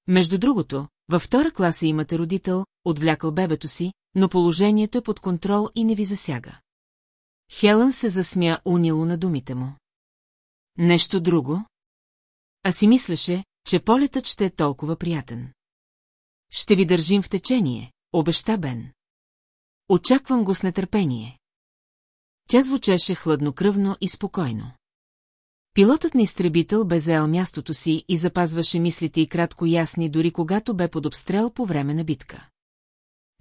Между другото, във втора класа имате родител, отвлякал бебето си, но положението е под контрол и не ви засяга. Хелън се засмя унило на думите му. Нещо друго? А си мислеше, че полетът ще е толкова приятен. Ще ви държим в течение, обеща Бен. Очаквам го с нетърпение. Тя звучеше хладнокръвно и спокойно. Пилотът на изтребител бе заел мястото си и запазваше мислите и кратко ясни, дори когато бе под обстрел по време на битка.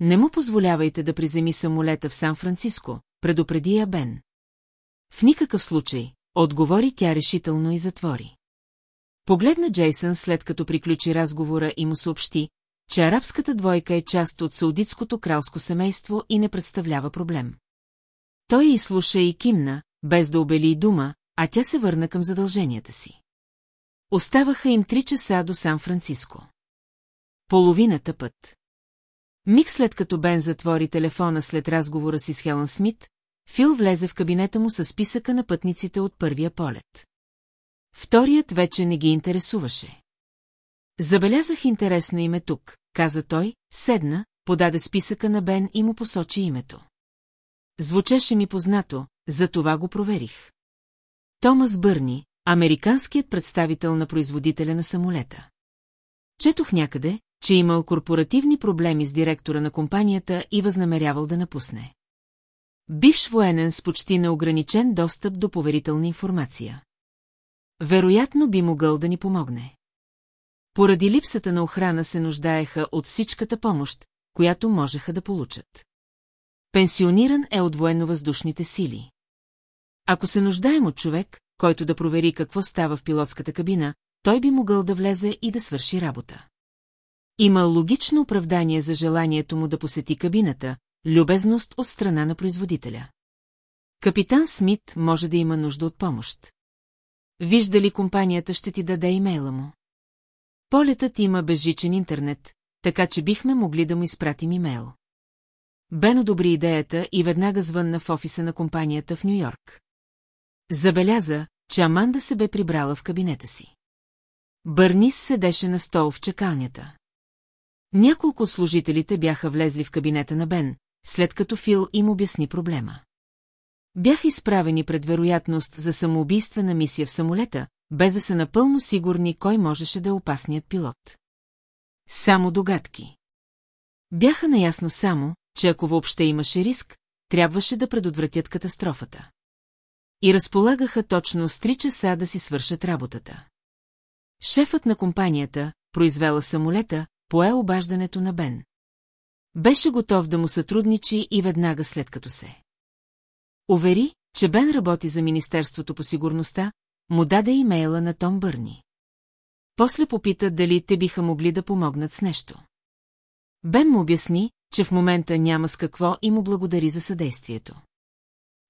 Не му позволявайте да приземи самолета в Сан-Франциско, предупреди я Бен. В никакъв случай, отговори тя решително и затвори. Погледна Джейсън след като приключи разговора и му съобщи, че арабската двойка е част от саудитското кралско семейство и не представлява проблем. Той изслуша и кимна, без да обели дума, а тя се върна към задълженията си. Оставаха им три часа до Сан-Франциско. Половината път. Миг след като Бен затвори телефона след разговора си с Хелън Смит, Фил влезе в кабинета му с списъка на пътниците от първия полет. Вторият вече не ги интересуваше. Забелязах интересно име тук, каза той, седна, подаде списъка на Бен и му посочи името. Звучеше ми познато, за това го проверих. Томас Бърни, американският представител на производителя на самолета. Четох някъде, че имал корпоративни проблеми с директора на компанията и възнамерявал да напусне. Бивш военен с почти неограничен достъп до поверителна информация. Вероятно би могъл да ни помогне. Поради липсата на охрана се нуждаеха от всичката помощ, която можеха да получат. Пенсиониран е от военно-въздушните сили. Ако се нуждаем от човек, който да провери какво става в пилотската кабина, той би могъл да влезе и да свърши работа. Има логично оправдание за желанието му да посети кабината, любезност от страна на производителя. Капитан Смит може да има нужда от помощ. Вижда ли компанията ще ти даде имейла му? Полетът има безжичен интернет, така че бихме могли да му изпратим имейл. Бен одобри идеята и веднага звънна в офиса на компанията в Нью-Йорк. Забеляза, че Аманда се бе прибрала в кабинета си. Бърнис седеше на стол в чакалнята. Няколко от служителите бяха влезли в кабинета на Бен, след като Фил им обясни проблема. Бяха изправени пред вероятност за самоубийствена мисия в самолета, без да са напълно сигурни кой можеше да е опасният пилот. Само догадки. Бяха наясно само, че ако въобще имаше риск, трябваше да предотвратят катастрофата. И разполагаха точно с три часа да си свършат работата. Шефът на компанията, произвела самолета, пое обаждането на Бен. Беше готов да му сътрудничи и веднага след като се. Увери, че Бен работи за Министерството по сигурността, му даде имейла на Том Бърни. После попита дали те биха могли да помогнат с нещо. Бен му обясни, че в момента няма с какво и му благодари за съдействието.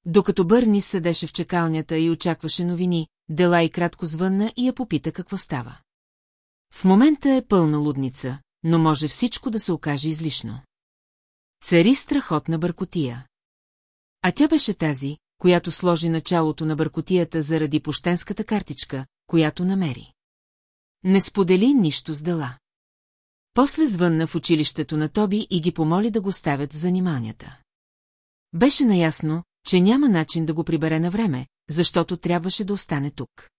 Докато Бърни седеше в чекалнята и очакваше новини, Дела и кратко звънна и я попита какво става. В момента е пълна лудница, но може всичко да се окаже излишно. Цари страхотна бъркотия. А тя беше тази, която сложи началото на бъркотията заради пощенската картичка, която намери. Не сподели нищо с дела. После звънна в училището на Тоби и ги помоли да го ставят в заниманията. Беше наясно, че няма начин да го прибере на време, защото трябваше да остане тук.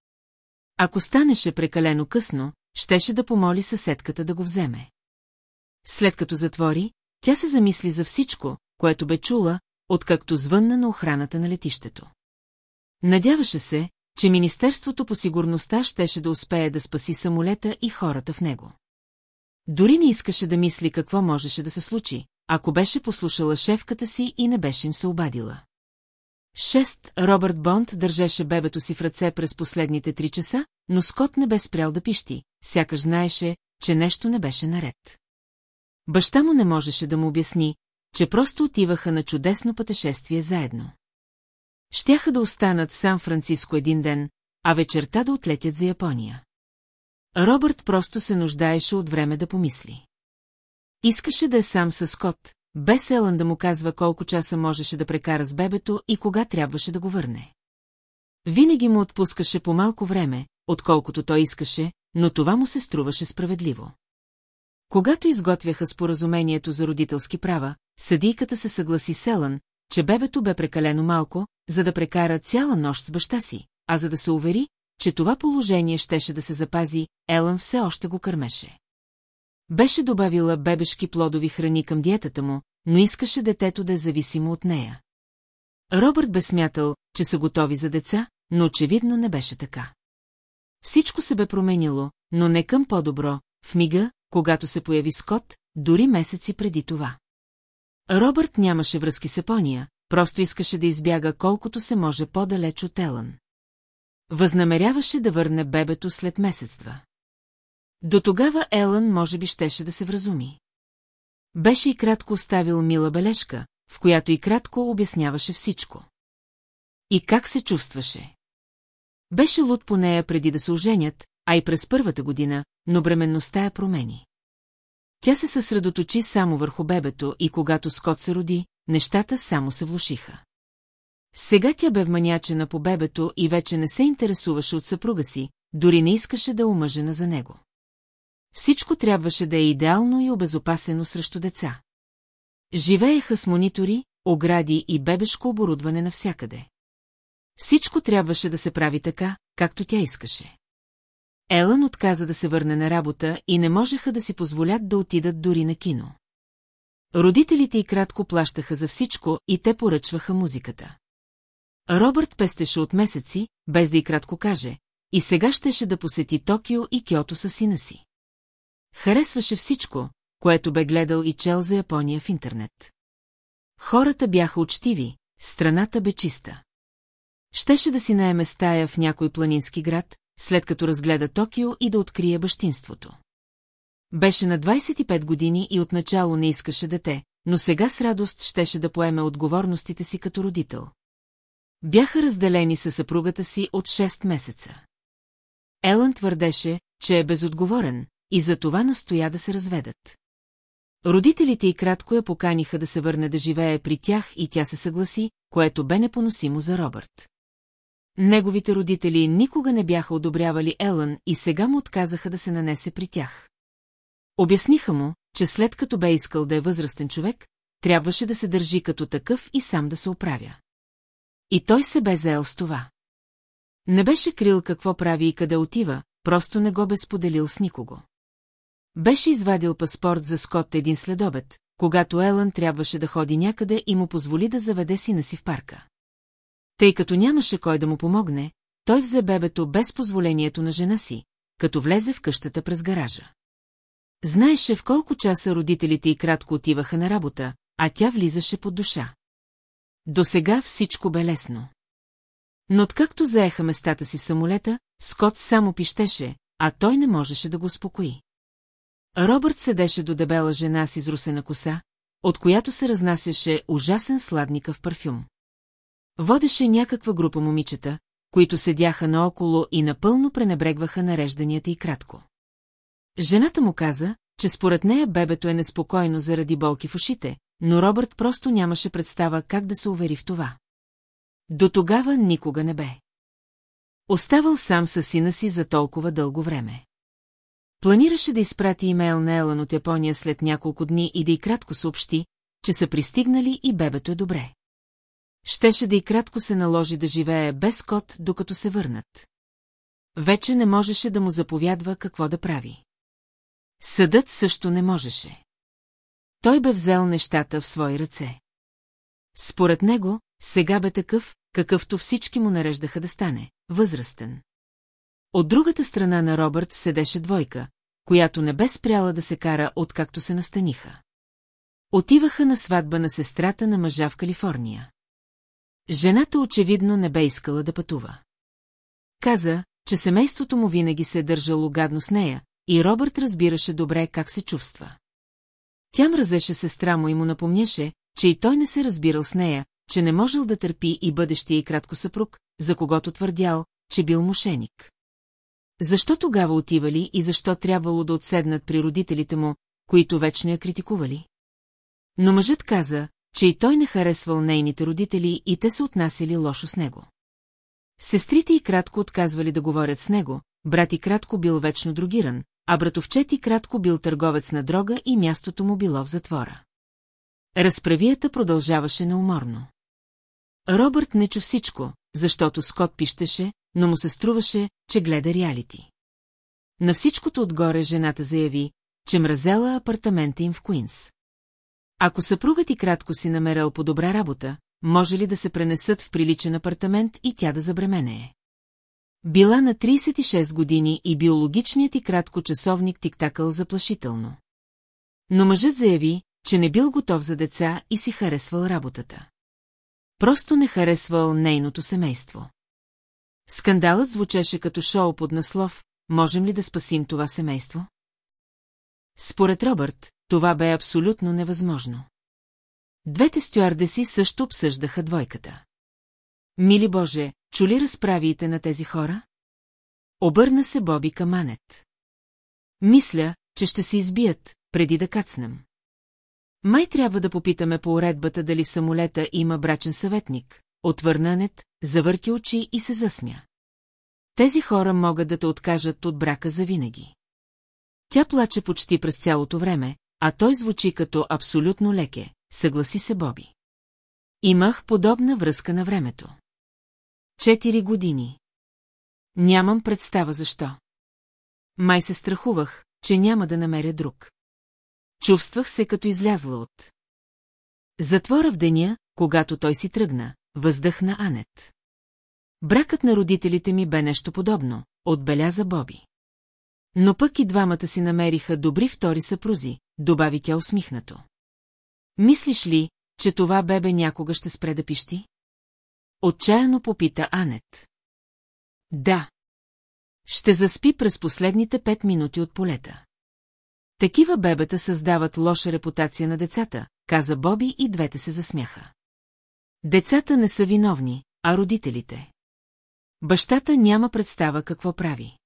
Ако станеше прекалено късно, щеше да помоли съседката да го вземе. След като затвори, тя се замисли за всичко, което бе чула, откакто звънна на охраната на летището. Надяваше се, че Министерството по сигурността щеше да успее да спаси самолета и хората в него. Дори не искаше да мисли какво можеше да се случи, ако беше послушала шефката си и не беше им се обадила. Шест, Робърт Бонд държеше бебето си в ръце през последните три часа, но Скот не бе спрял да пищи, сякаш знаеше, че нещо не беше наред. Баща му не можеше да му обясни, че просто отиваха на чудесно пътешествие заедно. Щяха да останат в Сан-Франциско един ден, а вечерта да отлетят за Япония. Робърт просто се нуждаеше от време да помисли. Искаше да е сам с Скот, без Елън да му казва колко часа можеше да прекара с бебето и кога трябваше да го върне. Винаги му отпускаше по малко време, отколкото той искаше, но това му се струваше справедливо. Когато изготвяха споразумението за родителски права, съдийката се съгласи с Елън, че бебето бе прекалено малко, за да прекара цяла нощ с баща си, а за да се увери, че това положение щеше да се запази, Елън все още го кърмеше. Беше добавила бебешки плодови храни към диетата му, но искаше детето да е зависимо от нея. Робърт бе смятал, че са готови за деца, но очевидно не беше така. Всичко се бе променило, но не към по-добро, в мига, когато се появи Скот, дори месеци преди това. Робърт нямаше връзки с Япония, просто искаше да избяга колкото се може по-далеч от Елън. Възнамеряваше да върне бебето след месец-два. До тогава Елън може би щеше да се вразуми. Беше и кратко оставил мила бележка, в която и кратко обясняваше всичко. И как се чувстваше? Беше луд по нея преди да се оженят, а и през първата година, но бременността я промени. Тя се съсредоточи само върху бебето и когато Скот се роди, нещата само се влушиха. Сега тя бе вманячена по бебето и вече не се интересуваше от съпруга си, дори не искаше да омъжена за него. Всичко трябваше да е идеално и обезопасено срещу деца. Живееха с монитори, огради и бебешко оборудване навсякъде. Всичко трябваше да се прави така, както тя искаше. Елън отказа да се върне на работа и не можеха да си позволят да отидат дори на кино. Родителите й кратко плащаха за всичко и те поръчваха музиката. Робърт пестеше от месеци, без да й кратко каже, и сега щеше да посети Токио и Киото със сина си. Харесваше всичко, което бе гледал и чел за Япония в интернет. Хората бяха учтиви, страната бе чиста. Щеше да си наеме стая в някой планински град, след като разгледа Токио и да открие бащинството. Беше на 25 години и отначало не искаше дете, но сега с радост щеше да поеме отговорностите си като родител. Бяха разделени със съпругата си от 6 месеца. Елън твърдеше, че е безотговорен, и за това настоя да се разведат. Родителите й кратко я поканиха да се върне да живее при тях и тя се съгласи, което бе непоносимо за Робърт. Неговите родители никога не бяха одобрявали Елън и сега му отказаха да се нанесе при тях. Обясниха му, че след като бе искал да е възрастен човек, трябваше да се държи като такъв и сам да се оправя. И той се бе заел с това. Не беше крил какво прави и къде отива, просто не го бе споделил с никого. Беше извадил паспорт за Скот един следобед, когато Елън трябваше да ходи някъде и му позволи да заведе сина си в парка. Тъй като нямаше кой да му помогне, той взе бебето без позволението на жена си, като влезе в къщата през гаража. Знаеше в колко часа родителите й кратко отиваха на работа, а тя влизаше под душа. До сега всичко бе лесно. Но откакто заеха местата си самолета, Скот само пищеше, а той не можеше да го успокои. Робърт седеше до дебела жена с изрусена коса, от която се разнасяше ужасен сладникъв парфюм. Водеше някаква група момичета, които седяха наоколо и напълно пренебрегваха нарежданията и кратко. Жената му каза, че според нея бебето е неспокойно заради болки в ушите, но Робърт просто нямаше представа как да се увери в това. До тогава никога не бе. Оставал сам със сина си за толкова дълго време. Планираше да изпрати имейл на Елън от Япония след няколко дни и да й кратко съобщи, че са пристигнали и бебето е добре. Щеше да и кратко се наложи да живее без кот, докато се върнат. Вече не можеше да му заповядва какво да прави. Съдът също не можеше. Той бе взел нещата в свои ръце. Според него, сега бе такъв, какъвто всички му нареждаха да стане, възрастен. От другата страна на Робърт седеше двойка, която не бе спряла да се кара откакто се настаниха. Отиваха на сватба на сестрата на мъжа в Калифорния. Жената очевидно не бе искала да пътува. Каза, че семейството му винаги се е държало гадно с нея, и Робърт разбираше добре как се чувства. Тя мразеше сестра му и му напомняше, че и той не се разбирал с нея, че не можел да търпи и бъдещия и кратко съпруг, за когото твърдял, че бил мошеник. Защо тогава отивали и защо трябвало да отседнат при родителите му, които вечно я критикували? Но мъжът каза, че и той не харесвал нейните родители и те се отнасяли лошо с него. Сестрите и кратко отказвали да говорят с него, брат и кратко бил вечно другиран, а братовчет и кратко бил търговец на дрога и мястото му било в затвора. Разправията продължаваше неуморно. Робърт не чу всичко, защото Скот пищеше, но му се струваше, че гледа реалити. На всичкото отгоре жената заяви, че мразела апартамента им в Куинс. Ако съпругът и кратко си намерил по добра работа, може ли да се пренесат в приличен апартамент и тя да забременее? Била на 36 години и биологичният и кратко часовник тиктакъл заплашително. Но мъжът заяви, че не бил готов за деца и си харесвал работата. Просто не харесвал нейното семейство. Скандалът звучеше като шоу под наслов «Можем ли да спасим това семейство?» Според Робърт, това бе абсолютно невъзможно. Двете стюардеси също обсъждаха двойката. Мили Боже, чули разправиите на тези хора? Обърна се Боби към Анет. Мисля, че ще се избият, преди да кацнем. Май трябва да попитаме по уредбата дали в самолета има брачен съветник. Отвърна Анет, завърти очи и се засмя. Тези хора могат да те откажат от брака завинаги. Тя плаче почти през цялото време, а той звучи като абсолютно леке, съгласи се Боби. Имах подобна връзка на времето. Четири години. Нямам представа защо. Май се страхувах, че няма да намеря друг. Чувствах се като излязла от. Затвора в деня, когато той си тръгна, въздъхна Анет. Бракът на родителите ми бе нещо подобно, отбеляза Боби. Но пък и двамата си намериха добри втори съпрузи, добави тя усмихнато. Мислиш ли, че това бебе някога ще спре да пищи? Отчаяно попита Анет. Да. Ще заспи през последните пет минути от полета. Такива бебета създават лоша репутация на децата, каза Боби и двете се засмяха. Децата не са виновни, а родителите. Бащата няма представа какво прави.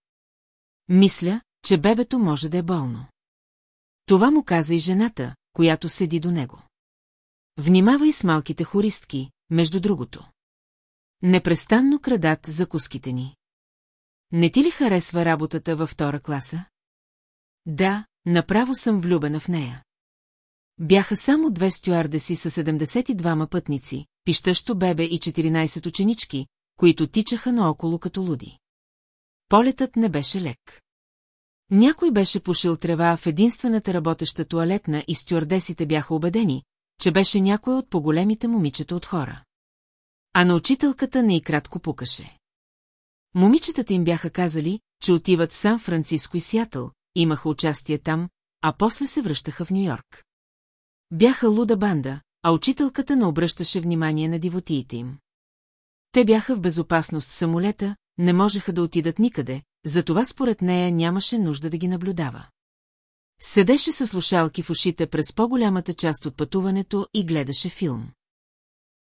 Мисля, че бебето може да е болно. Това му каза и жената, която седи до него. Внимавай с малките хористки, между другото. Непрестанно крадат закуските ни. Не ти ли харесва работата във втора класа? Да, направо съм влюбена в нея. Бяха само две стюардеси с 72 пътници, пищащо бебе и 14 ученички, които тичаха наоколо като луди. Полетът не беше лек. Някой беше пушил трева в единствената работеща туалетна и стюардесите бяха убедени, че беше някой от по-големите момичета от хора. А на учителката не и кратко пукаше. Момичетата им бяха казали, че отиват в Сан-Франциско и Сиатъл, имаха участие там, а после се връщаха в Нью-Йорк. Бяха луда банда, а учителката не обръщаше внимание на дивотиите им. Те бяха в безопасност в самолета, не можеха да отидат никъде, затова според нея нямаше нужда да ги наблюдава. Седеше със слушалки в ушите през по-голямата част от пътуването и гледаше филм.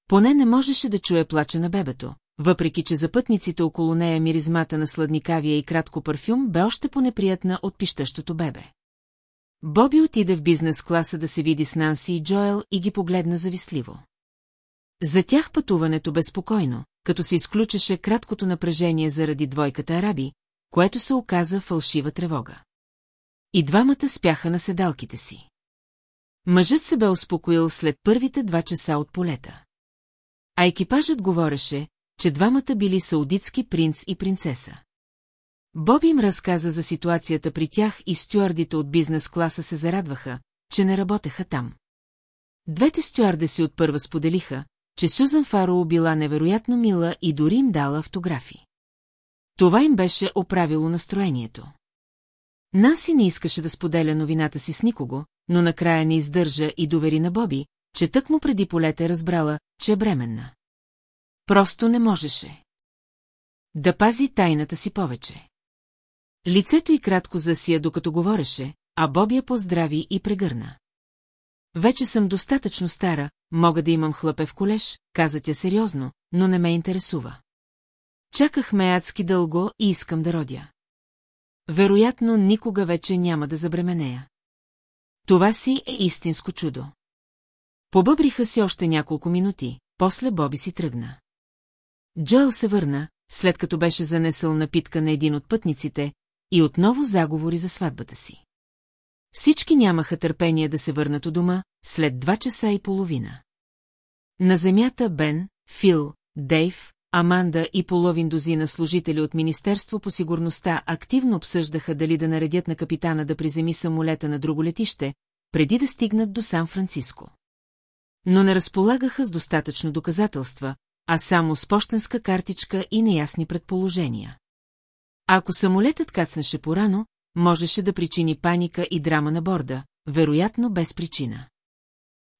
Поне не можеше да чуе плача на бебето, въпреки че за пътниците около нея миризмата на сладникавия и кратко парфюм бе още по-неприятна от пищащото бебе. Боби отиде в бизнес класа да се види с Нанси и Джоел и ги погледна завистливо. За тях пътуването безпокойно, като се изключеше краткото напрежение заради двойката араби, което се оказа фалшива тревога. И двамата спяха на седалките си. Мъжът се бе успокоил след първите два часа от полета. А екипажът говореше, че двамата били саудитски принц и принцеса. Боби им разказа за ситуацията при тях и стюардите от бизнес класа се зарадваха, че не работеха там. Двете стюардеси от първа споделиха, че Сюзан Фароу била невероятно мила и дори им дала автографи. Това им беше оправило настроението. Наси не искаше да споделя новината си с никого, но накрая не издържа и довери на Боби, че тък му преди полете разбрала, че е бременна. Просто не можеше. Да пази тайната си повече. Лицето й кратко засия, докато говореше, а Боби я поздрави и прегърна. Вече съм достатъчно стара, мога да имам хлъпе в колеж, каза тя сериозно, но не ме интересува. Чакахме адски дълго и искам да родя. Вероятно, никога вече няма да забременея. Това си е истинско чудо. Побъбриха си още няколко минути, после Боби си тръгна. Джоел се върна, след като беше занесъл напитка на един от пътниците, и отново заговори за сватбата си. Всички нямаха търпение да се върнат у дома, след два часа и половина. На земята Бен, Фил, Дейв, Аманда и половин дозина служители от Министерство по сигурността активно обсъждаха дали да наредят на капитана да приземи самолета на друго летище, преди да стигнат до Сан-Франциско. Но не разполагаха с достатъчно доказателства, а само с почтенска картичка и неясни предположения. Ако самолетът кацнеше порано, можеше да причини паника и драма на борда, вероятно без причина.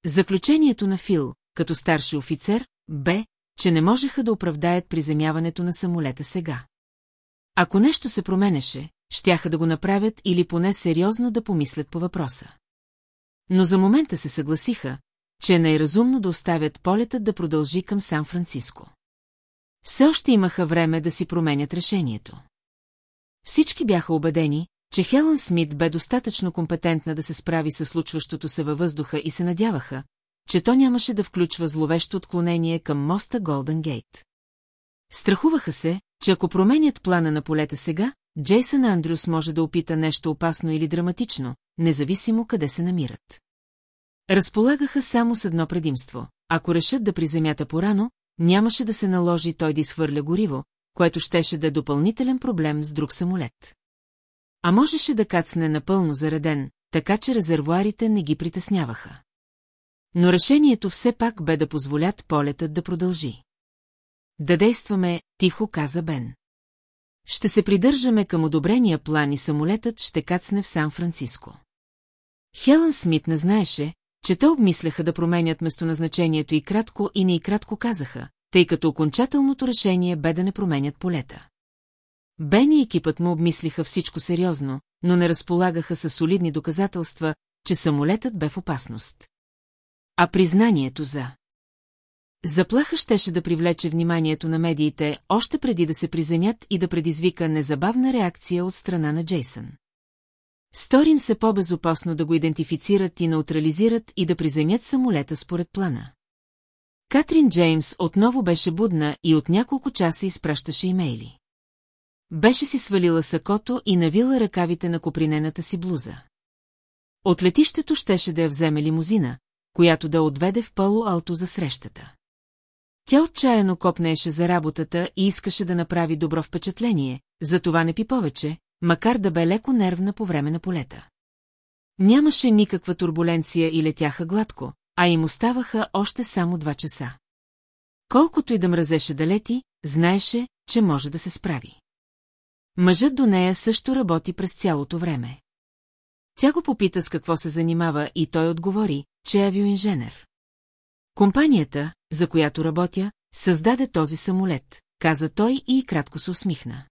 Заключението на Фил, като старши офицер, бе, че не можеха да оправдаят приземяването на самолета сега. Ако нещо се променеше, щяха да го направят или поне сериозно да помислят по въпроса. Но за момента се съгласиха, че е най-разумно да оставят полетът да продължи към Сан-Франциско. Все още имаха време да си променят решението. Всички бяха убедени, че Хелън Смит бе достатъчно компетентна да се справи с случващото се във въздуха и се надяваха, че то нямаше да включва зловещо отклонение към моста Голден Гейт. Страхуваха се, че ако променят плана на полета сега, Джейсън Андрюс може да опита нещо опасно или драматично, независимо къде се намират. Разполагаха само с едно предимство. Ако решат да приземята порано, нямаше да се наложи той да изхвърля гориво, което щеше да е допълнителен проблем с друг самолет. А можеше да кацне напълно зареден, така че резервуарите не ги притесняваха. Но решението все пак бе да позволят полетът да продължи. Да действаме, тихо каза Бен. Ще се придържаме към одобрения план и самолетът ще кацне в Сан-Франциско. Хелън Смит не знаеше, че те обмисляха да променят местоназначението и кратко и не и кратко казаха, тъй като окончателното решение бе да не променят полета. Бен и екипът му обмислиха всичко сериозно, но не разполагаха със солидни доказателства, че самолетът бе в опасност. А признанието за... Заплаха щеше да привлече вниманието на медиите още преди да се приземят и да предизвика незабавна реакция от страна на Джейсън. Сторим се по-безопасно да го идентифицират и неутрализират и да приземят самолета според плана. Катрин Джеймс отново беше будна и от няколко часа изпращаше имейли. Беше си свалила сакото и навила ръкавите на копринената си блуза. От летището щеше да я вземе лимузина, която да отведе в Пало-Алто за срещата. Тя отчаяно копнееше за работата и искаше да направи добро впечатление, затова не пи повече, макар да бе леко нервна по време на полета. Нямаше никаква турбуленция и летяха гладко, а им оставаха още само два часа. Колкото и да мразеше да лети, знаеше, че може да се справи. Мъжът до нея също работи през цялото време. Тя го попита с какво се занимава и той отговори, че е авиоинженер. Компанията, за която работя, създаде този самолет, каза той и кратко се усмихна.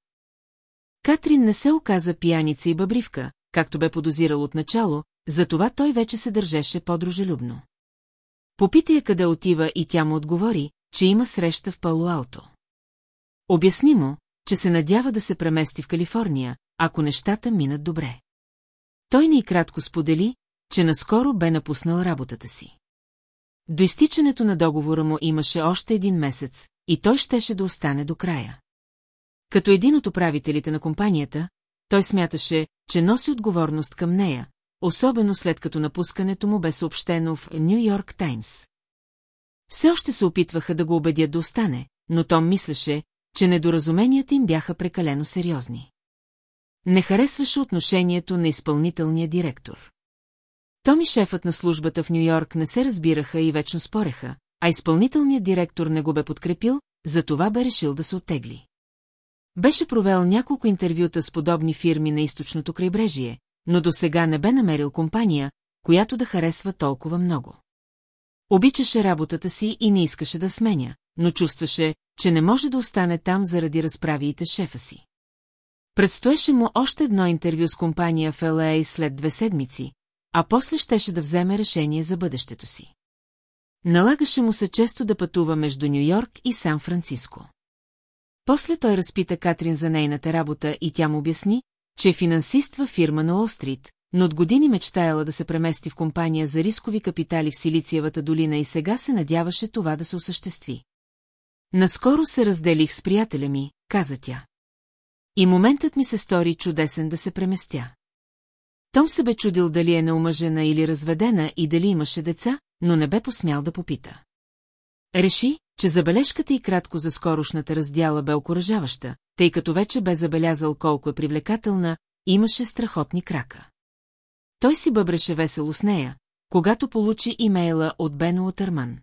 Катрин не се оказа пияница и бъбривка, както бе подозирал от начало, затова той вече се държеше по-дружелюбно. Попита я къде отива и тя му отговори, че има среща в Пало-Алто. Обясни му, че се надява да се премести в Калифорния, ако нещата минат добре. Той ни кратко сподели, че наскоро бе напуснал работата си. До изтичането на договора му имаше още един месец и той щеше да остане до края. Като един от управителите на компанията, той смяташе, че носи отговорност към нея, особено след като напускането му бе съобщено в Нью Йорк Таймс. Все още се опитваха да го убедят да остане, но Том мислеше, че недоразуменията им бяха прекалено сериозни. Не харесваше отношението на изпълнителния директор. Том и шефът на службата в Нью-Йорк не се разбираха и вечно спореха, а изпълнителният директор не го бе подкрепил, затова бе решил да се оттегли. Беше провел няколко интервюта с подобни фирми на източното крайбрежие, но до сега не бе намерил компания, която да харесва толкова много. Обичаше работата си и не искаше да сменя, но чувстваше, че не може да остане там заради разправиите шефа си. Предстоеше му още едно интервю с компания в ЛА след две седмици, а после щеше да вземе решение за бъдещето си. Налагаше му се често да пътува между Нью-Йорк и Сан-Франциско. После той разпита Катрин за нейната работа и тя му обясни, че е финансист във фирма на Олстрит, но от години мечтаяла да се премести в компания за рискови капитали в Силициевата долина и сега се надяваше това да се осъществи. Наскоро се разделих с приятеля ми, каза тя. И моментът ми се стори чудесен да се преместя. Том се бе чудил дали е неумъжена или разведена и дали имаше деца, но не бе посмял да попита. Реши, че забележката и кратко за скорошната раздяла бе окоръжаваща, тъй като вече бе забелязал колко е привлекателна, имаше страхотни крака. Той си бъбреше весело с нея, когато получи имейла от Бено Отърман.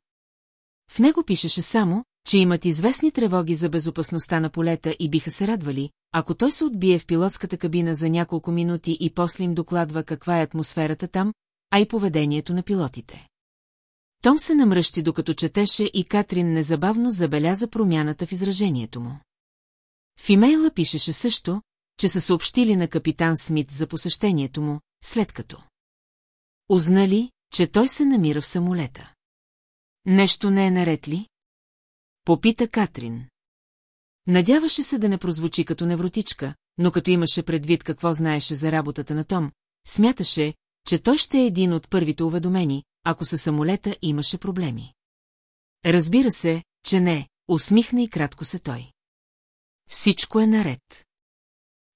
В него пишеше само, че имат известни тревоги за безопасността на полета и биха се радвали, ако той се отбие в пилотската кабина за няколко минути и после им докладва каква е атмосферата там, а и поведението на пилотите. Том се намръщи докато четеше и Катрин незабавно забеляза промяната в изражението му. В имейла пишеше също, че са съобщили на капитан Смит за посещението му, след като. Узнали, че той се намира в самолета. Нещо не е наред ли? Попита Катрин. Надяваше се да не прозвучи като невротичка, но като имаше предвид какво знаеше за работата на Том, смяташе, че той ще е един от първите уведомени, ако със самолета имаше проблеми. Разбира се, че не, усмихна и кратко се той. Всичко е наред.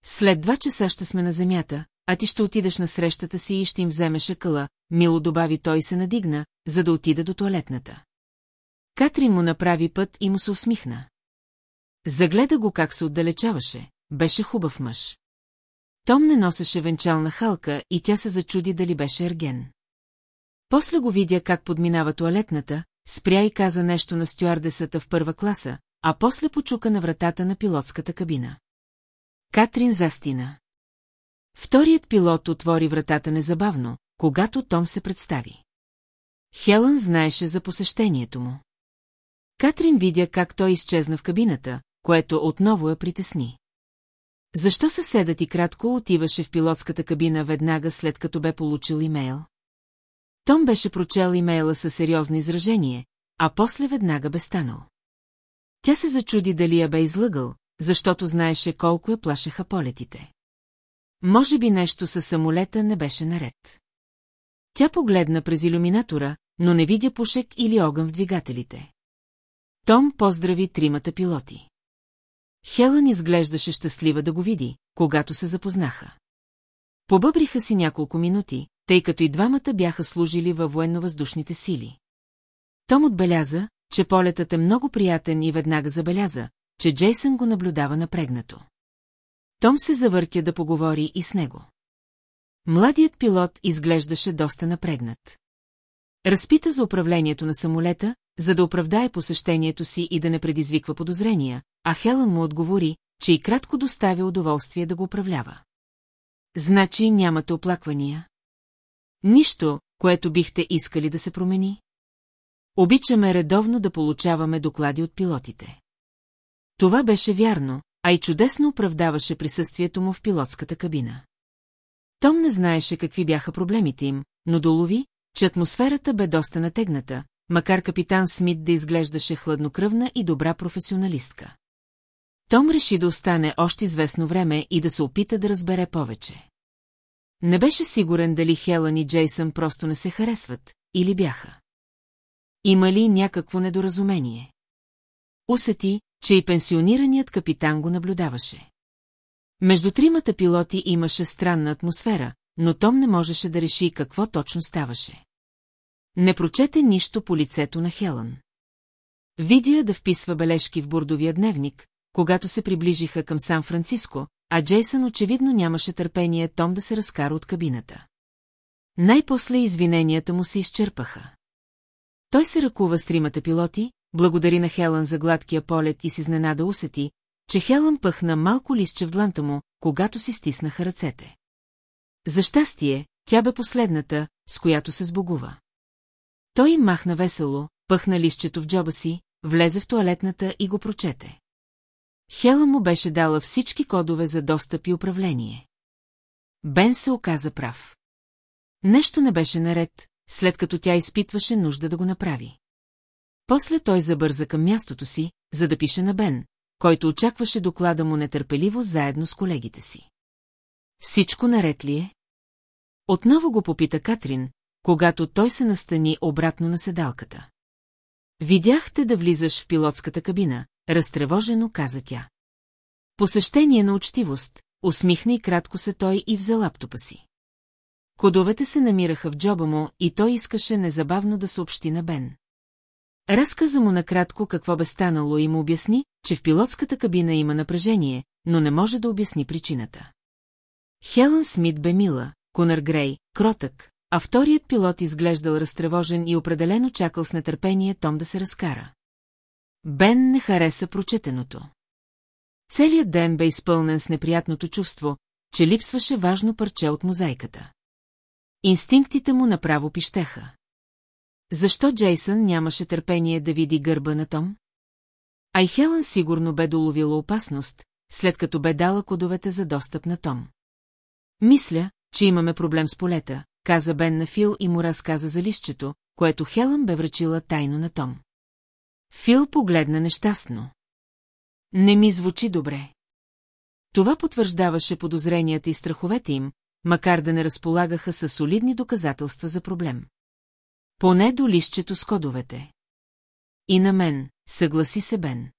След два часа ще сме на земята, а ти ще отидеш на срещата си и ще им вземеш къла, мило добави той се надигна, за да отида до туалетната. Катрин му направи път и му се усмихна. Загледа го как се отдалечаваше, беше хубав мъж. Том не носеше венчална халка и тя се зачуди дали беше ерген. После го видя как подминава туалетната, спря и каза нещо на стюардесата в първа класа, а после почука на вратата на пилотската кабина. Катрин застина. Вторият пилот отвори вратата незабавно, когато Том се представи. Хелън знаеше за посещението му. Катрин видя как той изчезна в кабината, което отново я притесни. Защо съседът и кратко отиваше в пилотската кабина веднага след като бе получил имейл? Том беше прочел имейла със сериозно изражение, а после веднага бе станал. Тя се зачуди дали я бе излъгал, защото знаеше колко я плашеха полетите. Може би нещо със самолета не беше наред. Тя погледна през иллюминатора, но не видя пушек или огън в двигателите. Том поздрави тримата пилоти. Хелън изглеждаше щастлива да го види, когато се запознаха. Побъбриха си няколко минути, тъй като и двамата бяха служили във военно-въздушните сили. Том отбеляза, че полетът е много приятен и веднага забеляза, че Джейсън го наблюдава напрегнато. Том се завъртя да поговори и с него. Младият пилот изглеждаше доста напрегнат. Разпита за управлението на самолета, за да оправдае посещението си и да не предизвиква подозрения, а Хелън му отговори, че и кратко доставя удоволствие да го управлява. Значи нямате оплаквания? Нищо, което бихте искали да се промени? Обичаме редовно да получаваме доклади от пилотите. Това беше вярно, а и чудесно оправдаваше присъствието му в пилотската кабина. Том не знаеше какви бяха проблемите им, но долови, че атмосферата бе доста натегната, макар капитан Смит да изглеждаше хладнокръвна и добра професионалистка. Том реши да остане още известно време и да се опита да разбере повече. Не беше сигурен дали Хелън и Джейсън просто не се харесват, или бяха. Има ли някакво недоразумение? Усети, че и пенсионираният капитан го наблюдаваше. Между тримата пилоти имаше странна атмосфера, но Том не можеше да реши какво точно ставаше. Не прочете нищо по лицето на Хелън. Видя да вписва бележки в бордовия дневник, когато се приближиха към Сан-Франциско, а Джейсън очевидно нямаше търпение Том да се разкара от кабината. Най-после извиненията му се изчерпаха. Той се ръкува с тримата пилоти, благодари на Хелън за гладкия полет и си изненада усети, че Хелън пъхна малко листче в дланта му, когато си стиснаха ръцете. За щастие, тя бе последната, с която се сбогува. Той им махна весело, пъхна листчето в джоба си, влезе в туалетната и го прочете. Хела му беше дала всички кодове за достъп и управление. Бен се оказа прав. Нещо не беше наред, след като тя изпитваше нужда да го направи. После той забърза към мястото си, за да пише на Бен, който очакваше доклада му нетърпеливо заедно с колегите си. Всичко наред ли е? Отново го попита Катрин, когато той се настани обратно на седалката. Видяхте да влизаш в пилотската кабина, разтревожено каза тя. Посещение на учтивост, усмихна и кратко се той и взе лаптопа си. Кодовете се намираха в джоба му и той искаше незабавно да съобщи на Бен. Разказа му накратко какво бе станало и му обясни, че в пилотската кабина има напрежение, но не може да обясни причината. Хелън Смит бе мила, Конър Грей, кротък, а вторият пилот изглеждал разтревожен и определено чакал с нетърпение Том да се разкара. Бен не хареса прочетеното. Целият ден бе изпълнен с неприятното чувство, че липсваше важно парче от мозайката. Инстинктите му направо пищеха. Защо Джейсън нямаше търпение да види гърба на Том? А и Хелън сигурно бе доловила опасност, след като бе дала кодовете за достъп на Том. Мисля, че имаме проблем с полета, каза Бен на Фил и му разказа за лището, което Хелън бе връчила тайно на Том. Фил погледна нещастно. Не ми звучи добре. Това потвърждаваше подозренията и страховете им, макар да не разполагаха със солидни доказателства за проблем. Поне до лището с кодовете. И на мен, съгласи се Бен.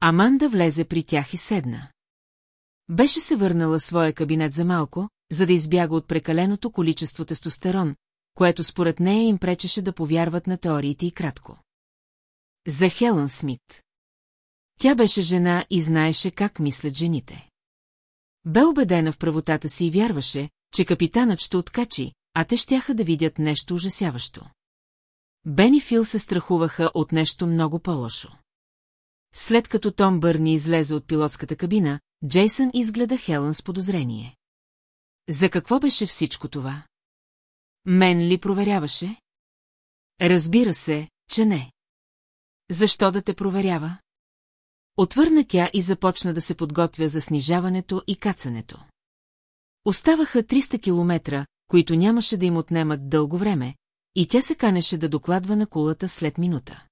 Аманда влезе при тях и седна. Беше се върнала своя кабинет за малко, за да избяга от прекаленото количество тестостерон, което според нея им пречеше да повярват на теориите и кратко. За Хелън Смит. Тя беше жена и знаеше как мислят жените. Бе убедена в правотата си и вярваше, че капитанът ще откачи, а те щяха да видят нещо ужасяващо. Бен и Фил се страхуваха от нещо много по-лошо. След като Том Бърни излезе от пилотската кабина, Джейсън изгледа Хелън с подозрение. За какво беше всичко това? Мен ли проверяваше? Разбира се, че не. Защо да те проверява? Отвърна тя и започна да се подготвя за снижаването и кацането. Оставаха 300 километра, които нямаше да им отнемат дълго време, и тя се канеше да докладва на кулата след минута.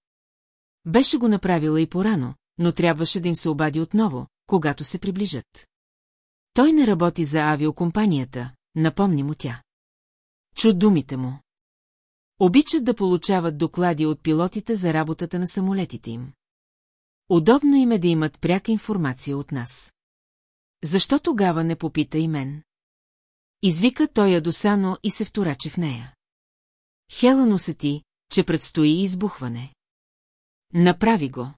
Беше го направила и порано, но трябваше да им се обади отново, когато се приближат. Той не работи за авиокомпанията, напомни му тя. Чу думите му. Обичат да получават доклади от пилотите за работата на самолетите им. Удобно им е да имат пряка информация от нас. Защо тогава не попита и мен? Извика той ядосано и се втораче в нея. Хелън усети, че предстои избухване. Направи го.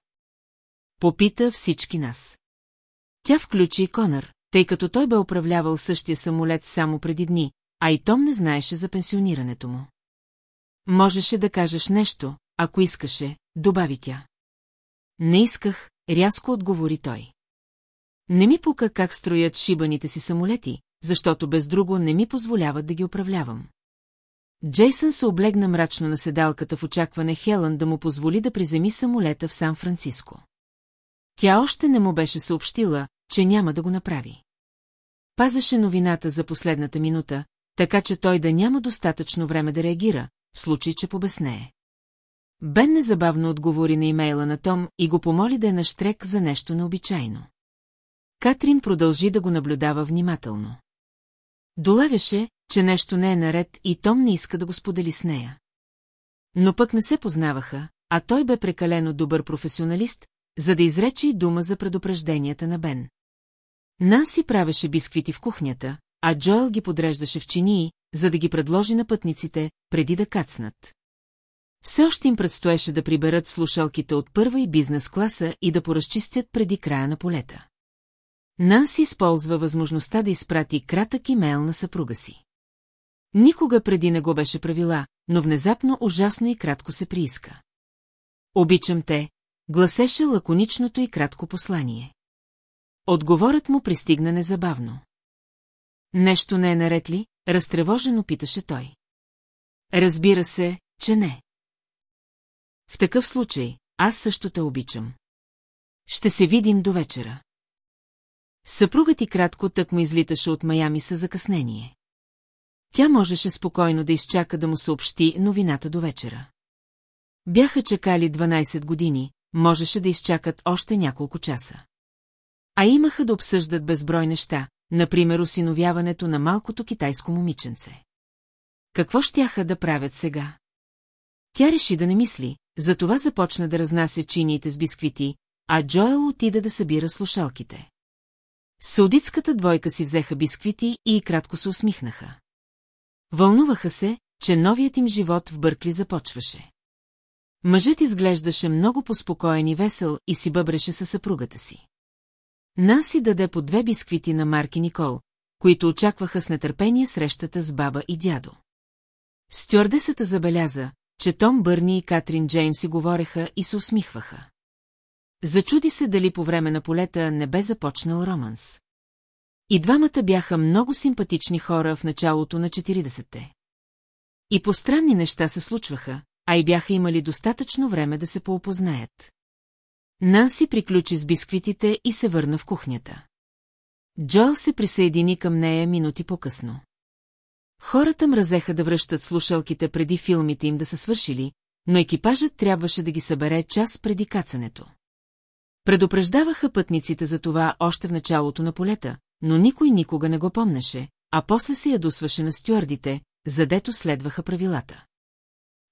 Попита всички нас. Тя включи и Конър, тъй като той бе управлявал същия самолет само преди дни, а и Том не знаеше за пенсионирането му. Можеше да кажеш нещо, ако искаше, добави тя. Не исках, рязко отговори той. Не ми пука как строят шибаните си самолети, защото без друго не ми позволяват да ги управлявам. Джейсън се облегна мрачно на седалката в очакване Хелън да му позволи да приземи самолета в Сан-Франциско. Тя още не му беше съобщила, че няма да го направи. Пазеше новината за последната минута, така че той да няма достатъчно време да реагира, случай, че побеснее. Бен незабавно отговори на имейла на Том и го помоли да е наштрек за нещо необичайно. Катрин продължи да го наблюдава внимателно. Долавяше, че нещо не е наред и Том не иска да го сподели с нея. Но пък не се познаваха, а той бе прекалено добър професионалист, за да изрече и дума за предупрежденията на Бен. Nanси правеше бисквити в кухнята, а Джоел ги подреждаше в чинии, за да ги предложи на пътниците, преди да кацнат. Все още им предстоеше да приберат слушалките от първа и бизнес класа и да поразчистят преди края на полета. Нанси използва възможността да изпрати кратък имейл на съпруга си. Никога преди не го беше правила, но внезапно ужасно и кратко се прииска. Обичам те, гласеше лаконичното и кратко послание. Отговорът му пристигна незабавно. Нещо не е наред ли? Разтревожено питаше той. Разбира се, че не. В такъв случай, аз също те обичам. Ще се видим до вечера. Съпругът и кратко тък му излиташе от Майами с закъснение. Тя можеше спокойно да изчака да му съобщи новината до вечера. Бяха чакали 12 години, можеше да изчакат още няколко часа. А имаха да обсъждат безброй неща, например осиновяването на малкото китайско момиченце. Какво щяха да правят сега? Тя реши да не мисли, затова започна да разнася чиниите с бисквити, а Джоел отида да събира слушалките. Саудитската двойка си взеха бисквити и кратко се усмихнаха. Вълнуваха се, че новият им живот в Бъркли започваше. Мъжът изглеждаше много поспокоен и весел и си бъбреше със съпругата си. Наси даде по две бисквити на Марки Никол, които очакваха с нетърпение срещата с баба и дядо. Стюардесата забеляза, че Том Бърни и Катрин Джеймс си говореха и се усмихваха. Зачуди се дали по време на полета не бе започнал романс. И двамата бяха много симпатични хора в началото на 40-те. И по странни неща се случваха, а и бяха имали достатъчно време да се поопознаят. Нанси приключи с бисквитите и се върна в кухнята. Джоел се присъедини към нея минути по-късно. Хората мразеха да връщат слушалките преди филмите им да са свършили, но екипажът трябваше да ги събере час преди кацането. Предупреждаваха пътниците за това още в началото на полета, но никой никога не го помнеше, а после се ядосваше на стюардите, задето следваха правилата.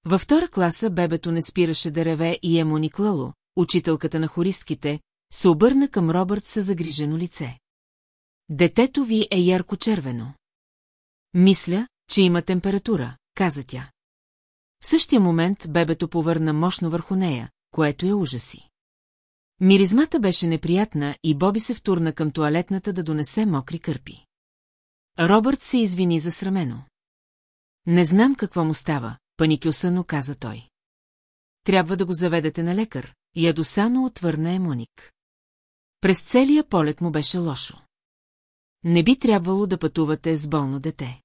Във втора класа бебето не спираше да реве и Емони Клало, учителката на хористките, се обърна към Робърт със загрижено лице. Детето ви е ярко-червено. Мисля, че има температура, каза тя. В същия момент бебето повърна мощно върху нея, което я ужаси. Миризмата беше неприятна и Боби се втурна към туалетната да донесе мокри кърпи. Робърт се извини засрамено. Не знам какво му става, паникюсано каза той. Трябва да го заведете на лекар, ядосано отвърна Емоник. През целия полет му беше лошо. Не би трябвало да пътувате с болно дете.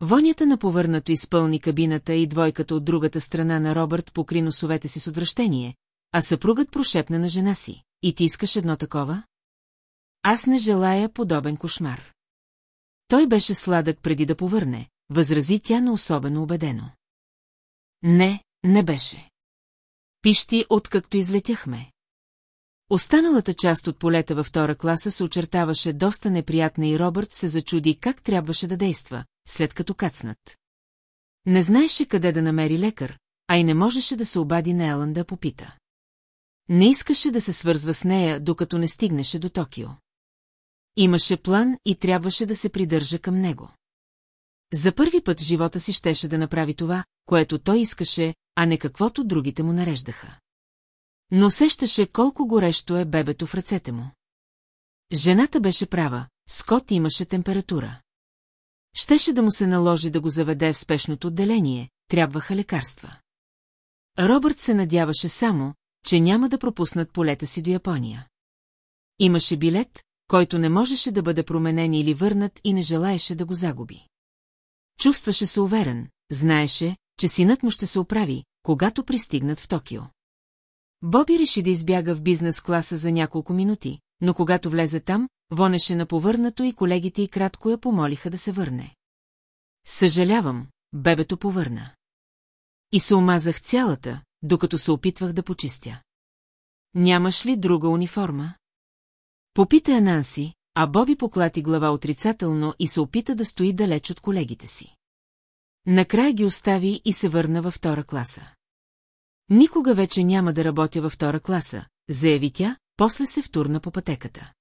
Вонята на повърнато изпълни кабината и двойката от другата страна на Робърт покри носовете си с отвращение, а съпругът прошепна на жена си. и ти искаш едно такова? Аз не желая подобен кошмар. Той беше сладък преди да повърне, възрази тя на особено убедено. Не, не беше. Пищи, откакто излетяхме. Останалата част от полета във втора класа се очертаваше доста неприятна и Робърт се зачуди как трябваше да действа, след като кацнат. Не знаеше къде да намери лекар, а и не можеше да се обади на Елън да попита. Не искаше да се свързва с нея, докато не стигнеше до Токио. Имаше план и трябваше да се придържа към него. За първи път в живота си щеше да направи това, което той искаше, а не каквото другите му нареждаха. Но усещаше колко горещо е бебето в ръцете му. Жената беше права, Скот имаше температура. Щеше да му се наложи да го заведе в спешното отделение, трябваха лекарства. Робърт се надяваше само, че няма да пропуснат полета си до Япония. Имаше билет, който не можеше да бъде променен или върнат и не желаеше да го загуби. Чувстваше се уверен, знаеше, че синът му ще се оправи, когато пристигнат в Токио. Боби реши да избяга в бизнес класа за няколко минути, но когато влезе там, вонеше на повърнато и колегите й кратко я помолиха да се върне. Съжалявам, бебето повърна. И се омазах цялата, докато се опитвах да почистя. Нямаш ли друга униформа? Попита я а Боби поклати глава отрицателно и се опита да стои далеч от колегите си. Накрая ги остави и се върна във втора класа. Никога вече няма да работя във втора класа, заяви тя, после се втурна по пътеката.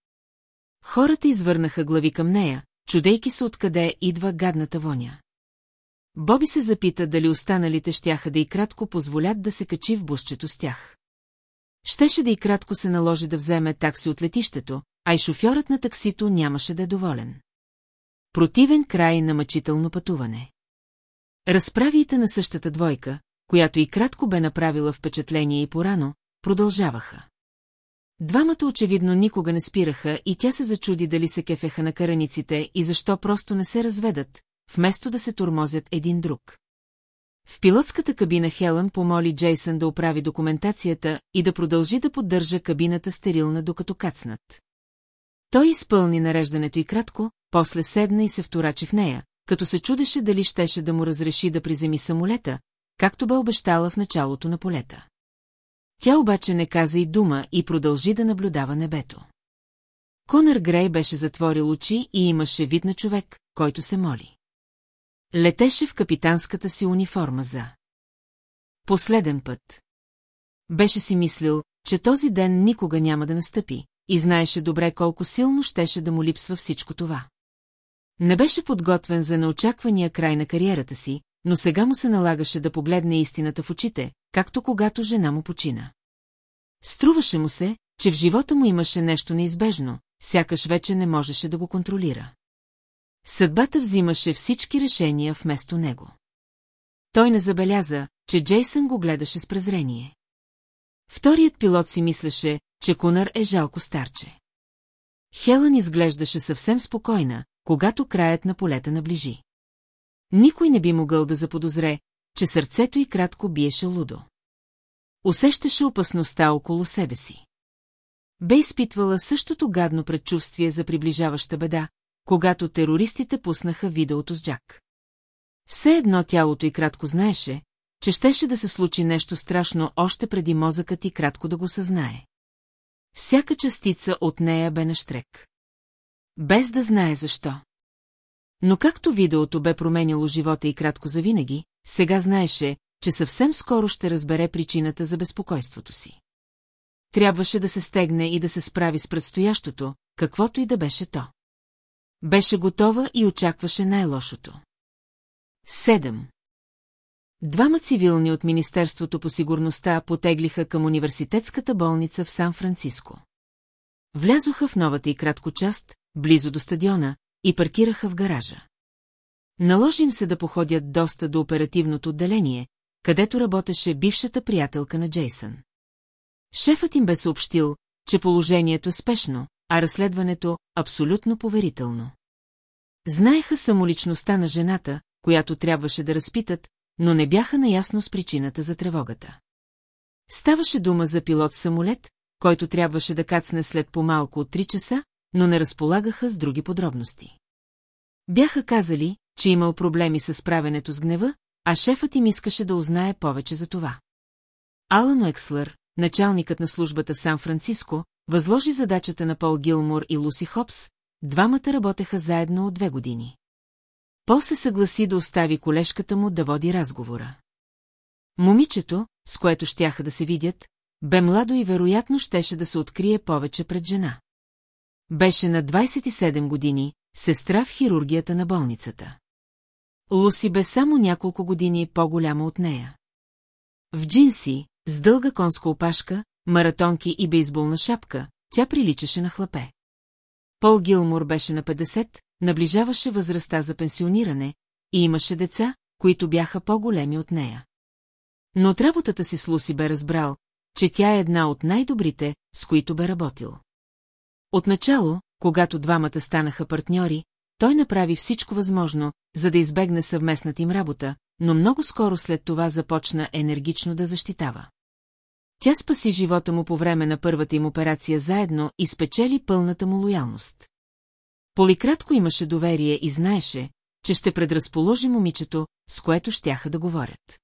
Хората извърнаха глави към нея, чудейки се откъде идва гадната воня. Боби се запита дали останалите щяха да и кратко позволят да се качи в бусчето с тях. Щеше да и кратко се наложи да вземе такси от летището, а и шофьорът на таксито нямаше да е доволен. Противен край на мъчително пътуване. Разправиите на същата двойка, която и кратко бе направила впечатление и порано, продължаваха. Двамата очевидно никога не спираха и тя се зачуди дали се кефеха на караниците и защо просто не се разведат, вместо да се турмозят един друг. В пилотската кабина Хелън помоли Джейсън да оправи документацията и да продължи да поддържа кабината стерилна докато кацнат. Той изпълни нареждането и кратко, после седна и се вторачи в нея, като се чудеше дали щеше да му разреши да приземи самолета, както бе обещала в началото на полета. Тя обаче не каза и дума и продължи да наблюдава небето. Конър Грей беше затворил очи и имаше вид на човек, който се моли. Летеше в капитанската си униформа за. Последен път. Беше си мислил, че този ден никога няма да настъпи, и знаеше добре колко силно щеше да му липсва всичко това. Не беше подготвен за неочаквания край на кариерата си, но сега му се налагаше да погледне истината в очите, както когато жена му почина. Струваше му се, че в живота му имаше нещо неизбежно, сякаш вече не можеше да го контролира. Съдбата взимаше всички решения вместо него. Той не забеляза, че Джейсън го гледаше с презрение. Вторият пилот си мислеше, че Кунър е жалко старче. Хелън изглеждаше съвсем спокойна, когато краят на полета наближи. Никой не би могъл да заподозре, че сърцето й кратко биеше лудо. Усещаше опасността около себе си. Бе изпитвала същото гадно предчувствие за приближаваща беда, когато терористите пуснаха видеото с Джак. Все едно тялото й кратко знаеше, че щеше да се случи нещо страшно още преди мозъкът и кратко да го съзнае. Всяка частица от нея бе на штрек. Без да знае защо. Но както видеото бе променяло живота и кратко завинаги, сега знаеше, че съвсем скоро ще разбере причината за безпокойството си. Трябваше да се стегне и да се справи с предстоящото, каквото и да беше то. Беше готова и очакваше най-лошото. Седем. Двама цивилни от Министерството по сигурността потеглиха към университетската болница в Сан-Франциско. Влязоха в новата и кратко част, близо до стадиона, и паркираха в гаража. Наложим се да походят доста до оперативното отделение, където работеше бившата приятелка на Джейсън. Шефът им бе съобщил, че положението е спешно, а разследването – абсолютно поверително. Знаеха самоличността на жената, която трябваше да разпитат, но не бяха наясно с причината за тревогата. Ставаше дума за пилот самолет, който трябваше да кацне след по-малко от 3 часа, но не разполагаха с други подробности. Бяха казали, че имал проблеми с справенето с гнева, а шефът им искаше да узнае повече за това. Алан Екслър, началникът на службата в Сан-Франциско, възложи задачата на Пол Гилмор и Луси Хопс, двамата работеха заедно от две години. Пол се съгласи да остави колежката му да води разговора. Момичето, с което щяха да се видят, бе младо и вероятно щеше да се открие повече пред жена. Беше на 27 години, сестра в хирургията на болницата. Луси бе само няколко години по-голяма от нея. В джинси, с дълга конска опашка, маратонки и бейсболна шапка, тя приличаше на хлапе. Пол Гилмор беше на 50, наближаваше възрастта за пенсиониране и имаше деца, които бяха по-големи от нея. Но от работата си с Луси бе разбрал, че тя е една от най-добрите, с които бе работил. Отначало, когато двамата станаха партньори, той направи всичко възможно, за да избегне съвместната им работа, но много скоро след това започна енергично да защитава. Тя спаси живота му по време на първата им операция заедно и спечели пълната му лоялност. Поликратко имаше доверие и знаеше, че ще предразположи момичето, с което щяха да говорят.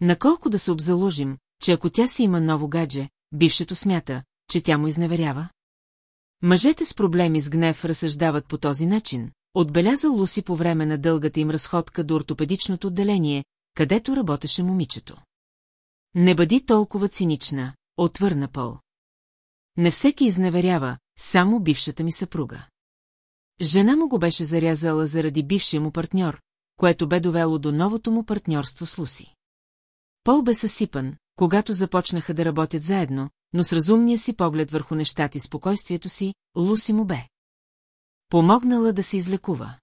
Наколко да се обзаложим, че ако тя си има ново гадже, бившето смята, че тя му изневерява? Мъжете с проблеми с гнев разсъждават по този начин, отбеляза Луси по време на дългата им разходка до ортопедичното отделение, където работеше момичето. Не бъди толкова цинична, отвърна Пол. Не всеки изневерява, само бившата ми съпруга. Жена му го беше зарязала заради бившия му партньор, което бе довело до новото му партньорство с Луси. Пол бе съсипан, когато започнаха да работят заедно, но с разумния си поглед върху нещата и спокойствието си, Луси му бе. Помогнала да се излекува.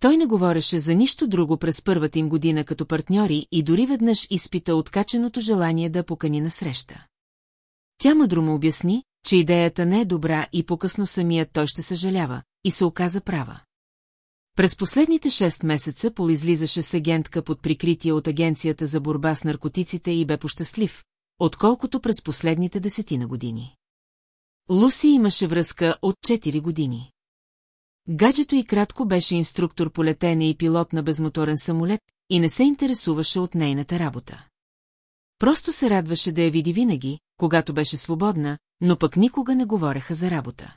Той не говореше за нищо друго през първата им година като партньори и дори веднъж изпита откаченото желание да покани на среща. Тя мъдро му обясни, че идеята не е добра и по-късно самият той ще съжалява, и се оказа права. През последните шест месеца Пол излизаше с агентка под прикритие от Агенцията за борба с наркотиците и бе пощастлив, отколкото през последните десетина години. Луси имаше връзка от 4 години. Гаджето и кратко беше инструктор по летене и пилот на безмоторен самолет и не се интересуваше от нейната работа. Просто се радваше да я види винаги, когато беше свободна, но пък никога не говореха за работа.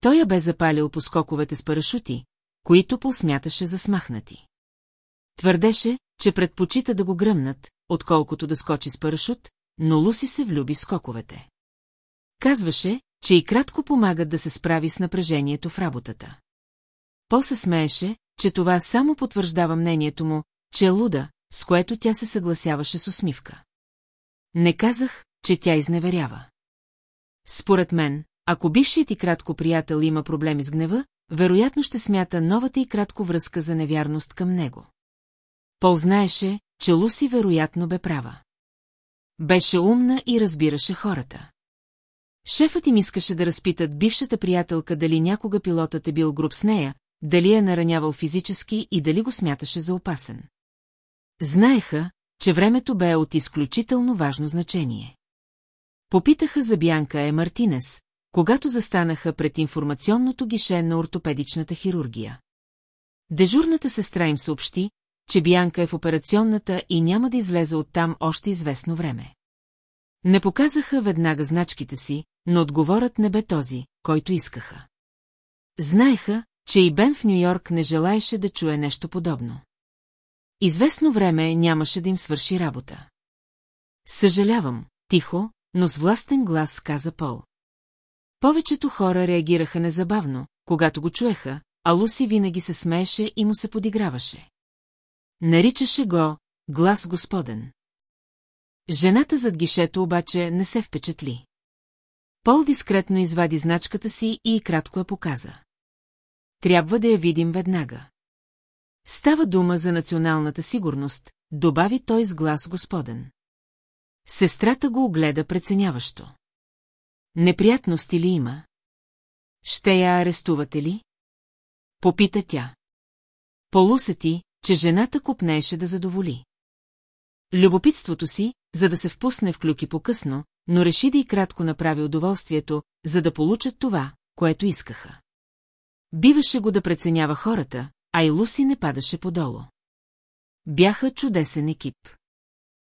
Той я бе запалил по скоковете с парашути, които посмяташе за смахнати. Твърдеше, че предпочита да го гръмнат, отколкото да скочи с парашут, но Луси се влюби в скоковете. Казваше, че и кратко помагат да се справи с напрежението в работата. Пол се смееше, че това само потвърждава мнението му, че е луда, с което тя се съгласяваше с усмивка. Не казах, че тя изневерява. Според мен, ако бившият и кратко приятел има проблеми с гнева, вероятно ще смята новата и кратко връзка за невярност към него. Пол знаеше, че Луси вероятно бе права. Беше умна и разбираше хората. Шефът им искаше да разпитат бившата приятелка дали някога пилотът е бил груб с нея, дали е наранявал физически и дали го смяташе за опасен. Знаеха, че времето бе от изключително важно значение. Попитаха за Бянка Е. Мартинес, когато застанаха пред информационното гише на ортопедичната хирургия. Дежурната сестра им съобщи, че Бянка е в операционната и няма да излезе оттам още известно време. Не показаха веднага значките си, но отговорът не бе този, който искаха. Знаеха, че и Бен в Нью-Йорк не желаеше да чуе нещо подобно. Известно време нямаше да им свърши работа. Съжалявам, тихо, но с властен глас каза Пол. Повечето хора реагираха незабавно, когато го чуеха, а Луси винаги се смееше и му се подиграваше. Наричаше го глас господен. Жената зад гишето обаче не се впечатли. Пол дискретно извади значката си и кратко я показа. Трябва да я видим веднага. Става дума за националната сигурност, добави той с глас господен. Сестрата го огледа преценяващо. Неприятности ли има? Ще я арестувате ли? Попита тя. Полусети, че жената купнееше да задоволи. Любопитството си, за да се впусне в клюки по-късно, но реши да и кратко направи удоволствието, за да получат това, което искаха. Биваше го да преценява хората, а и Луси не падаше подолу. Бяха чудесен екип.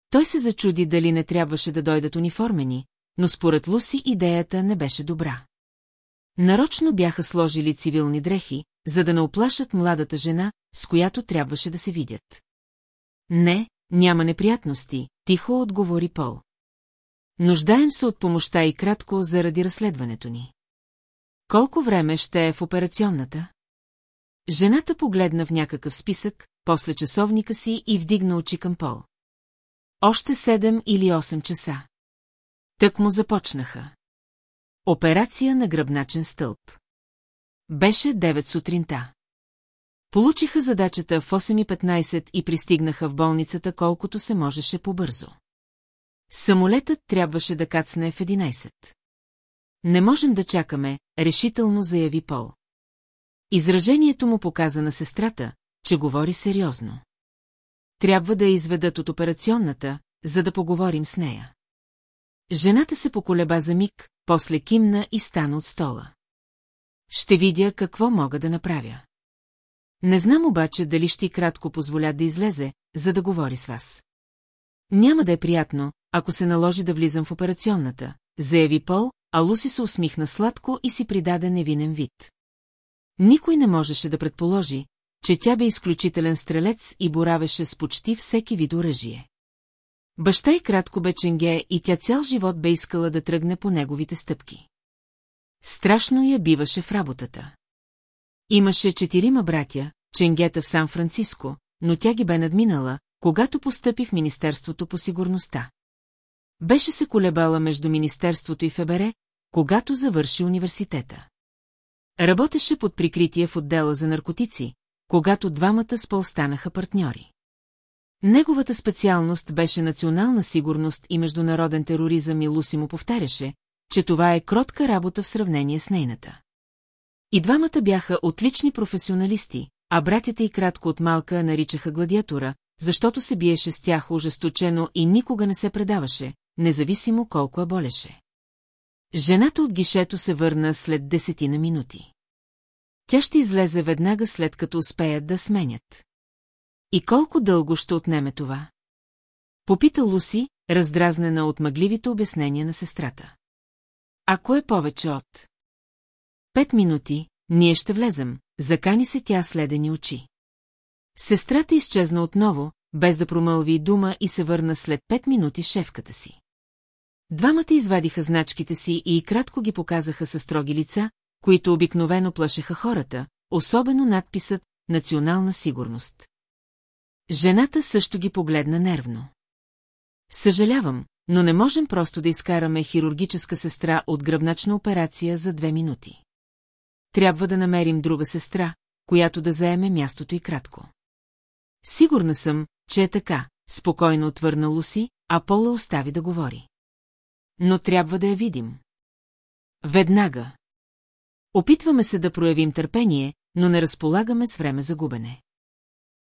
Той се зачуди дали не трябваше да дойдат униформени, но според Луси идеята не беше добра. Нарочно бяха сложили цивилни дрехи, за да не оплашат младата жена, с която трябваше да се видят. Не, няма неприятности, тихо отговори Пол. Нуждаем се от помощта и кратко заради разследването ни. Колко време ще е в операционната? Жената погледна в някакъв списък, после часовника си и вдигна очи към Пол. Още седем или осем часа. Тък му започнаха. Операция на гръбначен стълб. Беше 9 сутринта. Получиха задачата в 8.15 и пристигнаха в болницата колкото се можеше побързо. Самолетът трябваше да кацне в 11. Не можем да чакаме, решително заяви Пол. Изражението му показа на сестрата, че говори сериозно. Трябва да я изведат от операционната, за да поговорим с нея. Жената се поколеба за миг, после кимна и стана от стола. Ще видя какво мога да направя. Не знам обаче дали ще кратко позволя да излезе, за да говори с вас. Няма да е приятно, ако се наложи да влизам в операционната, заяви Пол, а Луси се усмихна сладко и си придаде невинен вид. Никой не можеше да предположи, че тя бе изключителен стрелец и боравеше с почти всеки вид оръжие. Баща и кратко бе ченге и тя цял живот бе искала да тръгне по неговите стъпки. Страшно я биваше в работата. Имаше четирима братя, ченгета в Сан-Франциско, но тя ги бе надминала, когато постъпи в Министерството по сигурността. Беше се колебала между Министерството и ФБР, когато завърши университета. Работеше под прикритие в отдела за наркотици, когато двамата с Пол станаха партньори. Неговата специалност беше национална сигурност и международен тероризъм и Луси му повтаряше, че това е кротка работа в сравнение с нейната. И двамата бяха отлични професионалисти, а братята и кратко от малка наричаха гладиатура, защото се биеше с тях ожесточено и никога не се предаваше, независимо колко я болеше. Жената от гишето се върна след десетина минути. Тя ще излезе веднага след като успеят да сменят. И колко дълго ще отнеме това? Попита Луси, раздразнена от мъгливите обяснения на сестрата. Ако е повече от... Пет минути, ние ще влезем, закани се тя следени очи. Сестрата изчезна отново, без да промълви дума и се върна след пет минути шефката си. Двамата извадиха значките си и кратко ги показаха със строги лица, които обикновено плашеха хората, особено надписът «Национална сигурност». Жената също ги погледна нервно. Съжалявам, но не можем просто да изкараме хирургическа сестра от гръбначна операция за две минути. Трябва да намерим друга сестра, която да заеме мястото и кратко. Сигурна съм, че е така, спокойно отвърна Луси, а Пола остави да говори. Но трябва да я видим. Веднага. Опитваме се да проявим търпение, но не разполагаме с време за губене.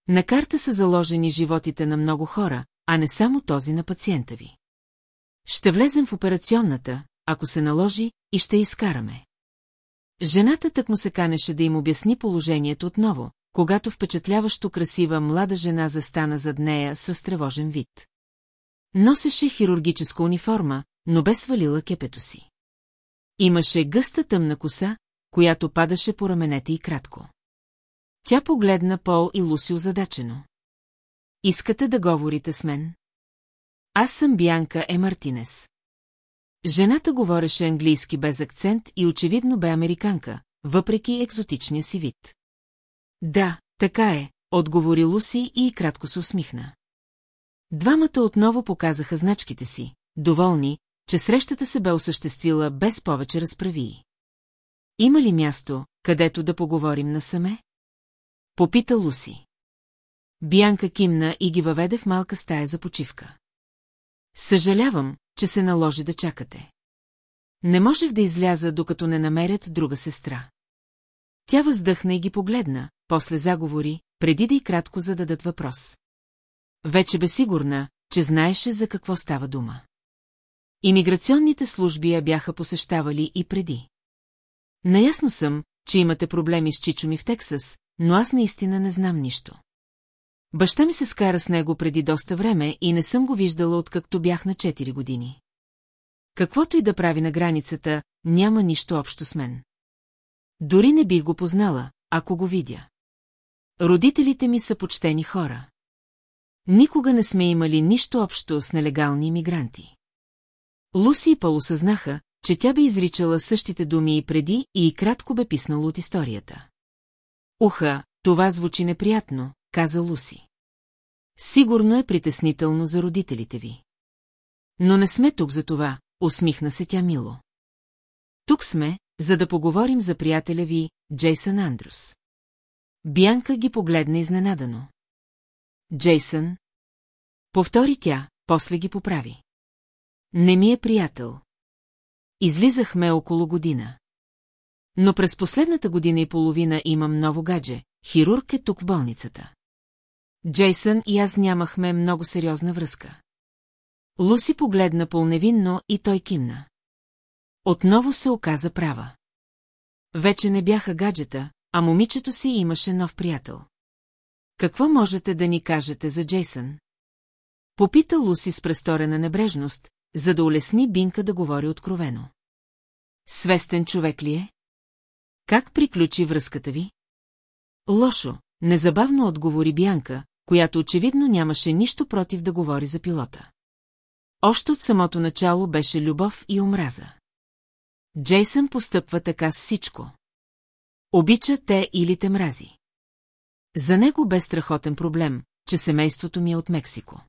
На карта са заложени животите на много хора, а не само този на пациента ви. Ще влезем в операционната, ако се наложи, и ще изкараме. Жената так му се канеше да им обясни положението отново, когато впечатляващо красива млада жена застана зад нея с тревожен вид. Носеше хирургическа униформа, но бе свалила кепето си. Имаше гъста тъмна коса, която падаше по раменете и кратко. Тя погледна Пол и Луси озадачено. Искате да говорите с мен? Аз съм Бянка Е. Мартинес. Жената говореше английски без акцент и очевидно бе американка, въпреки екзотичния си вид. Да, така е, отговори Луси и кратко се усмихна. Двамата отново показаха значките си, доволни, че срещата се бе осъществила без повече разправии. Има ли място, където да поговорим насаме? Попита Луси. Бянка кимна и ги въведе в малка стая за почивка. Съжалявам, че се наложи да чакате. Не можех да изляза, докато не намерят друга сестра. Тя въздъхна и ги погледна, после заговори, преди да и кратко зададат въпрос. Вече бе сигурна, че знаеше за какво става дума. Имиграционните служби я бяха посещавали и преди. Наясно съм, че имате проблеми с Чичо ми в Тексас, но аз наистина не знам нищо. Баща ми се скара с него преди доста време и не съм го виждала откакто бях на 4 години. Каквото и да прави на границата, няма нищо общо с мен. Дори не бих го познала, ако го видя. Родителите ми са почтени хора. Никога не сме имали нищо общо с нелегални иммигранти. Луси и Пол осъзнаха, че тя бе изричала същите думи и преди и кратко бе писнало от историята. Уха, това звучи неприятно, каза Луси. Сигурно е притеснително за родителите ви. Но не сме тук за това, усмихна се тя мило. Тук сме, за да поговорим за приятеля ви, Джейсън Андрус. Бянка ги погледна изненадано. Джейсън. Повтори тя, после ги поправи. Не ми е приятел. Излизахме около година. Но през последната година и половина имам ново гадже, хирург е тук в болницата. Джейсън и аз нямахме много сериозна връзка. Луси погледна полневинно и той кимна. Отново се оказа права. Вече не бяха гаджета, а момичето си имаше нов приятел. Какво можете да ни кажете за Джейсън? Попита Луси с престорена небрежност, за да улесни Бинка да говори откровено. Свестен човек ли е? Как приключи връзката ви? Лошо, незабавно отговори Бянка, която очевидно нямаше нищо против да говори за пилота. Още от самото начало беше любов и омраза. Джейсън постъпва така с всичко. Обича те или те мрази. За него бе страхотен проблем, че семейството ми е от Мексико.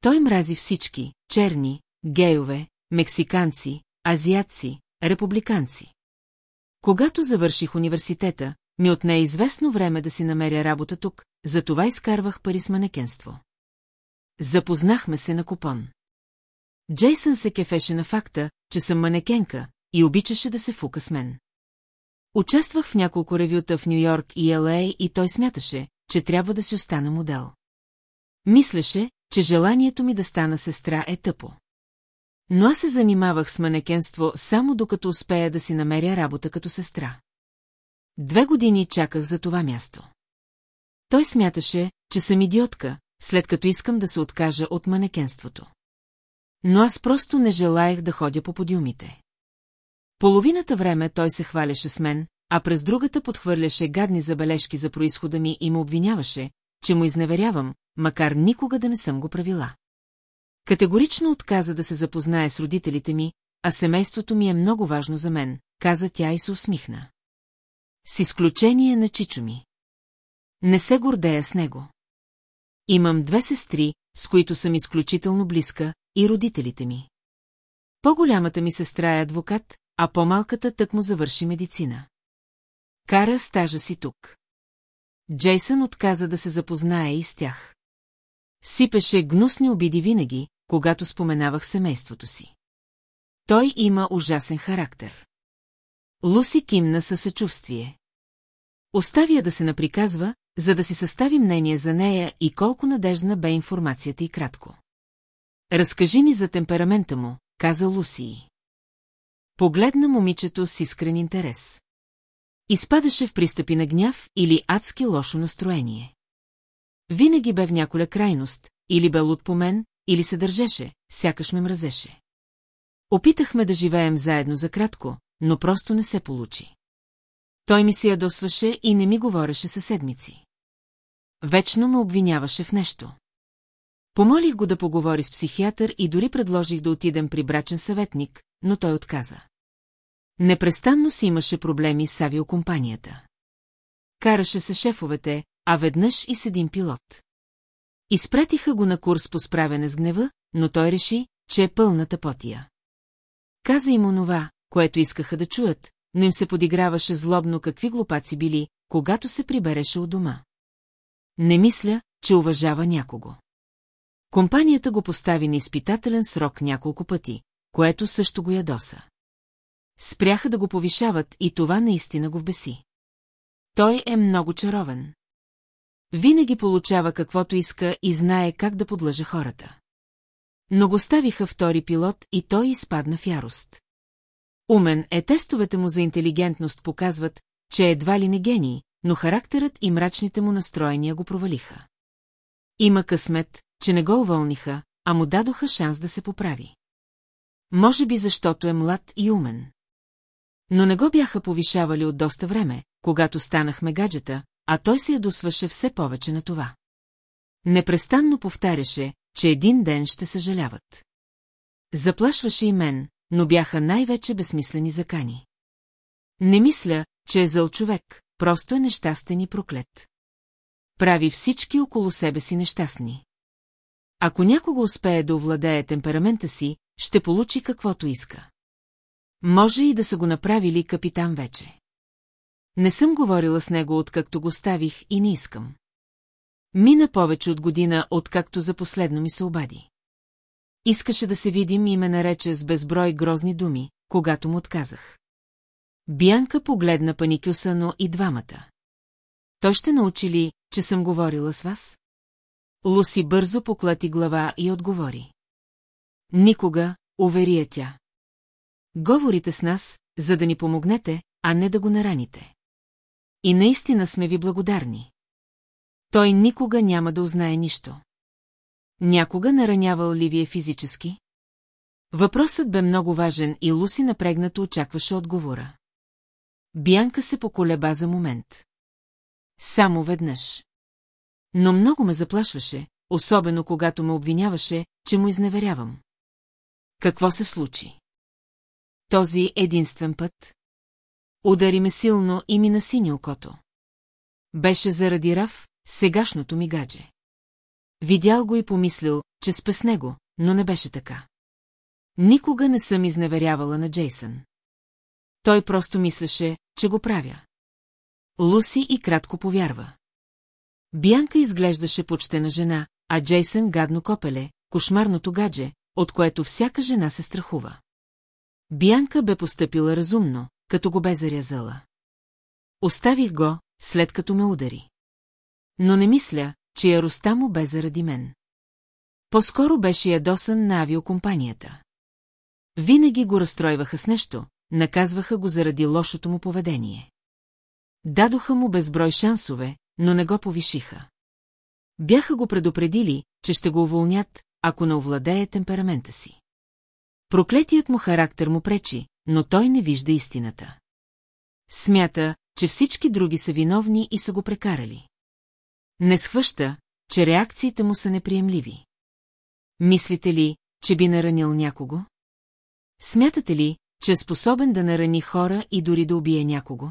Той мрази всички – черни, гейове, мексиканци, азиатци, републиканци. Когато завърших университета, ми отне известно време да си намеря работа тук, затова изкарвах пари с манекенство. Запознахме се на купон. Джейсън се кефеше на факта, че съм манекенка и обичаше да се фука с мен. Участвах в няколко ревюта в Нью-Йорк и Л.А. и той смяташе, че трябва да си остана модел. Мислеше, че желанието ми да стана сестра е тъпо. Но аз се занимавах с манекенство само докато успея да си намеря работа като сестра. Две години чаках за това място. Той смяташе, че съм идиотка, след като искам да се откажа от манекенството. Но аз просто не желаях да ходя по подиумите. Половината време той се хваляше с мен, а през другата подхвърляше гадни забележки за происхода ми и му обвиняваше, че му изневерявам, макар никога да не съм го правила. Категорично отказа да се запознае с родителите ми, а семейството ми е много важно за мен, каза тя и се усмихна. С изключение на чичо ми. Не се гордея с него. Имам две сестри, с които съм изключително близка, и родителите ми. По-голямата ми сестра е адвокат, а по-малката тък му завърши медицина. Кара стажа си тук. Джейсън отказа да се запознае и с тях. Сипеше гнусни обиди винаги, когато споменавах семейството си. Той има ужасен характер. Луси кимна със съчувствие. Оставя да се наприказва, за да си състави мнение за нея и колко надежна бе информацията и кратко. Разкажи ми за темперамента му, каза Луси. Погледна момичето с искрен интерес. Изпадаше в пристъпи на гняв или адски лошо настроение. Винаги бе в няколя крайност, или бе луд по мен, или се държеше, сякаш ме мразеше. Опитахме да живеем заедно за кратко, но просто не се получи. Той ми се ядосваше и не ми говореше със седмици. Вечно ме обвиняваше в нещо. Помолих го да поговори с психиатър и дори предложих да отидем при брачен съветник, но той отказа. Непрестанно си имаше проблеми с авиокомпанията. Караше се шефовете, а веднъж и с един пилот. Изпратиха го на курс по справяне с гнева, но той реши, че е пълната потия. Каза им онова, което искаха да чуят, но им се подиграваше злобно какви глупаци били, когато се прибереше от дома. Не мисля, че уважава някого. Компанията го постави на изпитателен срок няколко пъти, което също го ядоса. Спряха да го повишават и това наистина го вбеси. Той е много чаровен. Винаги получава каквото иска и знае как да подлъжа хората. Но го ставиха втори пилот и той изпадна в ярост. Умен е тестовете му за интелигентност показват, че едва ли не гений, но характерът и мрачните му настроения го провалиха. Има късмет, че не го уволниха, а му дадоха шанс да се поправи. Може би защото е млад и умен. Но не го бяха повишавали от доста време, когато станахме гаджета, а той се ядосваше все повече на това. Непрестанно повтаряше, че един ден ще съжаляват. Заплашваше и мен, но бяха най-вече безсмислени закани. Не мисля, че е зъл човек, просто е нещастен и проклет. Прави всички около себе си нещастни. Ако някого успее да овладее темперамента си, ще получи каквото иска. Може и да са го направили капитан вече. Не съм говорила с него, откакто го ставих и не искам. Мина повече от година, откакто за последно ми се обади. Искаше да се видим и ме нарече с безброй грозни думи, когато му отказах. Бянка погледна паникюсано и двамата. Той ще научи ли, че съм говорила с вас? Луси бързо поклати глава и отговори. Никога, уверия тя. Говорите с нас, за да ни помогнете, а не да го нараните. И наистина сме ви благодарни. Той никога няма да узнае нищо. Някога наранявал ли ви е физически? Въпросът бе много важен и Луси напрегнато очакваше отговора. Бянка се поколеба за момент. Само веднъж. Но много ме заплашваше, особено когато ме обвиняваше, че му изневерявам. Какво се случи? Този единствен път? Удари ме силно и ми насини окото. Беше заради Раф, сегашното ми гадже. Видял го и помислил, че спе с него, но не беше така. Никога не съм изневерявала на Джейсън. Той просто мислеше, че го правя. Луси и кратко повярва. Бянка изглеждаше почтена жена, а Джейсън гадно копеле, кошмарното гадже, от което всяка жена се страхува. Бянка бе постъпила разумно, като го бе зарязала. Оставих го, след като ме удари. Но не мисля, че яростта му бе заради мен. По-скоро беше ядосан на авиокомпанията. Винаги го разстройваха с нещо, наказваха го заради лошото му поведение. Дадоха му безброй шансове, но не го повишиха. Бяха го предупредили, че ще го уволнят, ако не овладее темперамента си. Проклетият му характер му пречи, но той не вижда истината. Смята, че всички други са виновни и са го прекарали. Не схваща, че реакциите му са неприемливи. Мислите ли, че би наранил някого? Смятате ли, че е способен да нарани хора и дори да убие някого?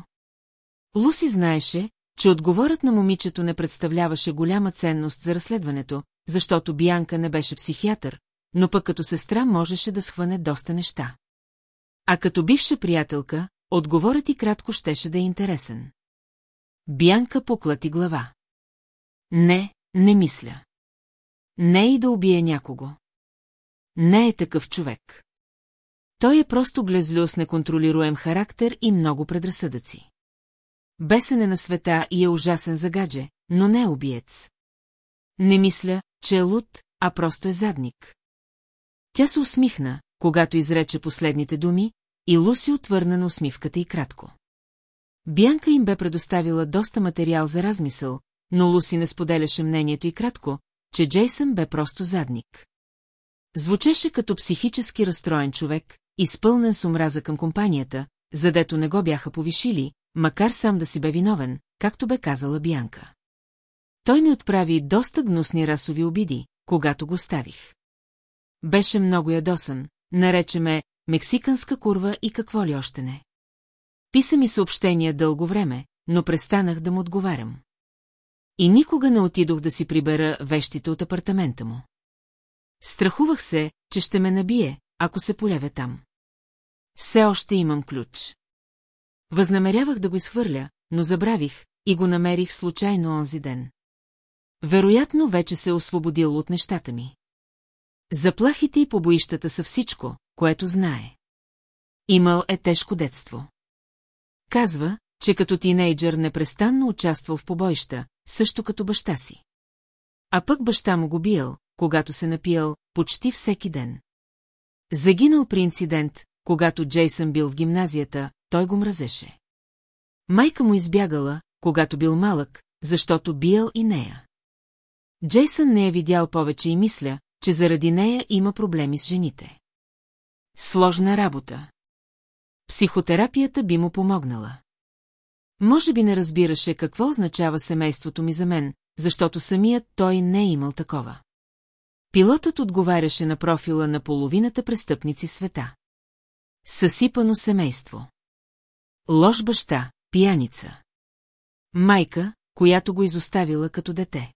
Луси знаеше, че отговорът на момичето не представляваше голяма ценност за разследването, защото Бианка не беше психиатър, но пък като сестра можеше да схване доста неща. А като бивша приятелка, отговорът и кратко щеше да е интересен. Бянка поклати глава. Не, не мисля. Не и да убие някого. Не е такъв човек. Той е просто глезлю с неконтролируем характер и много предразсъдъци. Бесен е на света и е ужасен за гадже, но не е убиец. Не мисля, че е луд, а просто е задник. Тя се усмихна, когато изрече последните думи, и Луси отвърна на усмивката и кратко. Бянка им бе предоставила доста материал за размисъл, но Луси не споделяше мнението и кратко, че Джейсън бе просто задник. Звучеше като психически разстроен човек, изпълнен с омраза към компанията, задето не го бяха повишили, макар сам да си бе виновен, както бе казала Бянка. Той ми отправи доста гнусни расови обиди, когато го ставих. Беше много ядосан, нарече ме мексиканска курва и какво ли още не. Писа ми съобщения дълго време, но престанах да му отговарям. И никога не отидох да си прибера вещите от апартамента му. Страхувах се, че ще ме набие, ако се полявя там. Все още имам ключ. Възнамерявах да го изхвърля, но забравих и го намерих случайно онзи ден. Вероятно вече се е освободил от нещата ми. Заплахите и побоищата са всичко, което знае. Имал е тежко детство. Казва, че като тинейджър непрестанно участвал в побоища, също като баща си. А пък баща му го биел, когато се напиял, почти всеки ден. Загинал при инцидент, когато Джейсън бил в гимназията, той го мразеше. Майка му избягала, когато бил малък, защото биял и нея. Джейсън не е видял повече и мисля, че заради нея има проблеми с жените. Сложна работа. Психотерапията би му помогнала. Може би не разбираше какво означава семейството ми за мен, защото самият той не е имал такова. Пилотът отговаряше на профила на половината престъпници света. Съсипано семейство. Лош баща, пияница. Майка, която го изоставила като дете.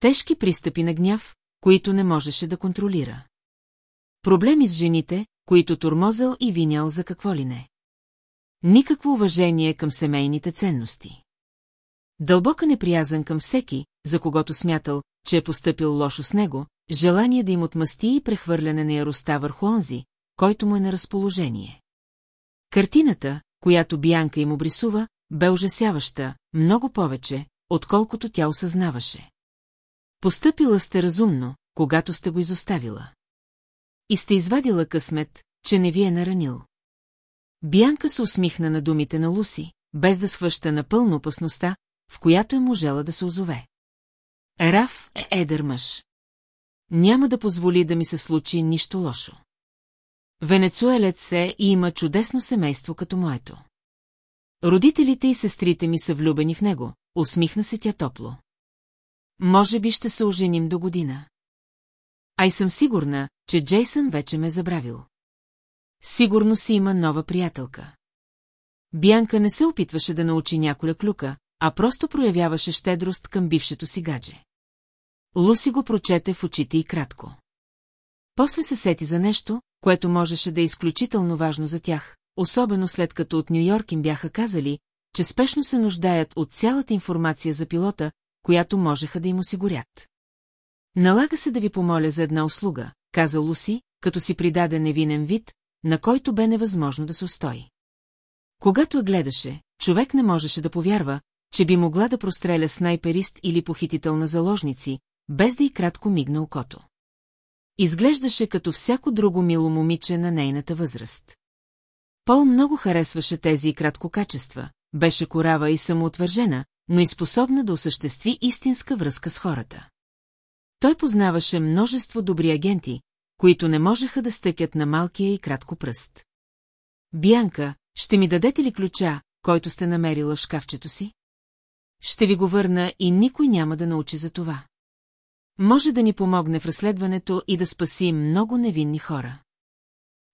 Тежки пристъпи на гняв, които не можеше да контролира. Проблеми с жените, които турмозъл и винял за какво ли не. Никакво уважение към семейните ценности. Дълбока неприязан към всеки, за когото смятал, че е поступил лошо с него, желание да им отмъсти и прехвърляне на яростта върху онзи, който му е на разположение. Картината, която Бианка им обрисува, бе ужасяваща, много повече, отколкото тя осъзнаваше. Постъпила сте разумно, когато сте го изоставила. И сте извадила късмет, че не ви е наранил. Бянка се усмихна на думите на Луси, без да схваща напълно опасността, в която е можела да се озове. Раф е едър мъж. Няма да позволи да ми се случи нищо лошо. Венецуелец се и има чудесно семейство като моето. Родителите и сестрите ми са влюбени в него, усмихна се тя топло. Може би ще се оженим до година. Ай съм сигурна, че Джейсън вече ме забравил. Сигурно си има нова приятелка. Бянка не се опитваше да научи няколя клюка, а просто проявяваше щедрост към бившето си гадже. Луси го прочете в очите и кратко. После се сети за нещо, което можеше да е изключително важно за тях, особено след като от Нью-Йорк им бяха казали, че спешно се нуждаят от цялата информация за пилота, която можеха да им осигурят. Налага се да ви помоля за една услуга, каза Луси, като си придаде невинен вид, на който бе невъзможно да се устои. Когато я гледаше, човек не можеше да повярва, че би могла да простреля снайперист или похитител на заложници, без да и кратко мигна окото. Изглеждаше като всяко друго мило момиче на нейната възраст. Пол много харесваше тези и кратко качества, беше корава и самоотвържена, но и способна да осъществи истинска връзка с хората. Той познаваше множество добри агенти, които не можеха да стъкят на малкия и кратко пръст. Бянка, ще ми дадете ли ключа, който сте намерила в шкафчето си? Ще ви го върна и никой няма да научи за това. Може да ни помогне в разследването и да спаси много невинни хора.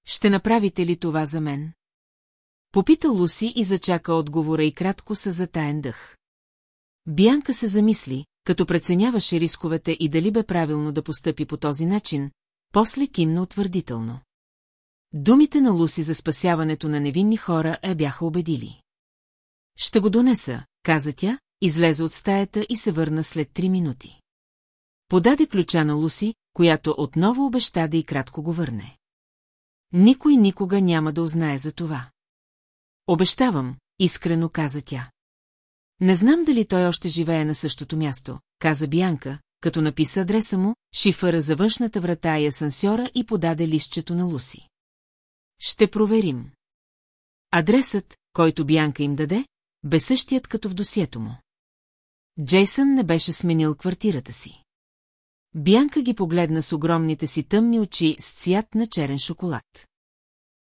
Ще направите ли това за мен? Попита Луси и зачака отговора и кратко са затаен дъх. Бянка се замисли, като преценяваше рисковете и дали бе правилно да постъпи по този начин, после кимна утвърдително. Думите на Луси за спасяването на невинни хора я бяха убедили. Ще го донеса, каза тя, излезе от стаята и се върна след три минути. Подаде ключа на Луси, която отново обеща да и кратко го върне. Никой никога няма да узнае за това. Обещавам, искрено каза тя. Не знам дали той още живее на същото място, каза Бянка, като написа адреса му, шифъра за външната врата и асансьора и подаде листчето на Луси. Ще проверим. Адресът, който Бянка им даде, бе същият като в досието му. Джейсън не беше сменил квартирата си. Бянка ги погледна с огромните си тъмни очи с цвят на черен шоколад.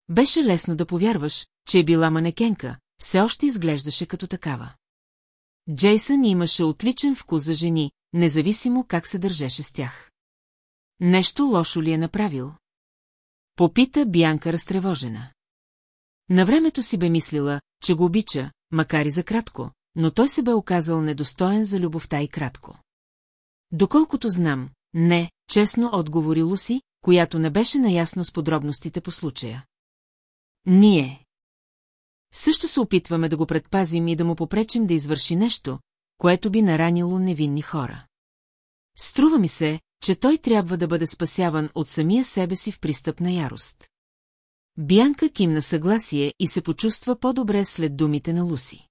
Беше лесно да повярваш, че е била манекенка, все още изглеждаше като такава. Джейсън имаше отличен вкус за жени, независимо как се държеше с тях. Нещо лошо ли е направил? Попита Бянка разтревожена. На времето си бе мислила, че го обича, макар и за кратко, но той се бе оказал недостоен за любовта и кратко. Доколкото знам, не, честно отговори Луси, която не беше наясно с подробностите по случая. Ние. Също се опитваме да го предпазим и да му попречим да извърши нещо, което би наранило невинни хора. Струва ми се, че той трябва да бъде спасяван от самия себе си в пристъп на ярост. Бянка кимна съгласие и се почувства по-добре след думите на Луси.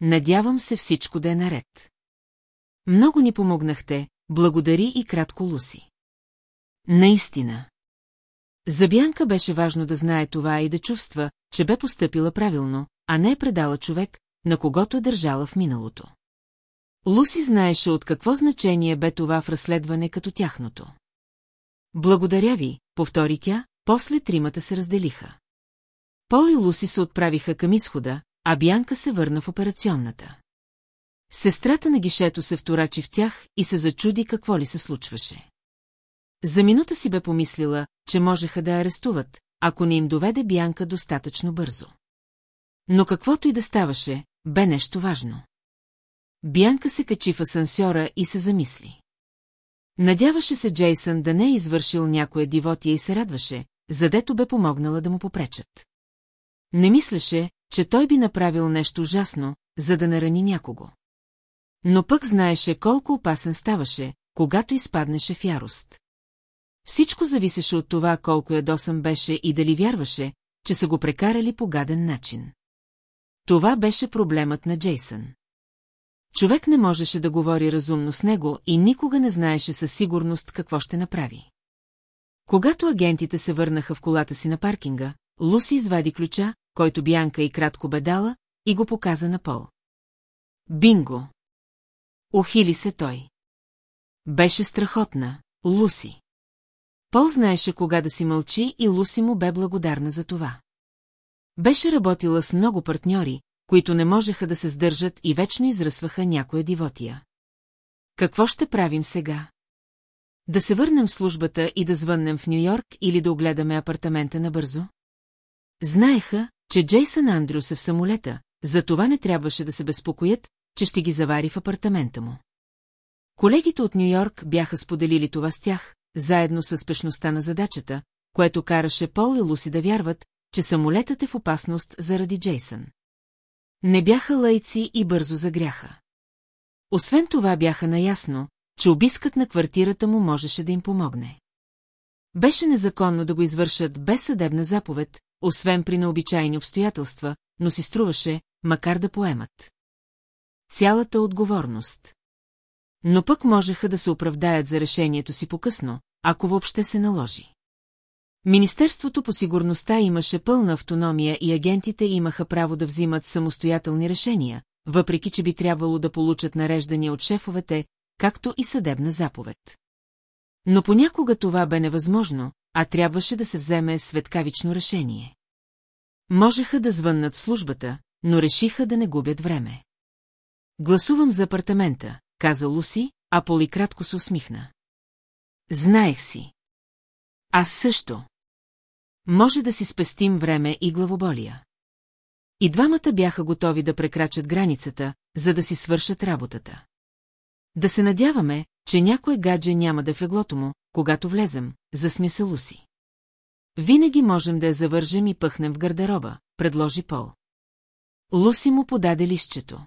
Надявам се всичко да е наред. Много ни помогнахте, благодари и кратко Луси. Наистина. За Бянка беше важно да знае това и да чувства, че бе постъпила правилно, а не е предала човек, на когото е държала в миналото. Луси знаеше от какво значение бе това в разследване като тяхното. Благодаря ви, повтори тя, после тримата се разделиха. Пол и Луси се отправиха към изхода, а Бянка се върна в операционната. Сестрата на гишето се вторачи в тях и се зачуди какво ли се случваше. За минута си бе помислила, че можеха да арестуват, ако не им доведе Бянка достатъчно бързо. Но каквото и да ставаше, бе нещо важно. Бянка се качи в асансьора и се замисли. Надяваше се Джейсън да не е извършил някоя дивотия и се радваше, задето бе помогнала да му попречат. Не мислеше, че той би направил нещо ужасно, за да нарани някого. Но пък знаеше колко опасен ставаше, когато изпаднеше в ярост. Всичко зависеше от това колко ядосан беше и дали вярваше, че са го прекарали по гаден начин. Това беше проблемът на Джейсън. Човек не можеше да говори разумно с него и никога не знаеше със сигурност какво ще направи. Когато агентите се върнаха в колата си на паркинга, Луси извади ключа, който Бянка и кратко бе дала, и го показа на Пол. Бинго! Охили се той. Беше страхотна, Луси. Пол знаеше кога да си мълчи и Луси му бе благодарна за това. Беше работила с много партньори, които не можеха да се сдържат и вечно изръсваха някоя дивотия. Какво ще правим сега? Да се върнем в службата и да звъннем в Нью-Йорк или да огледаме апартамента набързо? Знаеха, че Джейсън Андрюс е в самолета, затова не трябваше да се безпокоят, че ще ги завари в апартамента му. Колегите от Нью-Йорк бяха споделили това с тях, заедно с спешността на задачата, което караше Пол и Луси да вярват, че самолетът е в опасност заради Джейсън. Не бяха лайци и бързо загряха. Освен това бяха наясно, че обискът на квартирата му можеше да им помогне. Беше незаконно да го извършат без съдебна заповед, освен при необичайни обстоятелства, но си струваше, макар да поемат. Цялата отговорност. Но пък можеха да се оправдаят за решението си по-късно, ако въобще се наложи. Министерството по сигурността имаше пълна автономия и агентите имаха право да взимат самостоятелни решения, въпреки че би трябвало да получат нареждания от шефовете, както и съдебна заповед. Но понякога това бе невъзможно, а трябваше да се вземе светкавично решение. Можеха да звъннат службата, но решиха да не губят време. Гласувам за апартамента, каза Луси, а Поли кратко се усмихна. Знаех си. Аз също. Може да си спестим време и главоболия. И двамата бяха готови да прекрачат границата, за да си свършат работата. Да се надяваме, че някой гадже няма да е в леглото му, когато влезем, за смисъл си. Винаги можем да я завържем и пъхнем в гардероба, предложи Пол. Луси му подаде лището.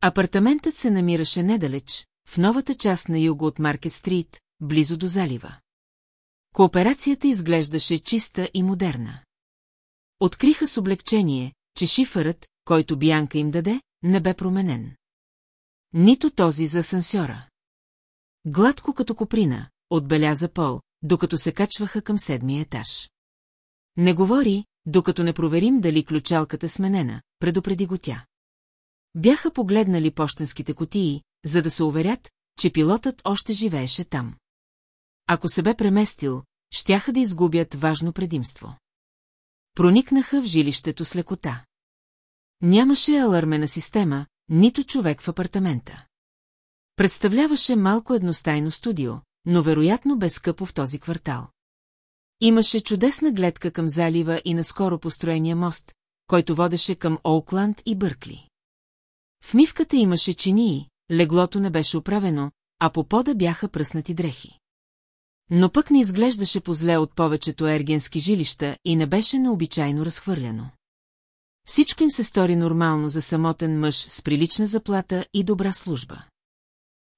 Апартаментът се намираше недалеч, в новата част на юго от Маркет Стрит, близо до залива. Кооперацията изглеждаше чиста и модерна. Откриха с облегчение, че шифърът, който Бянка им даде, не бе променен. Нито този за асансьора. Гладко като коприна, отбеляза Пол, докато се качваха към седмия етаж. Не говори, докато не проверим дали ключалката сменена, предупреди го тя. Бяха погледнали почтенските котии, за да се уверят, че пилотът още живееше там. Ако се бе преместил, щяха да изгубят важно предимство. Проникнаха в жилището с лекота. Нямаше алармена система, нито човек в апартамента. Представляваше малко едностайно студио, но вероятно бе скъпо в този квартал. Имаше чудесна гледка към залива и на скоро построения мост, който водеше към Оукланд и Бъркли. В мивката имаше чинии, леглото не беше оправено, а по пода бяха пръснати дрехи. Но пък не изглеждаше позле от повечето ергенски жилища и не беше необичайно разхвърляно. Всичко им се стори нормално за самотен мъж с прилична заплата и добра служба.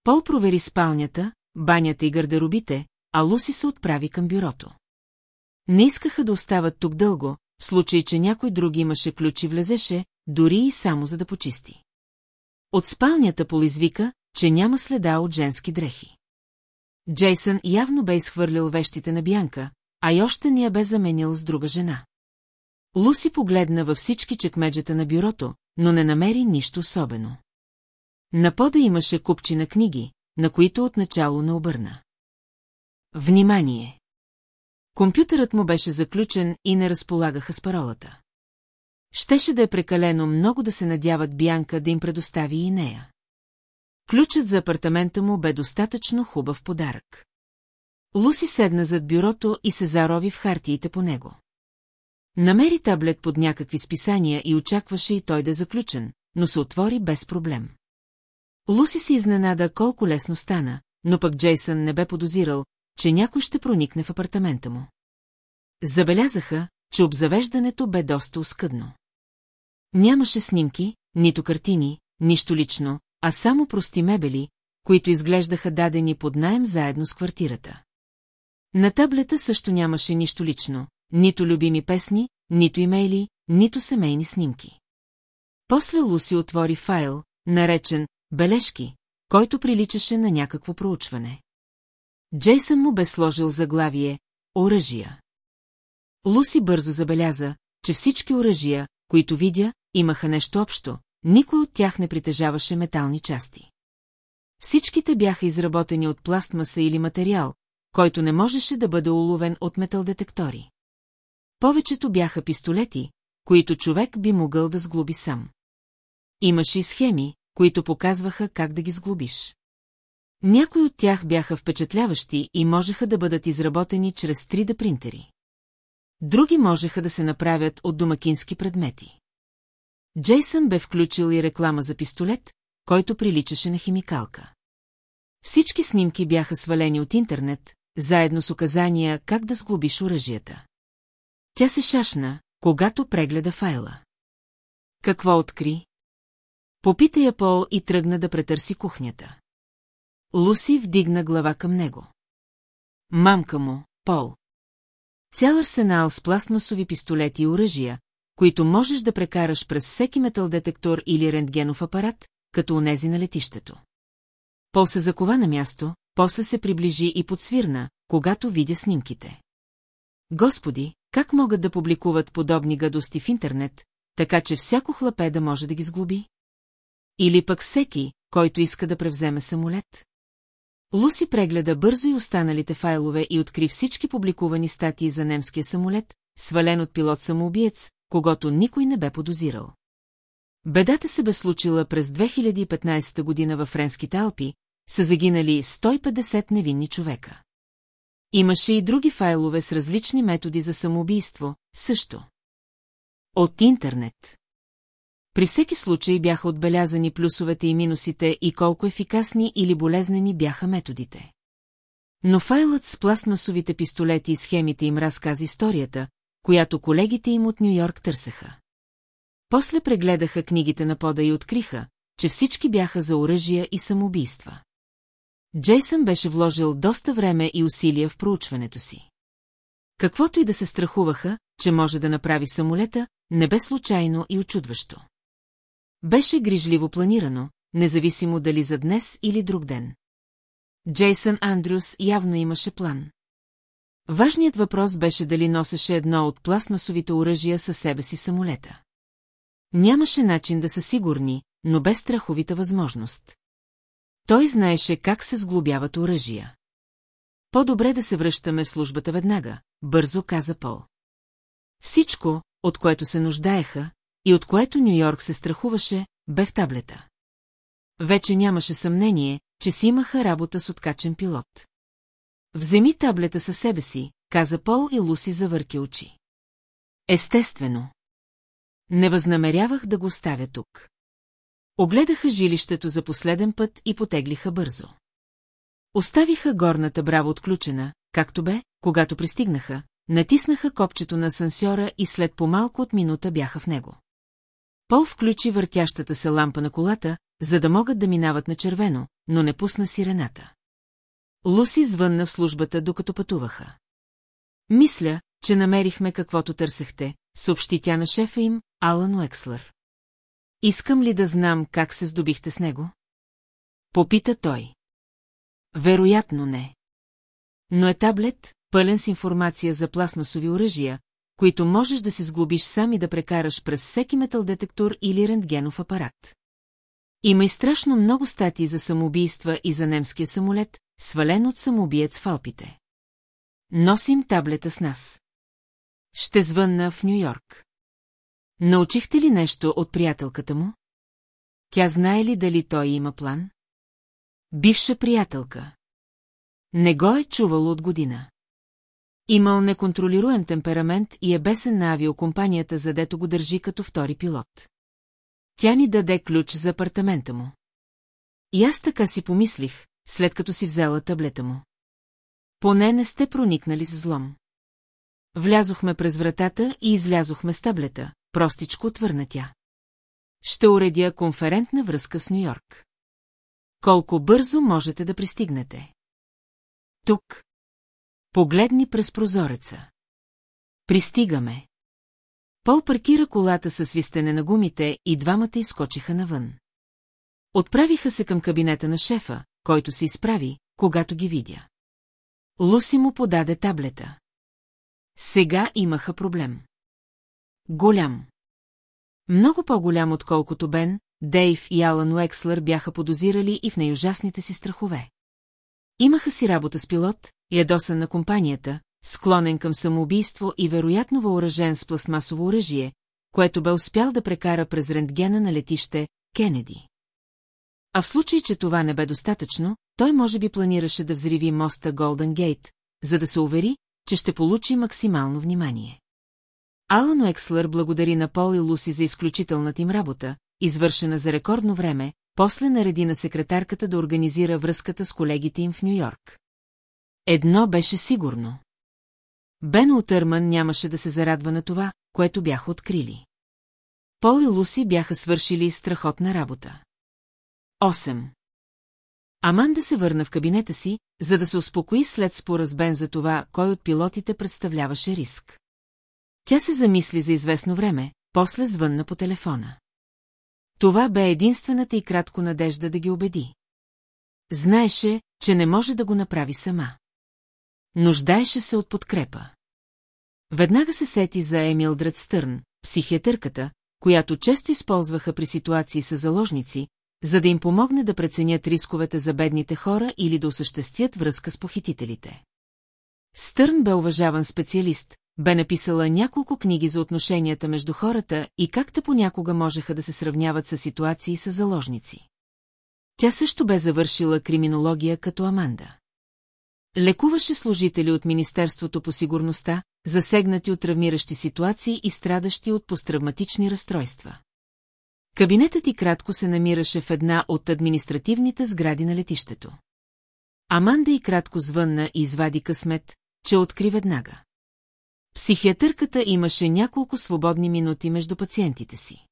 Пол провери спалнята, банята и гардеробите, а Луси се отправи към бюрото. Не искаха да остават тук дълго, в случай, че някой друг имаше ключ и влезеше, дори и само за да почисти. От спалнята Пол извика, че няма следа от женски дрехи. Джейсън явно бе изхвърлил вещите на Бянка, а и още ни я бе заменил с друга жена. Луси погледна във всички чекмеджета на бюрото, но не намери нищо особено. На пода имаше купчи на книги, на които отначало не обърна. Внимание! Компютърът му беше заключен и не разполагаха с паролата. Щеше да е прекалено много да се надяват Бянка да им предостави и нея. Ключът за апартамента му бе достатъчно хубав подарък. Луси седна зад бюрото и се зарови в хартиите по него. Намери таблет под някакви списания и очакваше и той да е заключен, но се отвори без проблем. Луси се изненада колко лесно стана, но пък Джейсън не бе подозирал, че някой ще проникне в апартамента му. Забелязаха, че обзавеждането бе доста оскъдно. Нямаше снимки, нито картини, нищо лично, а само прости мебели, които изглеждаха дадени под найем заедно с квартирата. На таблета също нямаше нищо лично, нито любими песни, нито имейли, нито семейни снимки. После Луси отвори файл, наречен «Бележки», който приличаше на някакво проучване. Джейсън му бе сложил заглавие «Оръжия». Луси бързо забеляза, че всички оръжия, които видя, имаха нещо общо, никой от тях не притежаваше метални части. Всичките бяха изработени от пластмаса или материал, който не можеше да бъде уловен от металдетектори. Повечето бяха пистолети, които човек би могъл да сглоби сам. Имаше и схеми, които показваха как да ги сглобиш. Някои от тях бяха впечатляващи и можеха да бъдат изработени чрез 3D принтери. Други можеха да се направят от домакински предмети. Джейсън бе включил и реклама за пистолет, който приличаше на химикалка. Всички снимки бяха свалени от интернет, заедно с указания как да сглобиш оръжията. Тя се шашна, когато прегледа файла. Какво откри? Попита я Пол и тръгна да претърси кухнята. Луси вдигна глава към него. Мамка му, Пол. Цял арсенал с пластмасови пистолети и оръжия, които можеш да прекараш през всеки металдетектор или рентгенов апарат, като онези на летището. Пол се закова на място, после се приближи и подсвирна, когато видя снимките. Господи, как могат да публикуват подобни гадости в интернет, така че всяко хлапе да може да ги сглоби? Или пък всеки, който иска да превземе самолет? Луси прегледа бързо и останалите файлове и откри всички публикувани статии за немския самолет, свален от пилот-самоубиец, когато никой не бе подозирал. Бедата се бе случила през 2015 година във Френските Алпи, са загинали 150 невинни човека. Имаше и други файлове с различни методи за самоубийство, също. От интернет. При всеки случай бяха отбелязани плюсовете и минусите и колко ефикасни или болезнени бяха методите. Но файлът с пластмасовите пистолети и схемите им разказа историята, която колегите им от Нью-Йорк търсеха. После прегледаха книгите на пода и откриха, че всички бяха за оръжия и самоубийства. Джейсън беше вложил доста време и усилия в проучването си. Каквото и да се страхуваха, че може да направи самолета, не бе случайно и очудващо. Беше грижливо планирано, независимо дали за днес или друг ден. Джейсън Андрюс явно имаше план. Важният въпрос беше дали носеше едно от пластмасовите оръжия със себе си самолета. Нямаше начин да са сигурни, но без страховита възможност. Той знаеше как се сглобяват оръжия. По-добре да се връщаме в службата веднага, бързо каза Пол. Всичко, от което се нуждаеха, и от което Нью-Йорк се страхуваше, бе в таблета. Вече нямаше съмнение, че си имаха работа с откачен пилот. Вземи таблета със себе си, каза Пол и Луси завърки очи. Естествено. Не възнамерявах да го оставя тук. Огледаха жилището за последен път и потеглиха бързо. Оставиха горната браво отключена, както бе, когато пристигнаха, натиснаха копчето на асансьора и след по-малко от минута бяха в него. Пол включи въртящата се лампа на колата, за да могат да минават на червено, но не пусна сирената. Луси звънна в службата, докато пътуваха. Мисля, че намерихме каквото търсехте, съобщи тя на шефа им, Алан Уекслър. Искам ли да знам как се здобихте с него? Попита той. Вероятно не. но е таблет, пълен с информация за пластмасови оръжия, които можеш да се сглобиш сам и да прекараш през всеки металдетектор или рентгенов апарат. Има и страшно много статии за самоубийства и за немския самолет, свален от самоубиец в Алпите. Носим таблета с нас. Ще звънна в Нью-Йорк. Научихте ли нещо от приятелката му? Тя знае ли дали той има план? Бивша приятелка. Не го е чувало от година. Имал неконтролируем темперамент и е бесен на авиокомпанията, задето го държи като втори пилот. Тя ни даде ключ за апартамента му. И аз така си помислих, след като си взела таблета му. Поне не сте проникнали с злом. Влязохме през вратата и излязохме с таблета, простичко отвърна тя. Ще уредя конферентна връзка с Нью-Йорк. Колко бързо можете да пристигнете? Тук. Погледни през прозореца. Пристигаме. Пол паркира колата със свистене на гумите и двамата изкочиха навън. Отправиха се към кабинета на шефа, който се изправи, когато ги видя. Луси му подаде таблета. Сега имаха проблем. Голям. Много по-голям, отколкото Бен, Дейв и Алан Уекслър бяха подозирали и в най-ужасните си страхове. Имаха си работа с пилот, ядосан на компанията, склонен към самоубийство и вероятно въоръжен с пластмасово оръжие, което бе успял да прекара през рентгена на летище Кенеди. А в случай, че това не бе достатъчно, той може би планираше да взриви моста Голден Гейт, за да се увери, че ще получи максимално внимание. Алан Екслър благодари на Пол и Луси за изключителната им работа, извършена за рекордно време, после нареди на секретарката да организира връзката с колегите им в Нью-Йорк. Едно беше сигурно. Бен Утърман нямаше да се зарадва на това, което бяха открили. Пол и Луси бяха свършили страхотна работа. 8. Аманда се върна в кабинета си, за да се успокои след спора с Бен за това, кой от пилотите представляваше риск. Тя се замисли за известно време, после звънна по телефона. Това бе единствената и кратко надежда да ги убеди. Знаеше, че не може да го направи сама. Нуждаеше се от подкрепа. Веднага се сети за Емилдред Стърн, психиатърката, която често използваха при ситуации с заложници, за да им помогне да преценят рисковете за бедните хора или да осъществят връзка с похитителите. Стърн бе уважаван специалист, бе написала няколко книги за отношенията между хората и как те понякога можеха да се сравняват с ситуации с заложници. Тя също бе завършила криминология като Аманда. Лекуваше служители от Министерството по сигурността, засегнати от травмиращи ситуации и страдащи от посттравматични разстройства. Кабинетът и кратко се намираше в една от административните сгради на летището. Аманда и кратко звънна и извади късмет, че откри веднага. Психиатърката имаше няколко свободни минути между пациентите си.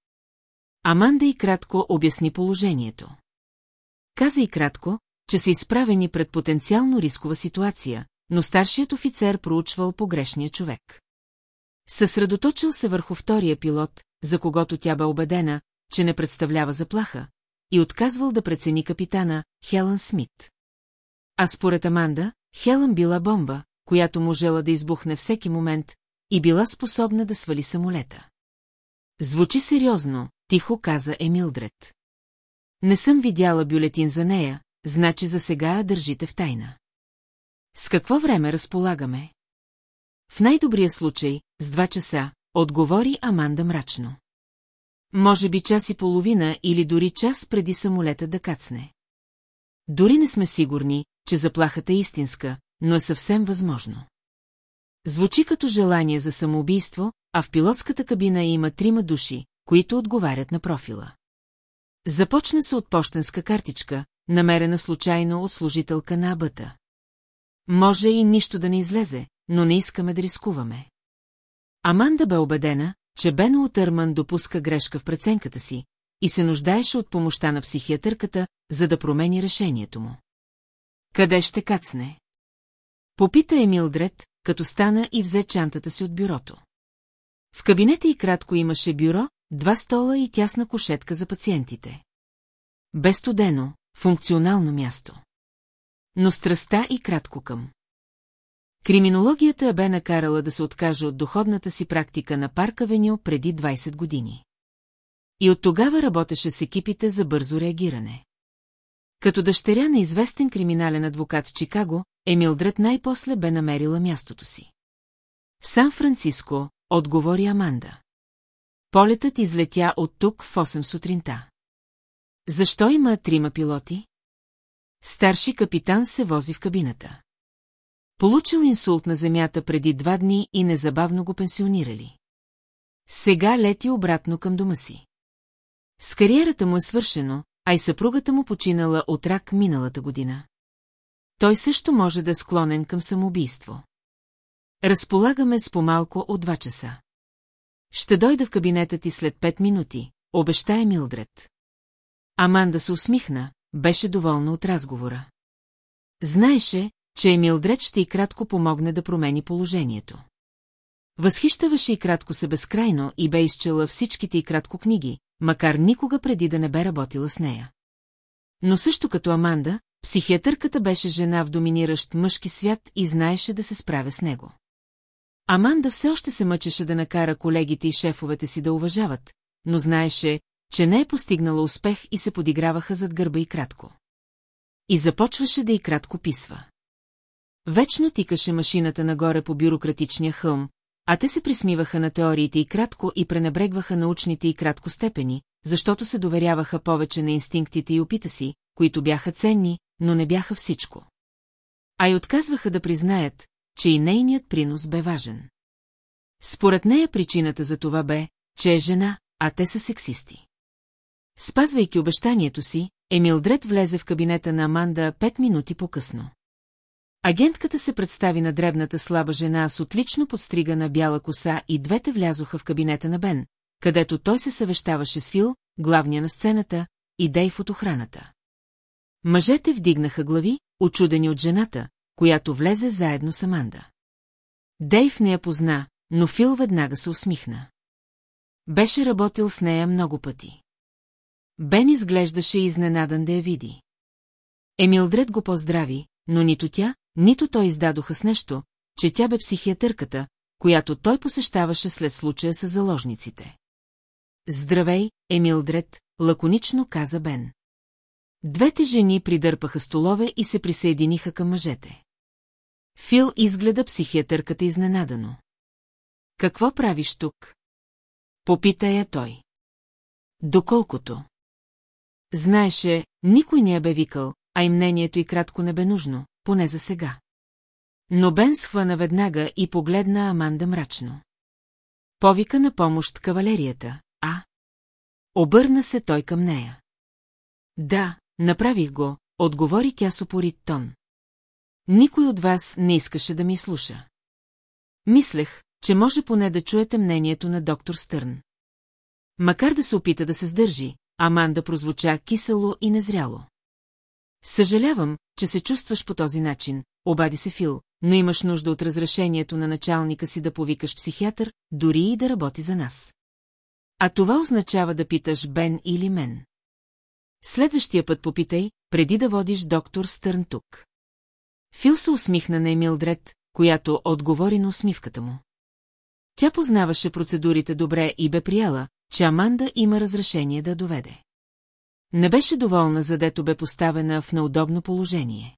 Аманда и кратко обясни положението. Каза и кратко, че са изправени пред потенциално рискова ситуация, но старшият офицер проучвал погрешния човек. Съсредоточил се върху втория пилот, за когото тя бе убедена, че не представлява заплаха, и отказвал да прецени капитана Хелън Смит. А според Аманда, Хелън била бомба, която можела да избухне всеки момент и била способна да свали самолета. Звучи сериозно, тихо каза Емилдред. Не съм видяла бюлетин за нея, значи за сега държите в тайна. С какво време разполагаме? В най-добрия случай, с два часа, отговори Аманда мрачно. Може би час и половина или дори час преди самолета да кацне. Дори не сме сигурни, че заплахата е истинска, но е съвсем възможно. Звучи като желание за самоубийство, а в пилотската кабина има трима души, които отговарят на профила. Започна се от почтенска картичка, намерена случайно от служителка на абъта. Може и нищо да не излезе, но не искаме да рискуваме. Аманда бе убедена, че Бено Отърман допуска грешка в преценката си и се нуждаеше от помощта на психиатърката, за да промени решението му. Къде ще кацне? Попита Емилдред, като стана и взе чантата си от бюрото. В кабинета и кратко имаше бюро, два стола и тясна кошетка за пациентите. Без студено, функционално място. Но страста и кратко към. Криминологията бе накарала да се откаже от доходната си практика на Парк Авеню преди 20 години. И от тогава работеше с екипите за бързо реагиране. Като дъщеря на известен криминален адвокат Чикаго, Емилдред най-после бе намерила мястото си. В Сан-Франциско, отговори Аманда. Полетът излетя от тук в 8 сутринта. Защо има трима пилоти? Старши капитан се вози в кабината. Получил инсулт на земята преди два дни и незабавно го пенсионирали. Сега лети обратно към дома си. С кариерата му е свършено, а и съпругата му починала от рак миналата година. Той също може да е склонен към самоубийство. Разполагаме с по-малко от два часа. Ще дойда в кабинета ти след пет минути, обещая Милдред. Аманда се усмихна, беше доволна от разговора. Знаеше, че Емилдред ще и кратко помогне да промени положението. Възхищаваше и кратко се безкрайно и бе изчела всичките и кратко книги, макар никога преди да не бе работила с нея. Но също като Аманда, психиатърката беше жена в доминиращ мъжки свят и знаеше да се справя с него. Аманда все още се мъчеше да накара колегите и шефовете си да уважават, но знаеше, че не е постигнала успех и се подиграваха зад гърба и кратко. И започваше да и кратко писва. Вечно тикаше машината нагоре по бюрократичния хълм, а те се присмиваха на теориите и кратко и пренебрегваха научните и кратко степени, защото се доверяваха повече на инстинктите и опита си, които бяха ценни, но не бяха всичко. А и отказваха да признаят, че и нейният принос бе важен. Според нея причината за това бе, че е жена, а те са сексисти. Спазвайки обещанието си, Емилдред влезе в кабинета на Аманда пет минути по-късно. Агентката се представи на дребната слаба жена с отлично подстригана бяла коса и двете влязоха в кабинета на Бен, където той се съвещаваше с Фил, главния на сцената, и Дейв от охраната. Мъжете вдигнаха глави, очудени от жената, която влезе заедно с Аманда. Дейв не я позна, но Фил веднага се усмихна. Беше работил с нея много пъти. Бен изглеждаше изненадан да я види. Емилдред го поздрави, но нито тя, нито той издадоха с нещо, че тя бе психиатърката, която той посещаваше след случая с заложниците. Здравей, Емилдред, лаконично каза Бен. Двете жени придърпаха столове и се присъединиха към мъжете. Фил изгледа психиатърката изненадано. Какво правиш тук? Попита я той. Доколкото. Знаеше, никой не я бе викал, а и мнението и кратко не бе нужно, поне за сега. Но Бен схвана веднага и погледна Аманда мрачно. Повика на помощ кавалерията, а? Обърна се той към нея. Да, направих го, отговори тя с опорит тон. Никой от вас не искаше да ми слуша. Мислех, че може поне да чуете мнението на доктор Стърн. Макар да се опита да се сдържи, Аманда прозвуча кисело и незряло. Съжалявам, че се чувстваш по този начин, обади се Фил, но имаш нужда от разрешението на началника си да повикаш психиатър, дори и да работи за нас. А това означава да питаш Бен или мен. Следващия път попитай, преди да водиш доктор Стърн тук. Фил се усмихна на Емилдред, която отговори на усмивката му. Тя познаваше процедурите добре и бе прияла, че Аманда има разрешение да доведе. Не беше доволна, задето бе поставена в неудобно положение.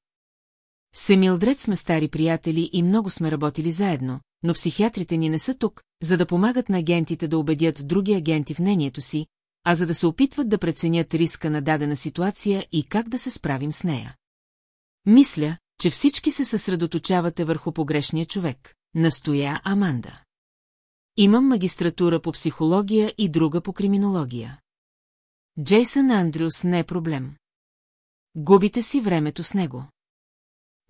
С сме стари приятели и много сме работили заедно, но психиатрите ни не са тук, за да помагат на агентите да убедят други агенти в мнението си, а за да се опитват да преценят риска на дадена ситуация и как да се справим с нея. Мисля, че всички се съсредоточавате върху погрешния човек, настоя Аманда. Имам магистратура по психология и друга по криминология. Джейсън Андрюс не е проблем. Губите си времето с него.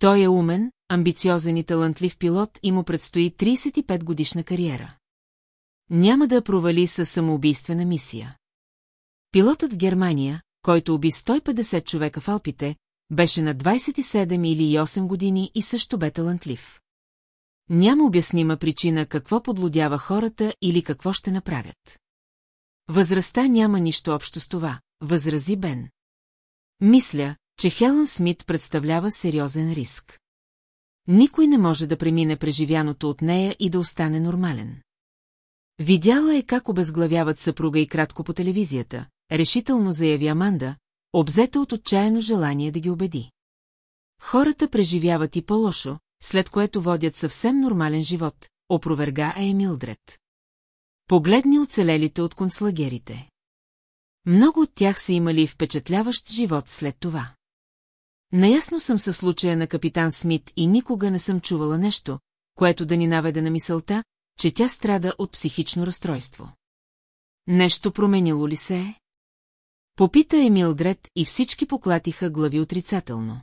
Той е умен, амбициозен и талантлив пилот и му предстои 35 годишна кариера. Няма да провали със самоубийствена мисия. Пилотът в Германия, който уби 150 човека в Алпите, беше на 27 или 8 години и също бе талантлив. Няма обяснима причина какво подлодява хората или какво ще направят. Възрастта няма нищо общо с това, възрази Бен. Мисля, че Хелън Смит представлява сериозен риск. никой не може да премине преживяното от нея и да остане нормален. Видяла е как обезглавяват съпруга и кратко по телевизията, решително заяви Аманда, обзета от отчаяно желание да ги убеди. Хората преживяват и по-лошо, след което водят съвсем нормален живот, опроверга е Емилдред. Погледни оцелелите от концлагерите. Много от тях са имали впечатляващ живот след това. Наясно съм със случая на капитан Смит и никога не съм чувала нещо, което да ни наведе на мисълта, че тя страда от психично разстройство. Нещо променило ли се е? Попита Емилдред и всички поклатиха глави отрицателно.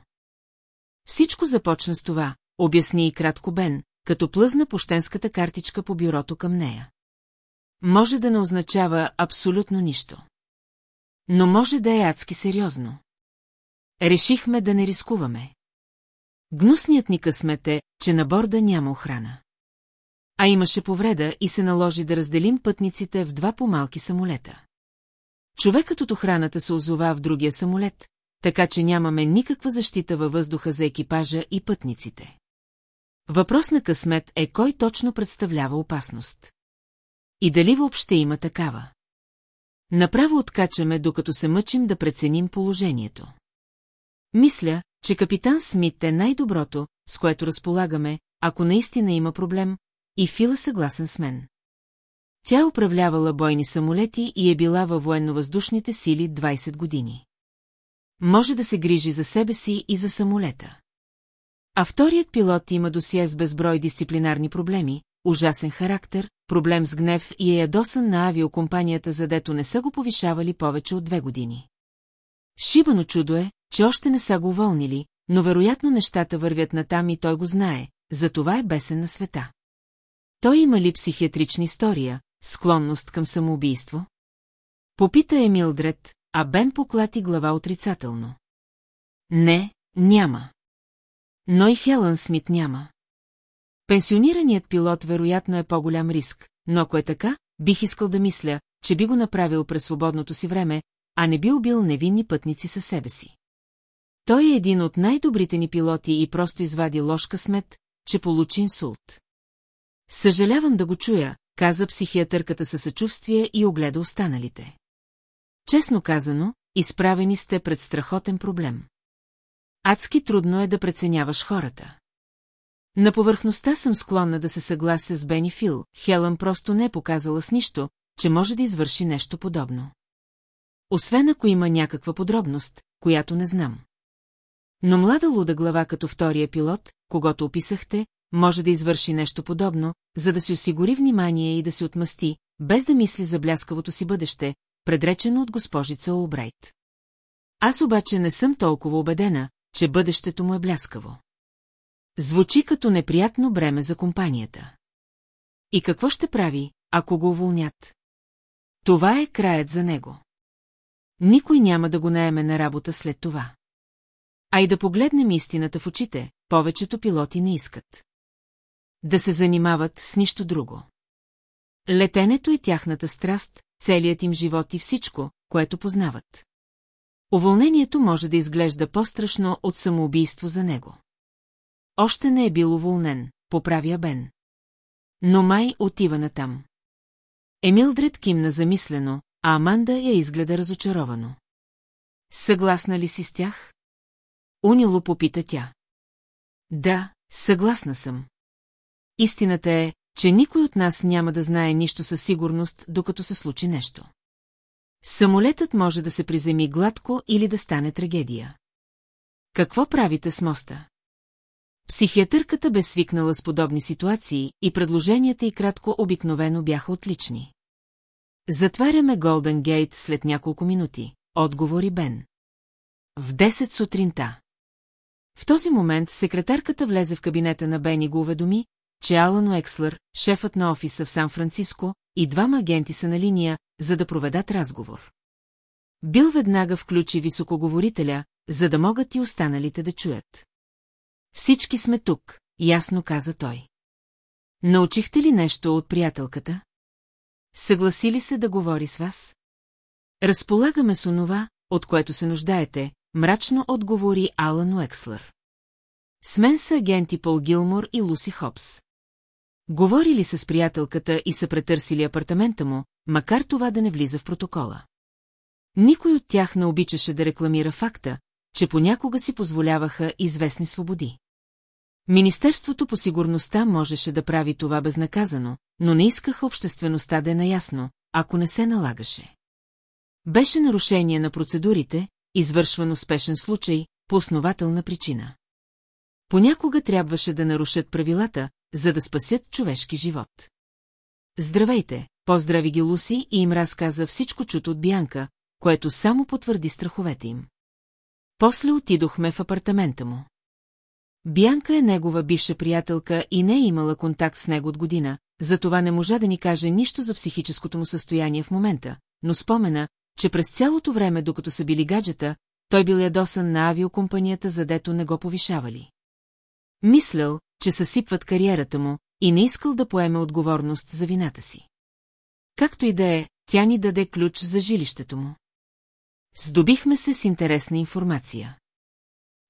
Всичко започна с това, обясни и кратко Бен, като плъзна пощенската картичка по бюрото към нея. Може да не означава абсолютно нищо. Но може да е адски сериозно. Решихме да не рискуваме. Гнусният ни късмет е, че на борда няма охрана. А имаше повреда и се наложи да разделим пътниците в два по-малки самолета. Човекът от охраната се озова в другия самолет, така че нямаме никаква защита във въздуха за екипажа и пътниците. Въпрос на късмет е кой точно представлява опасност. И дали въобще има такава. Направо откачаме, докато се мъчим да преценим положението. Мисля, че капитан Смит е най-доброто, с което разполагаме, ако наистина има проблем, и Фила съгласен с мен. Тя управлявала бойни самолети и е била във военновъздушните сили 20 години. Може да се грижи за себе си и за самолета. А вторият пилот има досие с безброй дисциплинарни проблеми, ужасен характер, проблем с гнев и е ядосан на авиокомпанията, задето не са го повишавали повече от две години. Шибано чудо е, че още не са го уволнили, но вероятно нещата вървят натам и той го знае, затова е бесен на света. Той има ли психиатрична история, склонност към самоубийство? Попита е Милдред, а Бен поклати глава отрицателно. Не, няма. Но и Хелън Смит няма. Пенсионираният пилот вероятно е по-голям риск, но ако е така, бих искал да мисля, че би го направил през свободното си време, а не би убил невинни пътници със себе си. Той е един от най-добрите ни пилоти и просто извади ложка смет, че получи инсулт. Съжалявам да го чуя, каза психиатърката със съчувствие и огледа останалите. Честно казано, изправени сте пред страхотен проблем. Адски трудно е да преценяваш хората. На повърхността съм склонна да се съглася с Бени Фил, Хелън просто не е показала с нищо, че може да извърши нещо подобно. Освен ако има някаква подробност, която не знам. Но млада луда глава като втория пилот, когато описахте, може да извърши нещо подобно, за да си осигури внимание и да се отмъсти, без да мисли за бляскавото си бъдеще, предречено от госпожица Олбрайт. Аз обаче не съм толкова убедена, че бъдещето му е бляскаво. Звучи като неприятно бреме за компанията. И какво ще прави, ако го уволнят? Това е краят за него. Никой няма да го наеме на работа след това. А и да погледнем истината в очите, повечето пилоти не искат. Да се занимават с нищо друго. Летенето е тяхната страст, целият им живот и всичко, което познават. Уволнението може да изглежда по-страшно от самоубийство за него. Още не е бил уволнен, поправя Бен. Но май отива натам. Емилдред кимна замислено, а Аманда я изгледа разочаровано. Съгласна ли си с тях? Унило попита тя. Да, съгласна съм. Истината е, че никой от нас няма да знае нищо със сигурност, докато се случи нещо. Самолетът може да се приземи гладко или да стане трагедия. Какво правите с моста? Психиатърката бе свикнала с подобни ситуации и предложенията и кратко обикновено бяха отлични. Затваряме Голден Гейт след няколко минути, отговори Бен. В 10 сутринта. В този момент секретарката влезе в кабинета на Бен и го уведоми, че Алан Уекслър, шефът на офиса в Сан-Франциско, и двама агенти са на линия, за да проведат разговор. Бил веднага включи високоговорителя, за да могат и останалите да чуят. Всички сме тук, ясно каза той. Научихте ли нещо от приятелката? Съгласи ли се да говори с вас? Разполагаме с онова, от което се нуждаете, мрачно отговори Алан Уекслър. С мен са агенти Пол Гилмор и Луси Хопс. Говорили с приятелката и са претърсили апартамента му, макар това да не влиза в протокола. Никой от тях не обичаше да рекламира факта, че понякога си позволяваха известни свободи. Министерството по сигурността можеше да прави това безнаказано, но не искаха обществеността да е наясно, ако не се налагаше. Беше нарушение на процедурите, извършван успешен случай, по основателна причина. Понякога трябваше да нарушат правилата, за да спасят човешки живот. Здравейте, поздрави ги Луси и им разказа всичко чуто от Бянка, което само потвърди страховете им. После отидохме в апартамента му. Бянка е негова бивша приятелка и не е имала контакт с него от година, затова не можа да ни каже нищо за психическото му състояние в момента, но спомена, че през цялото време, докато са били гаджета, той бил ядосан на авиокомпанията, задето не го повишавали. Мислял, че съсипват кариерата му и не искал да поеме отговорност за вината си. Както и да е, тя ни даде ключ за жилището му. Здобихме се с интересна информация.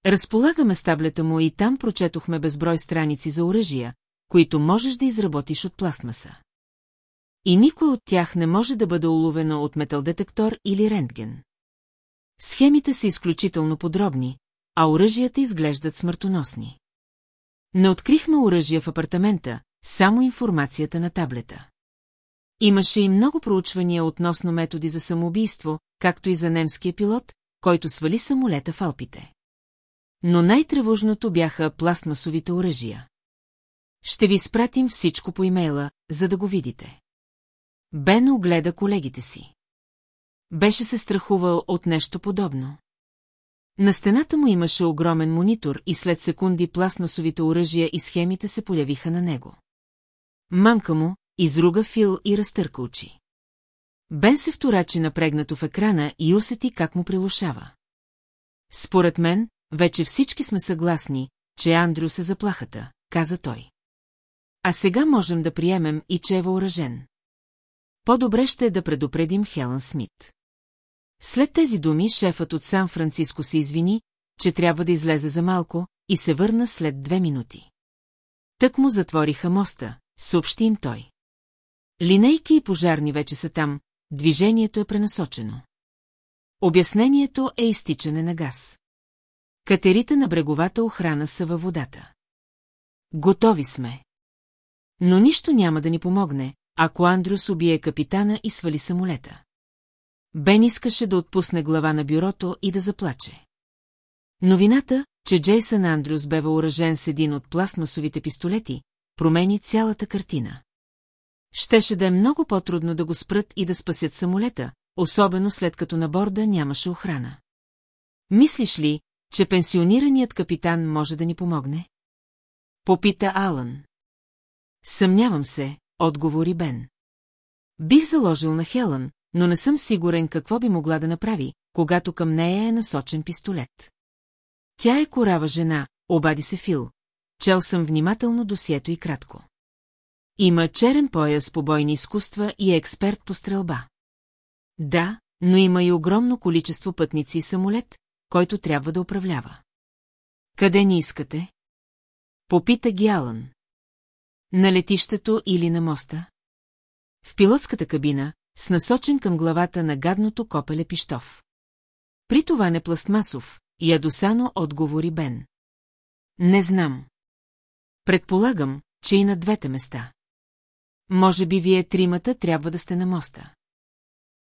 Разполагаме с таблета му и там прочетохме безброй страници за оръжия, които можеш да изработиш от пластмаса. И никой от тях не може да бъде уловено от металдетектор или рентген. Схемите са изключително подробни, а оръжията изглеждат смъртоносни. Не открихме оръжия в апартамента, само информацията на таблета. Имаше и много проучвания относно методи за самоубийство, както и за немския пилот, който свали самолета в Алпите. Но най-тревожното бяха пластмасовите оръжия. Ще ви спратим всичко по имейла, за да го видите. Бен огледа колегите си. Беше се страхувал от нещо подобно. На стената му имаше огромен монитор и след секунди пластмасовите оръжия и схемите се полявиха на него. Мамка му изруга Фил и разтърка очи. Бен се вторачи напрегнато в екрана и усети как му прилушава. Според мен, вече всички сме съгласни, че Андрю се заплахата, каза той. А сега можем да приемем и че е въоръжен. По-добре ще е да предупредим Хелън Смит. След тези думи шефът от Сан-Франциско се извини, че трябва да излезе за малко и се върна след две минути. Тък му затвориха моста, съобщи им той. Линейки и пожарни вече са там, движението е пренасочено. Обяснението е изтичане на газ. Катерите на бреговата охрана са във водата. Готови сме. Но нищо няма да ни помогне, ако Андрюс убие капитана и свали самолета. Бен искаше да отпусне глава на бюрото и да заплаче. Новината, че Джейсън Андрюс бе въоръжен с един от пластмасовите пистолети, промени цялата картина. Щеше да е много по-трудно да го спрат и да спасят самолета, особено след като на борда нямаше охрана. Мислиш ли, че пенсионираният капитан може да ни помогне? Попита Алън. Съмнявам се, отговори Бен. Бих заложил на Хелън, но не съм сигурен какво би могла да направи, когато към нея е насочен пистолет. Тя е корава жена, обади се Фил. Чел съм внимателно досието и кратко. Има черен пояс по бойни изкуства и е експерт по стрелба. Да, но има и огромно количество пътници и самолет, който трябва да управлява. Къде ни искате? Попита ги Алън. На летището или на моста? В пилотската кабина, с насочен към главата на гадното копеле пиштов. При това не пластмасов, ядосано отговори Бен. Не знам. Предполагам, че и на двете места. Може би вие тримата трябва да сте на моста.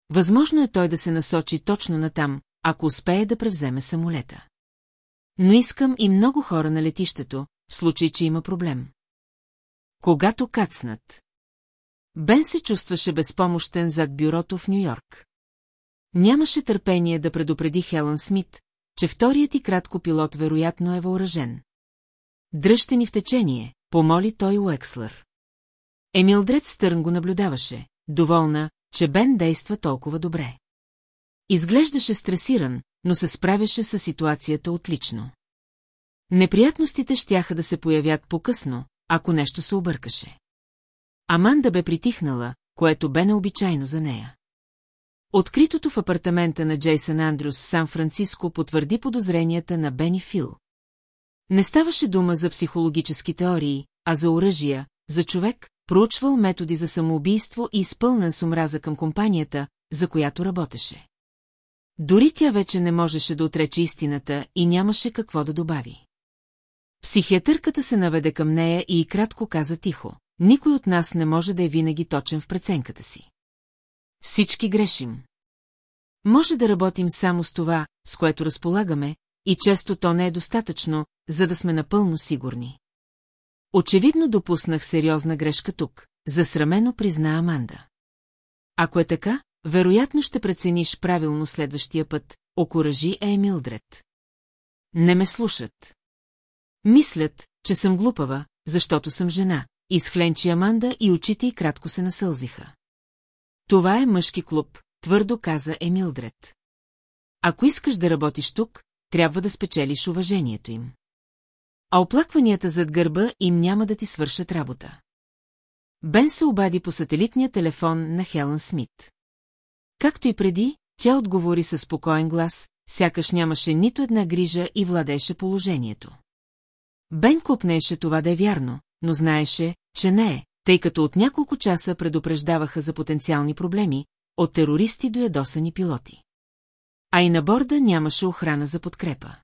Възможно е той да се насочи точно натам, ако успее да превземе самолета. Но искам и много хора на летището, в случай, че има проблем. Когато кацнат. Бен се чувстваше безпомощен зад бюрото в Нью-Йорк. Нямаше търпение да предупреди Хелън Смит, че вторият и кратко пилот вероятно е въоръжен. Дръжте ни в течение, помоли той Уекслър. Емилдред Стърн го наблюдаваше, доволна, че Бен действа толкова добре. Изглеждаше стресиран, но се справяше с ситуацията отлично. Неприятностите щяха да се появят по-късно, ако нещо се объркаше. Аманда бе притихнала, което бе необичайно за нея. Откритото в апартамента на Джейсън Андрюс в Сан-Франциско потвърди подозренията на Бени Фил. Не ставаше дума за психологически теории, а за оръжия, за човек, проучвал методи за самоубийство и изпълнен с омраза към компанията, за която работеше. Дори тя вече не можеше да отрече истината и нямаше какво да добави. Психиатърката се наведе към нея и кратко каза тихо. Никой от нас не може да е винаги точен в преценката си. Всички грешим. Може да работим само с това, с което разполагаме, и често то не е достатъчно, за да сме напълно сигурни. Очевидно допуснах сериозна грешка тук, засрамено призна Аманда. Ако е така, вероятно ще прецениш правилно следващия път, окоръжи е Милдред. Не ме слушат. Мислят, че съм глупава, защото съм жена, изхленчи Аманда и очите й кратко се насълзиха. Това е мъжки клуб, твърдо каза Емилдред. Ако искаш да работиш тук, трябва да спечелиш уважението им. А оплакванията зад гърба им няма да ти свършат работа. Бен се обади по сателитния телефон на Хелън Смит. Както и преди, тя отговори със спокоен глас, сякаш нямаше нито една грижа и владееше положението. Бен копнеше това да е вярно, но знаеше, че не е, тъй като от няколко часа предупреждаваха за потенциални проблеми, от терористи до ядосани пилоти. А и на борда нямаше охрана за подкрепа.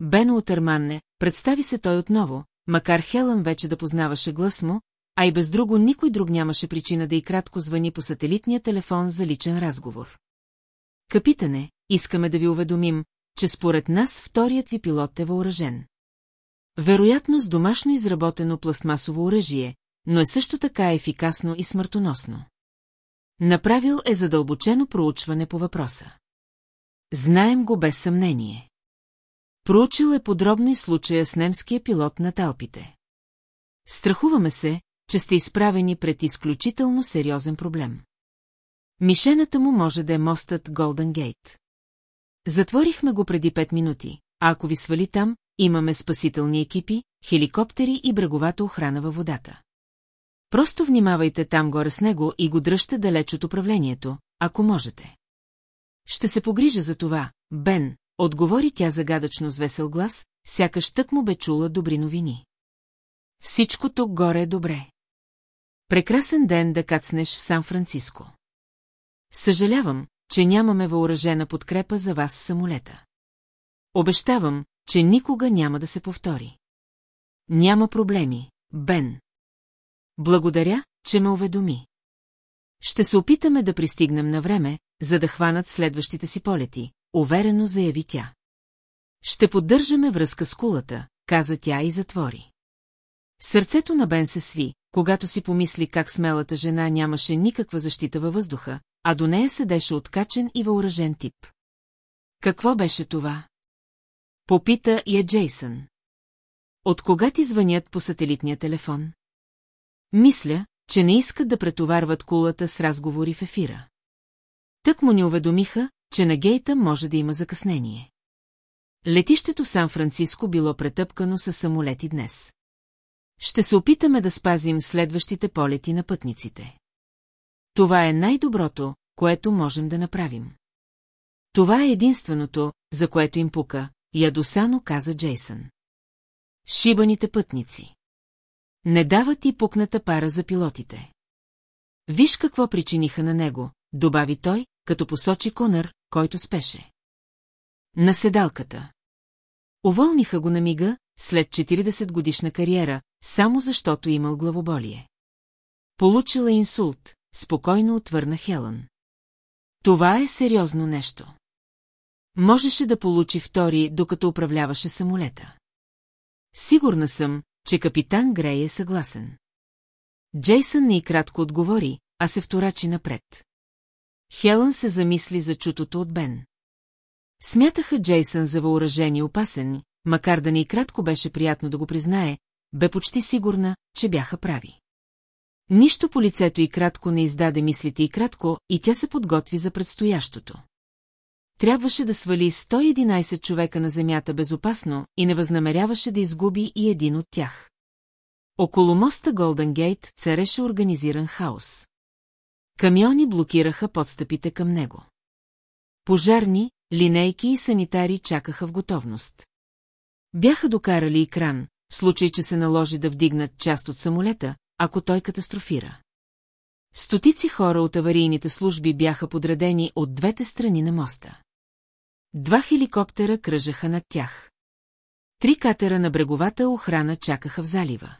Бено отърманне, представи се той отново, макар Хелън вече да познаваше глас му, а и без друго никой друг нямаше причина да и кратко звъни по сателитния телефон за личен разговор. Капитане, искаме да ви уведомим, че според нас вторият ви пилот е въоръжен. Вероятно с домашно изработено пластмасово оръжие, но е също така ефикасно и смъртоносно. Направил е задълбочено проучване по въпроса. Знаем го без съмнение. Проучил е подробно и случая с немския пилот на талпите. Страхуваме се, че сте изправени пред изключително сериозен проблем. Мишената му може да е мостът Голден Гейт. Затворихме го преди пет минути, а ако ви свали там, имаме спасителни екипи, хеликоптери и бреговата охрана във водата. Просто внимавайте там горе с него и го дръжте далеч от управлението, ако можете. Ще се погрижа за това, Бен, отговори тя загадъчно с весел глас, сякаш тък му бе чула добри новини. Всичко тук горе е добре. Прекрасен ден да кацнеш в Сан-Франциско. Съжалявам, че нямаме въоръжена подкрепа за вас в самолета. Обещавам, че никога няма да се повтори. Няма проблеми, Бен. Благодаря, че ме уведоми. Ще се опитаме да пристигнем на време, за да хванат следващите си полети, уверено заяви тя. Ще поддържаме връзка с кулата, каза тя и затвори. Сърцето на Бен се сви, когато си помисли как смелата жена нямаше никаква защита във въздуха, а до нея седеше откачен и въоръжен тип. Какво беше това? Попита я Джейсън. От кога ти звънят по сателитния телефон? Мисля, че не искат да претоварват кулата с разговори в ефира. Тък му ни уведомиха, че на гейта може да има закъснение. Летището Сан-Франциско било претъпкано с самолети днес. Ще се опитаме да спазим следващите полети на пътниците. Това е най-доброто, което можем да направим. Това е единственото, за което им пука, ядосано каза Джейсън. Шибаните пътници. Не дават и пукната пара за пилотите. Виж какво причиниха на него, добави той, като посочи Конър, който спеше. На седалката. Уволниха го на мига, след 40 годишна кариера, само защото имал главоболие. Получила инсулт, спокойно отвърна Хелън. Това е сериозно нещо. Можеше да получи втори, докато управляваше самолета. Сигурна съм, че капитан Грей е съгласен. Джейсън не и кратко отговори, а се вторачи напред. Хелън се замисли за чутото от Бен. Смятаха Джейсън за въоръжен и опасен, макар да не и кратко беше приятно да го признае, бе почти сигурна, че бяха прави. Нищо по лицето и кратко не издаде мислите и кратко, и тя се подготви за предстоящото. Трябваше да свали 111 човека на земята безопасно и не възнамеряваше да изгуби и един от тях. Около моста Голден Гейт цареше организиран хаос. Камиони блокираха подстъпите към него. Пожарни, линейки и санитари чакаха в готовност. Бяха докарали и кран, в случай, че се наложи да вдигнат част от самолета, ако той катастрофира. Стотици хора от аварийните служби бяха подредени от двете страни на моста. Два хеликоптера кръжаха над тях. Три катера на бреговата охрана чакаха в залива.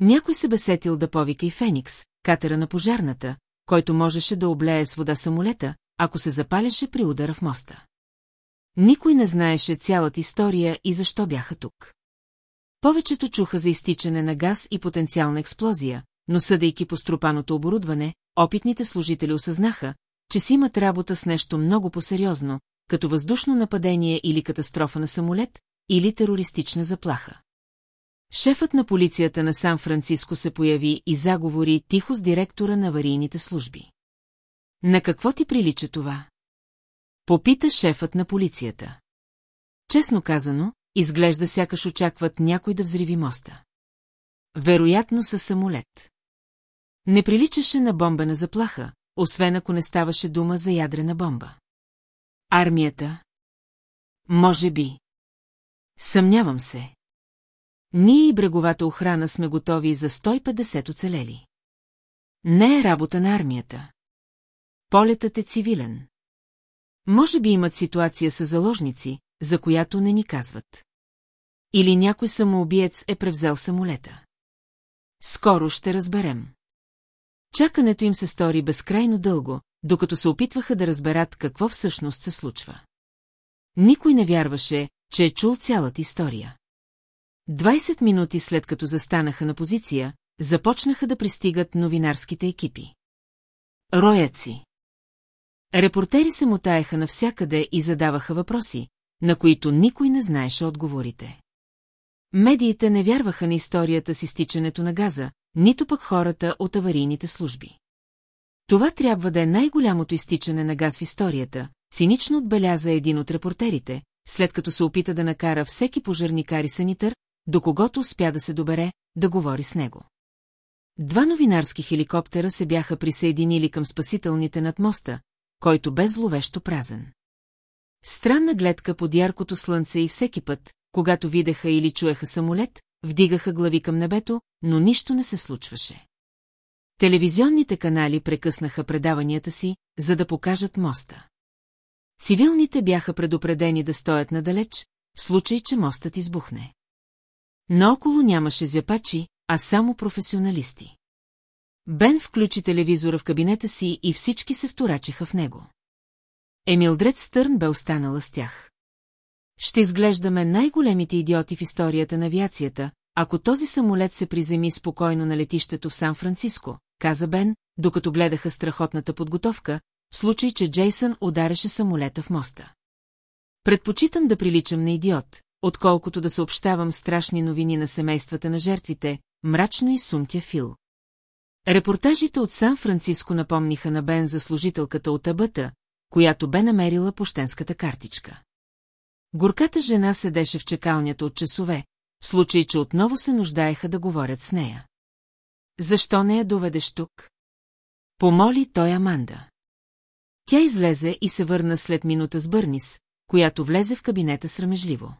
Някой се бесетил да повика и Феникс, катера на пожарната, който можеше да облее с вода самолета, ако се запаляше при удара в моста. Никой не знаеше цялата история и защо бяха тук. Повечето чуха за изтичане на газ и потенциална експлозия, но съдейки по струпаното оборудване, опитните служители осъзнаха, че си имат работа с нещо много по-сериозно, като въздушно нападение или катастрофа на самолет, или терористична заплаха. Шефът на полицията на Сан-Франциско се появи и заговори тихо с директора на аварийните служби. На какво ти прилича това? Попита шефът на полицията. Честно казано, изглежда сякаш очакват някой да взриви моста. Вероятно със самолет. Не приличаше на бомбена заплаха, освен ако не ставаше дума за ядрена бомба. Армията? Може би. Съмнявам се. Ние и бреговата охрана сме готови за 150 оцелели. Не е работа на армията. Полетът е цивилен. Може би имат ситуация с заложници, за която не ни казват. Или някой самоубиец е превзел самолета. Скоро ще разберем. Чакането им се стори безкрайно дълго, докато се опитваха да разберат какво всъщност се случва. Никой не вярваше, че е чул цялата история. 20 минути след като застанаха на позиция, започнаха да пристигат новинарските екипи. Рояци. Репортери се мотаеха навсякъде и задаваха въпроси, на които никой не знаеше отговорите. Медиите не вярваха на историята с изтичането на газа, нито пък хората от аварийните служби. Това трябва да е най-голямото изтичане на газ в историята, цинично отбеляза един от репортерите, след като се опита да накара всеки пожарникар и санитър, до когото успя да се добере, да говори с него. Два новинарски хеликоптера се бяха присъединили към спасителните над моста, който бе зловещо празен. Странна гледка под яркото слънце и всеки път, когато видяха или чуеха самолет, вдигаха глави към небето, но нищо не се случваше. Телевизионните канали прекъснаха предаванията си, за да покажат моста. Цивилните бяха предупредени да стоят надалеч, в случай, че мостът избухне. Наоколо нямаше зяпачи, а само професионалисти. Бен включи телевизора в кабинета си и всички се вторачиха в него. Емилдред Стърн бе останала с тях. Ще изглеждаме най-големите идиоти в историята на авиацията, ако този самолет се приземи спокойно на летището в Сан-Франциско, каза Бен, докато гледаха страхотната подготовка, в случай, че Джейсън удареше самолета в моста. Предпочитам да приличам на идиот, отколкото да съобщавам страшни новини на семействата на жертвите, мрачно и сумтя Фил. Репортажите от Сан-Франциско напомниха на Бен за служителката от Абата, която бе намерила пощенската картичка. Горката жена седеше в чекалнята от часове, в случай, че отново се нуждаеха да говорят с нея. Защо не я доведеш тук? Помоли той Аманда. Тя излезе и се върна след минута с Бърнис, която влезе в кабинета срамежливо.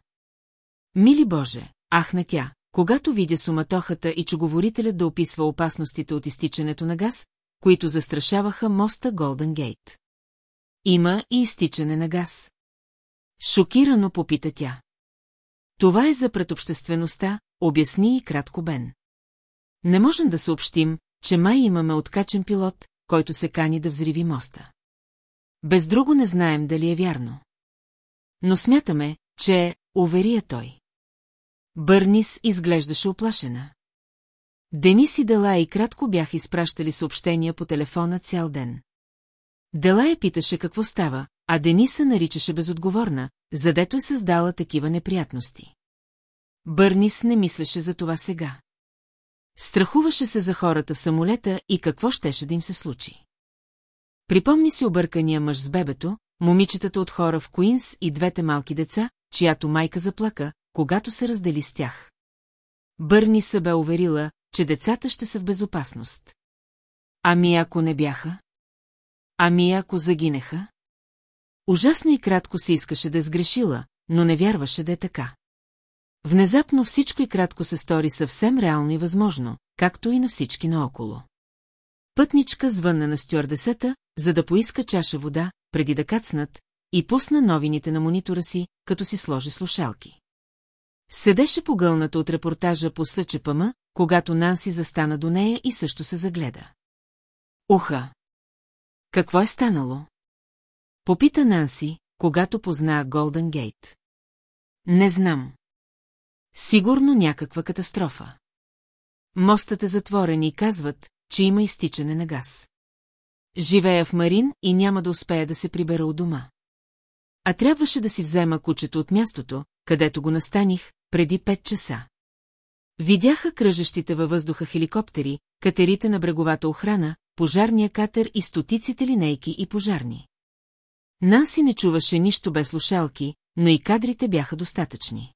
Мили Боже, ахна тя, когато видя суматохата и чуговорителят да описва опасностите от изтичането на газ, които застрашаваха моста Голден Гейт. Има и изтичане на газ. Шокирано попита тя. Това е за предобществеността, обясни и кратко Бен. Не можем да съобщим, че май имаме откачен пилот, който се кани да взриви моста. Без друго не знаем дали е вярно. Но смятаме, че е, уверия той. Бърнис изглеждаше оплашена. Денис и Дела и кратко бяха изпращали съобщения по телефона цял ден. Дела питаше какво става, а Дениса наричаше безотговорна, задето е създала такива неприятности. Бърнис не мислеше за това сега. Страхуваше се за хората в самолета и какво щеше да им се случи. Припомни си объркания мъж с бебето, момичетата от хора в Куинс и двете малки деца, чиято майка заплака, когато се раздели с тях. Бърни се бе уверила, че децата ще са в безопасност. Ами ако не бяха? Ами ако загинеха? Ужасно и кратко се искаше да е сгрешила, но не вярваше да е така. Внезапно всичко и кратко се стори съвсем реално и възможно, както и на всички наоколо. Пътничка звънна на стюардесата, за да поиска чаша вода, преди да кацнат, и пусна новините на монитора си, като си сложи слушалки. Седеше погълната от репортажа по съчепама, когато Нанси застана до нея и също се загледа. Уха! Какво е станало? Попита Нанси, когато позна Голден Гейт. Не знам. Сигурно някаква катастрофа. Мостът е затворен и казват, че има изтичане на газ. Живея в Марин и няма да успея да се прибера от дома. А трябваше да си взема кучето от мястото, където го настаних, преди 5 часа. Видяха кръжещите във въздуха хеликоптери, катерите на бреговата охрана, пожарния катер и стотиците линейки и пожарни. Нанси не чуваше нищо без слушалки, но и кадрите бяха достатъчни.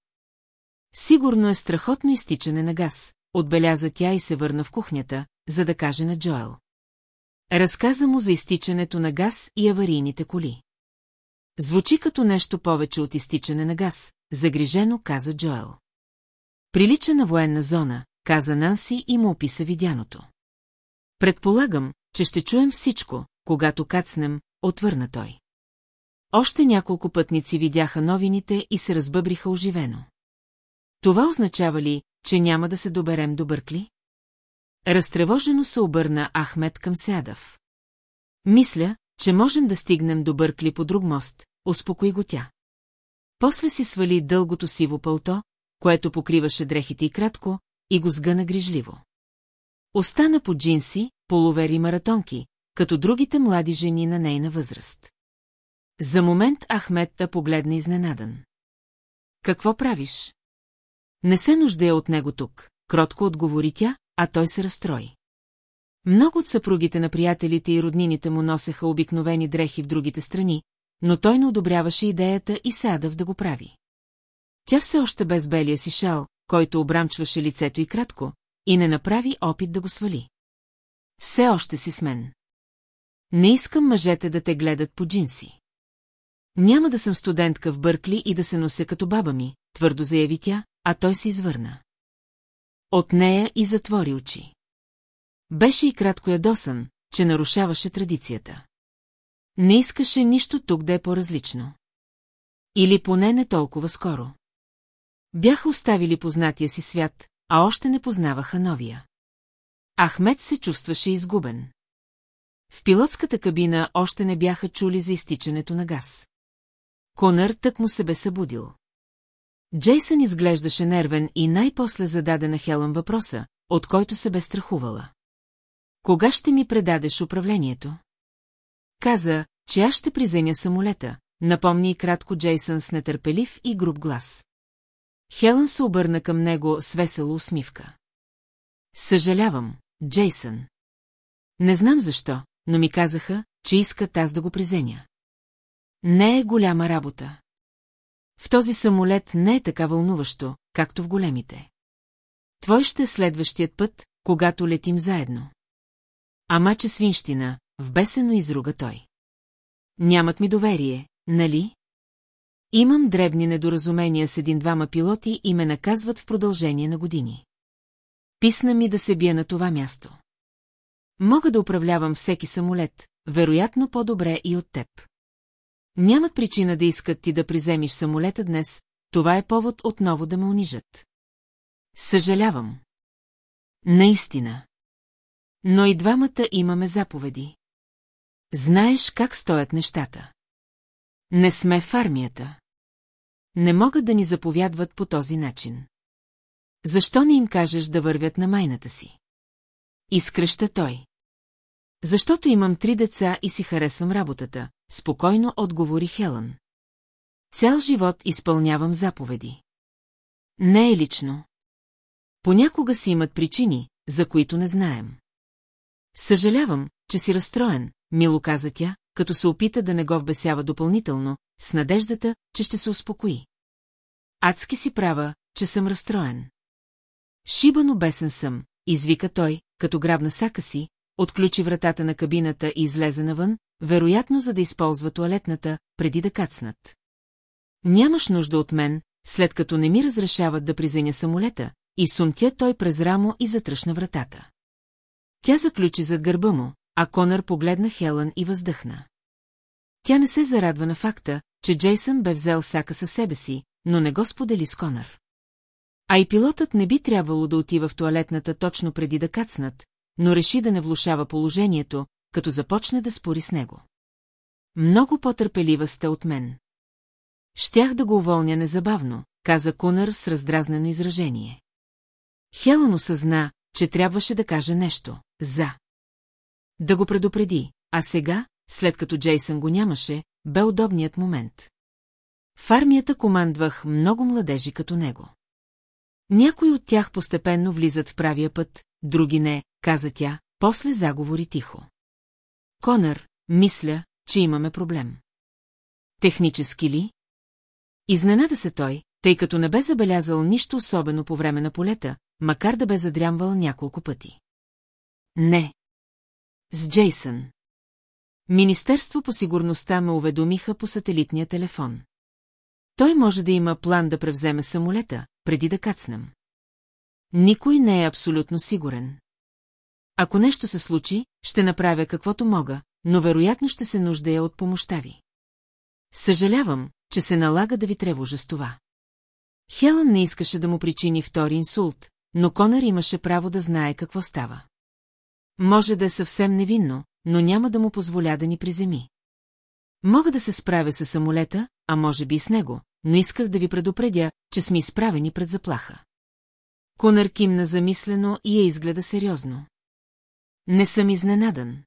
Сигурно е страхотно изтичане на газ, отбеляза тя и се върна в кухнята, за да каже на Джоел. Разказа му за изтичането на газ и аварийните коли. Звучи като нещо повече от изтичане на газ, загрижено каза Джоел. Прилича на военна зона, каза Нанси и му описа видяното. Предполагам, че ще чуем всичко, когато кацнем, отвърна той. Още няколко пътници видяха новините и се разбъбриха оживено. Това означава ли, че няма да се доберем до Бъркли? Разтревожено се обърна Ахмед към Сядав. Мисля, че можем да стигнем до Бъркли по друг мост, успокои го тя. После си свали дългото сиво пълто, което покриваше дрехите и кратко, и го сгъна грижливо. Остана по джинси, половери и маратонки, като другите млади жени на нейна възраст. За момент Ахмед та погледна изненадан. Какво правиш? Не се нуждая от него тук, кротко отговори тя, а той се разстрои. Много от съпругите на приятелите и роднините му носеха обикновени дрехи в другите страни, но той не одобряваше идеята и сядав да го прави. Тя все още без белия си шал, който обрамчваше лицето и кратко, и не направи опит да го свали. Все още си с мен. Не искам мъжете да те гледат по джинси. Няма да съм студентка в Бъркли и да се нося като баба ми, твърдо заяви тя, а той се извърна. От нея и затвори очи. Беше и кратко ядосан, че нарушаваше традицията. Не искаше нищо тук да е по-различно. Или поне не толкова скоро. Бяха оставили познатия си свят, а още не познаваха новия. Ахмед се чувстваше изгубен. В пилотската кабина още не бяха чули за изтичането на газ. Конър тък му се бе събудил. Джейсън изглеждаше нервен и най-после зададе на Хелън въпроса, от който се бе страхувала. Кога ще ми предадеш управлението? Каза, че аз ще призеня самолета, напомни и кратко Джейсън с нетърпелив и груб глас. Хелън се обърна към него с весела усмивка. Съжалявам, Джейсън. Не знам защо, но ми казаха, че искат аз да го призеня. Не е голяма работа. В този самолет не е така вълнуващо, както в големите. Твой ще е следващият път, когато летим заедно. Ама че свинщина, вбесено изруга той. Нямат ми доверие, нали? Имам дребни недоразумения с един-двама пилоти и ме наказват в продължение на години. Писна ми да се бия на това място. Мога да управлявам всеки самолет, вероятно по-добре и от теб. Нямат причина да искат ти да приземиш самолета днес, това е повод отново да ме унижат. Съжалявам. Наистина. Но и двамата имаме заповеди. Знаеш как стоят нещата. Не сме в армията. Не могат да ни заповядват по този начин. Защо не им кажеш да вървят на майната си? Изкръща той. Защото имам три деца и си харесвам работата, спокойно отговори Хелън. Цял живот изпълнявам заповеди. Не е лично. Понякога си имат причини, за които не знаем. Съжалявам, че си разстроен, мило каза тя, като се опита да не го вбесява допълнително, с надеждата, че ще се успокои. Адски си права, че съм разстроен. Шибано бесен съм, извика той, като грабна сака си, отключи вратата на кабината и излезе навън, вероятно за да използва туалетната, преди да кацнат. Нямаш нужда от мен, след като не ми разрешават да призеня самолета, и сумтя той през рамо и затръшна вратата. Тя заключи зад гърба му, а Конър погледна Хелън и въздъхна. Тя не се зарадва на факта, че Джейсън бе взел сака със себе си, но не го сподели с Конър. А и пилотът не би трябвало да отива в туалетната точно преди да кацнат, но реши да не влушава положението, като започне да спори с него. Много по-търпелива сте от мен. Щях да го уволня незабавно, каза Кунър с раздразнено изражение. Хелън осъзна, че трябваше да каже нещо. За. Да го предупреди, а сега, след като Джейсън го нямаше, бе удобният момент. В армията командвах много младежи като него. Някои от тях постепенно влизат в правия път, други не, каза тя, после заговори тихо. Конър, мисля, че имаме проблем. Технически ли? Изненада се той, тъй като не бе забелязал нищо особено по време на полета, макар да бе задрямвал няколко пъти. Не. С Джейсън. Министерство по сигурността ме уведомиха по сателитния телефон. Той може да има план да превземе самолета, преди да кацнем. Никой не е абсолютно сигурен. Ако нещо се случи, ще направя каквото мога, но вероятно ще се нуждая от помощта ви. Съжалявам, че се налага да ви тревожа с това. Хелън не искаше да му причини втори инсулт, но Конър имаше право да знае какво става. Може да е съвсем невинно, но няма да му позволя да ни приземи. Мога да се справя с самолета, а може би и с него, но исках да ви предупредя, че сме изправени пред заплаха. Конър кимна замислено и я изгледа сериозно. Не съм изненадан.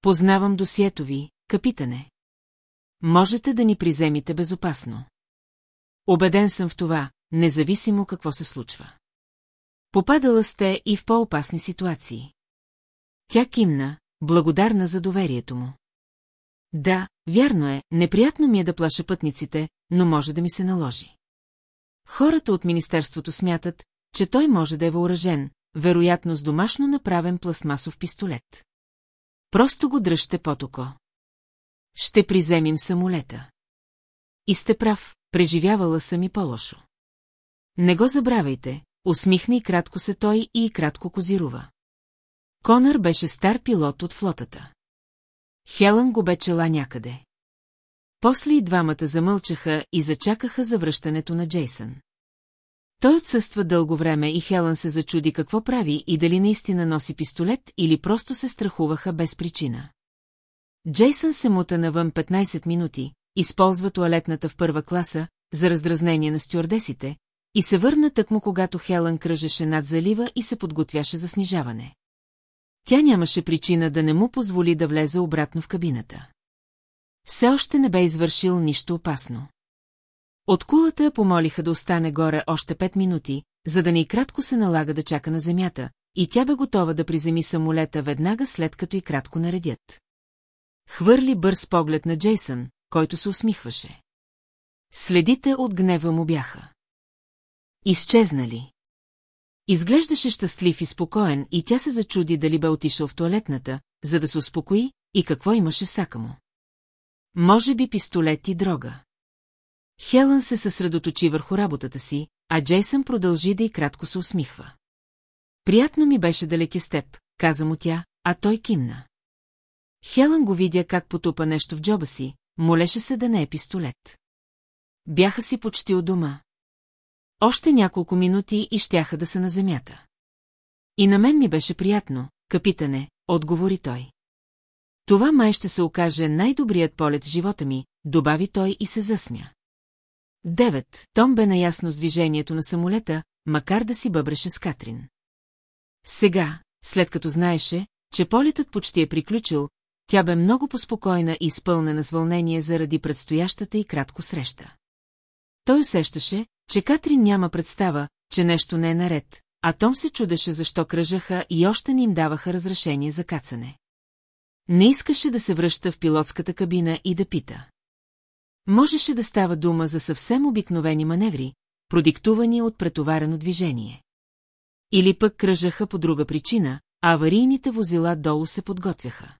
Познавам досието ви, капитане. Можете да ни приземите безопасно. Обеден съм в това, независимо какво се случва. Попадала сте и в по-опасни ситуации. Тя кимна, благодарна за доверието му. Да, вярно е, неприятно ми е да плаша пътниците, но може да ми се наложи. Хората от Министерството смятат, че той може да е въоръжен, вероятно с домашно направен пластмасов пистолет. Просто го дръжте под око. Ще приземим самолета. И сте прав, преживявала съм и по-лошо. Не го забравяйте, усмихна и кратко се той и кратко козирува. Конър беше стар пилот от флотата. Хелън го бе чела някъде. После и двамата замълчаха и зачакаха завръщането на Джейсън. Той отсъства дълго време и Хелън се зачуди какво прави и дали наистина носи пистолет или просто се страхуваха без причина. Джейсън се мута навън 15 минути, използва туалетната в първа класа, за раздразнение на стюардесите, и се върна тъкмо когато Хелън кръжеше над залива и се подготвяше за снижаване. Тя нямаше причина да не му позволи да влезе обратно в кабината. Все още не бе извършил нищо опасно. От кулата помолиха да остане горе още пет минути, за да не и кратко се налага да чака на земята, и тя бе готова да приземи самолета веднага след като и кратко наредят. Хвърли бърз поглед на Джейсън, който се усмихваше. Следите от гнева му бяха. Изчезнали. Изглеждаше щастлив и спокоен и тя се зачуди дали бе отишъл в туалетната, за да се успокои и какво имаше в сака му. Може би пистолет и дрога. Хелън се съсредоточи върху работата си, а Джейсън продължи да и кратко се усмихва. Приятно ми беше да леки с теб, каза му тя, а той кимна. Хелън го видя как потупа нещо в джоба си, молеше се да не е пистолет. Бяха си почти у дома. Още няколко минути и щяха да са на земята. И на мен ми беше приятно, капитане, отговори той. Това май ще се окаже най-добрият полет в живота ми, добави той и се засмя. Девет. Том бе наясно с движението на самолета, макар да си бъбреше с Катрин. Сега, след като знаеше, че полетът почти е приключил, тя бе много поспокойна и изпълнена с вълнение заради предстоящата и кратко среща. Той усещаше, че Катрин няма представа, че нещо не е наред, а Том се чудеше защо кръжаха и още не им даваха разрешение за кацане. Не искаше да се връща в пилотската кабина и да пита. Можеше да става дума за съвсем обикновени маневри, продиктувани от претоварено движение. Или пък кръжаха по друга причина, а аварийните возила долу се подготвяха.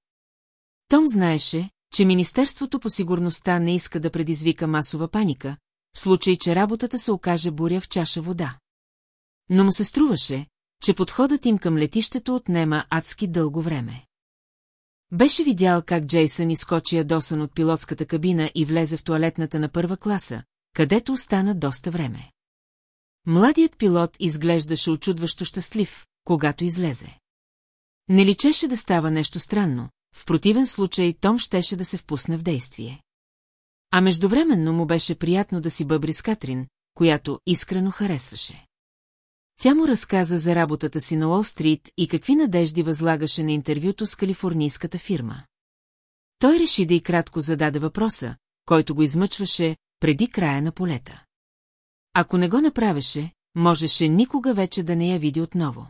Том знаеше, че Министерството по сигурността не иска да предизвика масова паника, случай, че работата се окаже буря в чаша вода. Но му се струваше, че подходът им към летището отнема адски дълго време. Беше видял как Джейсън изкочи ядосан от пилотската кабина и влезе в туалетната на първа класа, където остана доста време. Младият пилот изглеждаше очудващо щастлив, когато излезе. Не личеше да става нещо странно, в противен случай Том щеше да се впусне в действие. А междувременно му беше приятно да си бъбри с Катрин, която искрено харесваше. Тя му разказа за работата си на Уолл-стрит и какви надежди възлагаше на интервюто с калифорнийската фирма. Той реши да и кратко зададе въпроса, който го измъчваше преди края на полета. Ако не го направеше, можеше никога вече да не я види отново.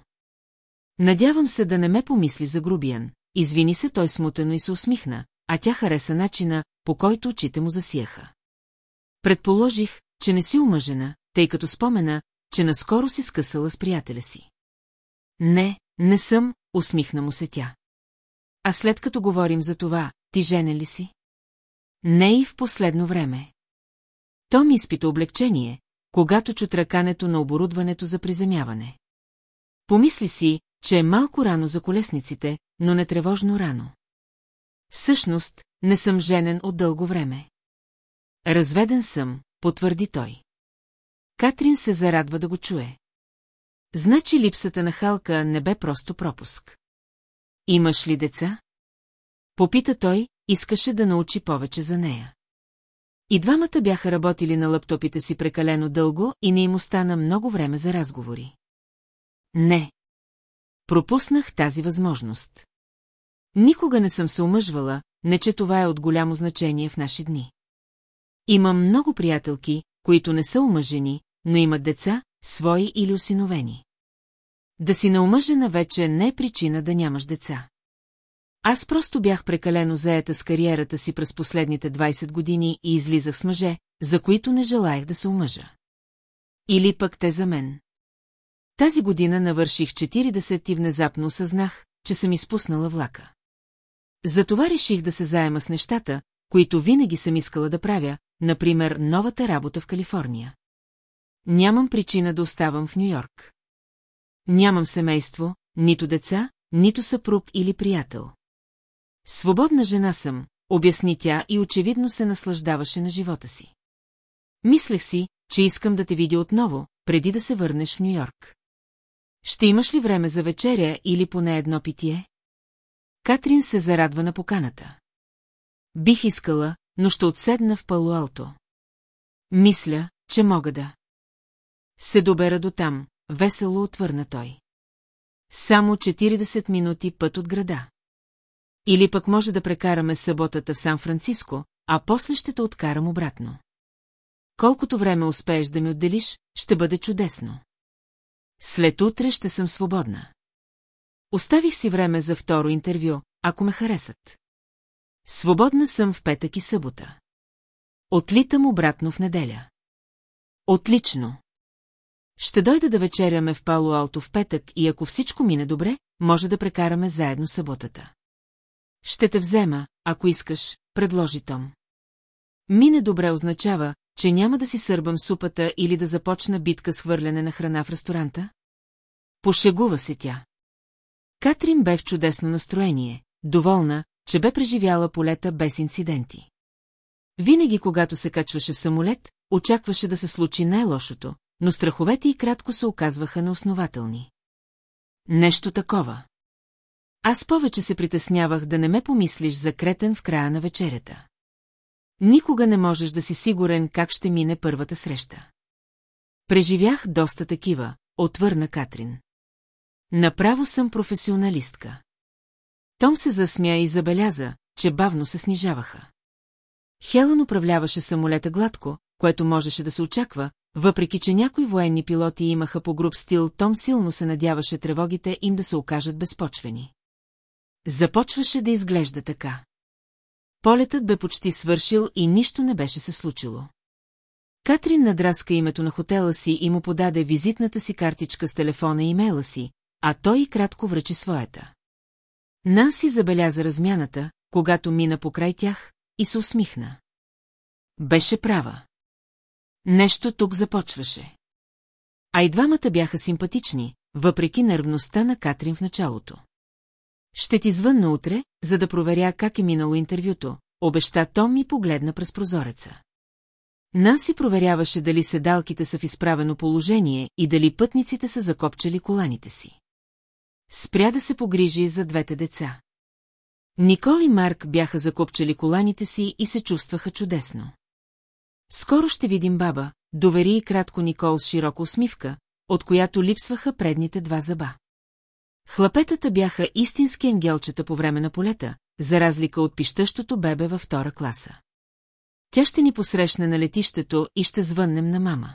Надявам се да не ме помисли за грубиян, извини се той смутено и се усмихна, а тя хареса начина, по който очите му засияха. Предположих, че не си омъжена, тъй като спомена, че наскоро си скъсала с приятеля си. Не, не съм, усмихна му се тя. А след като говорим за това, ти женен ли си? Не и в последно време. Том изпита облегчение, когато чу тракането на оборудването за приземяване. Помисли си, че е малко рано за колесниците, но не тревожно рано. Всъщност, не съм женен от дълго време. Разведен съм, потвърди той. Катрин се зарадва да го чуе. Значи липсата на Халка не бе просто пропуск. Имаш ли деца? Попита той, искаше да научи повече за нея. И двамата бяха работили на лаптопите си прекалено дълго и не им остана много време за разговори. Не. Пропуснах тази възможност. Никога не съм се омъжвала, не че това е от голямо значение в наши дни. Имам много приятелки, които не са омъжени, но имат деца, свои или осиновени. Да си наумъжена вече не е причина да нямаш деца. Аз просто бях прекалено заета с кариерата си през последните 20 години и излизах с мъже, за които не желаях да се омъжа. Или пък те за мен. Тази година навърших 40 и внезапно осъзнах, че съм изпуснала влака. Затова реших да се заема с нещата, които винаги съм искала да правя, например новата работа в Калифорния. Нямам причина да оставам в Нью-Йорк. Нямам семейство, нито деца, нито съпруг или приятел. Свободна жена съм, обясни тя и очевидно се наслаждаваше на живота си. Мислех си, че искам да те видя отново, преди да се върнеш в Нью-Йорк. Ще имаш ли време за вечеря или поне едно питие? Катрин се зарадва на поканата. Бих искала, но ще отседна в Палуалто. Мисля, че мога да. Се добера до там, весело отвърна той. Само 40 минути път от града. Или пък може да прекараме съботата в Сан-Франциско, а после ще те откарам обратно. Колкото време успееш да ми отделиш, ще бъде чудесно. След утре ще съм свободна. Оставих си време за второ интервю, ако ме харесат. Свободна съм в петък и събота. Отлитам обратно в неделя. Отлично. Ще дойда да вечеряме в Пало Алто в петък и ако всичко мине добре, може да прекараме заедно съботата. Ще те взема, ако искаш, предложи Том. Мине добре означава, че няма да си сърбам супата или да започна битка с хвърляне на храна в ресторанта? Пошегува се тя. Катрин бе в чудесно настроение, доволна, че бе преживяла полета без инциденти. Винаги, когато се качваше в самолет, очакваше да се случи най-лошото, но страховете и кратко се оказваха неоснователни. Нещо такова. Аз повече се притеснявах да не ме помислиш за кретен в края на вечерята. Никога не можеш да си сигурен как ще мине първата среща. Преживях доста такива, отвърна Катрин. Направо съм професионалистка. Том се засмя и забеляза, че бавно се снижаваха. Хелън управляваше самолета гладко, което можеше да се очаква, въпреки че някои военни пилоти имаха по груб стил, Том силно се надяваше тревогите им да се окажат безпочвени. Започваше да изглежда така. Полетът бе почти свършил и нищо не беше се случило. Катрин надраска името на хотела си и му подаде визитната си картичка с телефона и имейла си, а той и кратко връчи своята. Нанси забеляза размяната, когато мина покрай тях, и се усмихна. Беше права. Нещо тук започваше. А и двамата бяха симпатични, въпреки нервността на Катрин в началото. Ще ти звънна утре, за да проверя как е минало интервюто, обеща Том и погледна през прозореца. Наси проверяваше дали седалките са в изправено положение и дали пътниците са закопчали коланите си. Спря да се погрижи за двете деца. Никол и Марк бяха закопчали коланите си и се чувстваха чудесно. Скоро ще видим баба, довери и кратко Никол с широка усмивка, от която липсваха предните два зъба. Хлапетата бяха истински ангелчета по време на полета, за разлика от пищащото бебе във втора класа. Тя ще ни посрещне на летището и ще звъннем на мама.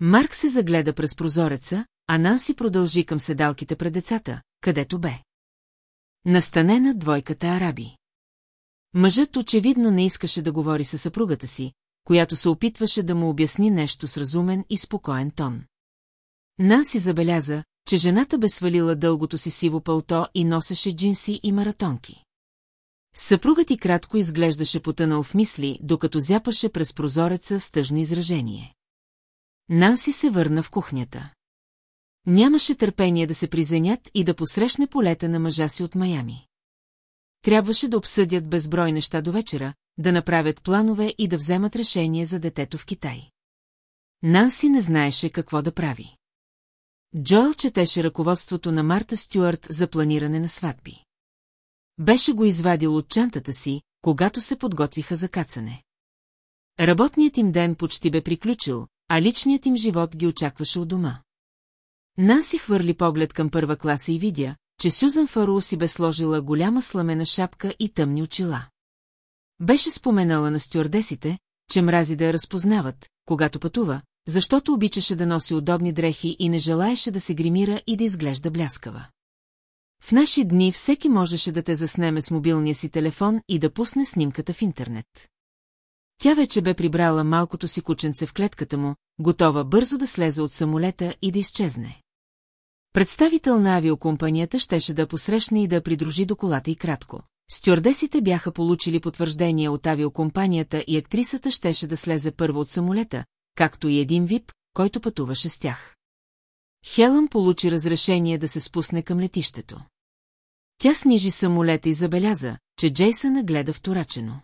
Марк се загледа през прозореца, а Нанси продължи към седалките пред децата, където бе. Настанена двойката араби. Мъжът очевидно не искаше да говори със съпругата си, която се опитваше да му обясни нещо с разумен и спокоен тон. Нанси забеляза, че жената бе свалила дългото си сиво пълто и носеше джинси и маратонки. Съпругът и кратко изглеждаше потънал в мисли, докато зяпаше през прозореца с тъжно изражение. Нанси се върна в кухнята. Нямаше търпение да се призенят и да посрещне полета на мъжа си от Майами. Трябваше да обсъдят безброй неща до вечера, да направят планове и да вземат решение за детето в Китай. Нанси не знаеше какво да прави. Джоел четеше ръководството на Марта Стюарт за планиране на сватби. Беше го извадил от чантата си, когато се подготвиха за кацане. Работният им ден почти бе приключил, а личният им живот ги очакваше у дома. Наси хвърли поглед към първа класа и видя, че Сюзан Фару си бе сложила голяма сламена шапка и тъмни очила. Беше споменала на стюардесите, че мрази да я разпознават, когато пътува, защото обичаше да носи удобни дрехи и не желаеше да се гримира и да изглежда бляскава. В наши дни всеки можеше да те заснеме с мобилния си телефон и да пусне снимката в интернет. Тя вече бе прибрала малкото си кученце в клетката му, готова бързо да слезе от самолета и да изчезне. Представител на авиокомпанията щеше да посрещне и да придружи до колата и кратко. Стюардесите бяха получили потвърждение от авиокомпанията и актрисата щеше да слезе първо от самолета, както и един вип, който пътуваше с тях. Хелън получи разрешение да се спусне към летището. Тя снижи самолета и забеляза, че Джейсън гледа вторачено.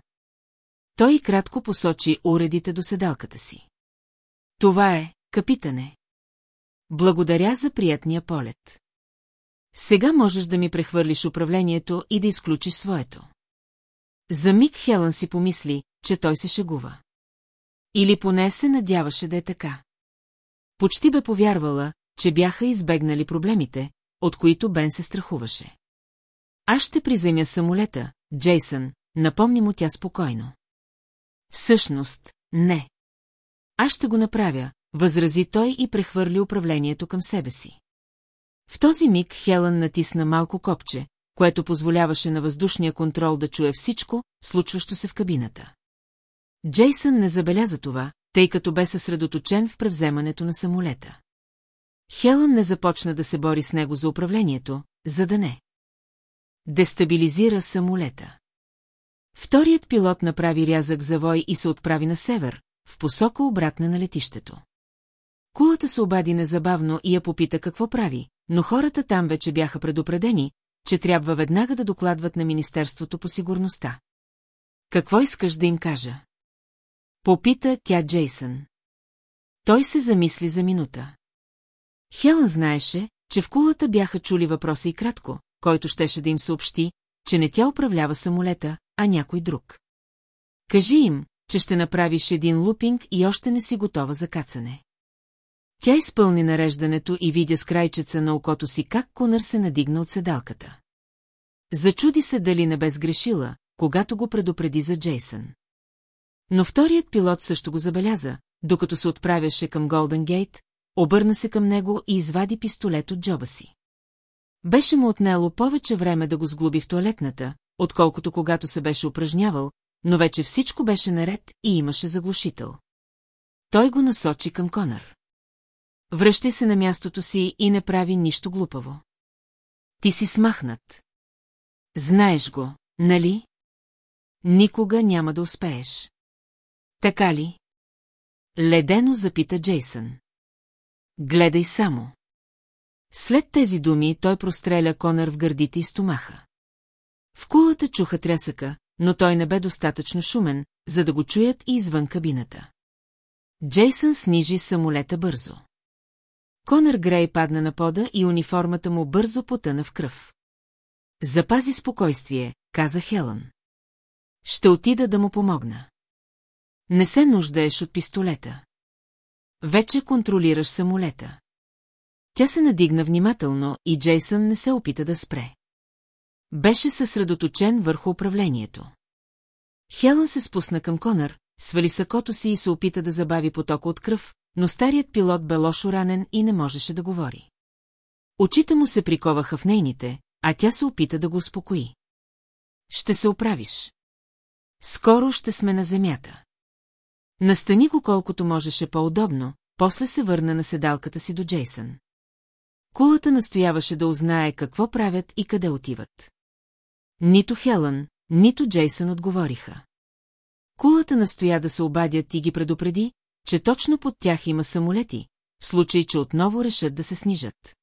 Той кратко посочи уредите до седалката си. Това е, капитане. Благодаря за приятния полет. Сега можеш да ми прехвърлиш управлението и да изключиш своето. За миг Хелън си помисли, че той се шегува. Или поне се надяваше да е така. Почти бе повярвала, че бяха избегнали проблемите, от които Бен се страхуваше. Аз ще приземя самолета, Джейсън, напомни му тя спокойно. Всъщност, не. Аз ще го направя, възрази той и прехвърли управлението към себе си. В този миг Хелън натисна малко копче, което позволяваше на въздушния контрол да чуе всичко, случващо се в кабината. Джейсън не забеляза това, тъй като бе съсредоточен в превземането на самолета. Хелън не започна да се бори с него за управлението, за да не. Дестабилизира самолета. Вторият пилот направи рязък завой и се отправи на север, в посока обратна на летището. Кулата се обади незабавно и я попита какво прави, но хората там вече бяха предупредени, че трябва веднага да докладват на Министерството по сигурността. Какво искаш да им кажа? Попита тя Джейсън. Той се замисли за минута. Хелън знаеше, че в кулата бяха чули въпроса и кратко, който щеше да им съобщи, че не тя управлява самолета, а някой друг. Кажи им, че ще направиш един лупинг и още не си готова за кацане. Тя изпълни нареждането и видя с крайчеца на окото си как Конър се надигна от седалката. Зачуди се дали не бе сгрешила, когато го предупреди за Джейсън. Но вторият пилот също го забеляза, докато се отправяше към Голден Гейт, обърна се към него и извади пистолет от джоба си. Беше му отнело повече време да го сглоби в туалетната, отколкото когато се беше упражнявал, но вече всичко беше наред и имаше заглушител. Той го насочи към Конър. Връщай се на мястото си и не прави нищо глупаво. Ти си смахнат. Знаеш го, нали? Никога няма да успееш. Така ли? Ледено запита Джейсън. Гледай само. След тези думи той простреля Конър в гърдите и стомаха. В кулата чуха трясъка, но той не бе достатъчно шумен, за да го чуят и извън кабината. Джейсън снижи самолета бързо. Конър Грей падна на пода и униформата му бързо потъна в кръв. Запази спокойствие, каза Хелън. Ще отида да му помогна. Не се нуждаеш от пистолета. Вече контролираш самолета. Тя се надигна внимателно и Джейсън не се опита да спре. Беше съсредоточен върху управлението. Хелън се спусна към Конър, свали сакото си и се опита да забави потока от кръв, но старият пилот бе лошо ранен и не можеше да говори. Очите му се приковаха в нейните, а тя се опита да го успокои. Ще се оправиш. Скоро ще сме на земята. Настани го колкото можеше по-удобно, после се върна на седалката си до Джейсън. Кулата настояваше да узнае какво правят и къде отиват. Нито Хелън, нито Джейсън отговориха. Кулата настоя да се обадят и ги предупреди, че точно под тях има самолети, в случай, че отново решат да се снижат.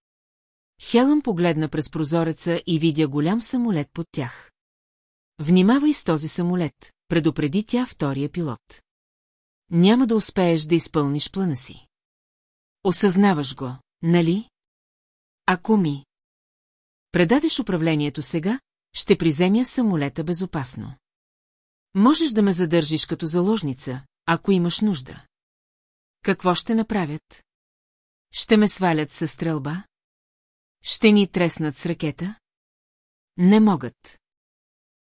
Хелън погледна през прозореца и видя голям самолет под тях. Внимавай с този самолет, предупреди тя втория пилот. Няма да успееш да изпълниш плана си. Осъзнаваш го, нали? Ако ми предадеш управлението сега, ще приземя самолета безопасно. Можеш да ме задържиш като заложница, ако имаш нужда. Какво ще направят? Ще ме свалят със стрелба? Ще ни треснат с ракета? Не могат.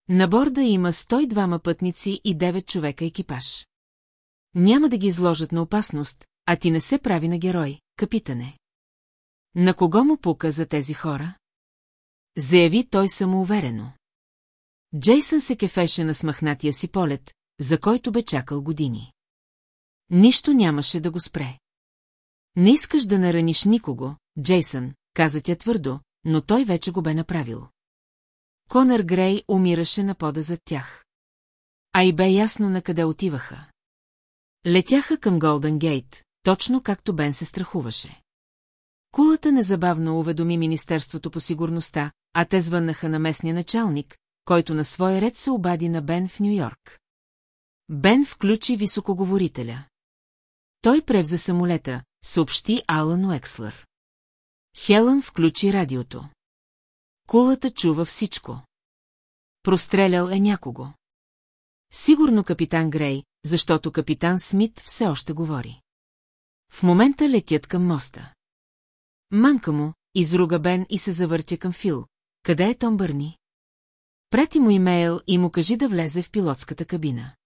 На борда има 102 пътници и 9 човека екипаж. Няма да ги изложат на опасност, а ти не се прави на герой, капитане. На кого му пука за тези хора? Заяви той самоуверено. Джейсън се кефеше на смахнатия си полет, за който бе чакал години. Нищо нямаше да го спре. Не искаш да нараниш никого, Джейсън, каза тя твърдо, но той вече го бе направил. Конър Грей умираше на пода зад тях. А и бе ясно на къде отиваха. Летяха към Голден Гейт, точно както Бен се страхуваше. Кулата незабавно уведоми Министерството по сигурността, а те звъннаха на местния началник, който на свой ред се обади на Бен в Нью-Йорк. Бен включи високоговорителя. Той превзе самолета, съобщи Алан Уекслър. Хелън включи радиото. Кулата чува всичко. Прострелял е някого. Сигурно капитан Грей, защото капитан Смит все още говори. В момента летят към моста. Манка му, изруга Бен и се завъртя към Фил. Къде е Том Бърни? Прати му имейл и му кажи да влезе в пилотската кабина.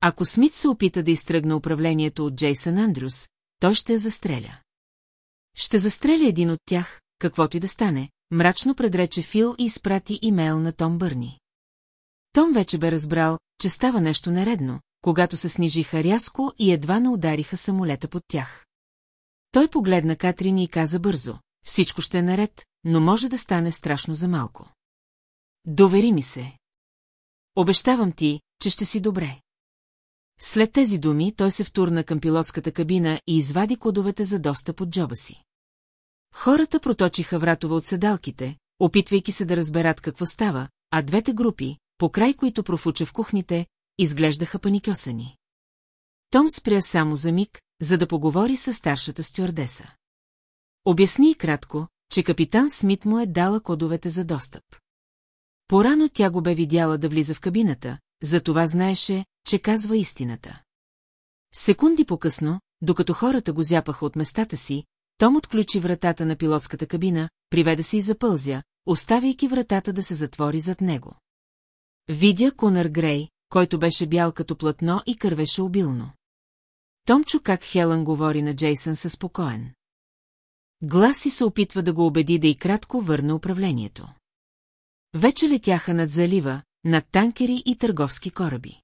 Ако Смит се опита да изтръгне управлението от Джейсън Андрюс, той ще я застреля. Ще застреля един от тях, каквото и да стане, мрачно предрече Фил и изпрати имейл на Том Бърни. Том вече бе разбрал, че става нещо нередно, когато се снижиха рязко и едва не удариха самолета под тях. Той погледна Катрин и каза бързо, всичко ще е наред, но може да стане страшно за малко. Довери ми се. Обещавам ти, че ще си добре. След тези думи той се втурна към пилотската кабина и извади кодовете за достъп от джоба си. Хората проточиха вратове от седалките, опитвайки се да разберат какво става, а двете групи, по край които профуча в кухните, изглеждаха паникосани. Том спря само за миг, за да поговори с старшата стюардеса. Обясни и кратко, че капитан Смит му е дала кодовете за достъп. Порано тя го бе видяла да влиза в кабината, затова знаеше, че казва истината. Секунди по-късно, докато хората го зяпаха от местата си, Том отключи вратата на пилотската кабина, приведе се и запълзя, оставяйки вратата да се затвори зад него. Видя Конър Грей, който беше бял като платно и кървеше обилно. Том чу как Хелън говори на Джейсън със спокоен. Глас и се опитва да го убеди да и кратко върне управлението. Вече летяха над залива, над танкери и търговски кораби.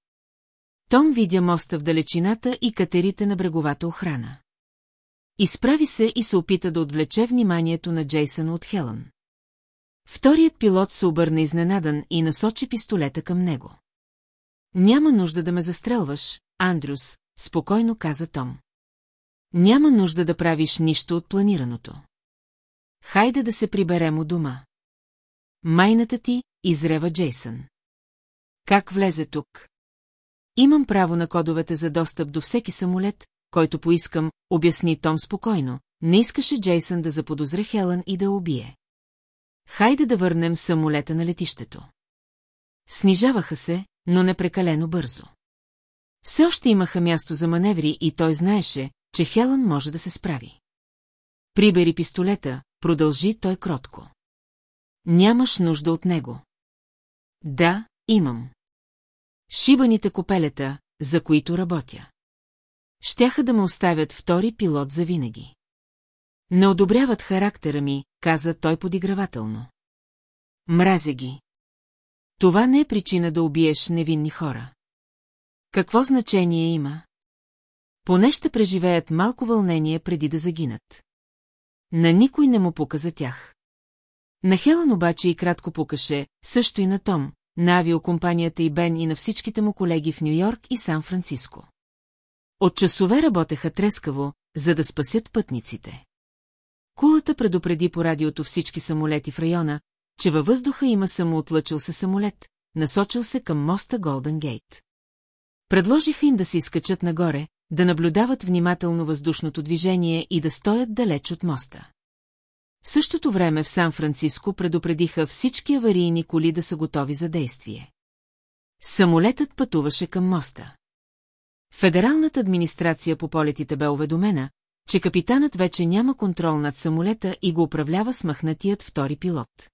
Том видя моста в далечината и катерите на бреговата охрана. Изправи се и се опита да отвлече вниманието на Джейсън от Хелън. Вторият пилот се обърна изненадан и насочи пистолета към него. Няма нужда да ме застрелваш, Андрюс, спокойно каза Том. Няма нужда да правиш нищо от планираното. Хайде да се приберем у дома. Майната ти, изрева Джейсън. Как влезе тук? Имам право на кодовете за достъп до всеки самолет, който поискам, обясни Том спокойно. Не искаше Джейсън да заподозре Хелън и да убие. Хайде да върнем самолета на летището. Снижаваха се, но не прекалено бързо. Все още имаха място за маневри и той знаеше, че Хелън може да се справи. Прибери пистолета, продължи той кротко. Нямаш нужда от него. Да, имам. Шибаните копелета, за които работя. Щяха да ме оставят втори пилот за винаги. Не одобряват характера ми, каза той подигравателно. Мразя ги. Това не е причина да убиеш невинни хора. Какво значение има? Поне ще преживеят малко вълнение преди да загинат. На никой не му пука за тях. На Хелън обаче и кратко пукаше, също и на Том, на авиокомпанията и Бен и на всичките му колеги в Нью-Йорк и Сан-Франциско. От часове работеха трескаво, за да спасят пътниците. Кулата предупреди по радиото всички самолети в района, че във въздуха има самоотлъчил се самолет, насочил се към моста Голден Гейт. Предложиха им да се изкачат нагоре, да наблюдават внимателно въздушното движение и да стоят далеч от моста. В същото време в Сан-Франциско предупредиха всички аварийни коли да са готови за действие. Самолетът пътуваше към моста. Федералната администрация по полетите бе уведомена, че капитанът вече няма контрол над самолета и го управлява смахнатият втори пилот.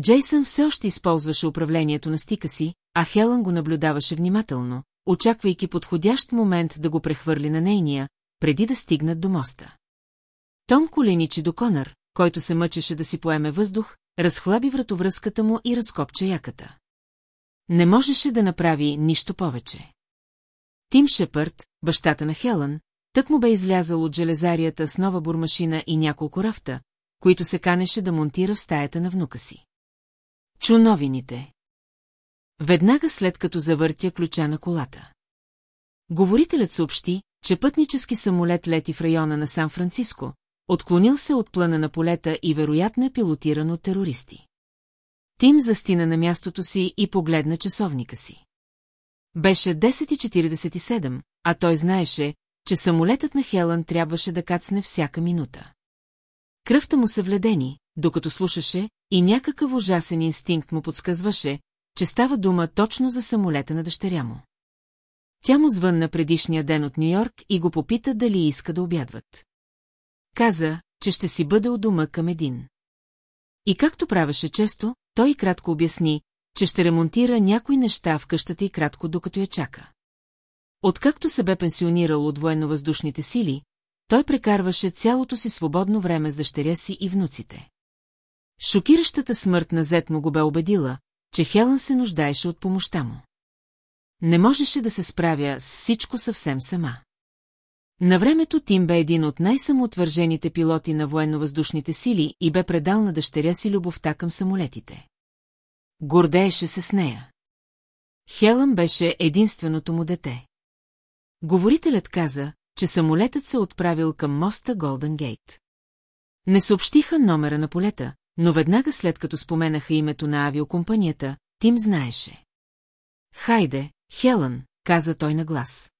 Джейсън все още използваше управлението на стика си, а Хелън го наблюдаваше внимателно, очаквайки подходящ момент да го прехвърли на нейния, преди да стигнат до моста. Том коленичи до Конър, който се мъчеше да си поеме въздух, разхлаби вратовръзката му и разкопча яката. Не можеше да направи нищо повече. Тим Шепърт, бащата на Хелън, тък му бе излязал от железарията с нова бурмашина и няколко рафта, които се канеше да монтира в стаята на внука си. Чу новините. Веднага след като завъртя ключа на колата. Говорителят съобщи, че пътнически самолет лети в района на Сан-Франциско, отклонил се от плана на полета и вероятно е пилотиран от терористи. Тим застина на мястото си и погледна часовника си. Беше 10.47, а той знаеше, че самолетът на Хелън трябваше да кацне всяка минута. Кръвта му се вледени, докато слушаше, и някакъв ужасен инстинкт му подсказваше, че става дума точно за самолета на дъщеря му. Тя му звънна предишния ден от Нью-Йорк и го попита дали иска да обядват. Каза, че ще си бъде у дома към един. И както правеше често, той кратко обясни, че ще ремонтира някои неща в къщата и кратко, докато я чака. Откакто се бе пенсионирал от военно-въздушните сили, той прекарваше цялото си свободно време с дъщеря си и внуците. Шокиращата смърт на зет му го бе убедила, че Хелън се нуждаеше от помощта му. Не можеше да се справя с всичко съвсем сама. На времето Тим бе един от най-самоотвържените пилоти на военно-въздушните сили и бе предал на дъщеря си любовта към самолетите. Гордееше се с нея. Хелън беше единственото му дете. Говорителят каза, че самолетът се отправил към моста Голден Гейт. Не съобщиха номера на полета, но веднага след като споменаха името на авиокомпанията, Тим знаеше. Хайде, Хелън, каза той на глас.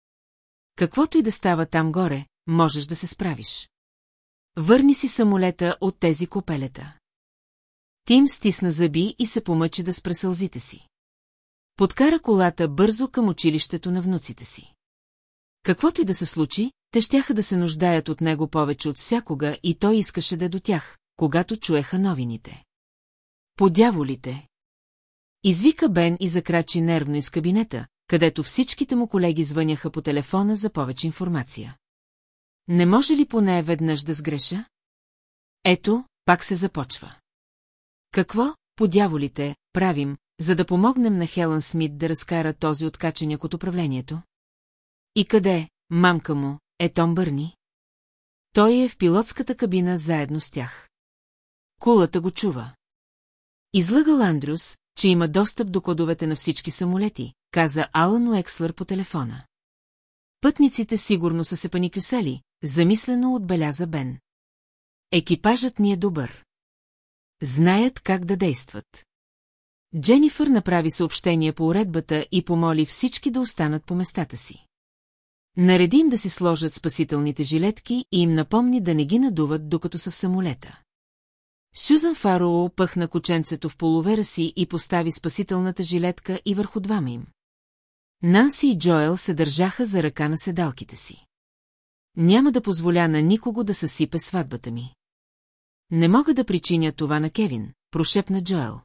Каквото и да става там горе, можеш да се справиш. Върни си самолета от тези копелета. Тим стисна зъби и се помъчи да спре сълзите си. Подкара колата бързо към училището на внуците си. Каквото и да се случи, те щяха да се нуждаят от него повече от всякога и той искаше да е до тях, когато чуеха новините. Подяволите! Извика Бен и закрачи нервно из кабинета, където всичките му колеги звъняха по телефона за повече информация. Не може ли поне веднъж да сгреша? Ето, пак се започва. Какво, по дяволите, правим, за да помогнем на Хелън Смит да разкара този откаченяк от управлението? И къде, мамка му, е Том Бърни? Той е в пилотската кабина заедно с тях. Кулата го чува. Излъгал Андрюс, че има достъп до кодовете на всички самолети, каза Алан Уекслър по телефона. Пътниците сигурно са се паникюсали, замислено отбеляза Бен. Екипажът ни е добър. Знаят как да действат. Дженифър направи съобщение по уредбата и помоли всички да останат по местата си. Нареди им да си сложат спасителните жилетки и им напомни да не ги надуват, докато са в самолета. Сюзан Фароу пъхна кученцето в половера си и постави спасителната жилетка и върху двама им. Нанси и Джоел се държаха за ръка на седалките си. Няма да позволя на никого да съсипе сватбата ми. Не мога да причиня това на Кевин, прошепна Джоел.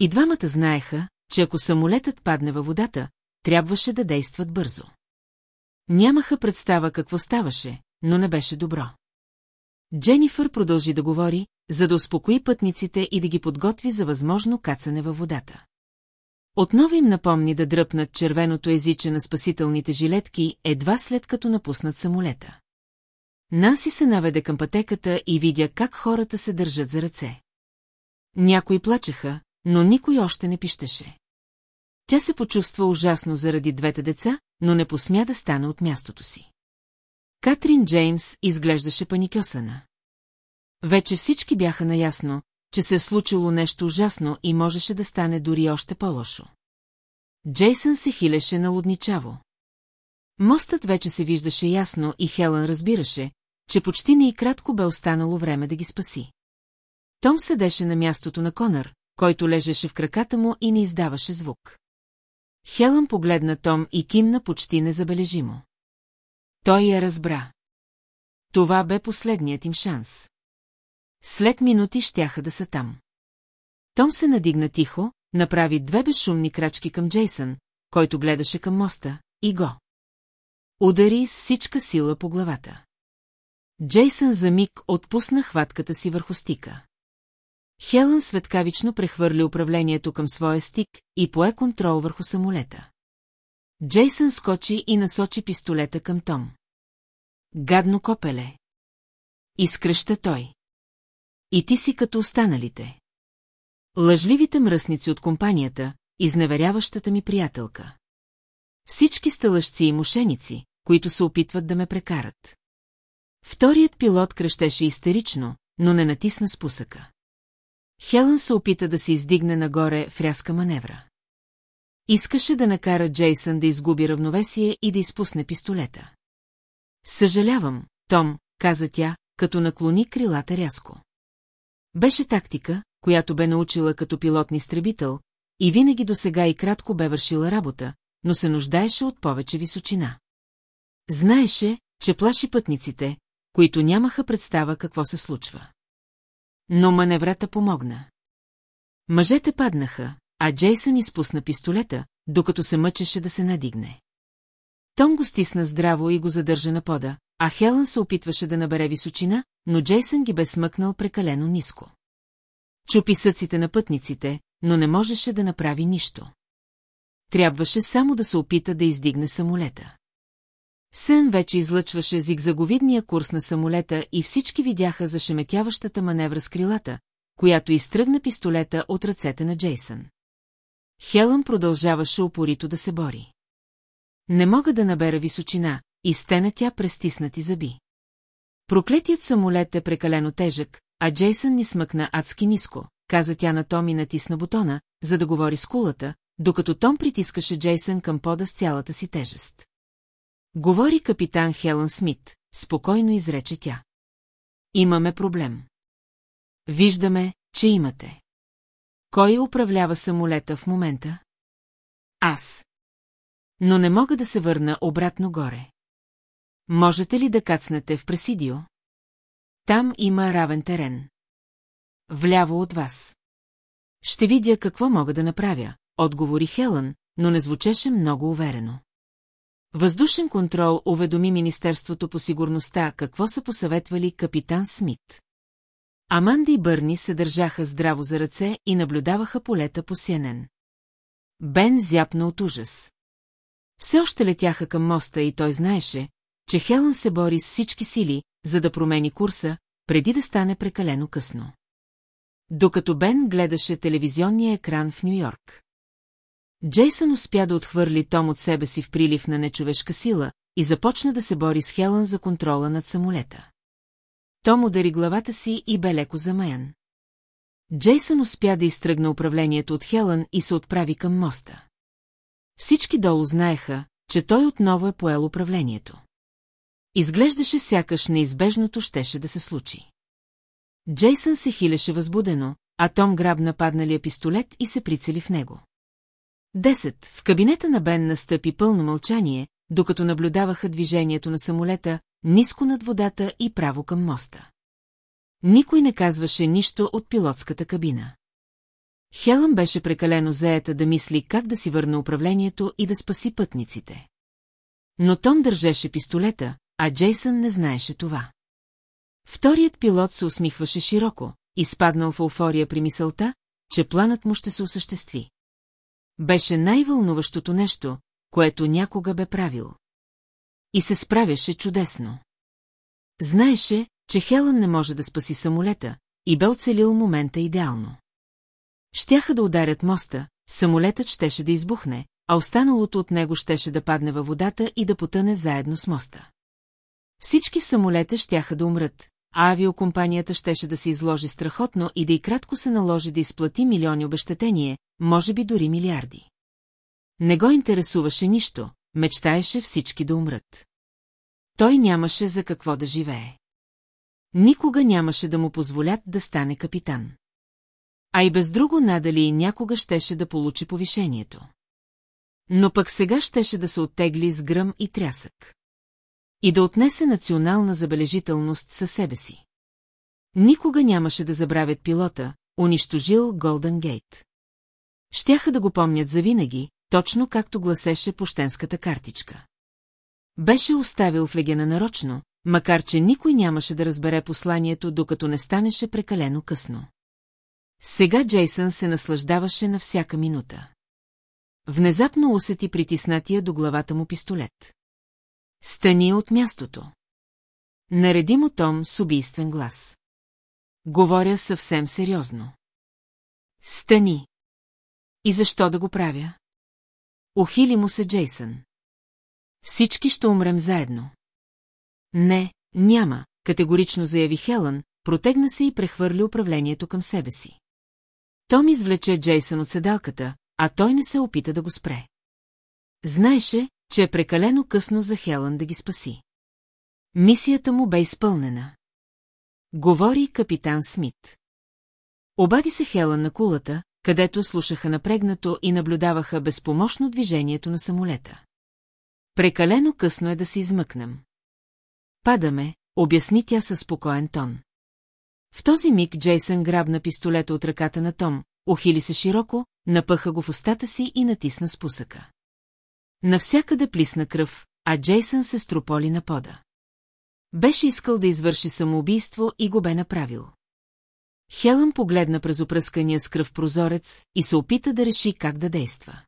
И двамата знаеха, че ако самолетът падне във водата, трябваше да действат бързо. Нямаха представа какво ставаше, но не беше добро. Дженифър продължи да говори, за да успокои пътниците и да ги подготви за възможно кацане във водата. Отново им напомни да дръпнат червеното езиче на спасителните жилетки, едва след като напуснат самолета. Наси се наведе към пътеката и видя как хората се държат за ръце. Някои плачеха, но никой още не пищеше. Тя се почувства ужасно заради двете деца, но не посмя да стане от мястото си. Катрин Джеймс изглеждаше паникьосана. Вече всички бяха наясно, че се е случило нещо ужасно и можеше да стане дори още по-лошо. Джейсън се хилеше налудничаво. Мостът вече се виждаше ясно и Хелън разбираше, че почти не и кратко бе останало време да ги спаси. Том седеше на мястото на Конър, който лежеше в краката му и не издаваше звук. Хелън погледна Том и кимна почти незабележимо. Той я разбра. Това бе последният им шанс. След минути щяха да са там. Том се надигна тихо, направи две безшумни крачки към Джейсън, който гледаше към моста, и го. Удари с всичка сила по главата. Джейсън за миг отпусна хватката си върху стика. Хелън светкавично прехвърли управлението към своя стик и пое контрол върху самолета. Джейсън скочи и насочи пистолета към Том. Гадно копеле. Изкръща той. И ти си като останалите. Лъжливите мръсници от компанията, изневеряващата ми приятелка. Всички сте лъжци и мошеници, които се опитват да ме прекарат. Вторият пилот крещеше истерично, но не натисна спусъка. Хелън се опита да се издигне нагоре в рязка маневра. Искаше да накара Джейсън да изгуби равновесие и да изпусне пистолета. Съжалявам, Том, каза тя, като наклони крилата рязко. Беше тактика, която бе научила като пилотни изтребител, и винаги до сега и кратко бе вършила работа, но се нуждаеше от повече височина. Знаеше, че плаши пътниците, които нямаха представа какво се случва. Но маневрата помогна. Мъжете паднаха, а Джейсън изпусна пистолета, докато се мъчеше да се надигне. Том го стисна здраво и го задържа на пода, а Хелън се опитваше да набере височина, но Джейсън ги бе смъкнал прекалено ниско. Чупи съците на пътниците, но не можеше да направи нищо. Трябваше само да се опита да издигне самолета. Сън вече излъчваше зигзаговидния курс на самолета и всички видяха зашеметяващата маневра с крилата, която изтръгна пистолета от ръцете на Джейсън. Хелън продължаваше упорито да се бори. Не мога да набера височина, и стена тя престиснати зъби. Проклетият самолет е прекалено тежък, а Джейсън ни смъкна адски ниско, каза тя на Том и натисна бутона, за да говори с кулата, докато Том притискаше Джейсън към пода с цялата си тежест. Говори капитан Хелън Смит, спокойно изрече тя. Имаме проблем. Виждаме, че имате. Кой управлява самолета в момента? Аз. Но не мога да се върна обратно горе. Можете ли да кацнете в пресидио? Там има равен терен. Вляво от вас. Ще видя какво мога да направя, отговори Хелън, но не звучеше много уверено. Въздушен контрол уведоми Министерството по сигурността какво са посъветвали капитан Смит. Аманда и Бърни се държаха здраво за ръце и наблюдаваха полета по Сенен. Бен зяпна от ужас. Все още летяха към моста и той знаеше, че Хелън се бори с всички сили, за да промени курса, преди да стане прекалено късно. Докато Бен гледаше телевизионния екран в Нью-Йорк. Джейсън успя да отхвърли Том от себе си в прилив на нечовешка сила, и започна да се бори с Хелън за контрола над самолета. Том удари главата си и бе леко замаян. Джейсън успя да изтръгне управлението от Хелън и се отправи към моста. Всички долу знаеха, че той отново е поел управлението. Изглеждаше сякаш неизбежното щеше да се случи. Джейсън се хилеше възбудено, а Том грабна падналия пистолет и се прицели в него. Десет. В кабинета на Бен настъпи пълно мълчание, докато наблюдаваха движението на самолета, ниско над водата и право към моста. Никой не казваше нищо от пилотската кабина. Хелън беше прекалено заета да мисли как да си върне управлението и да спаси пътниците. Но Том държеше пистолета, а Джейсън не знаеше това. Вторият пилот се усмихваше широко, изпаднал в еуфория при мисълта, че планът му ще се осъществи. Беше най-вълнуващото нещо, което някога бе правил. И се справяше чудесно. Знаеше, че Хелън не може да спаси самолета, и бе оцелил момента идеално. Щяха да ударят моста, самолетът щеше да избухне, а останалото от него щеше да падне във водата и да потъне заедно с моста. Всички в самолета щяха да умрат, а авиокомпанията щеше да се изложи страхотно и да и кратко се наложи да изплати милиони обещетение, може би дори милиарди. Не го интересуваше нищо, мечтаеше всички да умрат. Той нямаше за какво да живее. Никога нямаше да му позволят да стане капитан. А и без друго надали някога щеше да получи повишението. Но пък сега щеше да се оттегли с гръм и трясък. И да отнесе национална забележителност със себе си. Никога нямаше да забравят пилота, унищожил Голден Гейт. Щяха да го помнят завинаги, точно както гласеше пощенската картичка. Беше оставил в легена нарочно, макар че никой нямаше да разбере посланието, докато не станеше прекалено късно. Сега Джейсън се наслаждаваше на всяка минута. Внезапно усети притиснатия до главата му пистолет. Стани от мястото. Нареди му Том с убийствен глас. Говоря съвсем сериозно. Стани. И защо да го правя? Охили му се Джейсън. Всички ще умрем заедно. Не, няма, категорично заяви Хелън, протегна се и прехвърли управлението към себе си. Том извлече Джейсън от седалката, а той не се опита да го спре. Знаеше, че е прекалено късно за Хелън да ги спаси. Мисията му бе изпълнена. Говори капитан Смит. Обади се Хелън на кулата, където слушаха напрегнато и наблюдаваха безпомощно движението на самолета. Прекалено късно е да се измъкнем. Падаме, обясни тя със спокоен тон. В този миг Джейсън грабна пистолета от ръката на Том, ухили се широко, напъха го в устата си и натисна спусъка. Навсякъде плисна кръв, а Джейсън се строполи на пода. Беше искал да извърши самоубийство и го бе направил. Хелън погледна през опръскания с кръв прозорец и се опита да реши как да действа.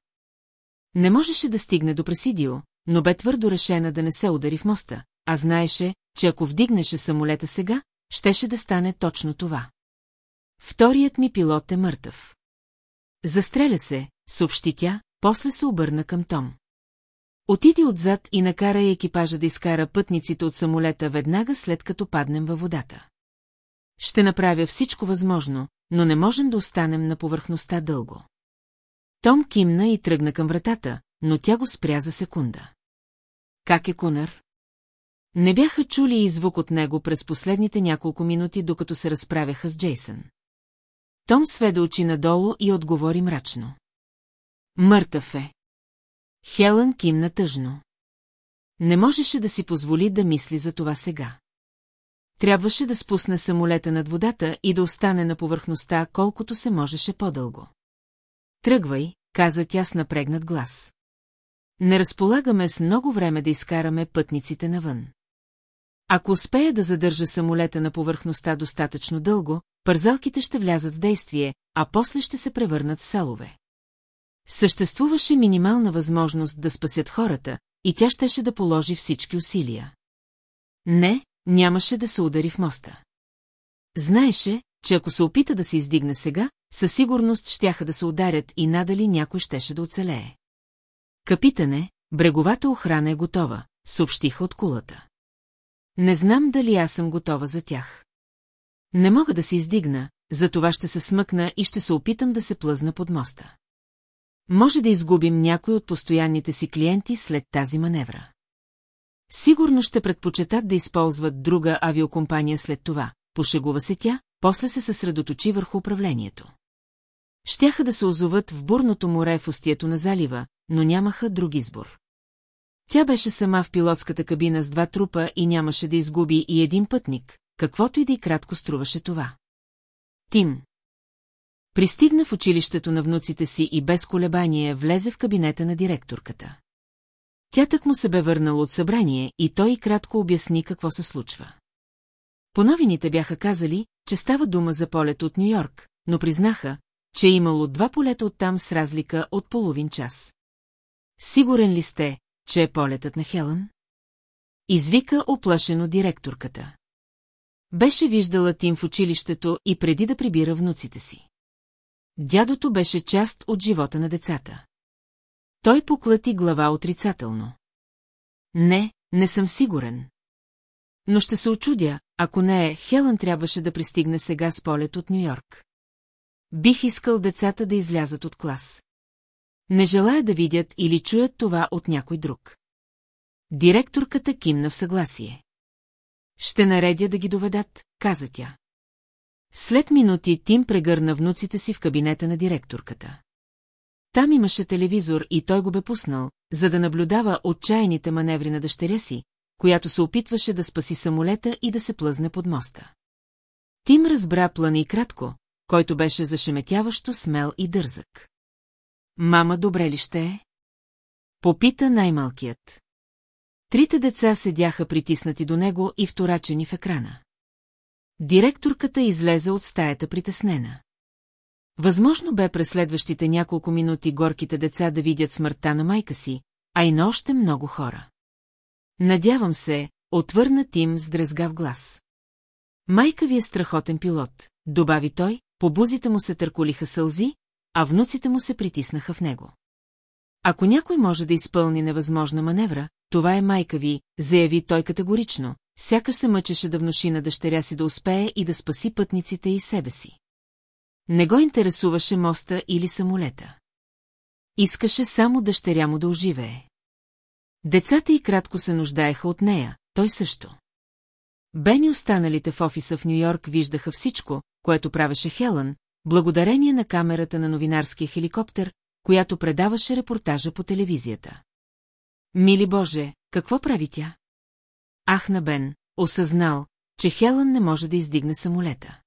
Не можеше да стигне до Пресидио, но бе твърдо решена да не се удари в моста, а знаеше, че ако вдигнеше самолета сега, щеше да стане точно това. Вторият ми пилот е мъртъв. Застреля се, съобщи тя, после се обърна към Том. Отиди отзад и накара екипажа да изкара пътниците от самолета веднага след като паднем във водата. Ще направя всичко възможно, но не можем да останем на повърхността дълго. Том кимна и тръгна към вратата, но тя го спря за секунда. Как е Кунър? Не бяха чули и звук от него през последните няколко минути, докато се разправяха с Джейсън. Том сведе очи надолу и отговори мрачно. Мъртъв е. Хелън кимна тъжно. Не можеше да си позволи да мисли за това сега. Трябваше да спусне самолета над водата и да остане на повърхността колкото се можеше по-дълго. Тръгвай, каза тя с напрегнат глас. Не разполагаме с много време да изкараме пътниците навън. Ако успея да задържа самолета на повърхността достатъчно дълго, пързалките ще влязат в действие, а после ще се превърнат в салове. Съществуваше минимална възможност да спасят хората, и тя щеше да положи всички усилия. Не, нямаше да се удари в моста. Знаеше, че ако се опита да се издигне сега, със сигурност щяха да се ударят и надали някой щеше да оцелее. Капитане, бреговата охрана е готова, съобщиха от кулата. Не знам дали аз съм готова за тях. Не мога да се издигна, затова ще се смъкна и ще се опитам да се плъзна под моста. Може да изгубим някой от постоянните си клиенти след тази маневра. Сигурно ще предпочитат да използват друга авиокомпания след това, пошегува се тя, после се съсредоточи върху управлението. Щяха да се озоват в бурното море в устието на залива, но нямаха друг избор. Тя беше сама в пилотската кабина с два трупа и нямаше да изгуби и един пътник, каквото и да и кратко струваше това. Тим. Пристигна в училището на внуците си и без колебание влезе в кабинета на директорката. Тя так му се бе върнала от събрание и той кратко обясни какво се случва. По новините бяха казали, че става дума за полет от Нью-Йорк, но признаха, че е имало два полета оттам с разлика от половин час. Сигурен ли сте, че е полетът на Хелън? Извика оплашено директорката. Беше виждала Тим в училището и преди да прибира внуците си. Дядото беше част от живота на децата. Той поклати глава отрицателно. Не, не съм сигурен. Но ще се очудя, ако не е, Хелън трябваше да пристигне сега с полет от Нью-Йорк. Бих искал децата да излязат от клас. Не желая да видят или чуят това от някой друг. Директорката кимна в съгласие. Ще наредя да ги доведат, каза тя. След минути Тим прегърна внуците си в кабинета на директорката. Там имаше телевизор и той го бе пуснал, за да наблюдава отчаяните маневри на дъщеря си, която се опитваше да спаси самолета и да се плъзне под моста. Тим разбра плана и кратко, който беше зашеметяващо смел и дързък. Мама добре ли ще е? Попита най-малкият. Трите деца седяха притиснати до него и вторачени в екрана. Директорката излезе от стаята притеснена. Възможно бе през следващите няколко минути горките деца да видят смъртта на майка си, а и на още много хора. Надявам се, отвърна Тим с дрезгав глас. Майка ви е страхотен пилот, добави той, по бузите му се търколиха сълзи, а внуците му се притиснаха в него. Ако някой може да изпълни невъзможна маневра, това е майка ви, заяви той категорично, сякаш се мъчеше да внуши на дъщеря си да успее и да спаси пътниците и себе си. Не го интересуваше моста или самолета. Искаше само дъщеря му да оживее. Децата и кратко се нуждаеха от нея, той също. Бен и останалите в офиса в Нью-Йорк виждаха всичко, което правеше Хелън, благодарение на камерата на новинарския хеликоптер, която предаваше репортажа по телевизията. Мили Боже, какво прави тя? Ах на Бен, осъзнал, че Хелън не може да издигне самолета.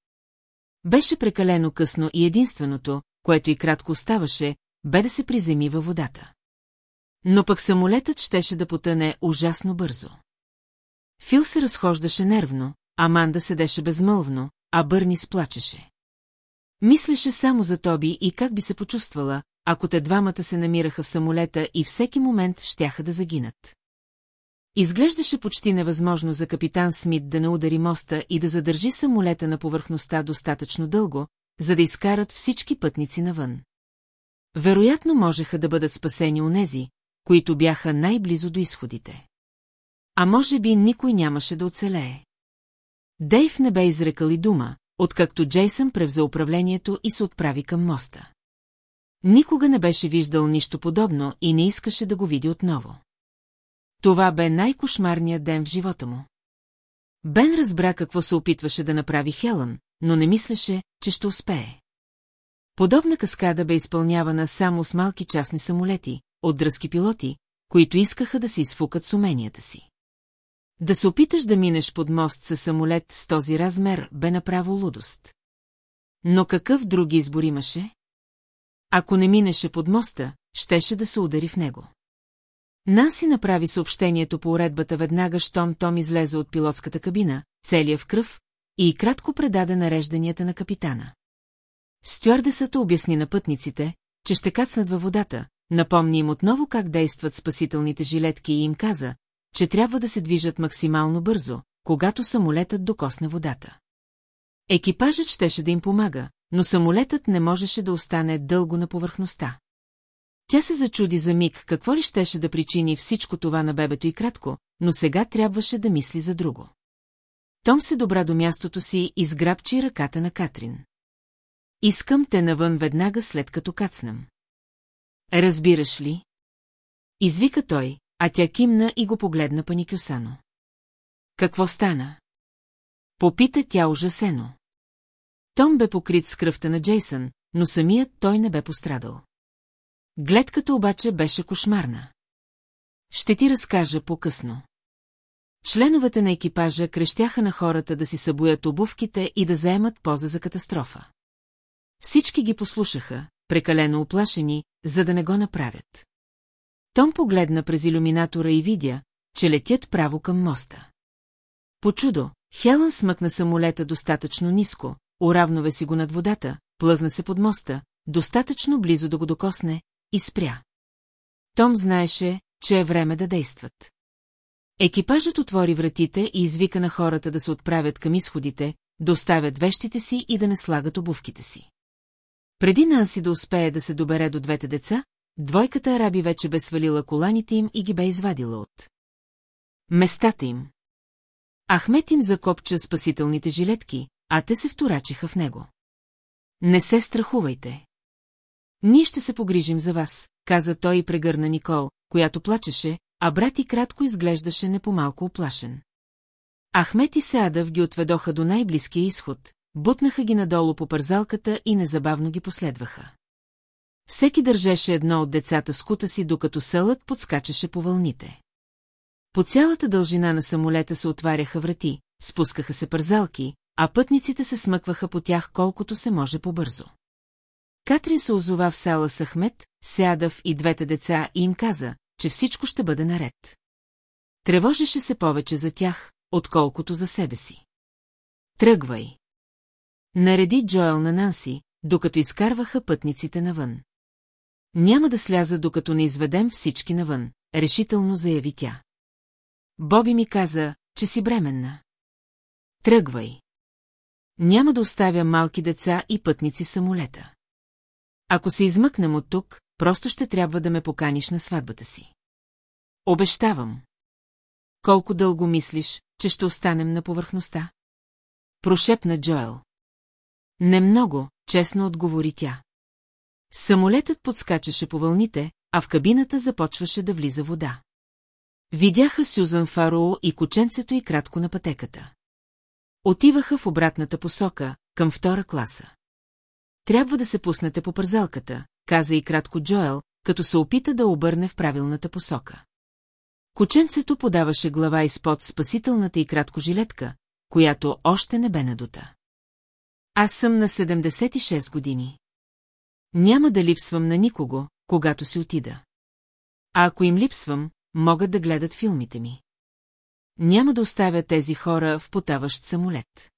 Беше прекалено късно и единственото, което и кратко оставаше, бе да се приземи във водата. Но пък самолетът щеше да потъне ужасно бързо. Фил се разхождаше нервно, Аманда седеше безмълвно, а Бърни сплачеше. Мислеше само за Тоби и как би се почувствала, ако те двамата се намираха в самолета и всеки момент щяха да загинат. Изглеждаше почти невъзможно за капитан Смит да не удари моста и да задържи самолета на повърхността достатъчно дълго, за да изкарат всички пътници навън. Вероятно можеха да бъдат спасени онези, които бяха най-близо до изходите. А може би никой нямаше да оцелее. Дейв не бе изрекал и дума, откакто Джейсън превзе управлението и се отправи към моста. Никога не беше виждал нищо подобно и не искаше да го види отново. Това бе най-кошмарният ден в живота му. Бен разбра какво се опитваше да направи Хелън, но не мислеше, че ще успее. Подобна каскада бе изпълнявана само с малки частни самолети, от дръзки пилоти, които искаха да се изфукат с уменията си. Да се опиташ да минеш под мост със самолет с този размер бе направо лудост. Но какъв други избор имаше? Ако не минеше под моста, щеше да се удари в него. Наси направи съобщението по уредбата веднага, щом Том излезе от пилотската кабина, целия в кръв, и кратко предаде нарежданията на капитана. Стюардесата обясни на пътниците, че ще кацнат във водата, напомни им отново как действат спасителните жилетки и им каза, че трябва да се движат максимално бързо, когато самолетът докосне водата. Екипажът щеше да им помага, но самолетът не можеше да остане дълго на повърхността. Тя се зачуди за миг какво ли щеше да причини всичко това на бебето и кратко, но сега трябваше да мисли за друго. Том се добра до мястото си и сграбчи ръката на Катрин. Искам те навън веднага след като кацнем. Разбираш ли? Извика той, а тя кимна и го погледна паникюсано. Какво стана? Попита тя ужасено. Том бе покрит с кръвта на Джейсън, но самият той не бе пострадал. Гледката обаче беше кошмарна. Ще ти разкажа по-късно. Членовете на екипажа крещяха на хората да си събуят обувките и да заемат поза за катастрофа. Всички ги послушаха, прекалено оплашени, за да не го направят. Том погледна през иллюминатора и видя, че летят право към моста. По чудо, Хелън смъкна самолета достатъчно ниско, уравновеси го над водата, плъзна се под моста, достатъчно близо да го докосне и спря. Том знаеше, че е време да действат. Екипажът отвори вратите и извика на хората да се отправят към изходите, да оставят вещите си и да не слагат обувките си. Преди Нанси да успее да се добере до двете деца, двойката араби вече бе свалила коланите им и ги бе извадила от местата им. Ахмет им закопча спасителните жилетки, а те се вторачиха в него. Не се страхувайте. Ние ще се погрижим за вас, каза той и прегърна Никол, която плачеше, а брат и кратко изглеждаше не по-малко оплашен. Ахмет и Сеадъв ги отведоха до най-близкия изход, бутнаха ги надолу по пързалката и незабавно ги последваха. Всеки държеше едно от децата с кута си, докато сълът подскачаше по вълните. По цялата дължина на самолета се отваряха врати, спускаха се пързалки, а пътниците се смъкваха по тях колкото се може по-бързо. Катрин се озова в сала с Ахмет, Сядав и двете деца и им каза, че всичко ще бъде наред. Тревожеше се повече за тях, отколкото за себе си. Тръгвай. Нареди Джоел на Нанси, докато изкарваха пътниците навън. Няма да сляза, докато не изведем всички навън, решително заяви тя. Боби ми каза, че си бременна. Тръгвай. Няма да оставя малки деца и пътници самолета. Ако се измъкнем от тук, просто ще трябва да ме поканиш на сватбата си. Обещавам. Колко дълго мислиш, че ще останем на повърхността? Прошепна Джоел. Не много, честно отговори тя. Самолетът подскачаше по вълните, а в кабината започваше да влиза вода. Видяха Сюзан Фароу и кученцето и кратко на пътеката. Отиваха в обратната посока, към втора класа. Трябва да се пуснете по пързалката, каза и кратко Джоел, като се опита да обърне в правилната посока. Кученцето подаваше глава изпод спасителната и кратко жилетка, която още не бе надута. Аз съм на 76 години. Няма да липсвам на никого, когато си отида. А ако им липсвам, могат да гледат филмите ми. Няма да оставя тези хора в потаващ самолет.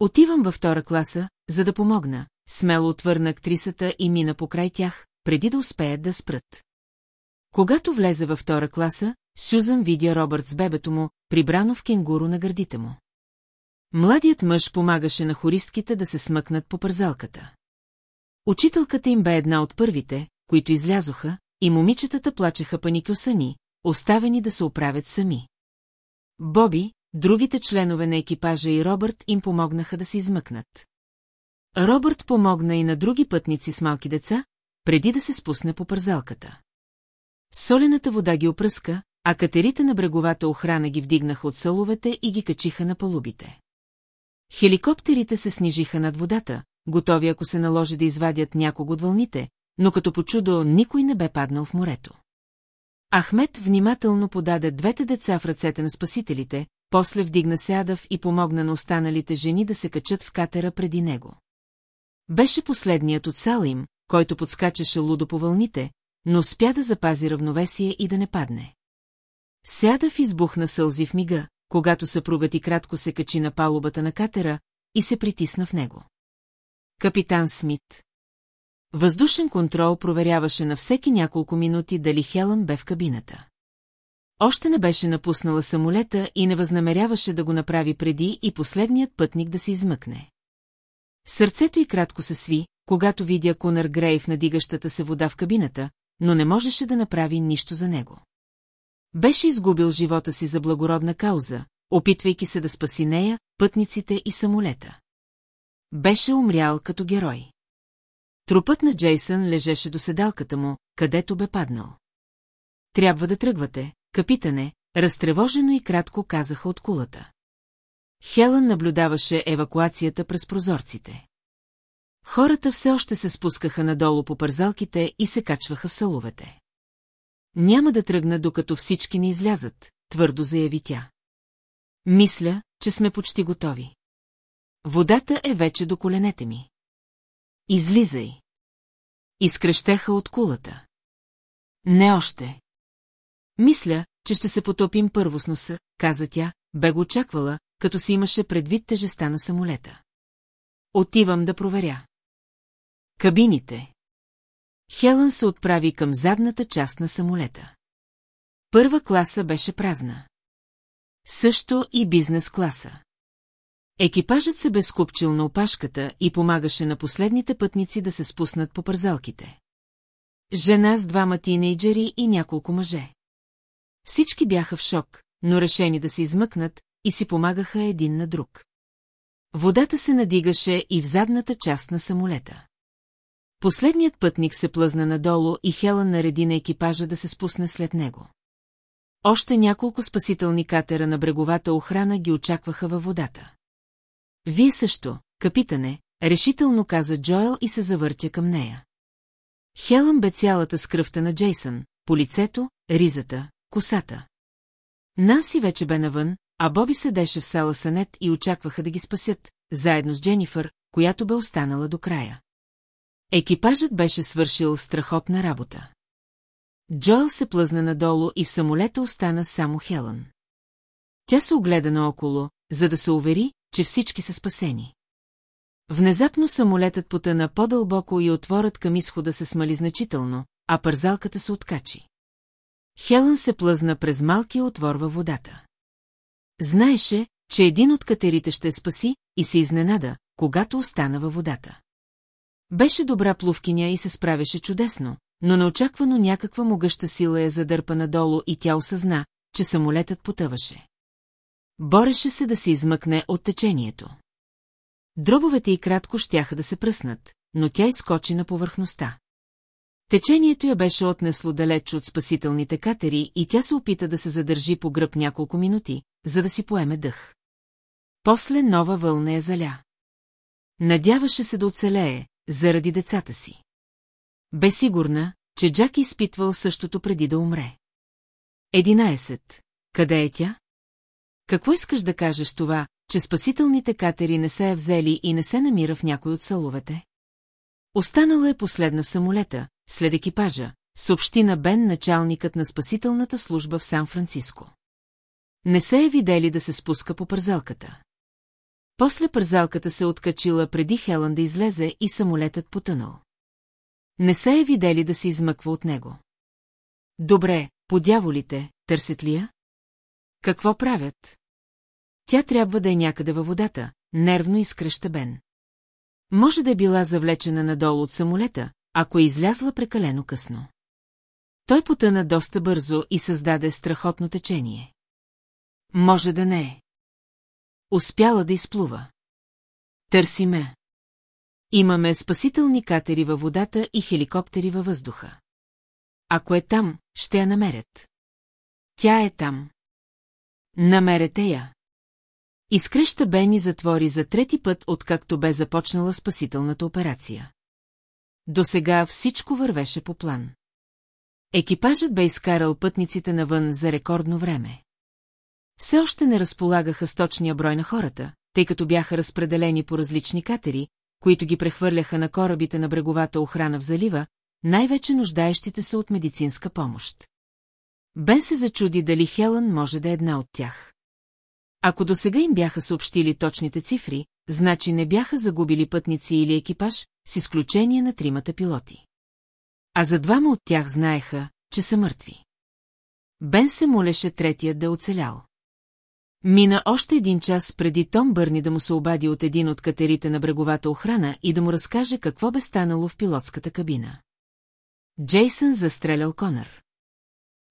Отивам във втора класа, за да помогна, смело отвърна актрисата и мина покрай тях, преди да успеят да спрат. Когато влезе във втора класа, Сюзан видя Робърт с бебето му, прибрано в кенгуру на гърдите му. Младият мъж помагаше на хористките да се смъкнат по пързалката. Учителката им бе една от първите, които излязоха, и момичетата плачеха паникюсани, оставени да се оправят сами. Боби, другите членове на екипажа и Робърт им помогнаха да се измъкнат. Робърт помогна и на други пътници с малки деца, преди да се спусне по пързалката. Солената вода ги опръска, а катерите на бреговата охрана ги вдигнаха от саловете и ги качиха на палубите. Хеликоптерите се снижиха над водата, готови ако се наложи да извадят някого от вълните, но като по чудо никой не бе паднал в морето. Ахмед внимателно подаде двете деца в ръцете на спасителите, после вдигна сядав и помогна на останалите жени да се качат в катера преди него. Беше последният от сала им, който подскачаше лудо по вълните, но успя да запази равновесие и да не падне. Сядав избухна сълзи в мига, когато съпругът и кратко се качи на палубата на катера и се притисна в него. Капитан Смит. Въздушен контрол проверяваше на всеки няколко минути дали Хелън бе в кабината. Още не беше напуснала самолета и не възнамеряваше да го направи преди и последният пътник да се измъкне. Сърцето й кратко се сви, когато видя Конър Грейв надигащата се вода в кабината, но не можеше да направи нищо за него. Беше изгубил живота си за благородна кауза, опитвайки се да спаси нея, пътниците и самолета. Беше умрял като герой. Трупът на Джейсън лежеше до седалката му, където бе паднал. Трябва да тръгвате, капитане, разтревожено и кратко казаха от кулата. Хелън наблюдаваше евакуацията през прозорците. Хората все още се спускаха надолу по пързалките и се качваха в саловете. Няма да тръгна, докато всички не излязат, твърдо заяви тя. Мисля, че сме почти готови. Водата е вече до коленете ми. Излизай. Изкрещеха от кулата. Не още. Мисля, че ще се потопим първо с носа, каза тя, бе го очаквала, като си имаше предвид тежеста на самолета. Отивам да проверя. Кабините. Хелън се отправи към задната част на самолета. Първа класа беше празна. Също и бизнес класа. Екипажът се бе скупчил на опашката и помагаше на последните пътници да се спуснат по пързалките. Жена с двама тинейджери и няколко мъже. Всички бяха в шок, но решени да се измъкнат и си помагаха един на друг. Водата се надигаше и в задната част на самолета. Последният пътник се плъзна надолу и Хелън нареди на екипажа да се спусне след него. Още няколко спасителни катера на бреговата охрана ги очакваха във водата. Вие също, капитане, решително каза Джоел и се завъртя към нея. Хелън бе цялата с кръвта на Джейсън, по лицето, ризата, косата. Наси вече бе навън, а Боби седеше в сала Санет и очакваха да ги спасят, заедно с Дженифър, която бе останала до края. Екипажът беше свършил страхотна работа. Джоел се плъзна надолу и в самолета остана само Хелън. Тя се огледа наоколо, за да се увери, че всички са спасени. Внезапно самолетът потъна по-дълбоко и отворът към изхода се смали значително, а пързалката се откачи. Хелън се плъзна през малкия отвор във водата. Знаеше, че един от катерите ще спаси и се изненада, когато остана във водата. Беше добра плувкиня и се справяше чудесно, но неочаквано някаква могъща сила я задърпа надолу и тя осъзна, че самолетът потъваше. Бореше се да се измъкне от течението. Дробовете и кратко щяха да се пръснат, но тя изкочи на повърхността. Течението я беше отнесло далеч от спасителните катери и тя се опита да се задържи по гръб няколко минути, за да си поеме дъх. После нова вълна я заля. Надяваше се да оцелее, заради децата си. Бе сигурна, че Джак изпитвал същото преди да умре. Единайсет. Къде е тя? Какво искаш да кажеш това, че спасителните катери не се е взели и не се намира в някой от саловете? Останала е последна самолета, след екипажа, съобщи на Бен началникът на спасителната служба в Сан-Франциско. Не се е видели да се спуска по пързалката. После пързалката се откачила преди Хелън да излезе и самолетът потънал. Не се е видели да се измъква от него. Добре, подяволите, търсят ли я? Какво правят? Тя трябва да е някъде във водата, нервно изкръща Бен. Може да е била завлечена надолу от самолета, ако е излязла прекалено късно. Той потъна доста бързо и създаде страхотно течение. Може да не е. Успяла да изплува. Търси ме. Имаме спасителни катери във водата и хеликоптери във въздуха. Ако е там, ще я намерят. Тя е там. Намерете я. Изкреща Бени затвори за трети път, откакто бе започнала спасителната операция. До сега всичко вървеше по план. Екипажът бе изкарал пътниците навън за рекордно време. Все още не разполагаха с точния брой на хората, тъй като бяха разпределени по различни катери, които ги прехвърляха на корабите на бреговата охрана в залива, най-вече нуждаещите се от медицинска помощ. Бен се зачуди дали Хелън може да е една от тях. Ако до сега им бяха съобщили точните цифри, значи не бяха загубили пътници или екипаж, с изключение на тримата пилоти. А за двама от тях знаеха, че са мъртви. Бен се молеше третия да е оцелял. Мина още един час преди Том Бърни да му се обади от един от катерите на бреговата охрана и да му разкаже какво бе станало в пилотската кабина. Джейсън застрелял Конър.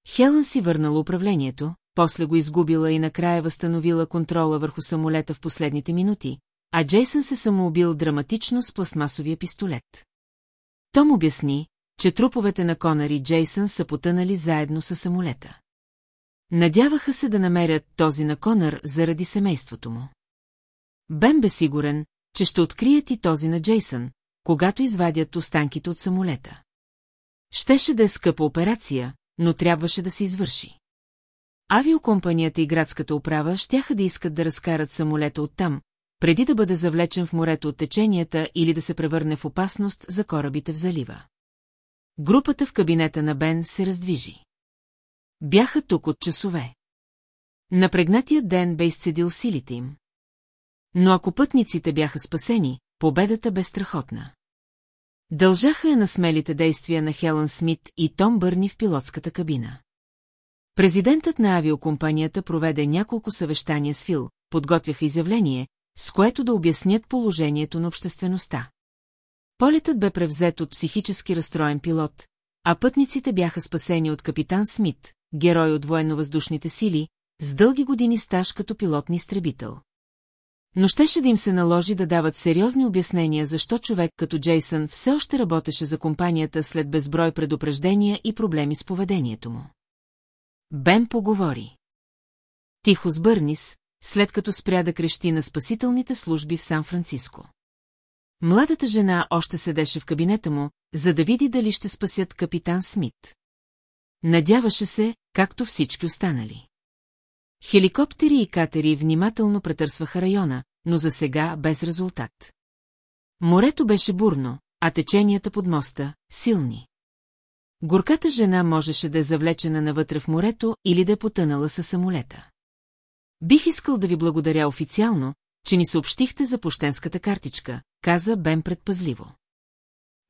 Хелън си върнала управлението, после го изгубила и накрая възстановила контрола върху самолета в последните минути, а Джейсън се самоубил драматично с пластмасовия пистолет. Том обясни, че труповете на Конър и Джейсън са потънали заедно с самолета. Надяваха се да намерят този на Конър заради семейството му. Бен бе сигурен, че ще открият и този на Джейсън, когато извадят останките от самолета. Щеше да е скъпа операция, но трябваше да се извърши. Авиокомпанията и градската управа щяха да искат да разкарат самолета оттам, преди да бъде завлечен в морето от теченията или да се превърне в опасност за корабите в залива. Групата в кабинета на Бен се раздвижи. Бяха тук от часове. Напрегнатият ден бе изцедил силите им. Но ако пътниците бяха спасени, победата бе страхотна. Дължаха я на смелите действия на Хелън Смит и Том Бърни в пилотската кабина. Президентът на авиокомпанията проведе няколко съвещания с Фил, подготвяха изявление, с което да обяснят положението на обществеността. Полетът бе превзет от психически разстроен пилот, а пътниците бяха спасени от капитан Смит, герой от военно-въздушните сили, с дълги години стаж като пилотни изтребител. Но щеше да им се наложи да дават сериозни обяснения защо човек като Джейсън все още работеше за компанията след безброй предупреждения и проблеми с поведението му. Бен поговори. Тихо с Бърнис, след като спря да крещи на спасителните служби в Сан-Франциско. Младата жена още седеше в кабинета му, за да види дали ще спасят капитан Смит. Надяваше се, както всички останали. Хеликоптери и катери внимателно претърсваха района, но за сега без резултат. Морето беше бурно, а теченията под моста – силни. Горката жена можеше да е завлечена навътре в морето или да е потънала със самолета. Бих искал да ви благодаря официално, че ни съобщихте за пощенската картичка, каза Бен предпазливо.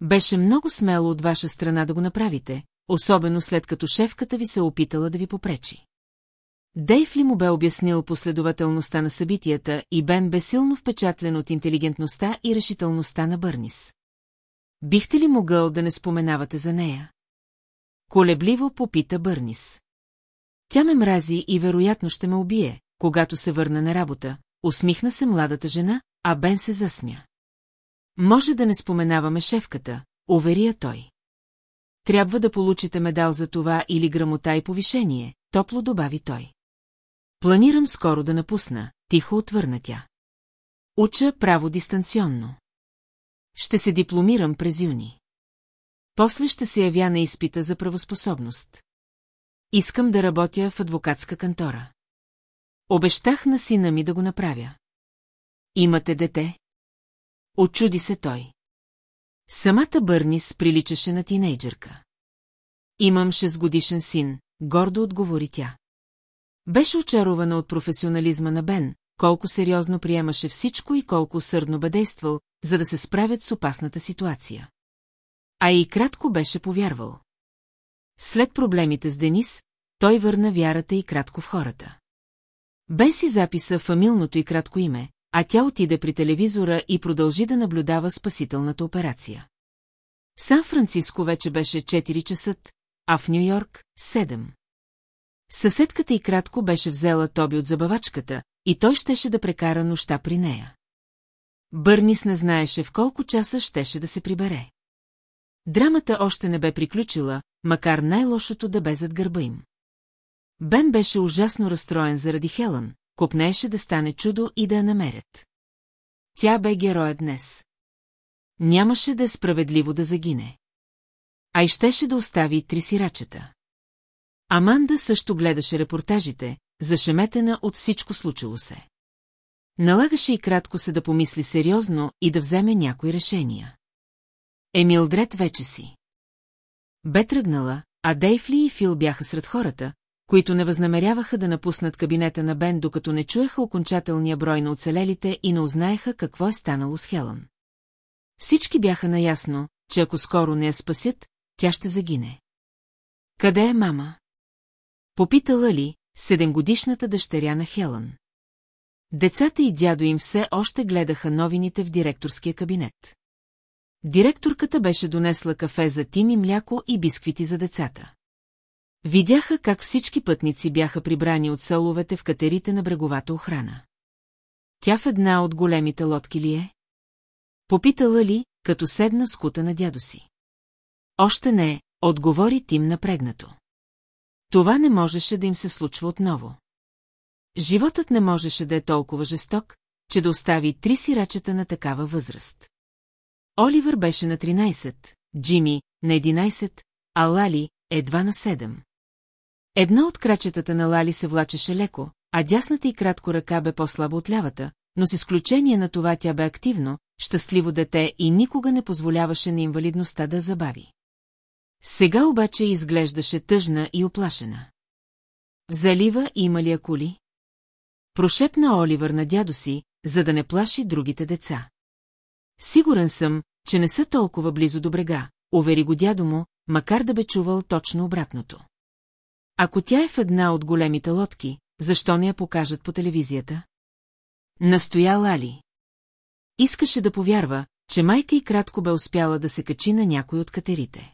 Беше много смело от ваша страна да го направите, особено след като шефката ви се опитала да ви попречи. Дейв ли му бе обяснил последователността на събитията и Бен бе силно впечатлен от интелигентността и решителността на Бърнис. Бихте ли могъл да не споменавате за нея? Колебливо попита Бърнис. Тя ме мрази и вероятно ще ме убие, когато се върна на работа, усмихна се младата жена, а Бен се засмя. Може да не споменаваме шефката, уверия той. Трябва да получите медал за това или грамота и повишение, топло добави той. Планирам скоро да напусна, тихо отвърна тя. Уча право дистанционно. Ще се дипломирам през юни. После ще се явя на изпита за правоспособност. Искам да работя в адвокатска кантора. Обещах на сина ми да го направя. Имате дете? Очуди се той. Самата Бърнис приличаше на тинейджърка. Имам шестгодишен син, гордо отговори тя. Беше очарована от професионализма на Бен, колко сериозно приемаше всичко и колко сърдно бе действал, за да се справят с опасната ситуация. А и кратко беше повярвал. След проблемите с Денис, той върна вярата и кратко в хората. Бен си записа фамилното и кратко име, а тя отиде при телевизора и продължи да наблюдава спасителната операция. Сан-Франциско вече беше 4 часа, а в Нью-Йорк – 7. Съседката и кратко беше взела Тоби от забавачката, и той щеше да прекара нощта при нея. Бърнис не знаеше в колко часа щеше да се прибере. Драмата още не бе приключила, макар най-лошото да бе зад гърба им. Бен беше ужасно разстроен заради Хелън, копнееше да стане чудо и да я намерят. Тя бе героя днес. Нямаше да е справедливо да загине. А и щеше да остави три сирачета. Аманда също гледаше репортажите, зашеметена от всичко случило се. Налагаше и кратко се да помисли сериозно и да вземе някои решения. Емилдред вече си. Бе тръгнала, а Дейфли и Фил бяха сред хората, които не възнамеряваха да напуснат кабинета на Бен, докато не чуеха окончателния брой на оцелелите и не узнаеха какво е станало с Хелън. Всички бяха наясно, че ако скоро не я спасят, тя ще загине. Къде е мама? Попитала ли седемгодишната дъщеря на Хелън? Децата и дядо им все още гледаха новините в директорския кабинет. Директорката беше донесла кафе за Тим и мляко и бисквити за децата. Видяха как всички пътници бяха прибрани от саловете в катерите на бреговата охрана. Тя в една от големите лодки ли е? Попитала ли, като седна с кута на дядо си. Още не, отговори Тим напрегнато. Това не можеше да им се случва отново. Животът не можеше да е толкова жесток, че да остави три сирачета на такава възраст. Оливър беше на 13, Джими на 11, а Лали едва на 7. Една от крачетата на Лали се влачеше леко, а дясната и кратко ръка бе по-слаба от лявата, но с изключение на това тя бе активно, щастливо дете и никога не позволяваше на инвалидността да забави. Сега обаче изглеждаше тъжна и оплашена. В залива има ли акули? Прошепна Оливър на дядо си, за да не плаши другите деца. Сигурен съм, че не са толкова близо до брега, увери го дядо му, макар да бе чувал точно обратното. Ако тя е в една от големите лодки, защо не я покажат по телевизията? Настоя Лали. Искаше да повярва, че майка и кратко бе успяла да се качи на някой от катерите.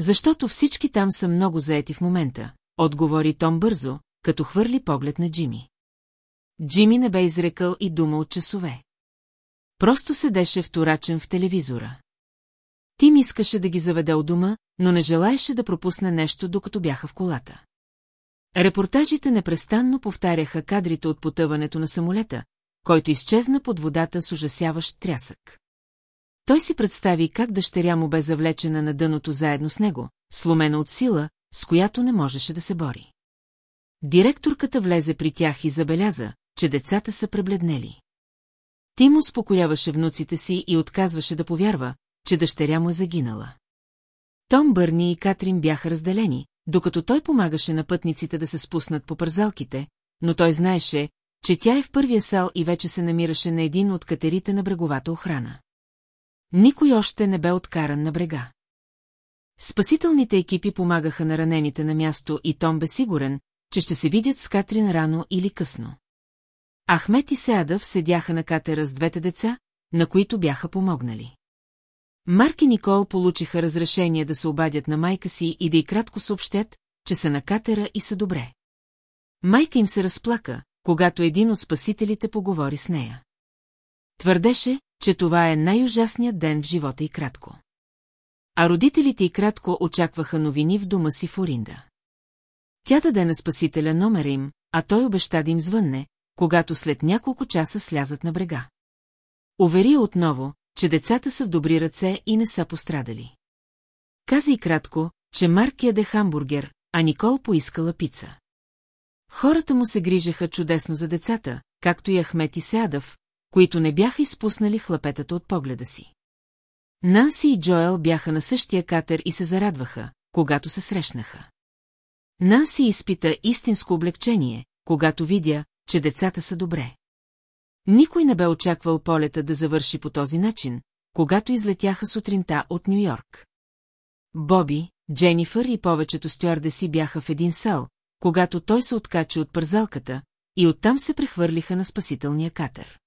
Защото всички там са много заети в момента, отговори Том бързо, като хвърли поглед на Джими. Джими не бе изрекал и дума от часове. Просто седеше вторачен в телевизора. Тим искаше да ги заведе от дома, но не желаеше да пропусне нещо, докато бяха в колата. Репортажите непрестанно повтаряха кадрите от потъването на самолета, който изчезна под водата с ужасяващ трясък. Той си представи как дъщеря му бе завлечена на дъното заедно с него, сломена от сила, с която не можеше да се бори. Директорката влезе при тях и забеляза, че децата са пребледнели. Тим успокояваше внуците си и отказваше да повярва, че дъщеря му е загинала. Том Бърни и Катрин бяха разделени, докато той помагаше на пътниците да се спуснат по пързалките, но той знаеше, че тя е в първия сал и вече се намираше на един от катерите на бреговата охрана. Никой още не бе откаран на брега. Спасителните екипи помагаха на ранените на място и Том бе сигурен, че ще се видят с Катрин рано или късно. Ахмет и Сеадъв седяха на катера с двете деца, на които бяха помогнали. Марк и Никол получиха разрешение да се обадят на майка си и да й кратко съобщят, че са на катера и са добре. Майка им се разплака, когато един от спасителите поговори с нея. Твърдеше, че това е най-ужасният ден в живота и кратко. А родителите и кратко очакваха новини в дома си в Оринда. Тя даде на спасителя номера им, а той обеща да им звънне, когато след няколко часа слязат на брега. Увери отново, че децата са в добри ръце и не са пострадали. Каза и кратко, че Марк яде хамбургер, а Никол поискала пица. Хората му се грижаха чудесно за децата, както и Ахмет и Сеадъв, които не бяха изпуснали хлапетата от погледа си. Нанси и Джоел бяха на същия катер и се зарадваха, когато се срещнаха. Нанси изпита истинско облегчение, когато видя, че децата са добре. Никой не бе очаквал полета да завърши по този начин, когато излетяха сутринта от Нью-Йорк. Боби, Дженифър и повечето стюардеси бяха в един сал, когато той се откачи от пързалката, и оттам се прехвърлиха на спасителния катер.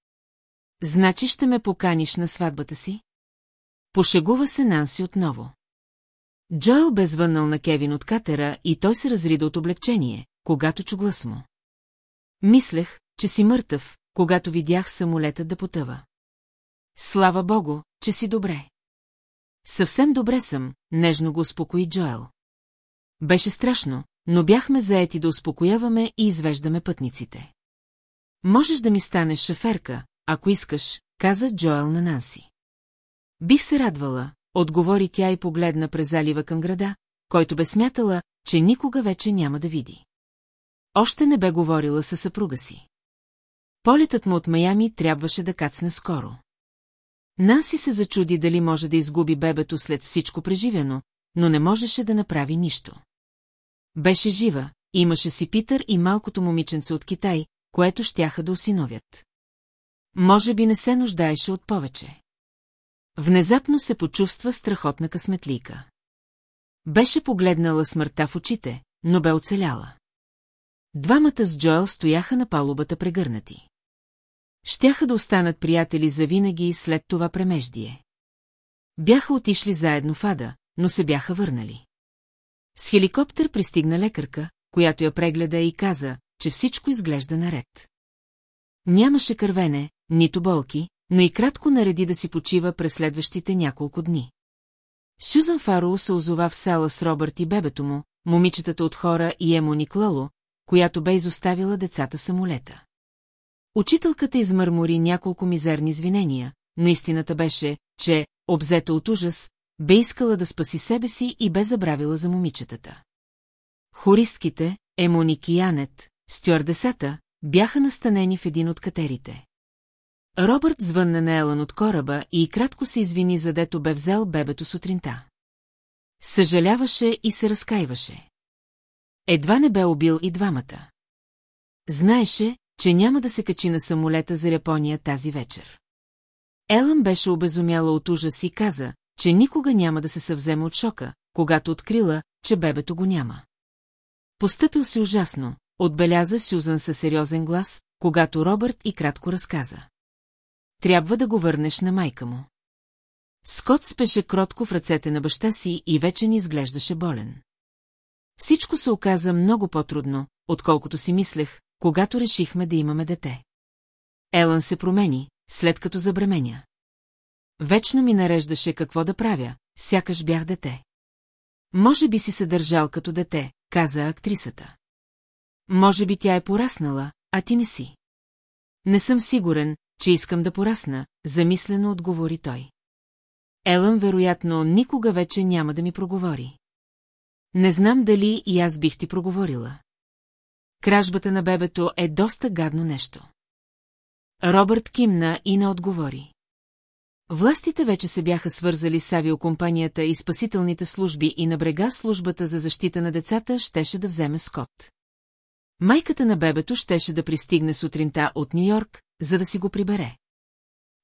Значи ще ме поканиш на сватбата си? Пошегува се Нанси отново. Джоел бе звъннал на Кевин от катера и той се разрида от облегчение, когато чу глас му. Мислех, че си мъртъв, когато видях самолета да потъва. Слава богу, че си добре. Съвсем добре съм, нежно го успокои Джоел. Беше страшно, но бяхме заети да успокояваме и извеждаме пътниците. Можеш да ми станеш шаферка, ако искаш, каза Джоел на Нанси. Бих се радвала, отговори тя и погледна през залива към града, който бе смятала, че никога вече няма да види. Още не бе говорила със съпруга си. Полетът му от Майами трябваше да кацне скоро. Наси се зачуди дали може да изгуби бебето след всичко преживено, но не можеше да направи нищо. Беше жива, имаше си Питър и малкото момиченце от Китай, което щяха да осиновят. Може би не се нуждаеше от повече. Внезапно се почувства страхотна късметлика. Беше погледнала смъртта в очите, но бе оцеляла. Двамата с Джоел стояха на палубата прегърнати. Щяха да останат приятели завинаги след това премеждие. бяха отишли заедно в Ада, но се бяха върнали. С хеликоптер пристигна лекарка, която я прегледа и каза, че всичко изглежда наред. Нямаше кървене, нито болки, но и кратко нареди да си почива през следващите няколко дни. Сюзан Фароу се озова в сала с Робърт и бебето му, момичетата от хора и Емо Никлало, която бе изоставила децата самолета. Учителката измърмори няколко мизерни извинения, но истината беше, че, обзета от ужас, бе искала да спаси себе си и бе забравила за момичетата. Хористките, Емоник и Янет, стюардесата, бяха настанени в един от катерите. Робърт звънна на Елън от кораба и кратко се извини, задето бе взел бебето сутринта. Съжаляваше и се разкаиваше. Едва не бе убил и двамата. Знаеше, че няма да се качи на самолета за Япония тази вечер. Елън беше обезумяла от ужас и каза, че никога няма да се съвземе от шока, когато открила, че бебето го няма. Постъпил си ужасно, отбеляза Сюзан със сериозен глас, когато Робърт и кратко разказа. Трябва да го върнеш на майка му. Скот спеше кротко в ръцете на баща си и вече ни изглеждаше болен. Всичко се оказа много по-трудно, отколкото си мислех, когато решихме да имаме дете. Елън се промени, след като забременя. Вечно ми нареждаше какво да правя, сякаш бях дете. Може би си се държал като дете, каза актрисата. Може би тя е пораснала, а ти не си. Не съм сигурен, че искам да порасна, замислено отговори той. Елън вероятно никога вече няма да ми проговори. Не знам дали и аз бих ти проговорила. Кражбата на бебето е доста гадно нещо. Робърт кимна и не отговори. Властите вече се бяха свързали с авиокомпанията и спасителните служби и на брега службата за защита на децата щеше да вземе Скот. Майката на бебето щеше да пристигне сутринта от Нью-Йорк, за да си го прибере.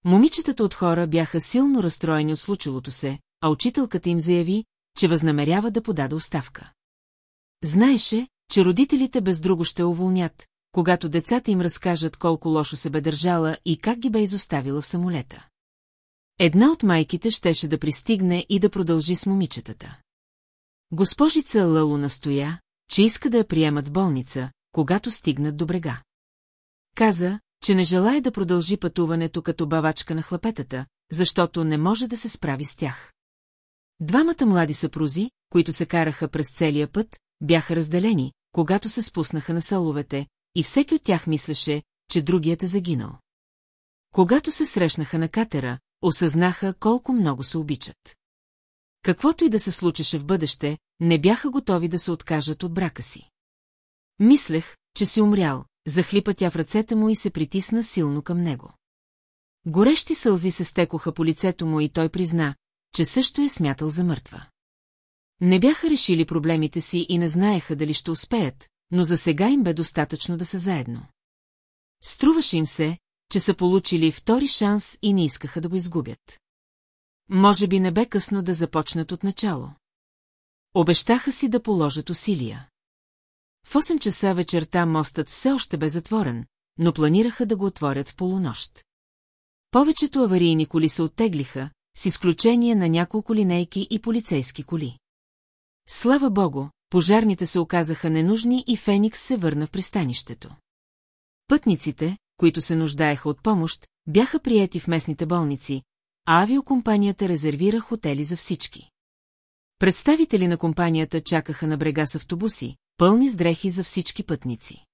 Момичетата от хора бяха силно разстроени от случилото се, а учителката им заяви, че възнамерява да подаде оставка. Знаеше, че родителите без друго ще уволнят, когато децата им разкажат колко лошо се бе държала и как ги бе изоставила в самолета. Една от майките щеше да пристигне и да продължи с момичетата. Госпожица Лало настоя, че иска да я приемат в болница, когато стигнат до брега. Каза, че не желая да продължи пътуването като бавачка на хлапетата, защото не може да се справи с тях. Двамата млади съпрузи, които се караха през целия път, бяха разделени, когато се спуснаха на саловете, и всеки от тях мислеше, че другият е загинал. Когато се срещнаха на катера, осъзнаха колко много се обичат. Каквото и да се случеше в бъдеще, не бяха готови да се откажат от брака си. Мислех, че си умрял, захлипа тя в ръцете му и се притисна силно към него. Горещи сълзи се стекоха по лицето му и той призна, че също е смятал за мъртва. Не бяха решили проблемите си и не знаеха дали ще успеят, но за сега им бе достатъчно да са заедно. Струваше им се, че са получили втори шанс и не искаха да го изгубят. Може би не бе късно да започнат от начало. Обещаха си да положат усилия. В 8 часа вечерта мостът все още бе затворен, но планираха да го отворят в полунощ. Повечето аварийни коли се оттеглиха, с изключение на няколко линейки и полицейски коли. Слава богу, пожарните се оказаха ненужни и Феникс се върна в пристанището. Пътниците, които се нуждаеха от помощ, бяха приети в местните болници, а авиокомпанията резервира хотели за всички. Представители на компанията чакаха на брега с автобуси, пълни с дрехи за всички пътници.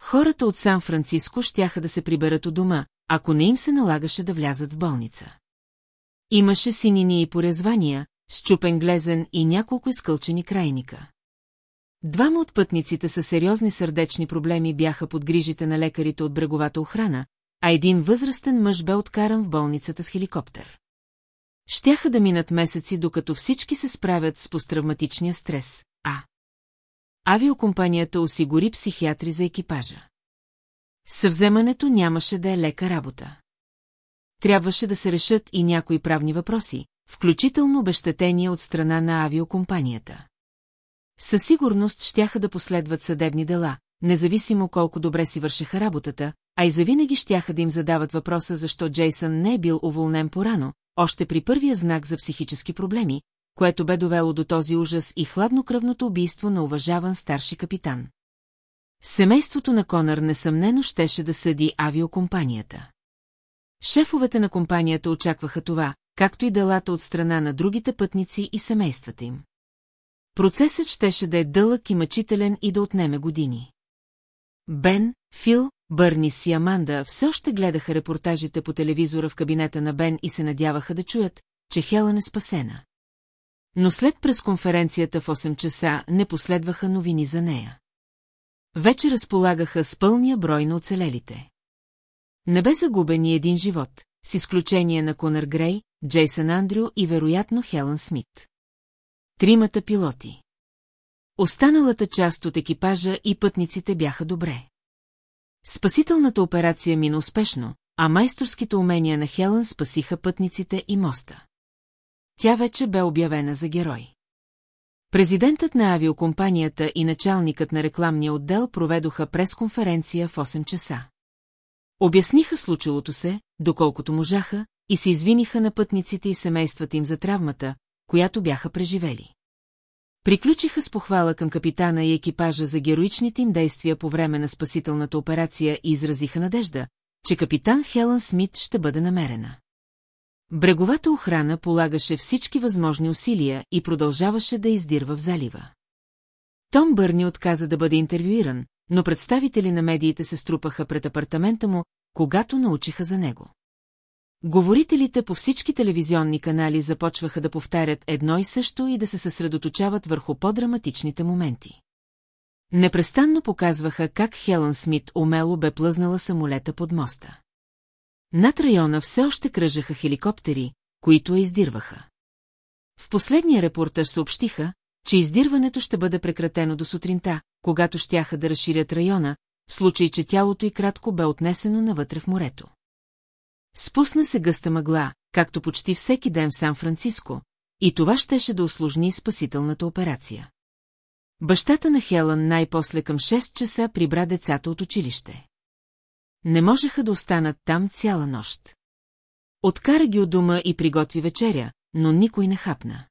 Хората от Сан-Франциско щяха да се приберат от дома, ако не им се налагаше да влязат в болница. Имаше синини и порезвания, щупен глезен и няколко изкълчени крайника. Двама от пътниците с сериозни сърдечни проблеми бяха под грижите на лекарите от бреговата охрана, а един възрастен мъж бе откаран в болницата с хеликоптер. Щяха да минат месеци, докато всички се справят с посттравматичния стрес, а... Авиокомпанията осигури психиатри за екипажа. Съвземането нямаше да е лека работа. Трябваше да се решат и някои правни въпроси, включително обещетения от страна на авиокомпанията. Със сигурност щяха да последват съдебни дела, независимо колко добре си вършеха работата, а и завинаги щяха да им задават въпроса защо Джейсън не е бил уволнен порано, още при първия знак за психически проблеми, което бе довело до този ужас и хладнокръвното убийство на уважаван старши капитан. Семейството на Конър несъмнено щеше да съди авиокомпанията. Шефовете на компанията очакваха това, както и делата от страна на другите пътници и семействата им. Процесът щеше да е дълъг и мъчителен и да отнеме години. Бен, Фил, Бърнис и Аманда все още гледаха репортажите по телевизора в кабинета на Бен и се надяваха да чуят, че Хелън е спасена. Но след пресконференцията в 8 часа не последваха новини за нея. Вече разполагаха с пълния брой на оцелелите. Не бе загубен и един живот, с изключение на Конър Грей, Джейсън Андрю и вероятно Хелън Смит. Тримата пилоти. Останалата част от екипажа и пътниците бяха добре. Спасителната операция мина успешно, а майсторските умения на Хелън спасиха пътниците и моста. Тя вече бе обявена за герой. Президентът на авиокомпанията и началникът на рекламния отдел проведоха пресконференция в 8 часа. Обясниха случилото се, доколкото можаха, и се извиниха на пътниците и семействата им за травмата, която бяха преживели. Приключиха с похвала към капитана и екипажа за героичните им действия по време на спасителната операция и изразиха надежда, че капитан Хелън Смит ще бъде намерена. Бреговата охрана полагаше всички възможни усилия и продължаваше да издирва в залива. Том Бърни отказа да бъде интервюиран, но представители на медиите се струпаха пред апартамента му, когато научиха за него. Говорителите по всички телевизионни канали започваха да повтарят едно и също и да се съсредоточават върху по-драматичните моменти. Непрестанно показваха как Хелън Смит умело бе плъзнала самолета под моста. Над района все още кръжаха хеликоптери, които я издирваха. В последния репортаж съобщиха, че издирването ще бъде прекратено до сутринта, когато щяха да разширят района, в случай, че тялото й кратко бе отнесено навътре в морето. Спусна се гъста мъгла, както почти всеки ден в Сан-Франциско, и това щеше да усложни спасителната операция. Бащата на Хелън най-после към 6 часа прибра децата от училище. Не можеха да останат там цяла нощ. Откара ги от дома и приготви вечеря, но никой не хапна.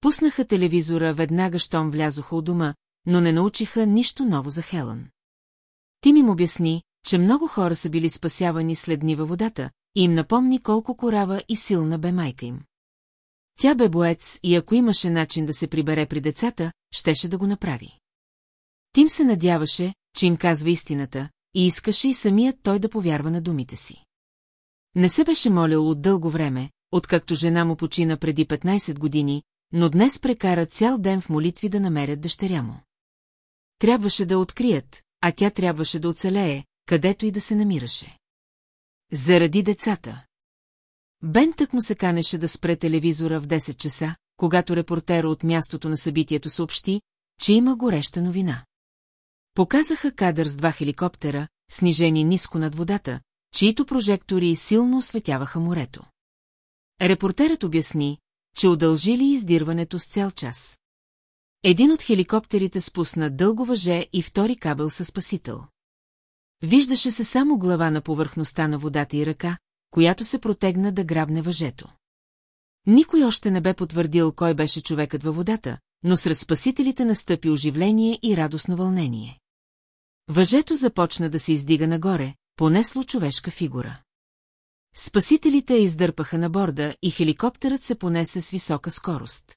Пуснаха телевизора веднага, щом влязоха от дома, но не научиха нищо ново за Хелън. Ти ми обясни, че много хора са били спасявани след дни във водата и им напомни колко корава и силна бе майка им. Тя бе боец и ако имаше начин да се прибере при децата, щеше да го направи. Тим се надяваше, че им казва истината, и искаше и самият той да повярва на думите си. Не се беше молил от дълго време, откакто жена му почина преди 15 години, но днес прекара цял ден в молитви да намерят дъщеря му. Трябваше да открият, а тя трябваше да оцелее, където и да се намираше. Заради децата. Бен так му се канеше да спре телевизора в 10 часа, когато репортера от мястото на събитието съобщи, че има гореща новина. Показаха кадър с два хеликоптера, снижени ниско над водата, чието прожектори силно осветяваха морето. Репортерът обясни, че удължили издирването с цял час. Един от хеликоптерите спусна дълго въже и втори кабел със спасител. Виждаше се само глава на повърхността на водата и ръка, която се протегна да грабне въжето. Никой още не бе потвърдил кой беше човекът във водата, но сред спасителите настъпи оживление и радостно вълнение. Въжето започна да се издига нагоре, понесло човешка фигура. Спасителите я издърпаха на борда и хеликоптерът се понесе с висока скорост.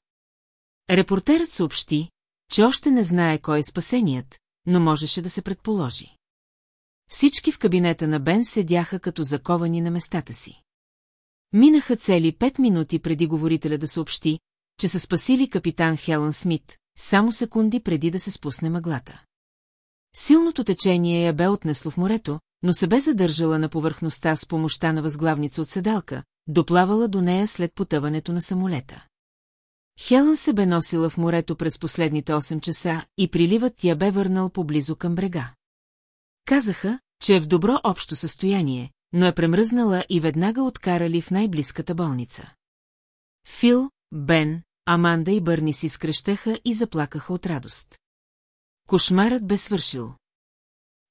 Репортерът съобщи, че още не знае кой е спасеният, но можеше да се предположи. Всички в кабинета на Бен седяха като заковани на местата си. Минаха цели пет минути преди говорителя да съобщи, че са спасили капитан Хелън Смит, само секунди преди да се спусне мъглата. Силното течение я бе отнесло в морето, но се бе задържала на повърхността с помощта на възглавница от седалка, доплавала до нея след потъването на самолета. Хелън се бе носила в морето през последните 8 часа и приливът я бе върнал поблизо към брега. Казаха, че е в добро общо състояние, но е премръзнала и веднага откарали в най-близката болница. Фил, Бен, Аманда и Бърни си скрещаха и заплакаха от радост. Кошмарът бе свършил.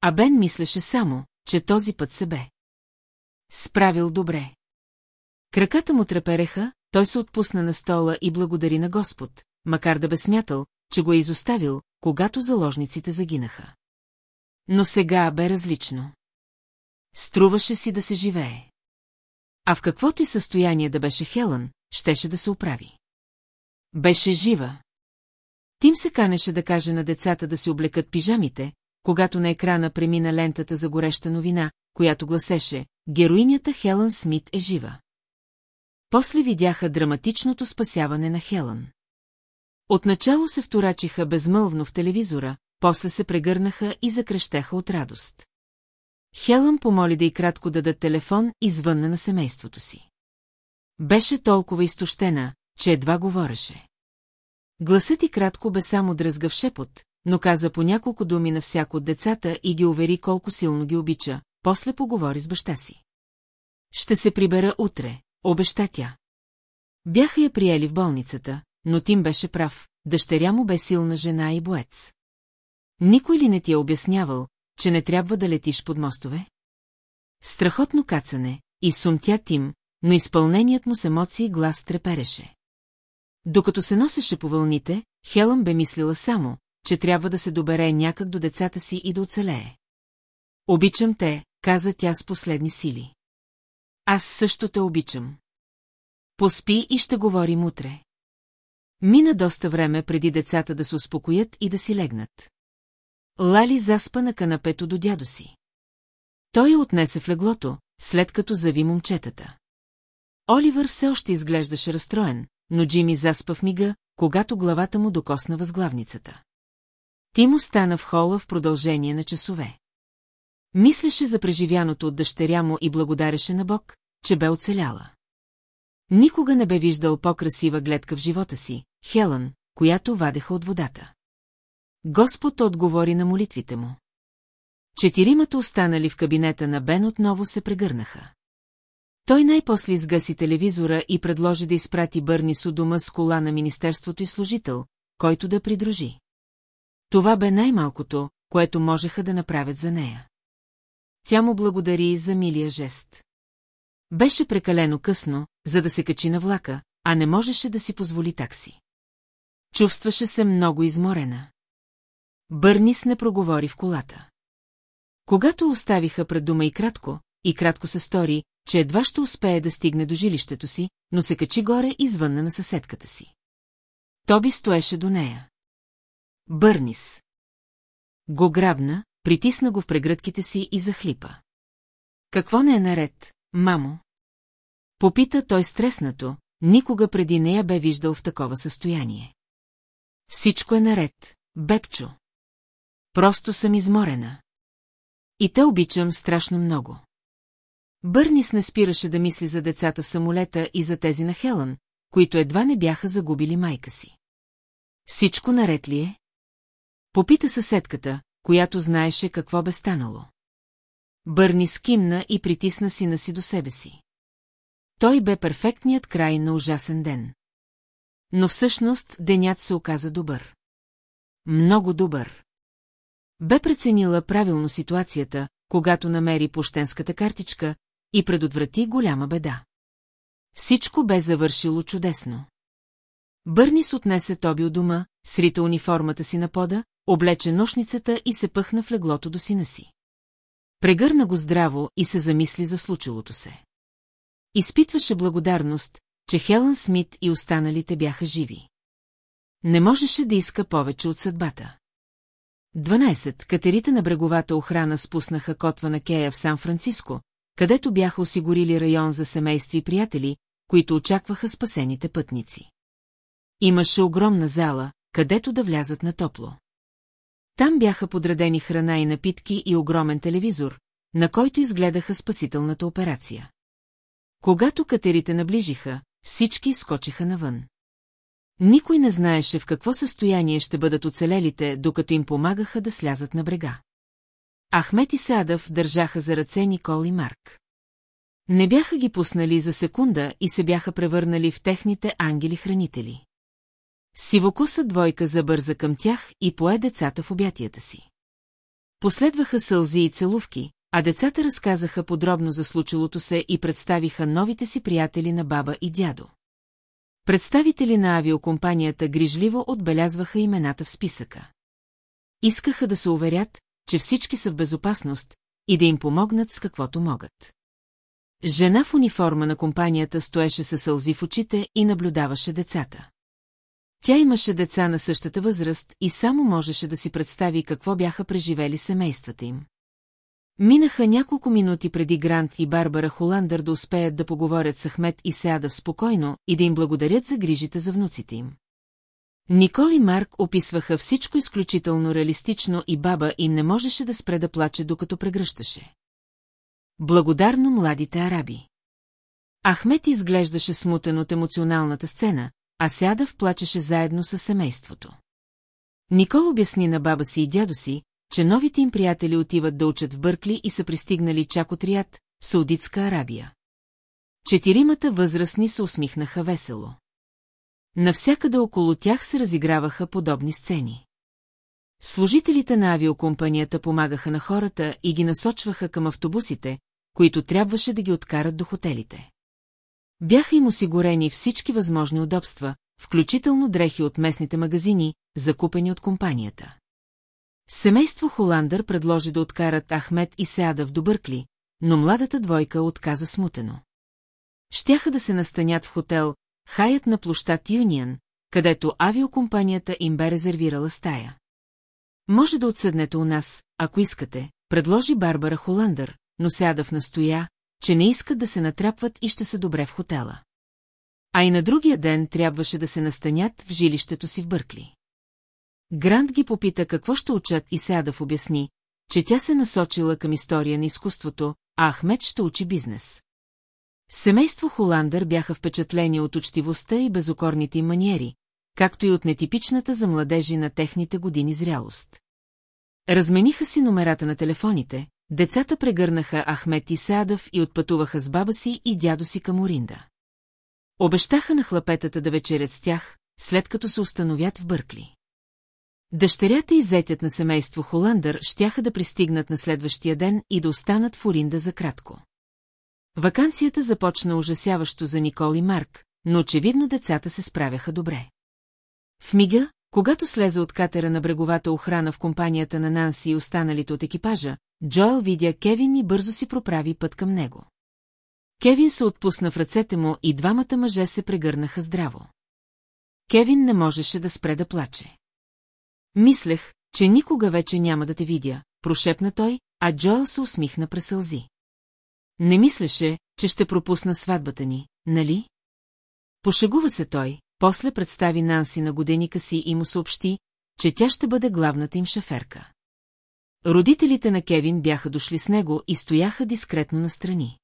А Бен мислеше само, че този път се бе. Справил добре. Краката му трепереха, той се отпусна на стола и благодари на Господ, макар да бе смятал, че го е изоставил, когато заложниците загинаха. Но сега бе различно. Струваше си да се живее. А в каквото и състояние да беше Хелън, щеше да се оправи. Беше жива. Тим се канеше да каже на децата да си облекат пижамите, когато на екрана премина лентата за гореща новина, която гласеше «Героинята Хелън Смит е жива». После видяха драматичното спасяване на Хелън. Отначало се вторачиха безмълвно в телевизора, после се прегърнаха и закрещеха от радост. Хелън помоли да и кратко дадат телефон и на семейството си. Беше толкова изтощена, че едва говореше. Гласът и кратко бе само дръзгав шепот, но каза по няколко думи на всяко от децата и ги увери колко силно ги обича, после поговори с баща си. Ще се прибера утре, обеща тя. Бяха я приели в болницата, но Тим беше прав, дъщеря му бе силна жена и боец. Никой ли не ти е обяснявал, че не трябва да летиш под мостове? Страхотно кацане, и сумтя Тим, но изпълненият му с емоции глас трепереше. Докато се носеше по вълните, Хелън бе мислила само, че трябва да се добере някак до децата си и да оцелее. Обичам те, каза тя с последни сили. Аз също те обичам. Поспи и ще говорим утре. Мина доста време преди децата да се успокоят и да си легнат. Лали заспа на канапето до дядо си. Той я отнесе в леглото, след като зави момчетата. Оливър все още изглеждаше разстроен, но Джими заспа в мига, когато главата му докосна възглавницата. Тим остана в хола в продължение на часове. Мислеше за преживяното от дъщеря му и благодареше на Бог, че бе оцеляла. Никога не бе виждал по-красива гледка в живота си, Хелън, която вадеха от водата. Господ отговори на молитвите му. Четиримата останали в кабинета на Бен отново се прегърнаха. Той най-после изгаси телевизора и предложи да изпрати Бърнис у дома с кола на Министерството и служител, който да придружи. Това бе най-малкото, което можеха да направят за нея. Тя му благодари за милия жест. Беше прекалено късно, за да се качи на влака, а не можеше да си позволи такси. Чувстваше се много изморена. Бърнис не проговори в колата. Когато оставиха пред дома и кратко, и кратко се стори, че едва ще успее да стигне до жилището си, но се качи горе и звънна на съседката си. Тоби стоеше до нея. Бърнис. Го грабна, притисна го в прегръдките си и захлипа. Какво не е наред, мамо? Попита той стреснато, никога преди нея бе виждал в такова състояние. Всичко е наред, Бепчо. Просто съм изморена. И те обичам страшно много. Бърнис не спираше да мисли за децата в самолета и за тези на Хелън, които едва не бяха загубили майка си. Всичко наред ли е? Попита съседката, която знаеше какво бе станало. Бърни скимна и притисна сина си до себе си. Той бе перфектният край на ужасен ден. Но всъщност денят се оказа добър. Много добър. Бе преценила правилно ситуацията, когато намери пощенската картичка и предотврати голяма беда. Всичко бе завършило чудесно. Бърнис отнесе Тоби от дома, срита униформата си на пода, облече нощницата и се пъхна в леглото до сина си. Прегърна го здраво и се замисли за случилото се. Изпитваше благодарност, че Хелън Смит и останалите бяха живи. Не можеше да иска повече от съдбата. 12. Катерите на бреговата охрана спуснаха котва на Кея в Сан-Франциско, където бяха осигурили район за семейства и приятели, които очакваха спасените пътници. Имаше огромна зала, където да влязат на топло. Там бяха подредени храна и напитки и огромен телевизор, на който изгледаха спасителната операция. Когато катерите наближиха, всички скочиха навън. Никой не знаеше в какво състояние ще бъдат оцелелите, докато им помагаха да слязат на брега. Ахмет и Садъв държаха за ръце Никол и Марк. Не бяха ги пуснали за секунда и се бяха превърнали в техните ангели-хранители. Сивокуса двойка забърза към тях и пое децата в обятията си. Последваха сълзи и целувки, а децата разказаха подробно за случилото се и представиха новите си приятели на баба и дядо. Представители на авиокомпанията грижливо отбелязваха имената в списъка. Искаха да се уверят, че всички са в безопасност и да им помогнат с каквото могат. Жена в униформа на компанията стоеше със сълзи в очите и наблюдаваше децата. Тя имаше деца на същата възраст и само можеше да си представи какво бяха преживели семействата им. Минаха няколко минути преди Грант и Барбара Холандър да успеят да поговорят с Ахмет и Сеадав спокойно и да им благодарят за грижите за внуците им. Никол и Марк описваха всичко изключително реалистично и баба им не можеше да спре да плаче, докато прегръщаше. Благодарно младите араби. Ахмет изглеждаше смутен от емоционалната сцена, а Сядав плачеше заедно с семейството. Никол обясни на баба си и дядо си, че новите им приятели отиват да учат в Бъркли и са пристигнали чак от Рият, Саудитска Арабия. Четиримата възрастни се усмихнаха весело. Навсякъде около тях се разиграваха подобни сцени. Служителите на авиокомпанията помагаха на хората и ги насочваха към автобусите, които трябваше да ги откарат до хотелите. Бяха им осигурени всички възможни удобства, включително дрехи от местните магазини, закупени от компанията. Семейство Холандър предложи да откарат Ахмед и Сеада в Добъркли, но младата двойка отказа смутено. Щяха да се настанят в хотел Хаят на площад Юнион, където авиокомпанията им бе резервирала стая. Може да отсъднете у нас, ако искате, предложи Барбара Холандър, но сяда в настоя, че не искат да се натрапват и ще са добре в хотела. А и на другия ден трябваше да се настанят в жилището си в Бъркли. Грант ги попита какво ще учат и Сядав обясни, че тя се насочила към история на изкуството, а Ахмед ще учи бизнес. Семейство Холандър бяха впечатлени от учтивостта и безокорните им маниери, както и от нетипичната за младежи на техните години зрялост. Размениха си номерата на телефоните, децата прегърнаха Ахмет и Садав и отпътуваха с баба си и дядо си към Оринда. Обещаха на хлапетата да вечерят с тях, след като се установят в Бъркли. Дъщерята и зетят на семейство Холандър щяха да пристигнат на следващия ден и да останат в Оринда за кратко. Ваканцията започна ужасяващо за Никол и Марк, но очевидно децата се справяха добре. В мига, когато слезе от катера на бреговата охрана в компанията на Нанси и останалите от екипажа, Джоел видя Кевин и бързо си проправи път към него. Кевин се отпусна в ръцете му и двамата мъже се прегърнаха здраво. Кевин не можеше да спре да плаче. Мислех, че никога вече няма да те видя, прошепна той, а Джоел се усмихна през сълзи. Не мислеше, че ще пропусна сватбата ни, нали? Пошегува се той, после представи Нанси на годеника си и му съобщи, че тя ще бъде главната им шеферка. Родителите на Кевин бяха дошли с него и стояха дискретно настрани.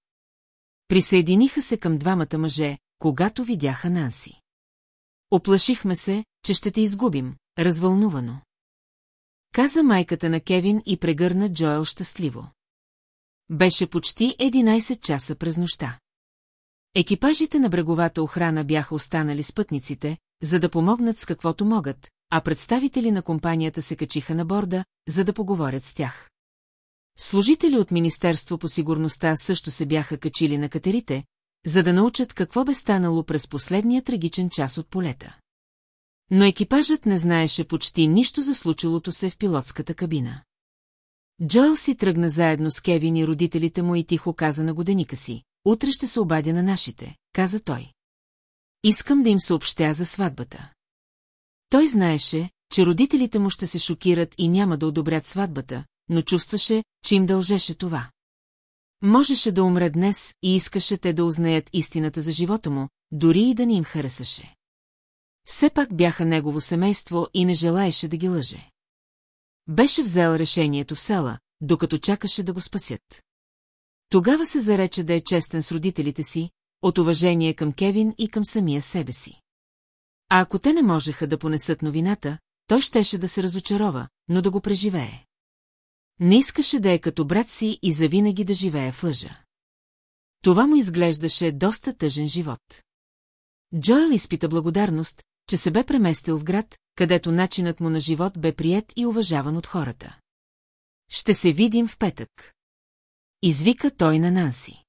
Присъединиха се към двамата мъже, когато видяха Нанси. Оплашихме се, че ще те изгубим, развълнувано. Каза майката на Кевин и прегърна Джоел щастливо. Беше почти 11 часа през нощта. Екипажите на бреговата охрана бяха останали с пътниците, за да помогнат с каквото могат, а представители на компанията се качиха на борда, за да поговорят с тях. Служители от Министерство по сигурността също се бяха качили на катерите, за да научат какво бе станало през последния трагичен час от полета. Но екипажът не знаеше почти нищо за случилото се в пилотската кабина. Джоел си тръгна заедно с Кевин и родителите му и тихо каза на годеника си. Утре ще се обадя на нашите, каза той. Искам да им съобщя за сватбата. Той знаеше, че родителите му ще се шокират и няма да одобрят сватбата, но чувстваше, че им дължеше това. Можеше да умре днес и искаше те да узнаят истината за живота му, дори и да не им харесаше. Все пак бяха негово семейство и не желаеше да ги лъже. Беше взел решението в села, докато чакаше да го спасят. Тогава се зарече да е честен с родителите си, от уважение към Кевин и към самия себе си. А ако те не можеха да понесат новината, той щеше да се разочарова, но да го преживее. Не искаше да е като брат си и завинаги да живее в лъжа. Това му изглеждаше доста тъжен живот. Джоел изпита благодарност, че се бе преместил в град, където начинът му на живот бе прият и уважаван от хората. Ще се видим в петък. Извика той на Нанси.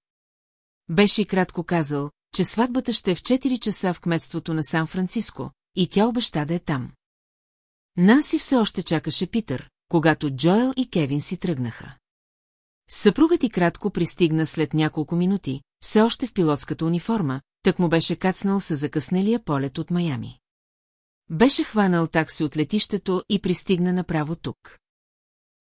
Беше и кратко казал, че сватбата ще е в 4 часа в кметството на Сан-Франциско, и тя обеща да е там. Нанси все още чакаше Питър, когато Джоел и Кевин си тръгнаха. Съпругът и кратко пристигна след няколко минути, все още в пилотската униформа, так му беше кацнал с закъснелия полет от Майами. Беше хванал такси от летището и пристигна направо тук.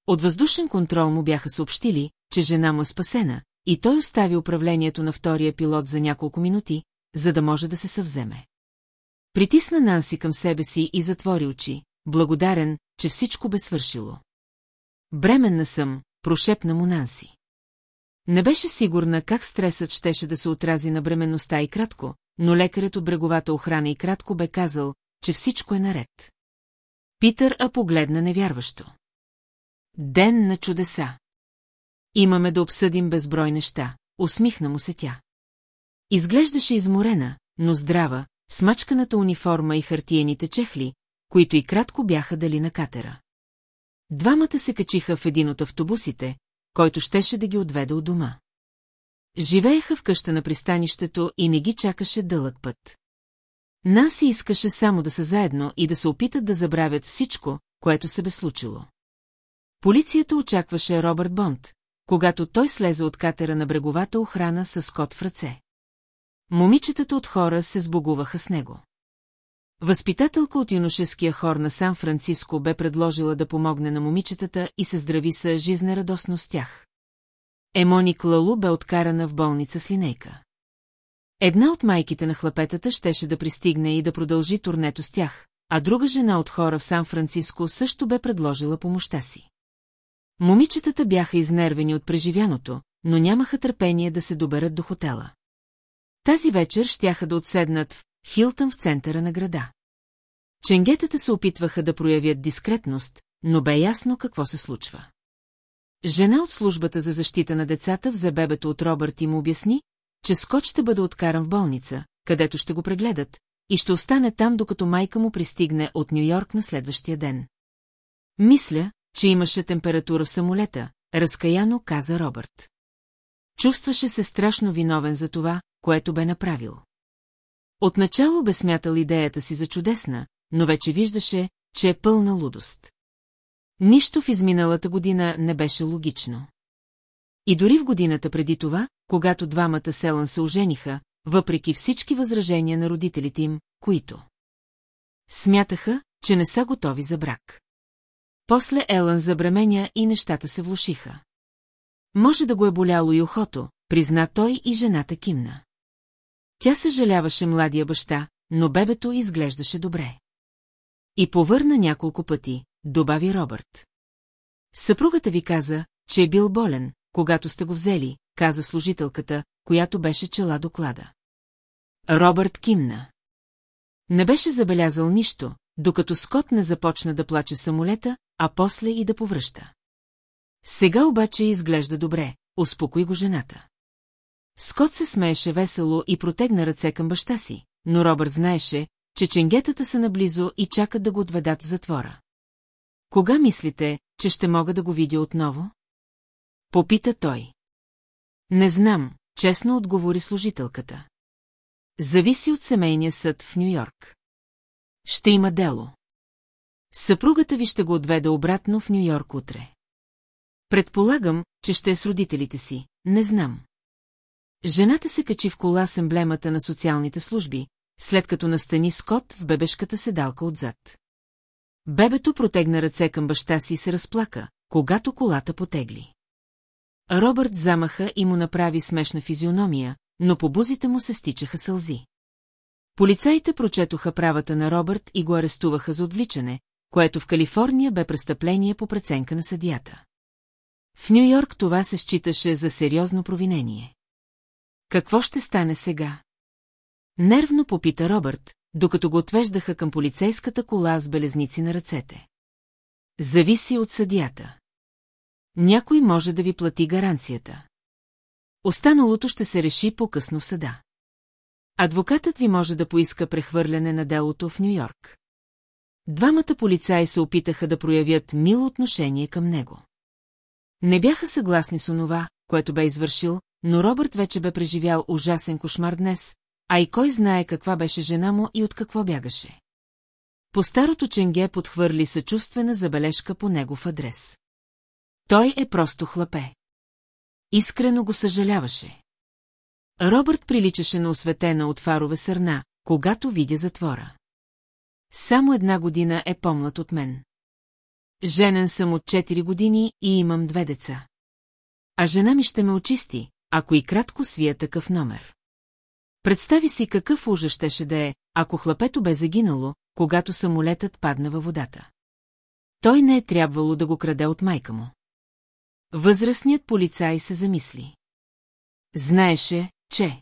От въздушен контрол му бяха съобщили, че жена му е спасена, и той остави управлението на втория пилот за няколко минути, за да може да се съвземе. Притисна Нанси към себе си и затвори очи, благодарен, че всичко бе свършило. Бременна съм, прошепна му Нанси. Не беше сигурна как стресът щеше да се отрази на бременността и кратко, но лекарят от бреговата охрана и кратко бе казал, че всичко е наред. Питър а погледна невярващо. Ден на чудеса. Имаме да обсъдим безброй неща, усмихна му се тя. Изглеждаше изморена, но здрава, смачканата униформа и хартиените чехли, които и кратко бяха дали на катера. Двамата се качиха в един от автобусите, който щеше да ги отведе от дома. Живееха в къща на пристанището и не ги чакаше дълъг път. Наси искаше само да са заедно и да се опитат да забравят всичко, което се бе случило. Полицията очакваше Робърт Бонд, когато той слезе от катера на бреговата охрана с скот в ръце. Момичетата от хора се сбогуваха с него. Възпитателка от юношеския хор на Сан-Франциско бе предложила да помогне на момичетата и се здрави са жизнерадостно с тях. Емоник Лалу бе откарана в болница с линейка. Една от майките на хлапетата щеше да пристигне и да продължи турнето с тях, а друга жена от хора в Сан-Франциско също бе предложила помощта си. Момичетата бяха изнервени от преживяното, но нямаха търпение да се доберат до хотела. Тази вечер щяха да отседнат в Хилтън в центъра на града. Ченгетата се опитваха да проявят дискретност, но бе ясно какво се случва. Жена от службата за защита на децата взе бебето от Робърт и му обясни, че Скот ще бъде откаран в болница, където ще го прегледат, и ще остане там, докато майка му пристигне от Нью-Йорк на следващия ден. Мисля, че имаше температура в самолета, разкаяно каза Робърт. Чувстваше се страшно виновен за това, което бе направил. Отначало бе смятал идеята си за чудесна, но вече виждаше, че е пълна лудост. Нищо в изминалата година не беше логично. И дори в годината преди това, когато двамата Селън се ожениха, въпреки всички възражения на родителите им, които смятаха, че не са готови за брак. После Елън забременя и нещата се влушиха. Може да го е боляло и ухото, призна той и жената кимна. Тя съжаляваше младия баща, но бебето изглеждаше добре. И повърна няколко пъти, добави Робърт. Съпругата ви каза, че е бил болен, когато сте го взели, каза служителката, която беше чела доклада. Робърт кимна. Не беше забелязал нищо, докато Скот не започна да плаче самолета, а после и да повръща. Сега обаче изглежда добре, успокои го жената. Скот се смееше весело и протегна ръце към баща си, но Робърт знаеше, че ченгетата са наблизо и чакат да го отведат в затвора. Кога мислите, че ще мога да го видя отново? Попита той. Не знам, честно отговори служителката. Зависи от семейния съд в Нью-Йорк. Ще има дело. Съпругата ви ще го отведе обратно в Нью-Йорк утре. Предполагам, че ще е с родителите си, не знам. Жената се качи в кола с емблемата на социалните служби, след като настани Скот в бебешката седалка отзад. Бебето протегна ръце към баща си и се разплака, когато колата потегли. Робърт замаха и му направи смешна физиономия, но по бузите му се стичаха сълзи. Полицаите прочетоха правата на Робърт и го арестуваха за отвличане, което в Калифорния бе престъпление по преценка на съдията. В Нью-Йорк това се считаше за сериозно провинение. Какво ще стане сега? Нервно попита Робърт, докато го отвеждаха към полицейската кола с белезници на ръцете. Зависи от съдията. Някой може да ви плати гаранцията. Останалото ще се реши по-късно в съда. Адвокатът ви може да поиска прехвърляне на делото в Нью-Йорк. Двамата полицаи се опитаха да проявят мило отношение към него. Не бяха съгласни с онова, което бе извършил, но Робърт вече бе преживял ужасен кошмар днес, а и кой знае каква беше жена му и от какво бягаше. По старото ченге подхвърли съчувствена забележка по негов адрес. Той е просто хлапе. Искрено го съжаляваше. Робърт приличаше на осветена от фарове сърна, когато видя затвора. Само една година е помлад от мен. Женен съм от 4 години и имам две деца. А жена ми ще ме очисти, ако и кратко свия такъв номер. Представи си какъв ужас щеше да е, ако хлапето бе загинало, когато самолетът падна във водата. Той не е трябвало да го краде от майка му. Възрастният полицай се замисли. Знаеше, че...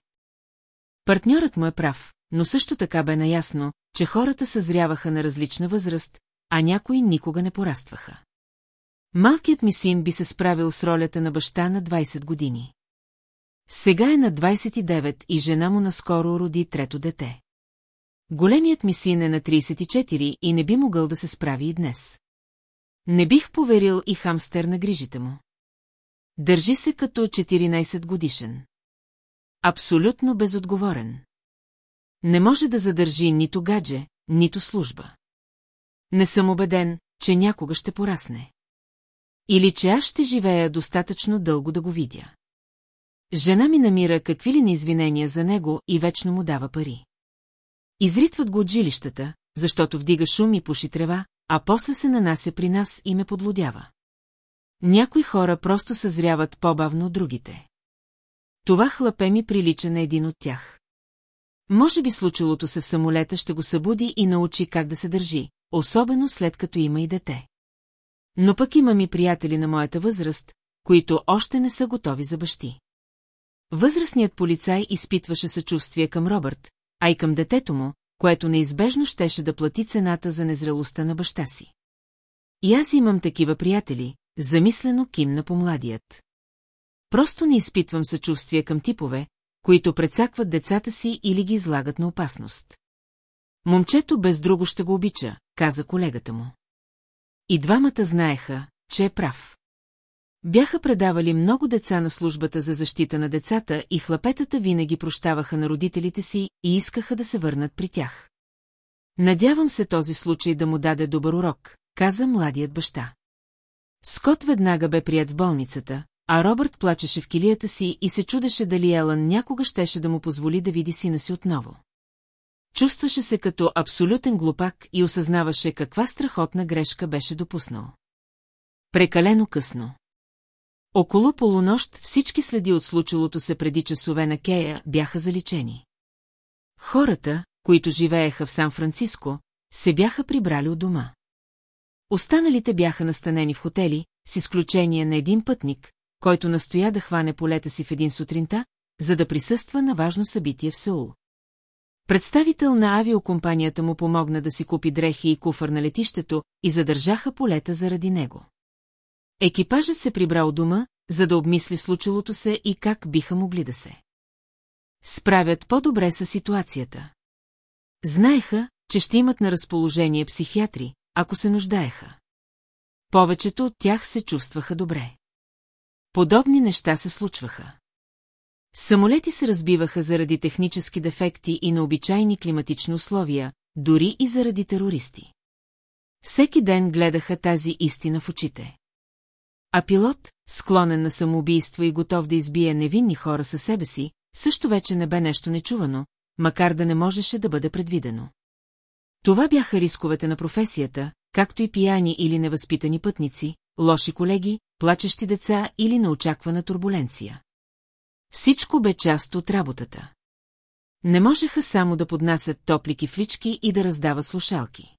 Партньорът му е прав, но също така бе наясно, че хората съзряваха на различна възраст, а някои никога не порастваха. Малкият ми син би се справил с ролята на баща на 20 години. Сега е на 29 и жена му наскоро роди трето дете. Големият ми син е на 34 и не би могъл да се справи и днес. Не бих поверил и хамстер на грижите му. Държи се като 14 годишен. Абсолютно безотговорен. Не може да задържи нито гадже, нито служба. Не съм убеден, че някога ще порасне. Или че аз ще живея достатъчно дълго да го видя. Жена ми намира какви ли не извинения за него и вечно му дава пари. Изритват го от жилищата, защото вдига шум и пуши трева, а после се нанася при нас и ме подлодява. Някои хора просто съзряват по-бавно от другите. Това хлапе ми прилича на един от тях. Може би случилото се в самолета ще го събуди и научи как да се държи, особено след като има и дете. Но пък имам и приятели на моята възраст, които още не са готови за бащи. Възрастният полицай изпитваше съчувствие към Робърт, а и към детето му, което неизбежно щеше да плати цената за незрелостта на баща си. И аз имам такива приятели, замислено кимна по младият. Просто не изпитвам съчувствие към типове, които прецакват децата си или ги излагат на опасност. Момчето без друго ще го обича, каза колегата му. И двамата знаеха, че е прав. Бяха предавали много деца на службата за защита на децата и хлапетата винаги прощаваха на родителите си и искаха да се върнат при тях. Надявам се този случай да му даде добър урок, каза младият баща. Скот веднага бе прият в болницата, а Робърт плачеше в килията си и се чудеше дали Елън някога щеше да му позволи да види сина си отново. Чувстваше се като абсолютен глупак и осъзнаваше каква страхотна грешка беше допуснал. Прекалено късно. Около полунощ всички следи от случилото се преди часове на Кея бяха заличени. Хората, които живееха в Сан-Франциско, се бяха прибрали от дома. Останалите бяха настанени в хотели, с изключение на един пътник, който настоя да хване полета си в един сутринта, за да присъства на важно събитие в Сеул. Представител на авиокомпанията му помогна да си купи дрехи и куфър на летището и задържаха полета заради него. Екипажът се прибра у дома, за да обмисли случилото се и как биха могли да се. Справят по-добре с ситуацията. Знаеха, че ще имат на разположение психиатри, ако се нуждаеха. Повечето от тях се чувстваха добре. Подобни неща се случваха. Самолети се разбиваха заради технически дефекти и на обичайни климатични условия, дори и заради терористи. Всеки ден гледаха тази истина в очите. А пилот, склонен на самоубийство и готов да избие невинни хора със себе си, също вече не бе нещо нечувано, макар да не можеше да бъде предвидено. Това бяха рисковете на професията, както и пияни или невъзпитани пътници, лоши колеги, плачещи деца или неочаквана турбуленция. Всичко бе част от работата. Не можеха само да поднасят топли кифлички и да раздават слушалки.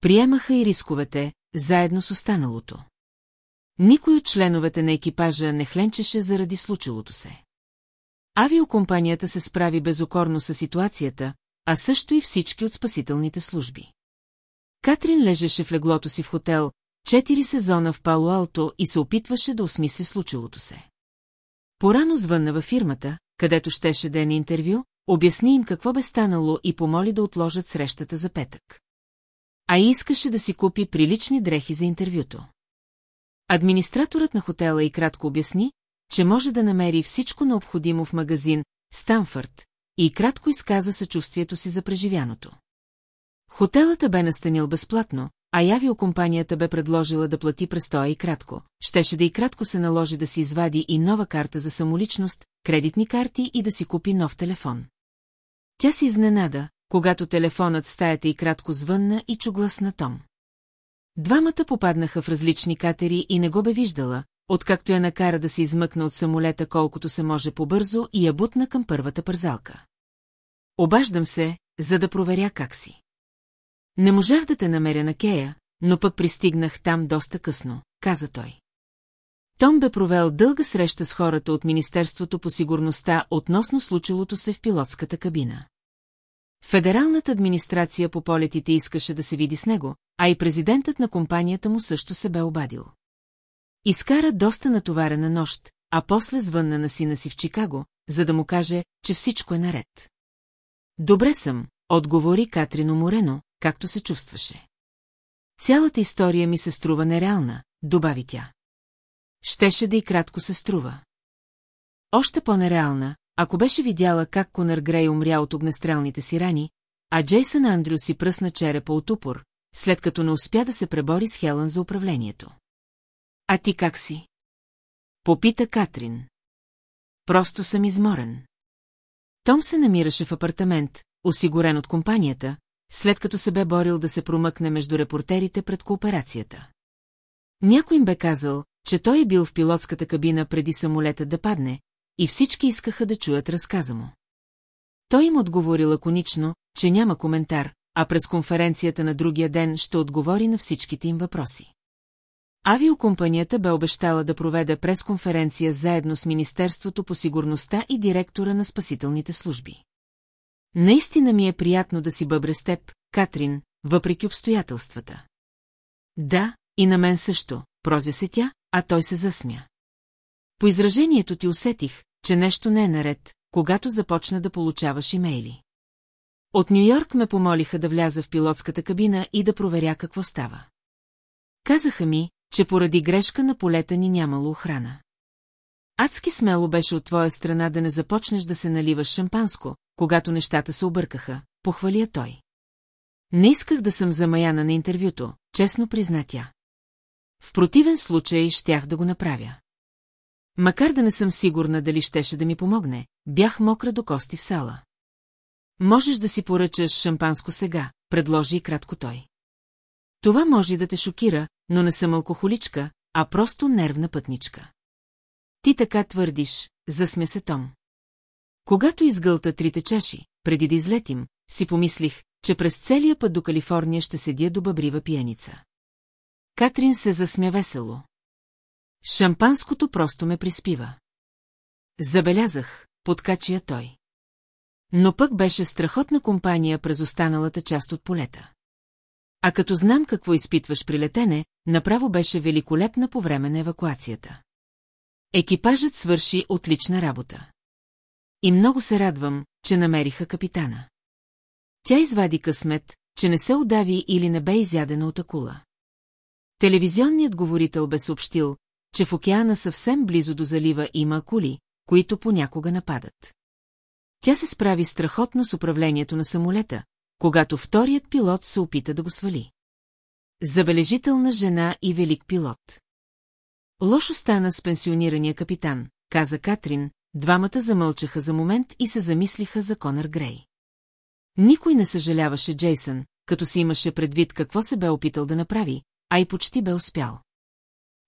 Приемаха и рисковете, заедно с останалото. Никой от членовете на екипажа не хленчеше заради случилото се. Авиокомпанията се справи безокорно с ситуацията, а също и всички от спасителните служби. Катрин лежеше в леглото си в хотел, четири сезона в Пало-Алто и се опитваше да осмисли случилото се. Порано звънна във фирмата, където щеше да е на интервю, обясни им какво бе станало и помоли да отложат срещата за петък. А искаше да си купи прилични дрехи за интервюто. Администраторът на хотела и кратко обясни, че може да намери всичко необходимо в магазин Станфърд и кратко изказа съчувствието си за преживяното. Хотелът бе настанил безплатно, а авиокомпанията бе предложила да плати престоя и кратко. Щеше да и кратко се наложи да си извади и нова карта за самоличност, кредитни карти и да си купи нов телефон. Тя си изненада, когато телефонът в стаята и кратко звънна и чу глас на Том. Двамата попаднаха в различни катери и не го бе виждала, откакто я накара да се измъкна от самолета колкото се може побързо и я бутна към първата пързалка. Обаждам се, за да проверя как си. Не можах да те намеря на Кея, но пък пристигнах там доста късно, каза той. Том бе провел дълга среща с хората от Министерството по сигурността относно случилото се в пилотската кабина. Федералната администрация по полетите искаше да се види с него, а и президентът на компанията му също се бе обадил. Изкара доста натоварена нощ, а после звънна на сина си в Чикаго, за да му каже, че всичко е наред. Добре съм, отговори Катрино Морено, както се чувстваше. Цялата история ми се струва нереална, добави тя. Щеше да и кратко се струва. Още по-нереална, ако беше видяла как Конър Грей умря от огнестрелните си рани, а Джейсън Андрю си пръсна черепа от упор, след като не успя да се пребори с Хелън за управлението. А ти как си? Попита Катрин. Просто съм изморен. Том се намираше в апартамент, осигурен от компанията, след като се бе борил да се промъкне между репортерите пред кооперацията. Някой им бе казал, че той е бил в пилотската кабина преди самолетът да падне, и всички искаха да чуят разказа му. Той им отговори лаконично, че няма коментар, а през конференцията на другия ден ще отговори на всичките им въпроси. Авиокомпанията бе обещала да проведе пресконференция заедно с Министерството по сигурността и директора на спасителните служби. Наистина ми е приятно да си бъбре с теб, Катрин, въпреки обстоятелствата. Да, и на мен също, прозе се тя, а той се засмя. По изражението ти усетих, че нещо не е наред, когато започна да получаваш имейли. От Нью-Йорк ме помолиха да вляза в пилотската кабина и да проверя какво става. Казаха ми, че поради грешка на полета ни нямало охрана. Адски смело беше от твоя страна да не започнеш да се наливаш шампанско, когато нещата се объркаха, похвалия той. Не исках да съм замаяна на интервюто, честно призна тя. В противен случай щях да го направя. Макар да не съм сигурна дали щеше да ми помогне, бях мокра до кости в сала. Можеш да си поръчаш шампанско сега, предложи и кратко той. Това може да те шокира, но не съм алкохоличка, а просто нервна пътничка. Ти така твърдиш, засмя се Том. Когато изгълта трите чаши, преди да излетим, си помислих, че през целия път до Калифорния ще седя до бъбрива пиеница. Катрин се засмя весело. Шампанското просто ме приспива. Забелязах, подкачия той. Но пък беше страхотна компания през останалата част от полета. А като знам какво изпитваш при летене, направо беше великолепна по време на евакуацията. Екипажът свърши отлична работа. И много се радвам, че намериха капитана. Тя извади късмет, че не се удави или не бе изядена от акула. Телевизионният говорител бе съобщил, че в океана съвсем близо до залива има акули, които понякога нападат. Тя се справи страхотно с управлението на самолета, когато вторият пилот се опита да го свали. Забележителна жена и велик пилот. Лошо стана с пенсионирания капитан, каза Катрин, двамата замълчаха за момент и се замислиха за Конър Грей. Никой не съжаляваше Джейсън, като си имаше предвид какво се бе опитал да направи, а и почти бе успял.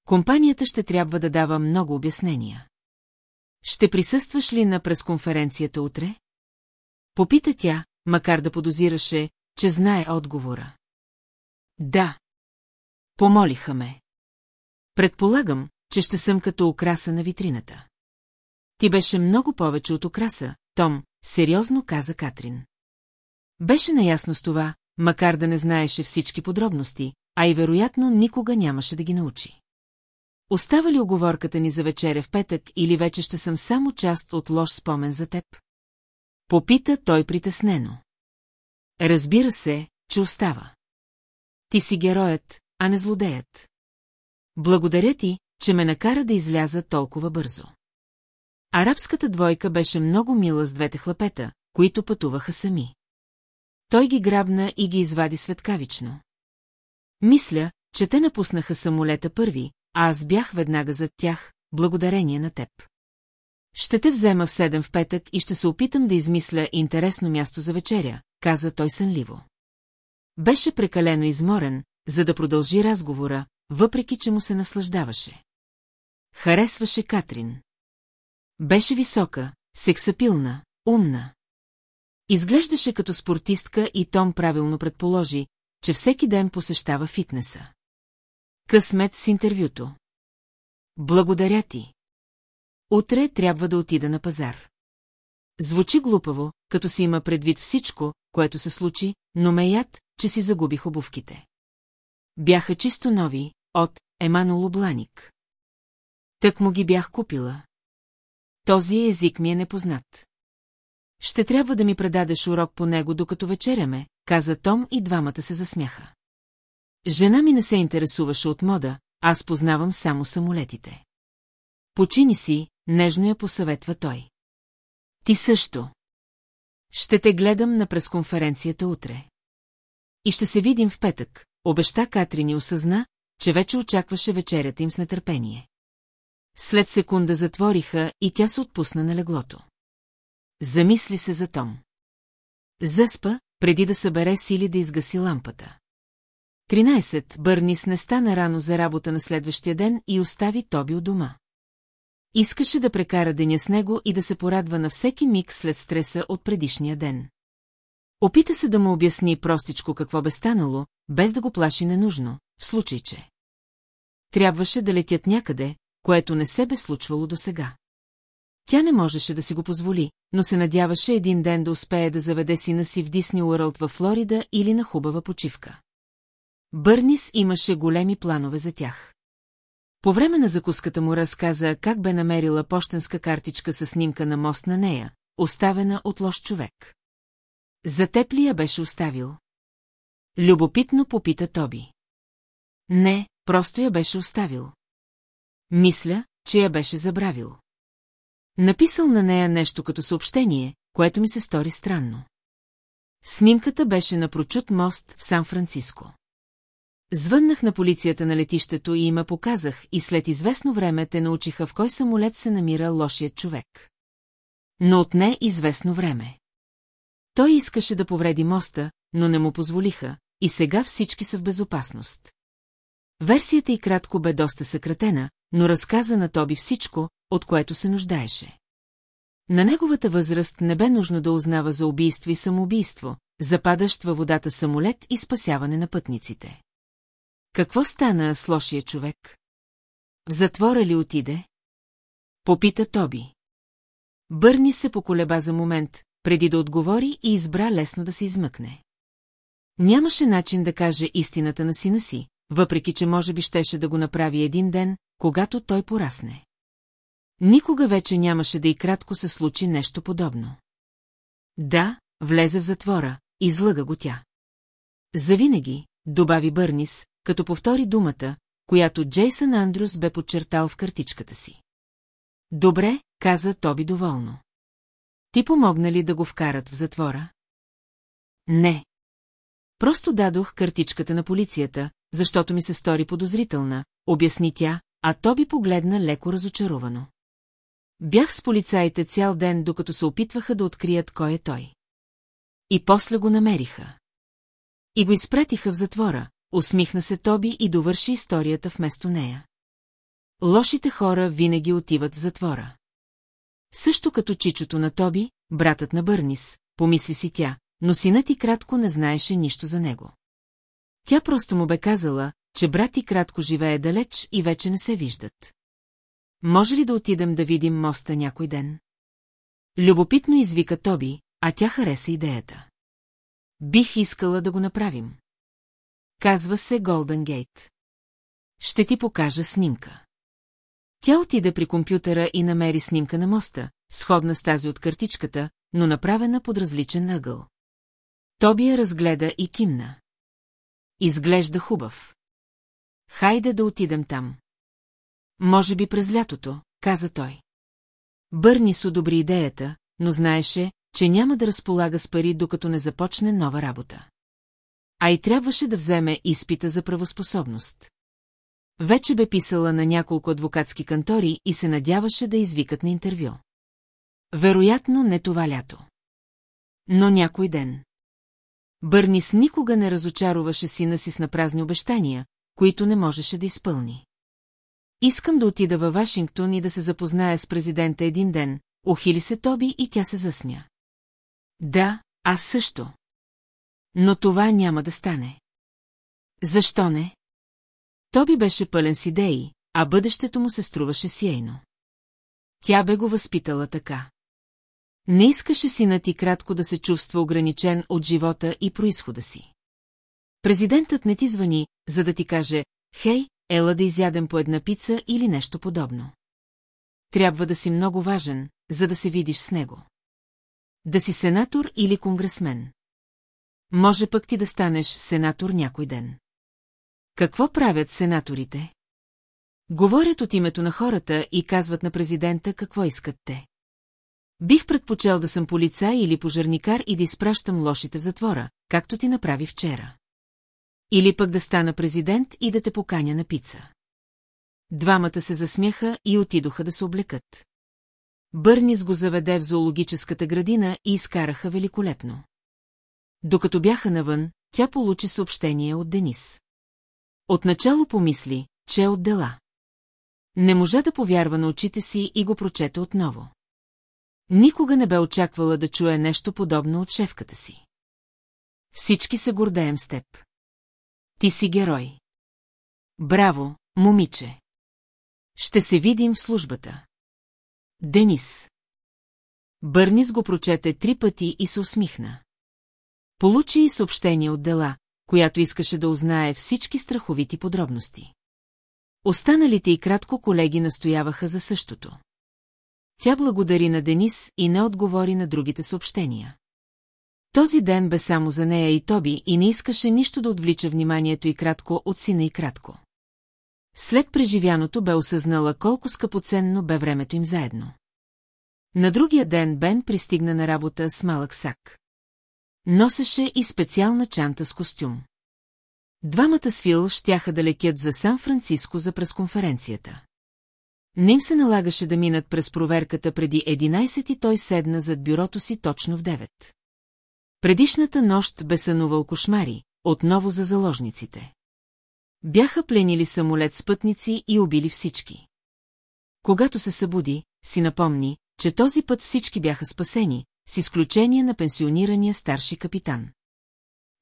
Компанията ще трябва да дава много обяснения. Ще присъстваш ли на пресконференцията утре? Попита тя, макар да подозираше, че знае отговора. Да. Помолиха ме. Предполагам, че ще съм като украса на витрината. Ти беше много повече от украса, Том, сериозно каза Катрин. Беше наясно с това, макар да не знаеше всички подробности, а и вероятно никога нямаше да ги научи. Остава ли оговорката ни за вечеря в петък или вече ще съм само част от лош спомен за теб? Попита той притеснено. Разбира се, че остава. Ти си героят, а не злодеят. Благодаря ти, че ме накара да изляза толкова бързо. Арабската двойка беше много мила с двете хлапета, които пътуваха сами. Той ги грабна и ги извади светкавично. Мисля, че те напуснаха самолета първи, а аз бях веднага зад тях, благодарение на теб. Ще те взема в седем в петък и ще се опитам да измисля интересно място за вечеря, каза той сънливо. Беше прекалено изморен, за да продължи разговора, въпреки че му се наслаждаваше. Харесваше Катрин. Беше висока, сексапилна, умна. Изглеждаше като спортистка и Том правилно предположи, че всеки ден посещава фитнеса. Късмет с интервюто. Благодаря ти. Утре трябва да отида на пазар. Звучи глупаво, като си има предвид всичко, което се случи, но ме яд, че си загубих обувките. Бяха чисто нови, от Еманол Обланик. Тък му ги бях купила. Този език ми е непознат. Ще трябва да ми предадеш урок по него, докато вечеряме, каза Том и двамата се засмяха. Жена ми не се интересуваше от мода, аз познавам само самолетите. Почини си, нежно я посъветва той. Ти също. Ще те гледам на пресконференцията утре. И ще се видим в петък, обеща Катрин и осъзна, че вече очакваше вечерята им с нетърпение. След секунда затвориха и тя се отпусна на леглото. Замисли се за Том. Заспа, преди да събере сили да изгаси лампата. 13. Бърнис не стана рано за работа на следващия ден и остави Тоби у дома. Искаше да прекара деня с него и да се порадва на всеки миг след стреса от предишния ден. Опита се да му обясни простичко какво бе станало, без да го плаши ненужно, в случай, че. Трябваше да летят някъде, което не се бе случвало досега. Тя не можеше да си го позволи, но се надяваше един ден да успее да заведе сина си в Дисни Уърлд във Флорида или на хубава почивка. Бърнис имаше големи планове за тях. По време на закуската му разказа как бе намерила почтенска картичка с снимка на мост на нея, оставена от лош човек. За теб ли я беше оставил? Любопитно попита Тоби. Не, просто я беше оставил. Мисля, че я беше забравил. Написал на нея нещо като съобщение, което ми се стори странно. Снимката беше на прочут мост в Сан-Франциско. Звъннах на полицията на летището и има показах и след известно време те научиха в кой самолет се намира лошият човек. Но отне известно време. Той искаше да повреди моста, но не му позволиха, и сега всички са в безопасност. Версията и кратко бе доста съкратена, но разказа на Тоби всичко, от което се нуждаеше. На неговата възраст не бе нужно да узнава за убийство и самоубийство, западащ във водата самолет и спасяване на пътниците. Какво стана с лошия човек? В затвора ли отиде? Попита Тоби. Бърни се поколеба за момент, преди да отговори и избра лесно да се измъкне. Нямаше начин да каже истината на сина си, въпреки че може би щеше да го направи един ден, когато той порасне. Никога вече нямаше да и кратко се случи нещо подобно. Да, влезе в затвора, излъга го тя. Завинаги, добави Бърнис, като повтори думата, която Джейсън Андрюс бе подчертал в картичката си. Добре, каза Тоби доволно. Ти помогна ли да го вкарат в затвора? Не. Просто дадох картичката на полицията, защото ми се стори подозрителна, обясни тя, а Тоби погледна леко разочаровано. Бях с полицаите цял ден, докато се опитваха да открият кой е той. И после го намериха. И го изпратиха в затвора, усмихна се Тоби и довърши историята вместо нея. Лошите хора винаги отиват в затвора. Също като чичото на Тоби, братът на Бърнис, помисли си тя, но синът и кратко не знаеше нищо за него. Тя просто му бе казала, че брат и кратко живее далеч и вече не се виждат. Може ли да отидем да видим моста някой ден? Любопитно извика Тоби, а тя хареса идеята. Бих искала да го направим. Казва се Голден Гейт. Ще ти покажа снимка. Тя отиде при компютъра и намери снимка на моста, сходна с тази от картичката, но направена под различен ъгъл. Тоби я разгледа и кимна. Изглежда хубав. Хайде да отидем там. Може би през лятото, каза той. Бърнис одобри идеята, но знаеше, че няма да разполага с пари, докато не започне нова работа. А и трябваше да вземе изпита за правоспособност. Вече бе писала на няколко адвокатски кантори и се надяваше да извикат на интервю. Вероятно не това лято. Но някой ден. Бърнис никога не разочароваше сина си с напразни обещания, които не можеше да изпълни. Искам да отида във Вашингтон и да се запозная с президента един ден, ухили се Тоби и тя се засмя. Да, аз също. Но това няма да стане. Защо не? Тоби беше пълен с идеи, а бъдещето му се струваше сиейно. Тя бе го възпитала така. Не искаше синът ти кратко да се чувства ограничен от живота и происхода си. Президентът не ти звъни, за да ти каже, хей, ела да изядем по една пица или нещо подобно. Трябва да си много важен, за да се видиш с него. Да си сенатор или конгресмен. Може пък ти да станеш сенатор някой ден. Какво правят сенаторите? Говорят от името на хората и казват на президента какво искат те. Бих предпочел да съм полицай или пожарникар и да изпращам лошите в затвора, както ти направи вчера. Или пък да стана президент и да те поканя на пица. Двамата се засмяха и отидоха да се облекат. Бърнис го заведе в зоологическата градина и изкараха великолепно. Докато бяха навън, тя получи съобщение от Денис. Отначало помисли, че е от дела. Не можа да повярва на очите си и го прочете отново. Никога не бе очаквала да чуе нещо подобно от шефката си. Всички се гордеем с теб. Ти си герой. Браво, момиче. Ще се видим в службата. Денис. Бърнис го прочете три пъти и се усмихна. Получи и съобщение от дела, която искаше да узнае всички страховити подробности. Останалите и кратко колеги настояваха за същото. Тя благодари на Денис и не отговори на другите съобщения. Този ден бе само за нея и Тоби и не искаше нищо да отвлича вниманието и кратко от сина и кратко. След преживяното бе осъзнала колко скъпоценно бе времето им заедно. На другия ден Бен пристигна на работа с малък сак. Носеше и специална чанта с костюм. Двамата с Фил щяха да лекят за Сан-Франциско за пресконференцията. Не им се налагаше да минат през проверката преди 11 и той седна зад бюрото си точно в 9. Предишната нощ бе сънувал кошмари, отново за заложниците. Бяха пленили самолет с пътници и убили всички. Когато се събуди, си напомни, че този път всички бяха спасени, с изключение на пенсионирания старши капитан.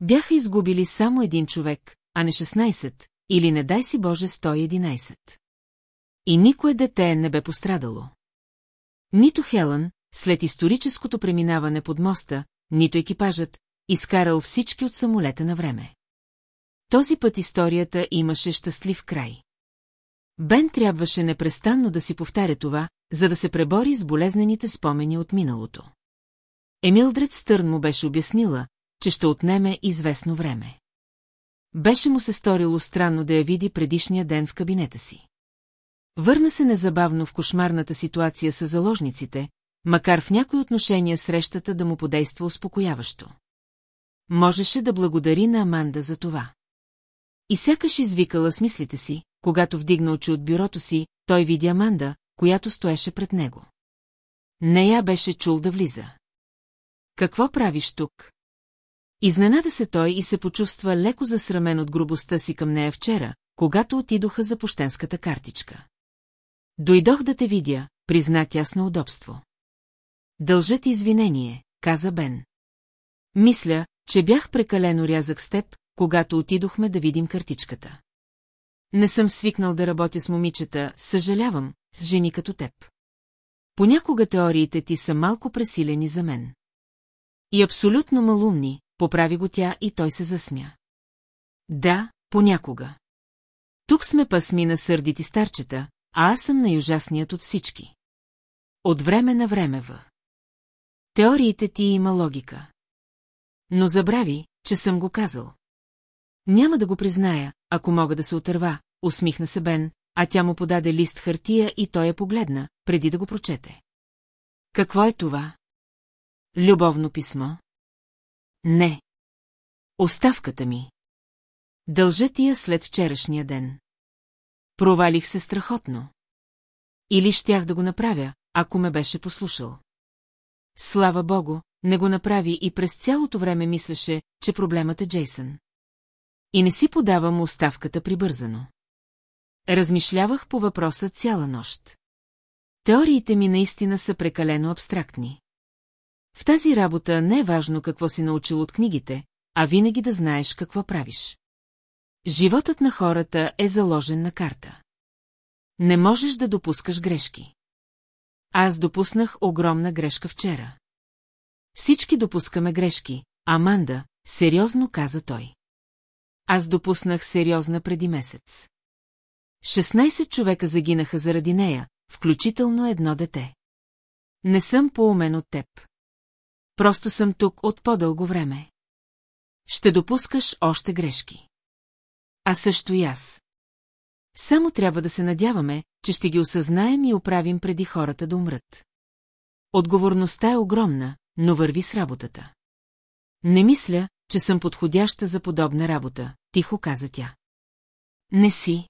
Бяха изгубили само един човек, а не 16, или не дай си Боже 111. И никое дете не бе пострадало. Нито Хелън, след историческото преминаване под моста, нито екипажът, изкарал всички от самолета на време. Този път историята имаше щастлив край. Бен трябваше непрестанно да си повтаря това, за да се пребори с болезнените спомени от миналото. Емилдред Стърн му беше обяснила, че ще отнеме известно време. Беше му се сторило странно да я види предишния ден в кабинета си. Върна се незабавно в кошмарната ситуация с заложниците, макар в някои отношения срещата да му подейства успокояващо. Можеше да благодари на Аманда за това. И сякаш извикала с мислите си, когато вдигна очи от бюрото си, той видя Аманда, която стоеше пред него. Не я беше чул да влиза. Какво правиш тук? Изненада се той и се почувства леко засрамен от грубостта си към нея вчера, когато отидоха за пощенската картичка. Дойдох да те видя, призна тя с удобство. Дължат извинение, каза Бен. Мисля, че бях прекалено рязък с теб, когато отидохме да видим картичката. Не съм свикнал да работя с момичета, съжалявам, с жени като теб. Понякога теориите ти са малко пресилени за мен. И абсолютно малумни, поправи го тя и той се засмя. Да, понякога. Тук сме пасми на сърдити старчета, а аз съм най-ужасният от всички. От време на време в. Теориите ти има логика. Но забрави, че съм го казал. Няма да го призная, ако мога да се отърва, усмихна се Бен, а тя му подаде лист хартия и той я погледна, преди да го прочете. Какво е това? Любовно писмо? Не. Оставката ми. Дължа ти я след вчерашния ден. Провалих се страхотно. Или щях да го направя, ако ме беше послушал. Слава богу, не го направи и през цялото време мислеше, че проблемът е Джейсън. И не си подавам оставката прибързано. Размишлявах по въпроса цяла нощ. Теориите ми наистина са прекалено абстрактни. В тази работа не е важно какво си научил от книгите, а винаги да знаеш какво правиш. Животът на хората е заложен на карта. Не можеш да допускаш грешки. Аз допуснах огромна грешка вчера. Всички допускаме грешки, Аманда, сериозно каза той. Аз допуснах сериозна преди месец. 16 човека загинаха заради нея, включително едно дете. Не съм по-умен от теб. Просто съм тук от по-дълго време. Ще допускаш още грешки. А също и аз. Само трябва да се надяваме, че ще ги осъзнаем и оправим преди хората да умрат. Отговорността е огромна, но върви с работата. Не мисля, че съм подходяща за подобна работа, тихо каза тя. Не си.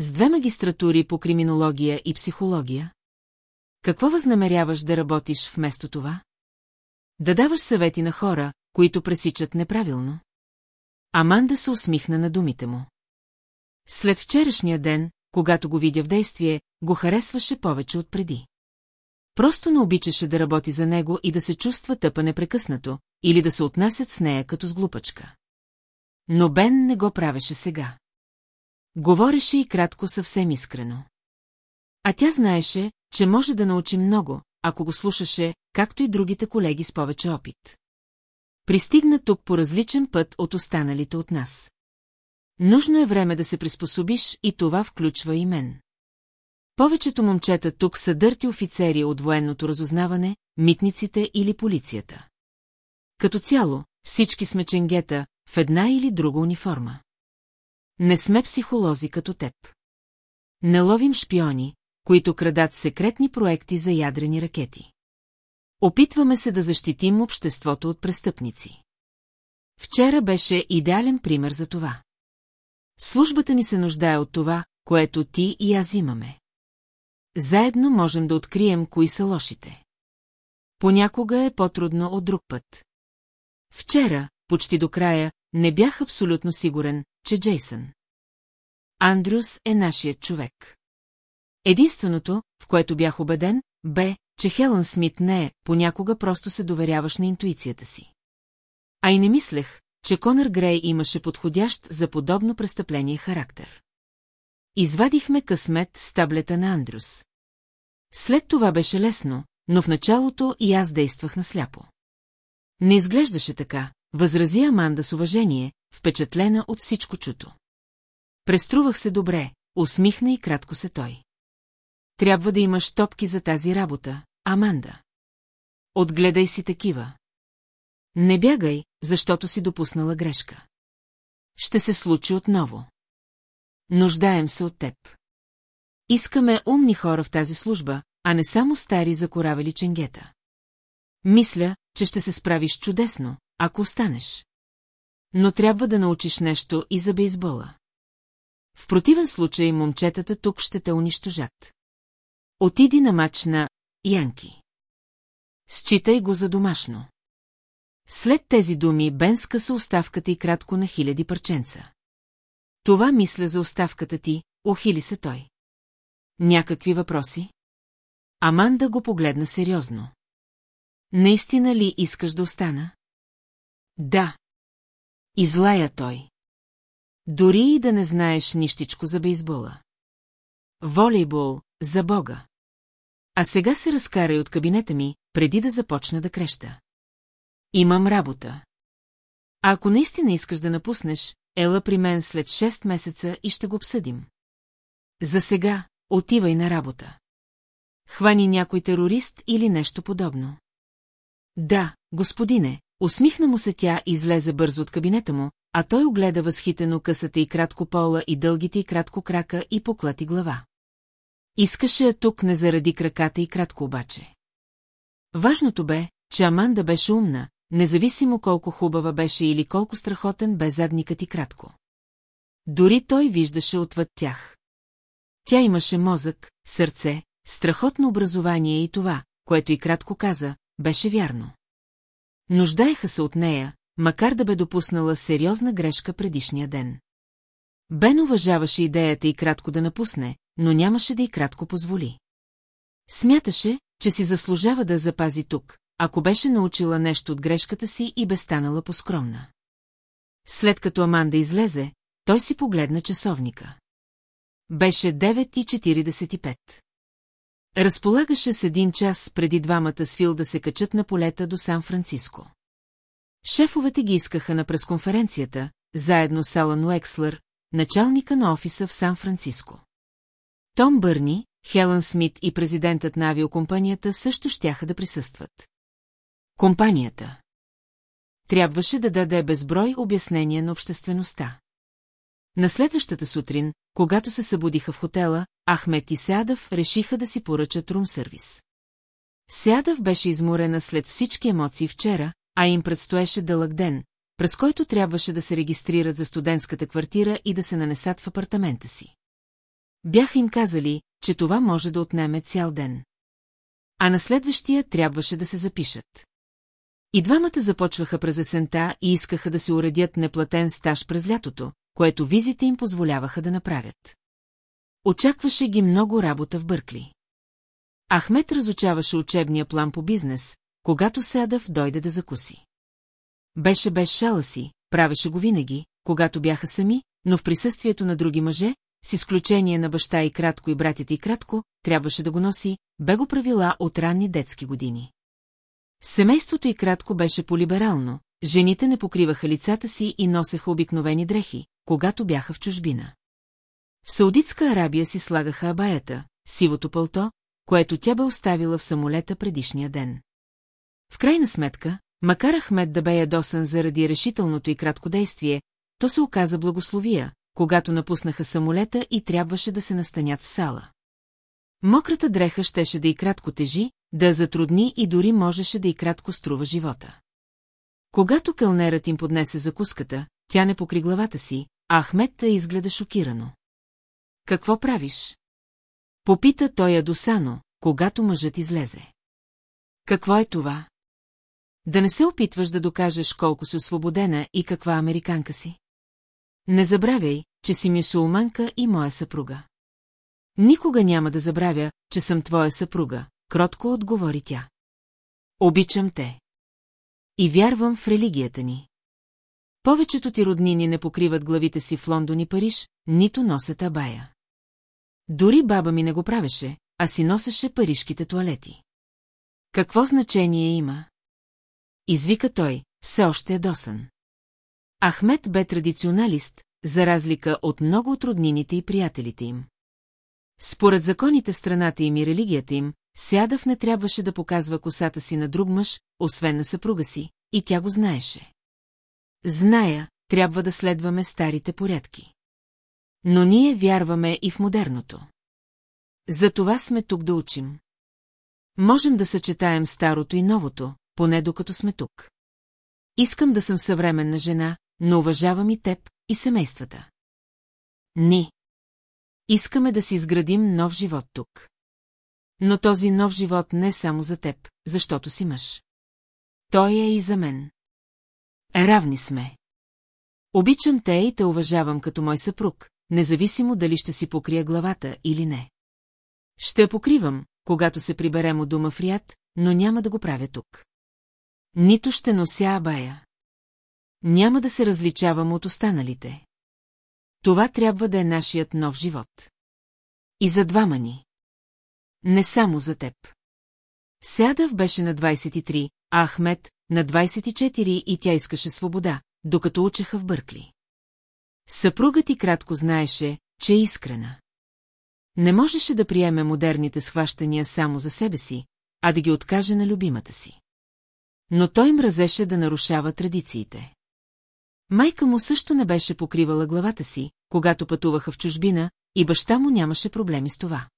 С две магистратури по криминология и психология. Какво възнамеряваш да работиш вместо това? Да даваш съвети на хора, които пресичат неправилно? Аманда се усмихна на думите му. След вчерашния ден, когато го видя в действие, го харесваше повече от преди. Просто не обичаше да работи за него и да се чувства тъпа непрекъснато, или да се отнасят с нея като с глупачка. Но Бен не го правеше сега. Говореше и кратко съвсем искрено. А тя знаеше, че може да научи много, ако го слушаше, както и другите колеги с повече опит. Пристигна тук по различен път от останалите от нас. Нужно е време да се приспособиш и това включва и мен. Повечето момчета тук са дърти офицери от военното разузнаване, митниците или полицията. Като цяло, всички сме ченгета в една или друга униформа. Не сме психолози като теб. Не ловим шпиони, които крадат секретни проекти за ядрени ракети. Опитваме се да защитим обществото от престъпници. Вчера беше идеален пример за това. Службата ни се нуждае от това, което ти и аз имаме. Заедно можем да открием кои са лошите. Понякога е по-трудно от друг път. Вчера, почти до края, не бях абсолютно сигурен, че Джейсън. Андрюс е нашият човек. Единственото, в което бях убеден, бе, че Хелън Смит не е, понякога просто се доверяваш на интуицията си. А и не мислех, че Конър Грей имаше подходящ за подобно престъпление характер. Извадихме късмет с таблета на Андрюс. След това беше лесно, но в началото и аз действах насляпо. Не изглеждаше така, възрази Аманда с уважение, впечатлена от всичко чуто. Преструвах се добре, усмихна и кратко се той. Трябва да имаш топки за тази работа, Аманда. Отгледай си такива. Не бягай, защото си допуснала грешка. Ще се случи отново. Нуждаем се от теб. Искаме умни хора в тази служба, а не само стари закоравели ченгета. Мисля, че ще се справиш чудесно, ако останеш. Но трябва да научиш нещо и за бейсбола. В противен случай момчетата тук ще те унищожат. Отиди на мач на Янки. Считай го за домашно. След тези думи Бен скъса оставката и кратко на хиляди парченца. Това мисля за оставката ти, охили се той. Някакви въпроси? Аманда го погледна сериозно. Наистина ли искаш да остана? Да. Излая той. Дори и да не знаеш нищичко за бейсбола. Волейбол, за Бога. А сега се разкарай от кабинета ми, преди да започна да креща. Имам работа. А ако наистина искаш да напуснеш, ела при мен след 6 месеца и ще го обсъдим. За сега, отивай на работа. Хвани някой терорист или нещо подобно. Да, господине, усмихна му се тя и излезе бързо от кабинета му, а той огледа възхитено късата и кратко пола и дългите и кратко крака и поклати глава. Искаше я тук не заради краката и кратко обаче. Важното бе, че Аманда беше умна, независимо колко хубава беше или колко страхотен бе задникът и кратко. Дори той виждаше отвъд тях. Тя имаше мозък, сърце, страхотно образование и това, което и кратко каза, беше вярно. Нуждаеха се от нея, макар да бе допуснала сериозна грешка предишния ден. Бен уважаваше идеята и кратко да напусне, но нямаше да и кратко позволи. Смяташе, че си заслужава да запази тук, ако беше научила нещо от грешката си и бе станала поскромна. След като Аманда излезе, той си погледна часовника. Беше 9.45. Разполагаше с един час преди двамата с Фил да се качат на полета до Сан-Франциско. Шефовете ги искаха на пресконференцията, заедно с Алан Уекслър, началника на офиса в Сан-Франциско. Том Бърни, Хелън Смит и президентът на авиокомпанията също щяха да присъстват. Компанията трябваше да даде безброй обяснения на обществеността. На следващата сутрин, когато се събудиха в хотела, Ахмет и Сядав решиха да си поръчат рум-сервис. Сядав беше изморена след всички емоции вчера, а им предстоеше дълъг ден, през който трябваше да се регистрират за студентската квартира и да се нанесат в апартамента си. Бяха им казали, че това може да отнеме цял ден. А на следващия трябваше да се запишат. И двамата започваха през есента и искаха да се уредят неплатен стаж през лятото, което визите им позволяваха да направят. Очакваше ги много работа в Бъркли. Ахмет разучаваше учебния план по бизнес, когато Сядав дойде да закуси. Беше без шала си, правеше го винаги, когато бяха сами, но в присъствието на други мъже, с изключение на баща и кратко и братята и кратко, трябваше да го носи, бе го правила от ранни детски години. Семейството и кратко беше полиберално, жените не покриваха лицата си и носеха обикновени дрехи, когато бяха в чужбина. В Саудитска Арабия си слагаха абаята, сивото пълто, което тя бе оставила в самолета предишния ден. В крайна сметка, макар Ахмед да бе ядосан заради решителното и кратко действие, то се оказа благословия, когато напуснаха самолета и трябваше да се настанят в сала. Мократа дреха щеше да и кратко тежи, да затрудни и дори можеше да и кратко струва живота. Когато кълнерът им поднесе закуската, тя не покри главата си, а Ахмед та изгледа шокирано. Какво правиш? Попита той ядосано, когато мъжът излезе. Какво е това? Да не се опитваш да докажеш колко си освободена и каква американка си. Не забравяй, че си мюсулманка и моя съпруга. Никога няма да забравя, че съм твоя съпруга, кротко отговори тя. Обичам те. И вярвам в религията ни. Повечето ти роднини не покриват главите си в Лондон и Париж, нито носят абая. Дори баба ми не го правеше, а си носеше парижките туалети. Какво значение има? Извика той, все още е досан. Ахмед бе традиционалист, за разлика от много от роднините и приятелите им. Според законите в страната им и религията им, Сядав не трябваше да показва косата си на друг мъж, освен на съпруга си, и тя го знаеше. Зная, трябва да следваме старите порядки. Но ние вярваме и в модерното. За това сме тук да учим. Можем да съчетаем старото и новото, поне докато сме тук. Искам да съм съвременна жена, но уважавам и теб, и семействата. Ни. Искаме да си изградим нов живот тук. Но този нов живот не е само за теб, защото си мъж. Той е и за мен. Равни сме. Обичам те и те уважавам като мой съпруг, независимо дали ще си покрия главата или не. Ще покривам, когато се приберем от дома в Рият, но няма да го правя тук. Нито ще нося абая. Няма да се различавам от останалите. Това трябва да е нашият нов живот. И за двама ни. Не само за теб. Сядав беше на 23, а Ахмед на 24 и тя искаше свобода, докато учеха в Бъркли. Съпругът ти кратко знаеше, че е искрена. Не можеше да приеме модерните схващания само за себе си, а да ги откаже на любимата си. Но той мразеше да нарушава традициите. Майка му също не беше покривала главата си, когато пътуваха в чужбина, и баща му нямаше проблеми с това.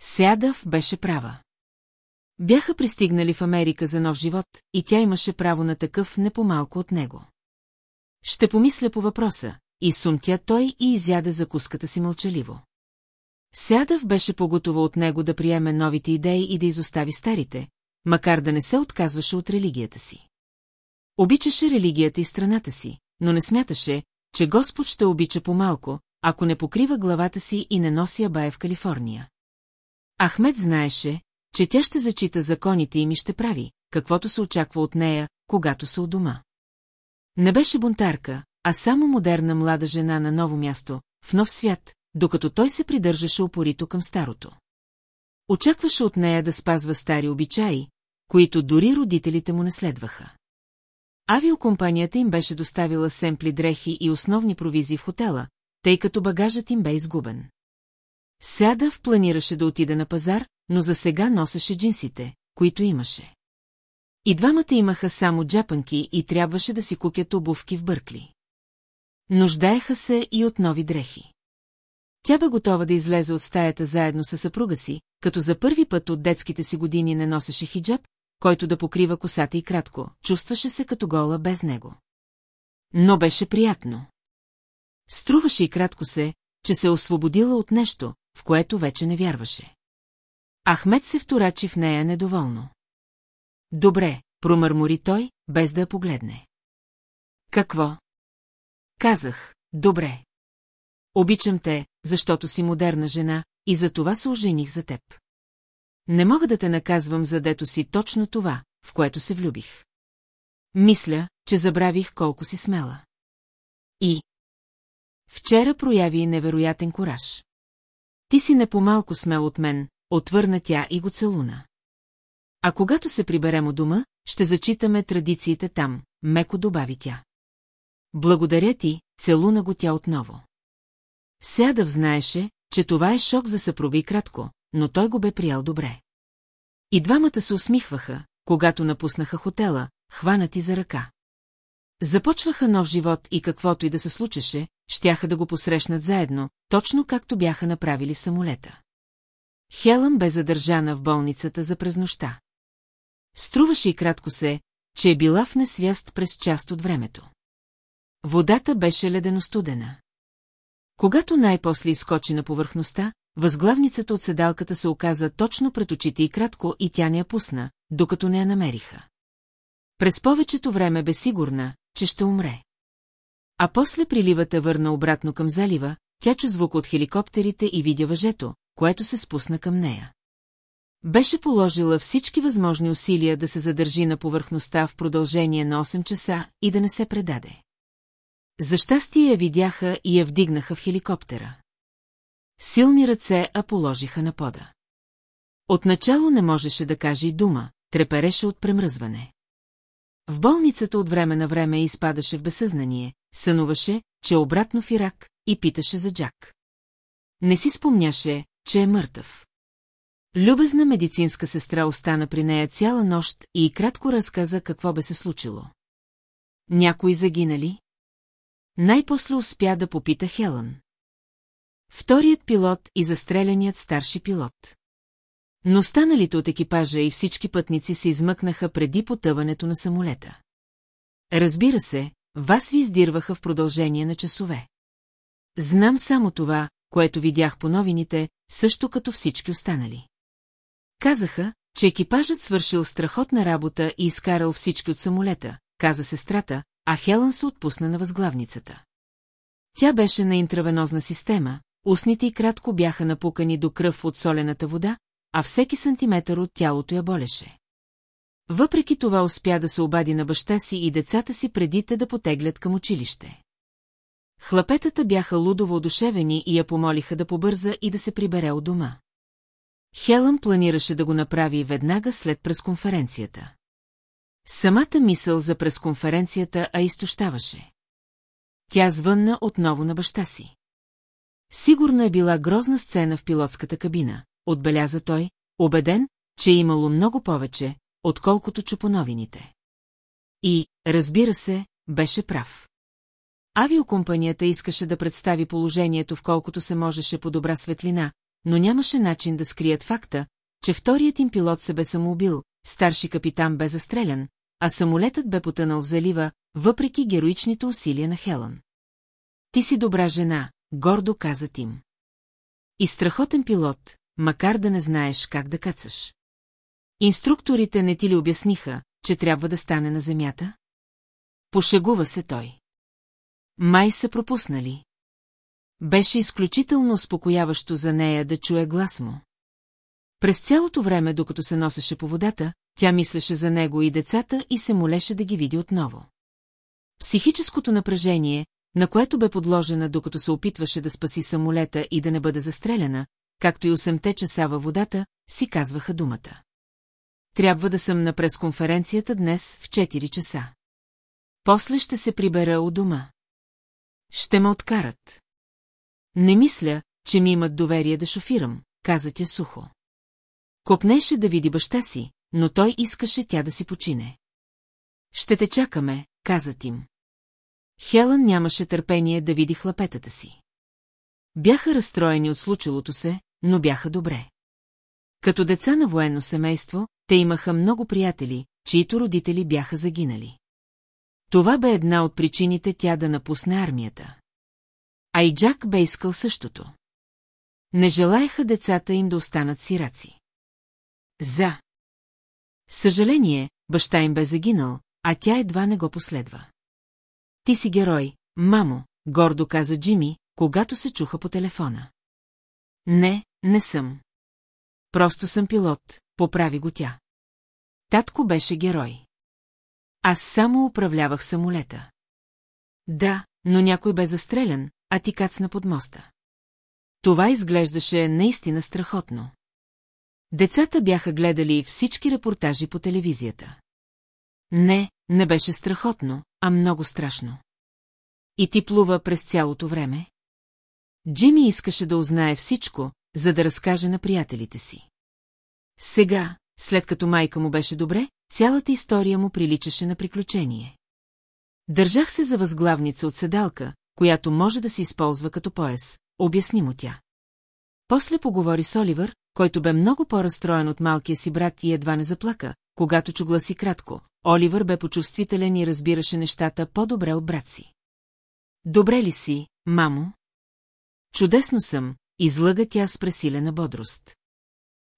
Сядав беше права. Бяха пристигнали в Америка за нов живот и тя имаше право на такъв не по-малко от него. Ще помисля по въпроса, и сумтя той и изяда закуската си мълчаливо. Сядав беше поготова от него да приеме новите идеи и да изостави старите, макар да не се отказваше от религията си. Обичаше религията и страната си, но не смяташе, че Господ ще обича по-малко, ако не покрива главата си и не носи абая в Калифорния. Ахмед знаеше, че тя ще зачита законите им и ще прави, каквото се очаква от нея, когато са у дома. Не беше бунтарка, а само модерна млада жена на ново място, в нов свят, докато той се придържаше опорито към старото. Очакваше от нея да спазва стари обичаи, които дори родителите му не следваха. Авиокомпанията им беше доставила семпли дрехи и основни провизии в хотела, тъй като багажът им бе изгубен. Сядав планираше да отида на пазар, но за сега носеше джинсите, които имаше. И двамата имаха само джапанки и трябваше да си купят обувки в Бъркли. Нуждаеха се и от нови дрехи. Тя бе готова да излезе от стаята заедно с съпруга си, като за първи път от детските си години не носеше хиджаб, който да покрива косата и кратко, чувстваше се като гола без него. Но беше приятно. Струваше и кратко се, че се освободила от нещо, в което вече не вярваше. Ахмед се вторачи в нея недоволно. Добре, промърмори той, без да я погледне. Какво? Казах, добре. Обичам те, защото си модерна жена, и за това се ожених за теб. Не мога да те наказвам, задето си точно това, в което се влюбих. Мисля, че забравих колко си смела. И... Вчера прояви невероятен кораж. Ти си не по-малко смел от мен, отвърна тя и го целуна. А когато се приберем от дома, ще зачитаме традициите там, меко добави тя. Благодаря ти, целуна го тя отново. Сядъв знаеше, че това е шок за съпруга и кратко, но той го бе приял добре. И двамата се усмихваха, когато напуснаха хотела, хванати за ръка. Започваха нов живот и каквото и да се случеше, щяха да го посрещнат заедно, точно както бяха направили в самолета. Хелън бе задържана в болницата за през нощта. Струваше и кратко се, че е била в несвяст през част от времето. Водата беше ледено-студена. Когато най-после изкочи на повърхността, възглавницата от седалката се оказа точно пред очите и кратко и тя не я пусна, докато не я намериха. През повечето време бе сигурна, че ще умре. А после приливата върна обратно към залива, тя чу звук от хеликоптерите и видя въжето, което се спусна към нея. Беше положила всички възможни усилия да се задържи на повърхността в продължение на 8 часа и да не се предаде. За щастие я видяха и я вдигнаха в хеликоптера. Силни ръце а положиха на пода. Отначало не можеше да каже и дума, трепереше от премръзване. В болницата от време на време изпадаше в безсъзнание, сънуваше, че е обратно в Ирак и питаше за Джак. Не си спомняше, че е мъртъв. Любезна медицинска сестра остана при нея цяла нощ и кратко разказа какво бе се случило. Някои загинали? Най-после успя да попита Хелън. Вторият пилот и застреляният старши пилот. Но останалите от екипажа и всички пътници се измъкнаха преди потъването на самолета. Разбира се, вас ви издирваха в продължение на часове. Знам само това, което видях по новините, също като всички останали. Казаха, че екипажът свършил страхотна работа и изкарал всички от самолета, каза сестрата, а Хелън се отпусна на възглавницата. Тя беше на интравенозна система, устните й кратко бяха напукани до кръв от солената вода, а всеки сантиметър от тялото я болеше. Въпреки това успя да се обади на баща си и децата си преди те да потеглят към училище. Хлапетата бяха лудово одушевени и я помолиха да побърза и да се прибере от дома. Хелън планираше да го направи веднага след пресконференцията. Самата мисъл за пресконференцията а изтощаваше. Тя звънна отново на баща си. Сигурно е била грозна сцена в пилотската кабина, отбеляза той, убеден, че е имало много повече, отколкото чу по новините. И, разбира се, беше прав. Авиокомпанията искаше да представи положението в колкото се можеше по добра светлина, но нямаше начин да скрият факта, че вторият им пилот се бе самоубил, старши капитан бе застрелян, а самолетът бе потънал в залива, въпреки героичните усилия на Хелън. Ти си добра жена, гордо каза Тим. И страхотен пилот, макар да не знаеш как да кацаш. Инструкторите не ти ли обясниха, че трябва да стане на земята? Пошегува се той. Май са пропуснали. Беше изключително успокояващо за нея да чуе глас му. През цялото време, докато се носеше по водата, тя мислеше за него и децата и се молеше да ги види отново. Психическото напрежение, на което бе подложена, докато се опитваше да спаси самолета и да не бъде застреляна, както и 8 часа във водата, си казваха думата. Трябва да съм на пресконференцията днес в 4 часа. После ще се прибера у дома. Ще ме откарат. Не мисля, че ми имат доверие да шофирам, каза тя сухо. Копнеше да види баща си, но той искаше тя да си почине. Ще те чакаме, каза Тим. Хелън нямаше търпение да види хлапетата си. Бяха разстроени от случилото се, но бяха добре. Като деца на военно семейство, те имаха много приятели, чието родители бяха загинали. Това бе една от причините тя да напусне армията. А и Джак бе искал същото. Не желаяха децата им да останат сираци. За. Съжаление, баща им бе загинал, а тя едва не го последва. Ти си герой, мамо, гордо каза Джими, когато се чуха по телефона. Не, не съм. Просто съм пилот, поправи го тя. Татко беше герой. Аз само управлявах самолета. Да, но някой бе застрелян, а ти кацна под моста. Това изглеждаше наистина страхотно. Децата бяха гледали всички репортажи по телевизията. Не, не беше страхотно, а много страшно. И ти плува през цялото време? Джими искаше да узнае всичко, за да разкаже на приятелите си. Сега, след като майка му беше добре, цялата история му приличаше на приключение. Държах се за възглавница от седалка, която може да се използва като пояс, обясни му тя. После поговори с Оливър, който бе много по-разстроен от малкия си брат и едва не заплака, когато чу гласи кратко. Оливър бе почувствителен и разбираше нещата по-добре от брат си. Добре ли си, мамо? Чудесно съм, излъга тя с пресилена бодрост.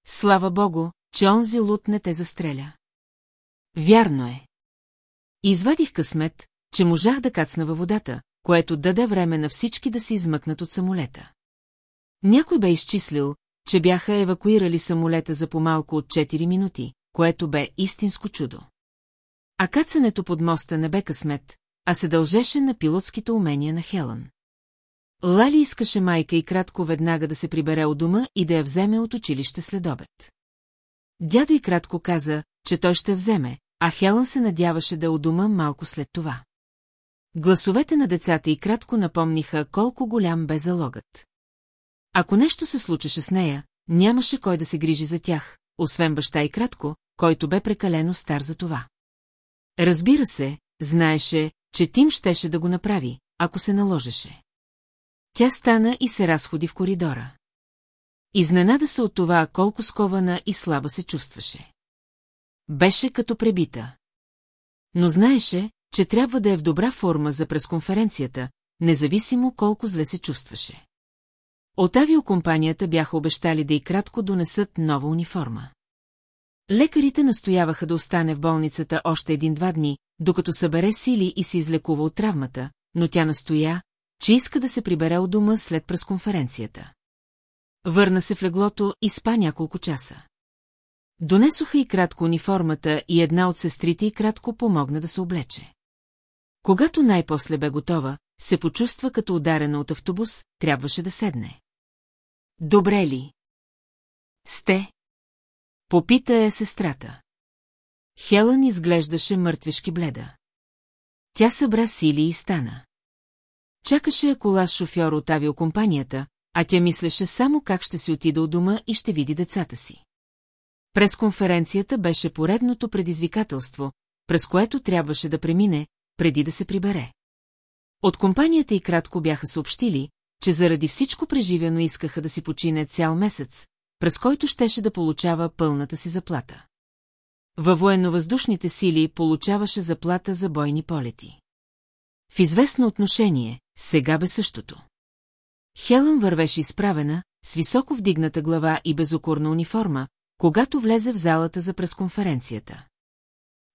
Слава богу, че онзи лут не те застреля. Вярно е. Извадих късмет, че можах да кацна във водата, което даде време на всички да се измъкнат от самолета. Някой бе изчислил, че бяха евакуирали самолета за по-малко от 4 минути, което бе истинско чудо. А кацането под моста не бе късмет, а се дължеше на пилотските умения на Хелън. Лали искаше майка и кратко веднага да се прибере от дома и да я вземе от училище след обед. Дядо и кратко каза, че той ще вземе, а Хелън се надяваше да е у дома малко след това. Гласовете на децата и кратко напомниха колко голям бе залогът. Ако нещо се случеше с нея, нямаше кой да се грижи за тях, освен баща и кратко, който бе прекалено стар за това. Разбира се, знаеше, че Тим щеше да го направи, ако се наложеше. Тя стана и се разходи в коридора. Изненада се от това, колко скована и слаба се чувстваше. Беше като пребита. Но знаеше, че трябва да е в добра форма за пресконференцията, независимо колко зле се чувстваше. От авиокомпанията бяха обещали да и кратко донесат нова униформа. Лекарите настояваха да остане в болницата още един-два дни, докато събере сили и се излекува от травмата, но тя настоя, че иска да се прибере от дома след пресконференцията. Върна се в леглото и спа няколко часа. Донесоха и кратко униформата и една от сестрите и кратко помогна да се облече. Когато най-после бе готова, се почувства като ударена от автобус, трябваше да седне. Добре ли? Сте? Попита е сестрата. Хелън изглеждаше мъртвешки бледа. Тя събра сили и стана. Чакаше кола шофьор от авиокомпанията, а тя мислеше само как ще си отида от дома и ще види децата си. През конференцията беше поредното предизвикателство, през което трябваше да премине, преди да се прибере. От компанията и кратко бяха съобщили, че заради всичко преживяно искаха да си почине цял месец, през който щеше да получава пълната си заплата. Във военновъздушните сили получаваше заплата за бойни полети. В известно отношение, сега бе същото. Хелън вървеше изправена, с високо вдигната глава и безокорна униформа, когато влезе в залата за пресконференцията.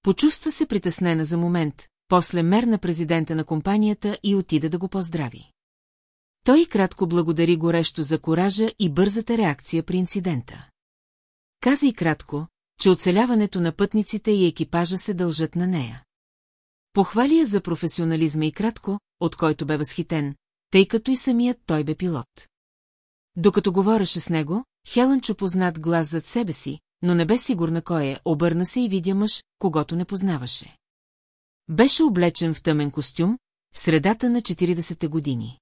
Почувства се притеснена за момент, после мерна президента на компанията и отида да го поздрави. Той кратко благодари горещо за коража и бързата реакция при инцидента. Каза и кратко, че оцеляването на пътниците и екипажа се дължат на нея. Похвали я за професионализма и кратко, от който бе възхитен, тъй като и самият той бе пилот. Докато говореше с него, Хелън чу познат глас зад себе си, но не бе сигурна кой е, обърна се и видя мъж, когато не познаваше. Беше облечен в тъмен костюм, в средата на 40-те години.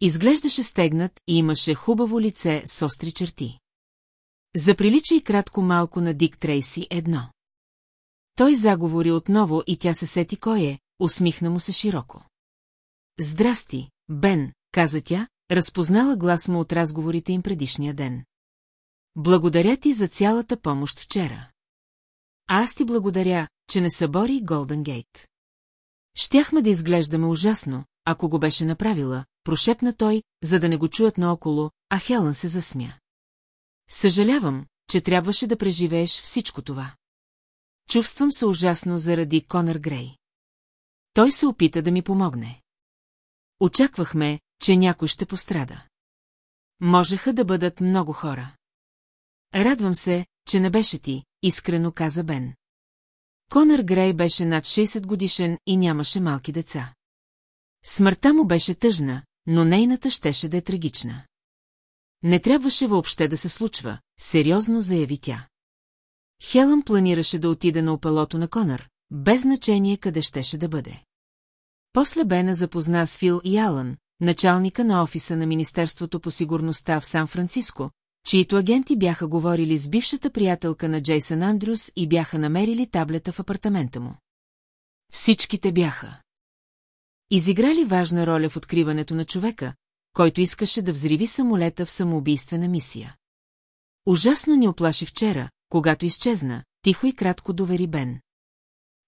Изглеждаше стегнат и имаше хубаво лице с остри черти. Заприлича и кратко малко на Дик Трейси едно. Той заговори отново и тя се сети кой е, усмихна му се широко. Здрасти, Бен, каза тя, разпознала глас му от разговорите им предишния ден. Благодаря ти за цялата помощ вчера. А аз ти благодаря, че не събори Голден Гейт. Щяхме да изглеждаме ужасно, ако го беше направила, прошепна той, за да не го чуят наоколо, а Хелън се засмя. Съжалявам, че трябваше да преживееш всичко това. Чувствам се ужасно заради Конър Грей. Той се опита да ми помогне. Очаквахме, че някой ще пострада. Можеха да бъдат много хора. Радвам се, че не беше ти, искрено каза Бен. Конър Грей беше над 60 годишен и нямаше малки деца. Смъртта му беше тъжна, но нейната щеше да е трагична. Не трябваше въобще да се случва, сериозно заяви тя. Хелън планираше да отиде на опелото на Конър, без значение къде щеше да бъде. После Бена запозна с Фил и Алън, началника на офиса на Министерството по сигурността в Сан-Франциско, чието агенти бяха говорили с бившата приятелка на Джейсън Андрюс и бяха намерили таблета в апартамента му. Всичките бяха. Изиграли важна роля в откриването на човека, който искаше да взриви самолета в самоубийствена мисия. Ужасно ни оплаши вчера, когато изчезна, тихо и кратко довери Бен.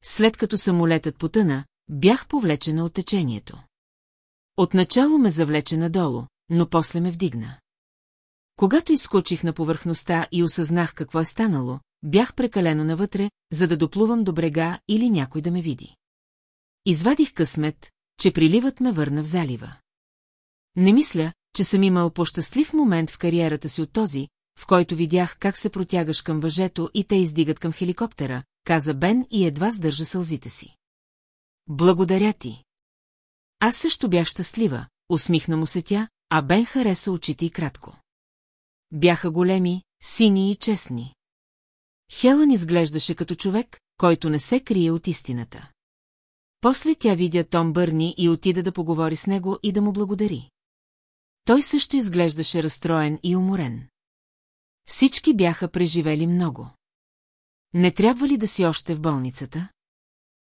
След като самолетът потъна, бях повлечена от течението. Отначало ме завлече надолу, но после ме вдигна. Когато изскочих на повърхността и осъзнах какво е станало, бях прекалено навътре, за да доплувам до брега или някой да ме види. Извадих късмет, че приливът ме върна в залива. Не мисля, че съм имал по-щастлив момент в кариерата си от този, в който видях как се протягаш към въжето и те издигат към хеликоптера, каза Бен и едва сдържа сълзите си. Благодаря ти. Аз също бях щастлива, усмихна му се тя, а Бен хареса очите и кратко. Бяха големи, сини и честни. Хелън изглеждаше като човек, който не се крие от истината. После тя видя Том Бърни и отида да поговори с него и да му благодари. Той също изглеждаше разстроен и уморен. Всички бяха преживели много. Не трябва ли да си още в болницата?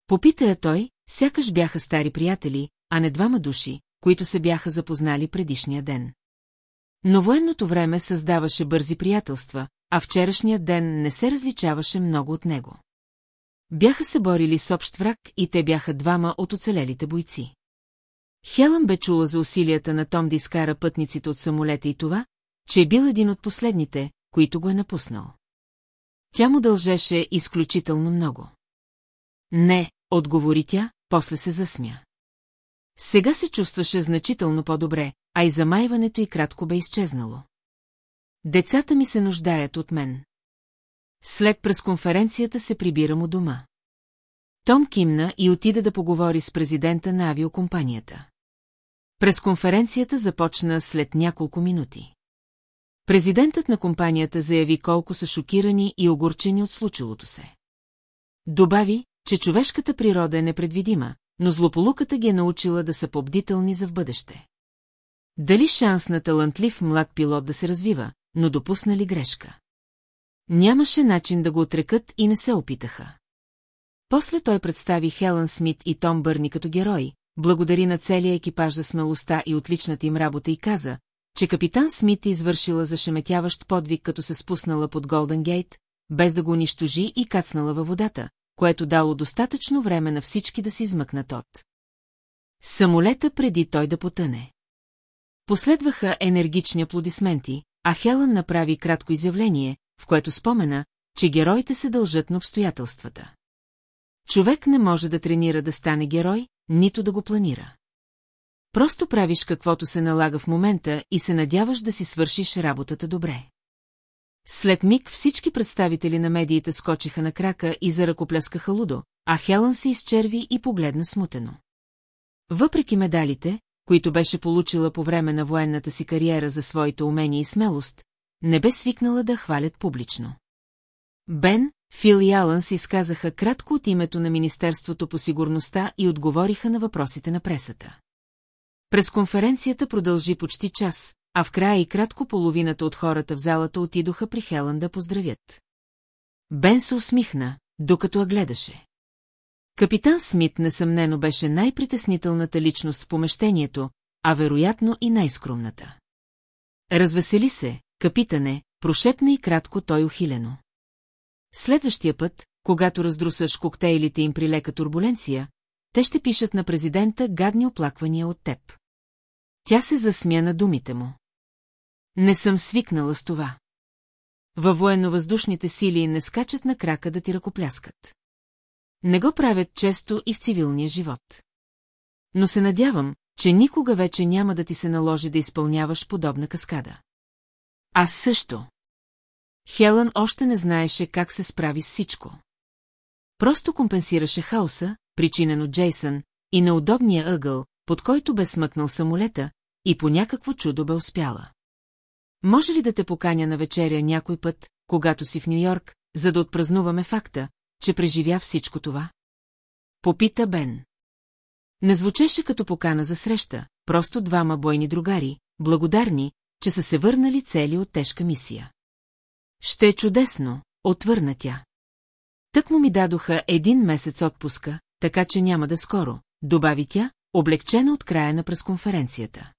Попита я той, сякаш бяха стари приятели, а не двама души, които се бяха запознали предишния ден. Но военното време създаваше бързи приятелства, а вчерашният ден не се различаваше много от него. Бяха се борили с общ враг и те бяха двама от оцелелите бойци. Хелън бе чула за усилията на Том да изкара пътниците от самолета и това, че е бил един от последните, които го е напуснал. Тя му дължеше изключително много. Не, отговори тя, после се засмя. Сега се чувстваше значително по-добре, а и замайването и кратко бе изчезнало. Децата ми се нуждаят от мен. След пресконференцията се прибирам у дома. Том кимна и отида да поговори с президента на авиокомпанията. Пресконференцията започна след няколко минути. Президентът на компанията заяви колко са шокирани и огорчени от случилото се. Добави, че човешката природа е непредвидима, но злополуката ги е научила да са побдителни за в бъдеще. Дали шанс на талантлив млад пилот да се развива, но допуснали грешка? Нямаше начин да го отрекат и не се опитаха. После той представи Хелън Смит и Том Бърни като герои, благодари на целия екипаж за смелостта и отличната им работа и каза, че капитан Смит е извършила зашеметяващ подвиг, като се спуснала под Голден Гейт, без да го унищожи и кацнала във водата, което дало достатъчно време на всички да си измъкнат от. Самолета преди той да потъне. Последваха енергични аплодисменти, а Хелън направи кратко изявление, в което спомена, че героите се дължат на обстоятелствата. Човек не може да тренира да стане герой, нито да го планира. Просто правиш каквото се налага в момента и се надяваш да си свършиш работата добре. След миг всички представители на медиите скочиха на крака и заръкопляскаха лудо, а Хелън се изчерви и погледна смутено. Въпреки медалите, които беше получила по време на военната си кариера за своите умения и смелост, не бе свикнала да хвалят публично. Бен, Фил и Алън се изказаха кратко от името на Министерството по сигурността и отговориха на въпросите на пресата. През конференцията продължи почти час, а в края и кратко половината от хората в залата отидоха при Хелън да поздравят. Бен се усмихна, докато я гледаше. Капитан Смит несъмнено беше най-притеснителната личност в помещението, а вероятно и най-скромната. Развесели се, капитане, прошепна и кратко той ухилено. Следващия път, когато раздрусаш коктейлите им при лека турбуленция, те ще пишат на президента гадни оплаквания от теб. Тя се засмя на думите му. Не съм свикнала с това. Във военновъздушните сили не скачат на крака да ти ръкопляскат. Не го правят често и в цивилния живот. Но се надявам, че никога вече няма да ти се наложи да изпълняваш подобна каскада. Аз също. Хелън още не знаеше как се справи с всичко. Просто компенсираше хаоса, причинен от Джейсън, и на удобния ъгъл, под който бе смъкнал самолета, и по някакво чудо бе успяла. Може ли да те поканя на вечеря някой път, когато си в Нью-Йорк, за да отпразнуваме факта, че преживя всичко това? Попита Бен. Не звучеше като покана за среща, просто двама бойни другари, благодарни, че са се върнали цели от тежка мисия. Ще е чудесно, отвърна тя. Тък му ми дадоха един месец отпуска, така че няма да скоро, добави тя, облегчена от края на пресконференцията.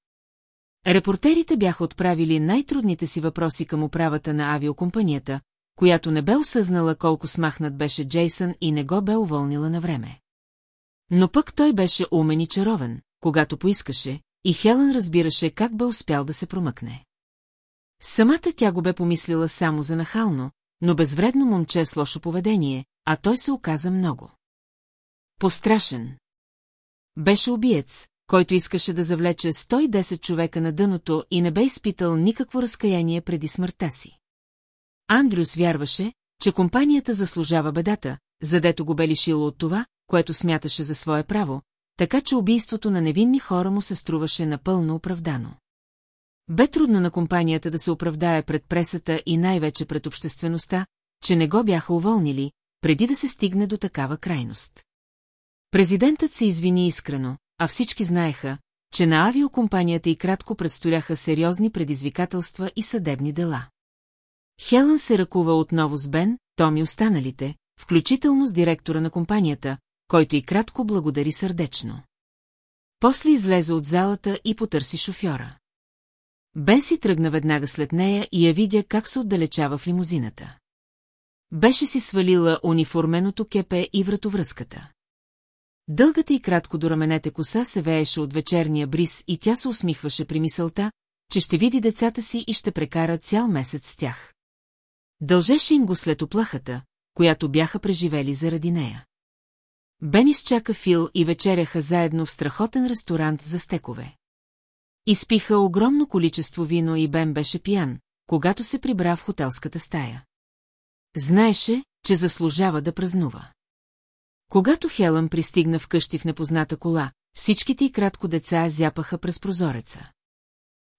Репортерите бяха отправили най-трудните си въпроси към управата на авиокомпанията, която не бе осъзнала колко смахнат беше Джейсън и не го бе уволнила на време. Но пък той беше умен и чаровен, когато поискаше, и Хелън разбираше как бе успял да се промъкне. Самата тя го бе помислила само за нахално, но безвредно момче с лошо поведение, а той се оказа много. Пострашен. Беше убиец, който искаше да завлече 110 човека на дъното и не бе изпитал никакво разкаяние преди смъртта си. Андрюс вярваше, че компанията заслужава бедата, задето го бе лишило от това, което смяташе за свое право, така че убийството на невинни хора му се струваше напълно оправдано. Бе трудно на компанията да се оправдае пред пресата и най-вече пред обществеността, че не го бяха уволнили, преди да се стигне до такава крайност. Президентът се извини искрено, а всички знаеха, че на авиокомпанията и кратко предстояха сериозни предизвикателства и съдебни дела. Хелън се ръкува отново с Бен, Том и останалите, включително с директора на компанията, който и кратко благодари сърдечно. После излезе от залата и потърси шофьора. Бен си тръгна веднага след нея и я видя как се отдалечава в лимузината. Беше си свалила униформеното кепе и вратовръзката. Дългата и кратко до раменете коса се вееше от вечерния бриз и тя се усмихваше при мисълта, че ще види децата си и ще прекара цял месец с тях. Дължеше им го след оплахата, която бяха преживели заради нея. Бен изчака Фил и вечеряха заедно в страхотен ресторант за стекове. Изпиха огромно количество вино и Бен беше пиян, когато се прибра в хотелската стая. Знаеше, че заслужава да празнува. Когато Хелън пристигна вкъщи в непозната кола, всичките и кратко деца зяпаха през прозореца.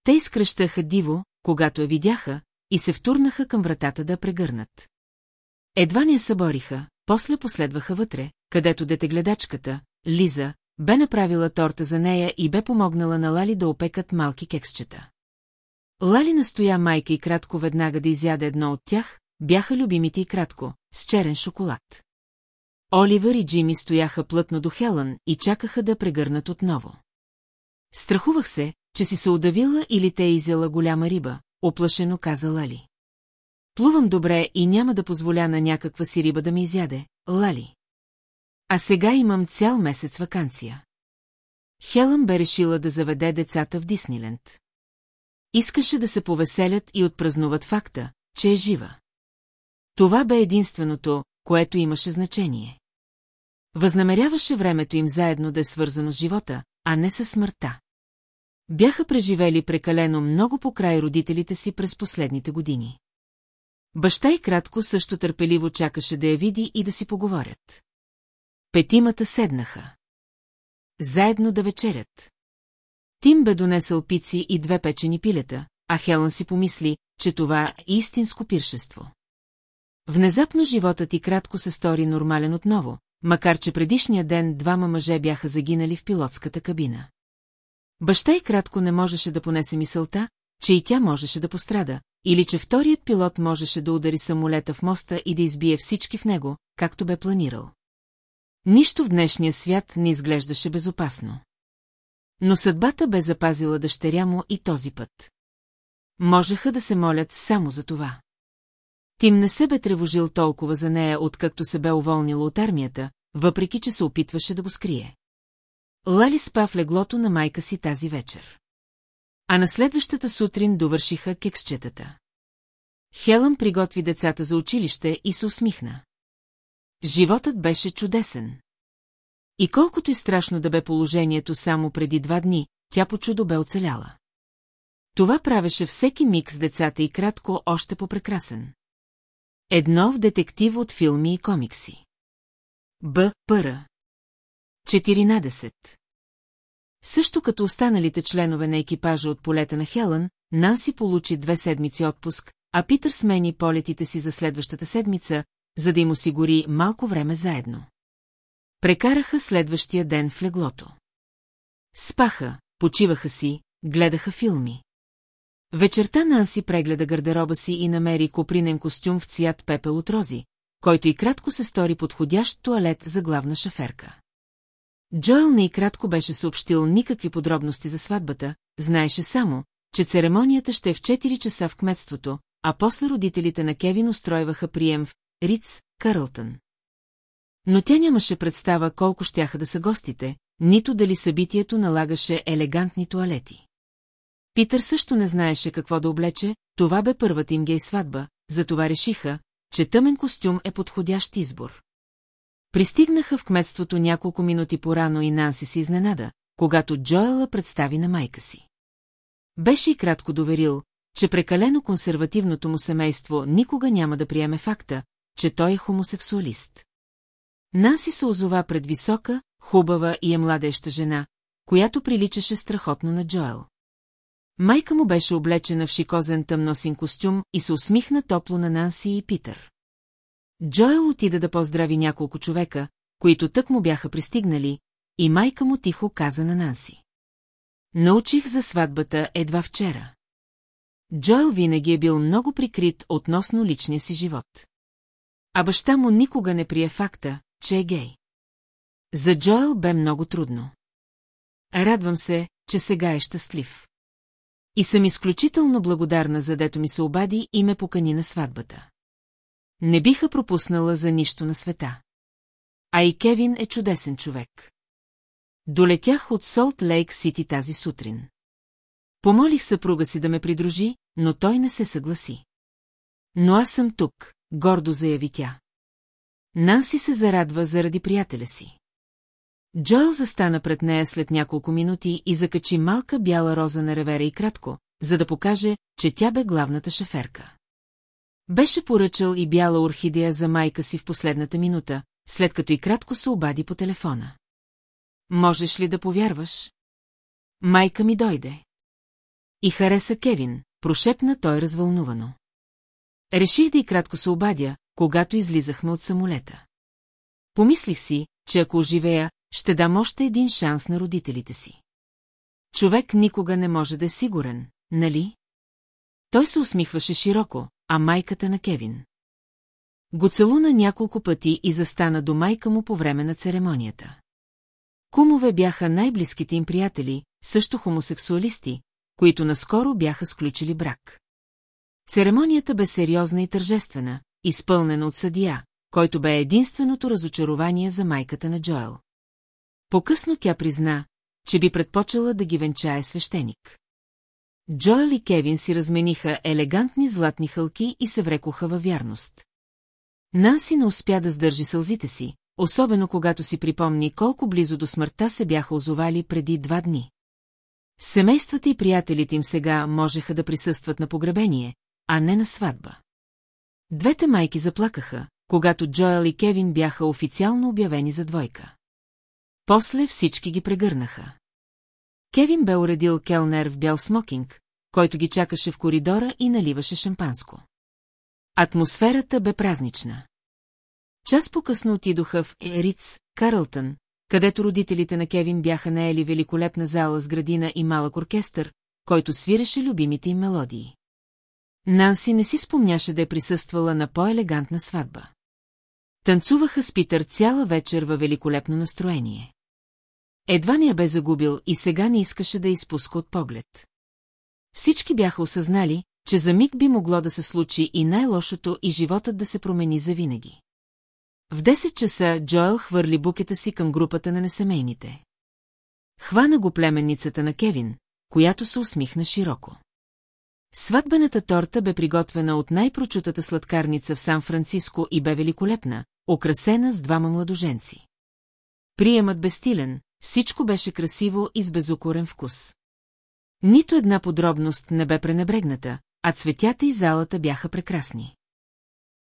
Те изкръщаха диво, когато я видяха, и се втурнаха към вратата да прегърнат. Едва не я събориха, после последваха вътре, където детегледачката, Лиза, бе направила торта за нея и бе помогнала на Лали да опекат малки кексчета. Лали настоя майка и кратко веднага да изяде едно от тях, бяха любимите и кратко, с черен шоколад. Оливър и Джими стояха плътно до Хелън и чакаха да прегърнат отново. Страхувах се, че си се удавила или те е изяла голяма риба, оплашено каза Лали. Плувам добре и няма да позволя на някаква си риба да ми изяде, Лали. А сега имам цял месец вакансия. Хелън бе решила да заведе децата в Дисниленд. Искаше да се повеселят и отпразнуват факта, че е жива. Това бе единственото, което имаше значение. Възнамеряваше времето им заедно да е свързано с живота, а не със смъртта. Бяха преживели прекалено много по край родителите си през последните години. Баща и кратко също търпеливо чакаше да я види и да си поговорят. Петимата седнаха. Заедно да вечерят. Тим бе донесъл пици и две печени пилета, а Хелън си помисли, че това е истинско пиршество. Внезапно животът ти кратко се стори нормален отново, макар че предишния ден двама мъже бяха загинали в пилотската кабина. Баща и кратко не можеше да понесе мисълта, че и тя можеше да пострада, или че вторият пилот можеше да удари самолета в моста и да избие всички в него, както бе планирал. Нищо в днешния свят не изглеждаше безопасно. Но съдбата бе запазила дъщеря му и този път. Можеха да се молят само за това. Тим не се бе тревожил толкова за нея, откакто се бе уволнила от армията, въпреки че се опитваше да го скрие. Лали спа в леглото на майка си тази вечер. А на следващата сутрин довършиха кексчетата. Хелън приготви децата за училище и се усмихна. Животът беше чудесен. И колкото и страшно да бе положението само преди два дни, тя по чудо бе оцеляла. Това правеше всеки миг с децата и кратко още по-прекрасен. Едно в детектив от филми и комикси. Б. Пъра. 14. Също като останалите членове на екипажа от полета на Хелън, Нанси получи две седмици отпуск, а Питър смени полетите си за следващата седмица, за да им осигури малко време заедно. Прекараха следващия ден в леглото. Спаха, почиваха си, гледаха филми. Вечерта Нанси прегледа гардероба си и намери копринен костюм в цвят пепел от рози, който и кратко се стори подходящ туалет за главна шаферка. Джоел не кратко беше съобщил никакви подробности за сватбата, знаеше само, че церемонията ще е в 4 часа в кметството, а после родителите на Кевин устройваха прием в Риц, Карлтън. Но тя нямаше представа колко щяха да са гостите, нито дали събитието налагаше елегантни туалети. Питър също не знаеше какво да облече, това бе първата им гей сватба, затова решиха, че тъмен костюм е подходящ избор. Пристигнаха в кметството няколко минути по-рано и Нанси се изненада, когато Джоела представи на майка си. Беше и кратко доверил, че прекалено консервативното му семейство никога няма да приеме факта, че той е хомосексуалист. Нанси се озова пред висока, хубава и е младеща жена, която приличаше страхотно на Джоел. Майка му беше облечена в шикозен тъмносин костюм и се усмихна топло на Нанси и Питър. Джоел отида да поздрави няколко човека, които тък му бяха пристигнали, и майка му тихо каза на Нанси. Научих за сватбата едва вчера. Джоел винаги е бил много прикрит относно личния си живот. А баща му никога не прие факта, че е гей. За Джоел бе много трудно. Радвам се, че сега е щастлив. И съм изключително благодарна, за дето ми се обади и ме покани на сватбата. Не биха пропуснала за нищо на света. А и Кевин е чудесен човек. Долетях от Солт Лейк Сити тази сутрин. Помолих съпруга си да ме придружи, но той не се съгласи. Но аз съм тук, гордо заяви тя. Нанси се зарадва заради приятеля си. Джоел застана пред нея след няколко минути и закачи малка бяла роза на ревера и кратко, за да покаже, че тя бе главната шеферка. Беше поръчал и бяла орхидея за майка си в последната минута, след като и кратко се обади по телефона. Можеш ли да повярваш? Майка ми дойде. И хареса Кевин, прошепна той развълнувано. Реших да и кратко се обадя, когато излизахме от самолета. Помислих си, че ако оживея, ще дам още един шанс на родителите си. Човек никога не може да е сигурен, нали? Той се усмихваше широко, а майката на Кевин. Го целуна няколко пъти и застана до майка му по време на церемонията. Кумове бяха най-близките им приятели, също хомосексуалисти, които наскоро бяха сключили брак. Церемонията бе сериозна и тържествена, изпълнена от съдия, който бе единственото разочарование за майката на Джоел. По-късно тя призна, че би предпочела да ги венчае свещеник. Джоел и Кевин си размениха елегантни златни хълки и се врекоха във вярност. Нанси не успя да сдържи сълзите си, особено когато си припомни колко близо до смъртта се бяха озовали преди два дни. Семействата и приятелите им сега можеха да присъстват на погребение, а не на сватба. Двете майки заплакаха, когато Джоел и Кевин бяха официално обявени за двойка. После всички ги прегърнаха. Кевин бе уредил келнер в бял смокинг, който ги чакаше в коридора и наливаше шампанско. Атмосферата бе празнична. Час по-късно отидоха в Ериц, Карлтън, където родителите на Кевин бяха наели великолепна зала с градина и малък оркестър, който свиреше любимите им мелодии. Нанси не си спомняше да е присъствала на по-елегантна сватба. Танцуваха с Питър цяла вечер във великолепно настроение. Едва не я бе загубил и сега не искаше да изпуска от поглед. Всички бяха осъзнали, че за миг би могло да се случи и най-лошото и животът да се промени завинаги. В 10 часа Джоел хвърли букета си към групата на несемейните. Хвана го племенницата на Кевин, която се усмихна широко. Сватбената торта бе приготвена от най-прочутата сладкарница в Сан-Франциско и бе великолепна, украсена с двама младоженци. Приемът бе стилен, всичко беше красиво и с безукорен вкус. Нито една подробност не бе пренебрегната, а цветята и залата бяха прекрасни.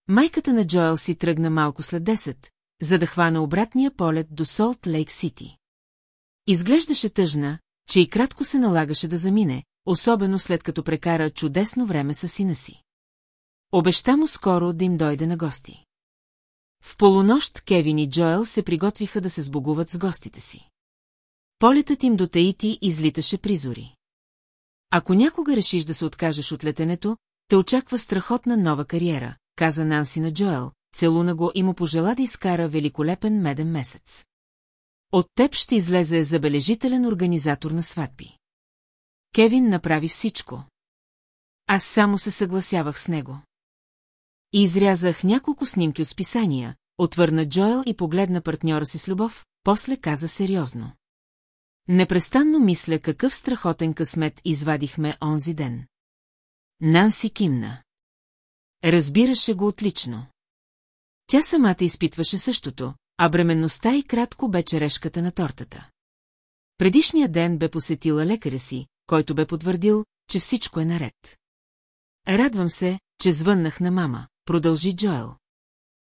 Майката на Джоел си тръгна малко след 10, за да хвана обратния полет до Солт Лейк Сити. Изглеждаше тъжна, че и кратко се налагаше да замине, особено след като прекара чудесно време с сина си. Обеща му скоро да им дойде на гости. В полунощ Кевин и Джоел се приготвиха да се сбогуват с гостите си. Полетът им до Таити излиташе призори. Ако някога решиш да се откажеш от летенето, те очаква страхотна нова кариера, каза Нанси на Джоел, целуна го и му пожела да изкара великолепен меден месец. От теб ще излезе забележителен организатор на сватби. Кевин направи всичко. Аз само се съгласявах с него. И изрязах няколко снимки от списания, отвърна Джоел и погледна партньора си с любов, после каза сериозно. Непрестанно мисля какъв страхотен късмет извадихме онзи ден. Нанси кимна. Разбираше го отлично. Тя самата изпитваше същото, а бременността и кратко бе черешката на тортата. Предишния ден бе посетила лекаря си, който бе потвърдил, че всичко е наред. Радвам се, че звъннах на мама, продължи Джоел.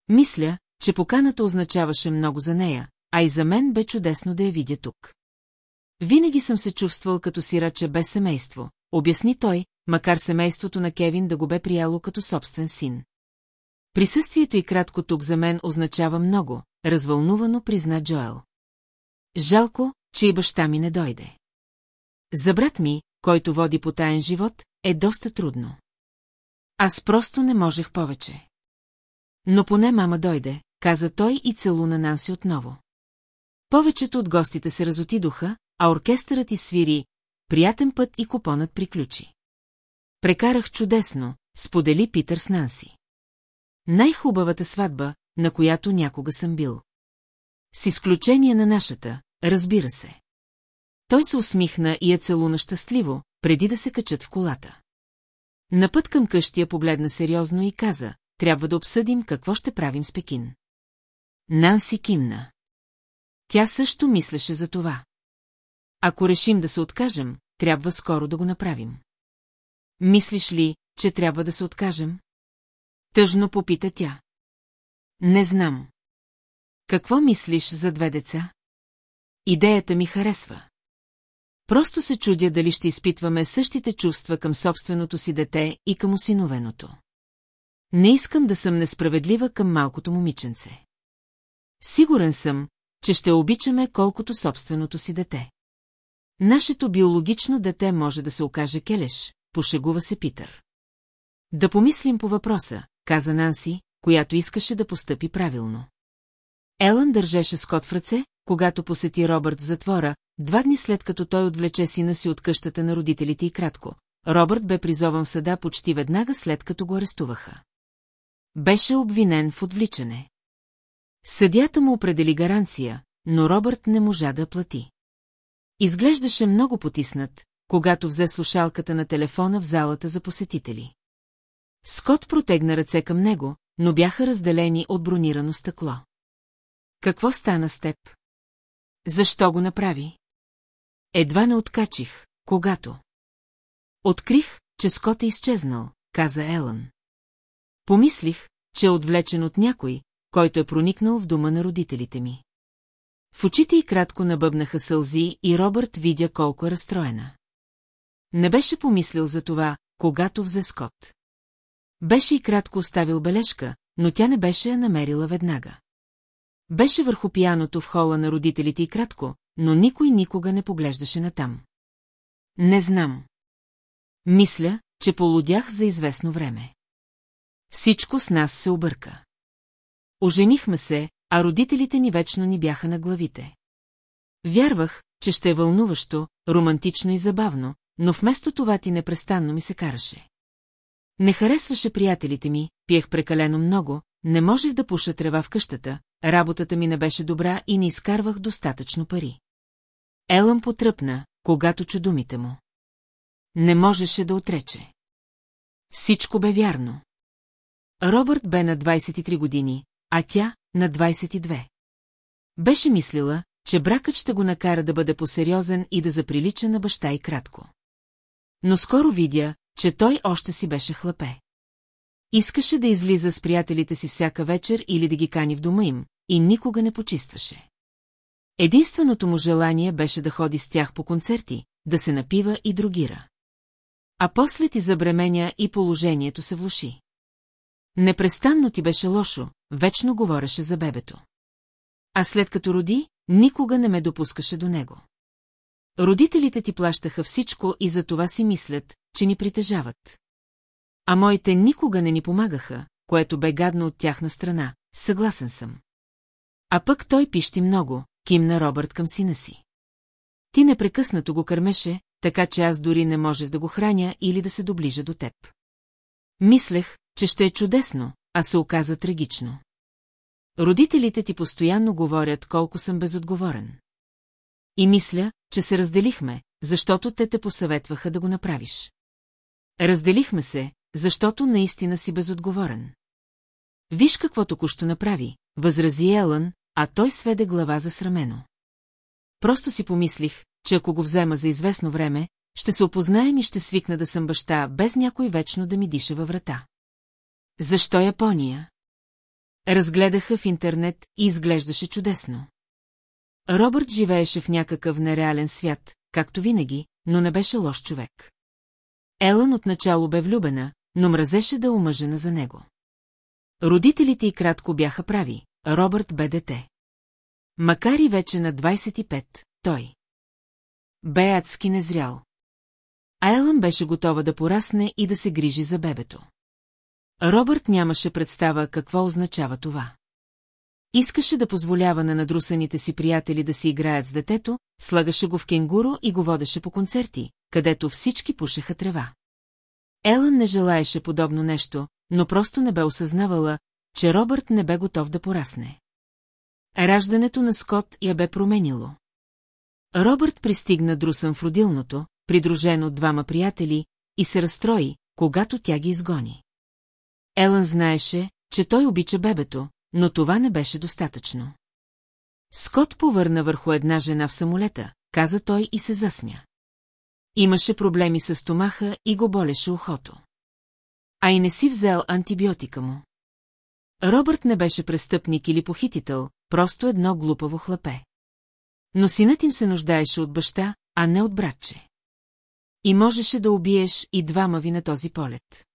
Мисля, че поканата означаваше много за нея, а и за мен бе чудесно да я видя тук. Винаги съм се чувствал като сираче без семейство, обясни той, макар семейството на Кевин да го бе прияло като собствен син. Присъствието и кратко тук за мен означава много, развълнувано призна Джоел. Жалко, че и баща ми не дойде. За брат ми, който води по таен живот, е доста трудно. Аз просто не можех повече. Но поне мама дойде, каза той и целуна Нанси отново. Повечето от гостите се разотидоха, а оркестърът изсвири «Приятен път и купонът приключи». Прекарах чудесно, сподели Питър с Нанси. Най-хубавата сватба, на която някога съм бил. С изключение на нашата, разбира се. Той се усмихна и я целуна щастливо, преди да се качат в колата. На път към къщия погледна сериозно и каза, трябва да обсъдим какво ще правим с Пекин. Нанси кимна. Тя също мислеше за това. Ако решим да се откажем, трябва скоро да го направим. Мислиш ли, че трябва да се откажем? Тъжно попита тя. Не знам. Какво мислиш за две деца? Идеята ми харесва. Просто се чудя дали ще изпитваме същите чувства към собственото си дете и към осиновеното. Не искам да съм несправедлива към малкото момиченце. Сигурен съм, че ще обичаме колкото собственото си дете. Нашето биологично дете може да се окаже келеш, пошегува се Питър. Да помислим по въпроса, каза Нанси, която искаше да постъпи правилно. Елън държеше Скот в ръце, когато посети Робърт в затвора, два дни след като той отвлече сина си от къщата на родителите и кратко. Робърт бе призован в съда почти веднага след като го арестуваха. Беше обвинен в отвличане. Съдята му определи гаранция, но Робърт не можа да плати. Изглеждаше много потиснат, когато взе слушалката на телефона в залата за посетители. Скот протегна ръце към него, но бяха разделени от бронирано стъкло. Какво стана с теб? Защо го направи? Едва не откачих, когато. Открих, че Скот е изчезнал, каза Елън. Помислих, че е отвлечен от някой, който е проникнал в дома на родителите ми. В очите й кратко набъбнаха сълзи и Робърт видя колко е разстроена. Не беше помислил за това, когато взе Скот. Беше и кратко оставил бележка, но тя не беше я намерила веднага. Беше върху пияното в хола на родителите и кратко, но никой никога не поглеждаше натам. Не знам. Мисля, че полудях за известно време. Всичко с нас се обърка. Оженихме се, а родителите ни вечно ни бяха на главите. Вярвах, че ще е вълнуващо, романтично и забавно, но вместо това ти непрестанно ми се караше. Не харесваше приятелите ми, пиех прекалено много, не можех да пуша трева в къщата, работата ми не беше добра и не изкарвах достатъчно пари. Елъм потръпна, когато чу думите му. Не можеше да отрече. Всичко бе вярно. Робърт бе на 23 години, а тя на 22. Беше мислила, че бракът ще го накара да бъде посериозен и да заприлича на баща и кратко. Но скоро видя, че той още си беше хлапе. Искаше да излиза с приятелите си всяка вечер или да ги кани в дома им, и никога не почистваше. Единственото му желание беше да ходи с тях по концерти, да се напива и другира. А после ти забременя и положението се влуши. Непрестанно ти беше лошо, вечно говореше за бебето. А след като роди, никога не ме допускаше до него. Родителите ти плащаха всичко и за това си мислят, че ни притежават. А моите никога не ни помагаха, което бе гадно от тяхна страна, съгласен съм. А пък той пищи много, кимна Робърт към сина си. Ти непрекъснато го кърмеше, така че аз дори не можех да го храня или да се доближа до теб. Мислех, че ще е чудесно, а се оказа трагично. Родителите ти постоянно говорят колко съм безотговорен. И мисля, че се разделихме, защото те те посъветваха да го направиш. Разделихме се, защото наистина си безотговорен. Виж какво току-що направи, възрази Елън, а той сведе глава засрамено. Просто си помислих, че ако го взема за известно време, ще се опознаем и ще свикна да съм баща, без някой вечно да ми диша във врата. Защо Япония? Разгледаха в интернет и изглеждаше чудесно. Робърт живееше в някакъв нереален свят, както винаги, но не беше лош човек. Елън отначало бе влюбена, но мразеше да омъжена за него. Родителите и кратко бяха прави, Робърт бе дете. Макар и вече на 25, той. Бе адски незрял. А Елън беше готова да порасне и да се грижи за бебето. Робърт нямаше представа какво означава това. Искаше да позволява на надрусаните си приятели да си играят с детето, слагаше го в кенгуру и го водеше по концерти, където всички пушеха трева. Елън не желаеше подобно нещо, но просто не бе осъзнавала, че Робърт не бе готов да порасне. Раждането на Скот я бе променило. Робърт пристигна друсан в родилното, придружен от двама приятели, и се разстрои, когато тя ги изгони. Елън знаеше, че той обича бебето, но това не беше достатъчно. Скот повърна върху една жена в самолета, каза той и се засмя. Имаше проблеми с стомаха и го болеше ухото. А и не си взел антибиотика му. Робърт не беше престъпник или похитител, просто едно глупаво хлапе. Но синът им се нуждаеше от баща, а не от братче. И можеше да убиеш и двама ви на този полет.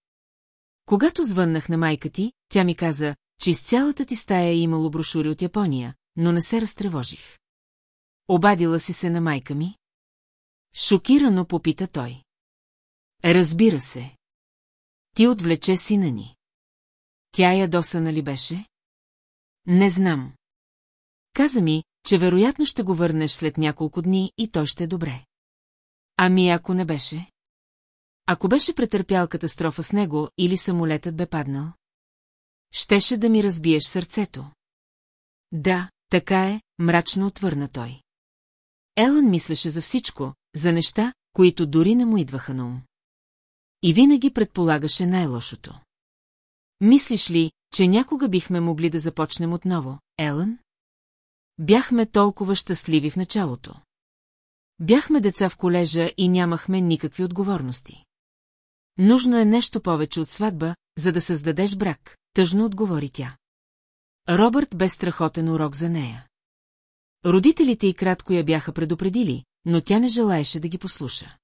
Когато звъннах на майка ти, тя ми каза, че из цялата ти стая е имало брошури от Япония, но не се разтревожих. Обадила си се на майка ми? Шокирано попита той. Разбира се. Ти отвлече сина ни. Тя ядосана ли беше? Не знам. Каза ми, че вероятно ще го върнеш след няколко дни и той ще е добре. Ами ако не беше? Ако беше претърпял катастрофа с него или самолетът бе паднал? Щеше да ми разбиеш сърцето. Да, така е, мрачно отвърна той. Елън мислеше за всичко, за неща, които дори не му идваха на ум. И винаги предполагаше най-лошото. Мислиш ли, че някога бихме могли да започнем отново, Елън? Бяхме толкова щастливи в началото. Бяхме деца в колежа и нямахме никакви отговорности. Нужно е нещо повече от сватба, за да създадеш брак, тъжно отговори тя. Робърт бе страхотен урок за нея. Родителите й кратко я бяха предупредили, но тя не желаеше да ги послуша.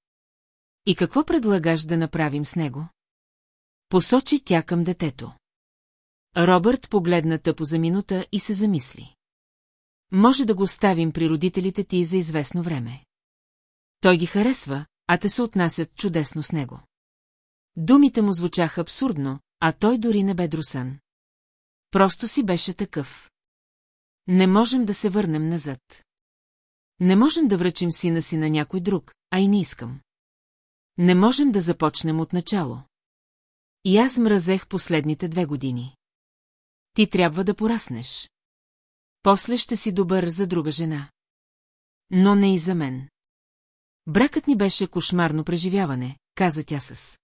И какво предлагаш да направим с него? Посочи тя към детето. Робърт погледна тъпо за минута и се замисли. Може да го оставим при родителите ти за известно време. Той ги харесва, а те се отнасят чудесно с него. Думите му звучаха абсурдно, а той дори не бе друсан. Просто си беше такъв. Не можем да се върнем назад. Не можем да връчим сина си на някой друг, а и не искам. Не можем да започнем от начало. И аз мразех последните две години. Ти трябва да пораснеш. После ще си добър за друга жена. Но не и за мен. Бракът ни беше кошмарно преживяване, каза тя с.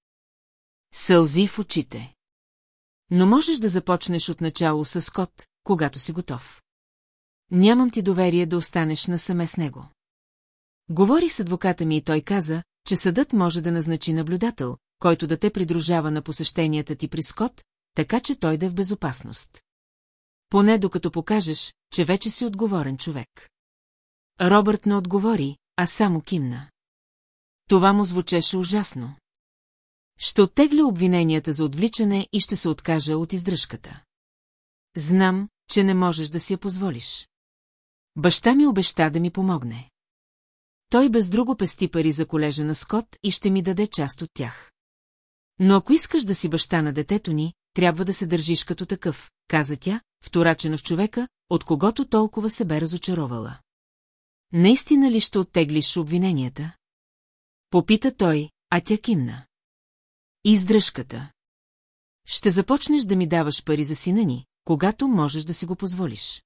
Сълзи в очите. Но можеш да започнеш от начало с Скот, когато си готов. Нямам ти доверие да останеш насаме с него. Говорих с адвоката ми и той каза, че съдът може да назначи наблюдател, който да те придружава на посещенията ти при Скот, така че той да е в безопасност. Поне докато покажеш, че вече си отговорен човек. Робърт не отговори, а само кимна. Това му звучеше ужасно. Ще оттегля обвиненията за отвличане и ще се откажа от издръжката. Знам, че не можеш да си я позволиш. Баща ми обеща да ми помогне. Той без друго пести пари за колежа на Скот и ще ми даде част от тях. Но ако искаш да си баща на детето ни, трябва да се държиш като такъв, каза тя, вторачена в човека, от когото толкова се бе разочаровала. Наистина ли ще оттеглиш обвиненията? Попита той, а тя кимна. Издръжката. Ще започнеш да ми даваш пари за сина ни, когато можеш да си го позволиш.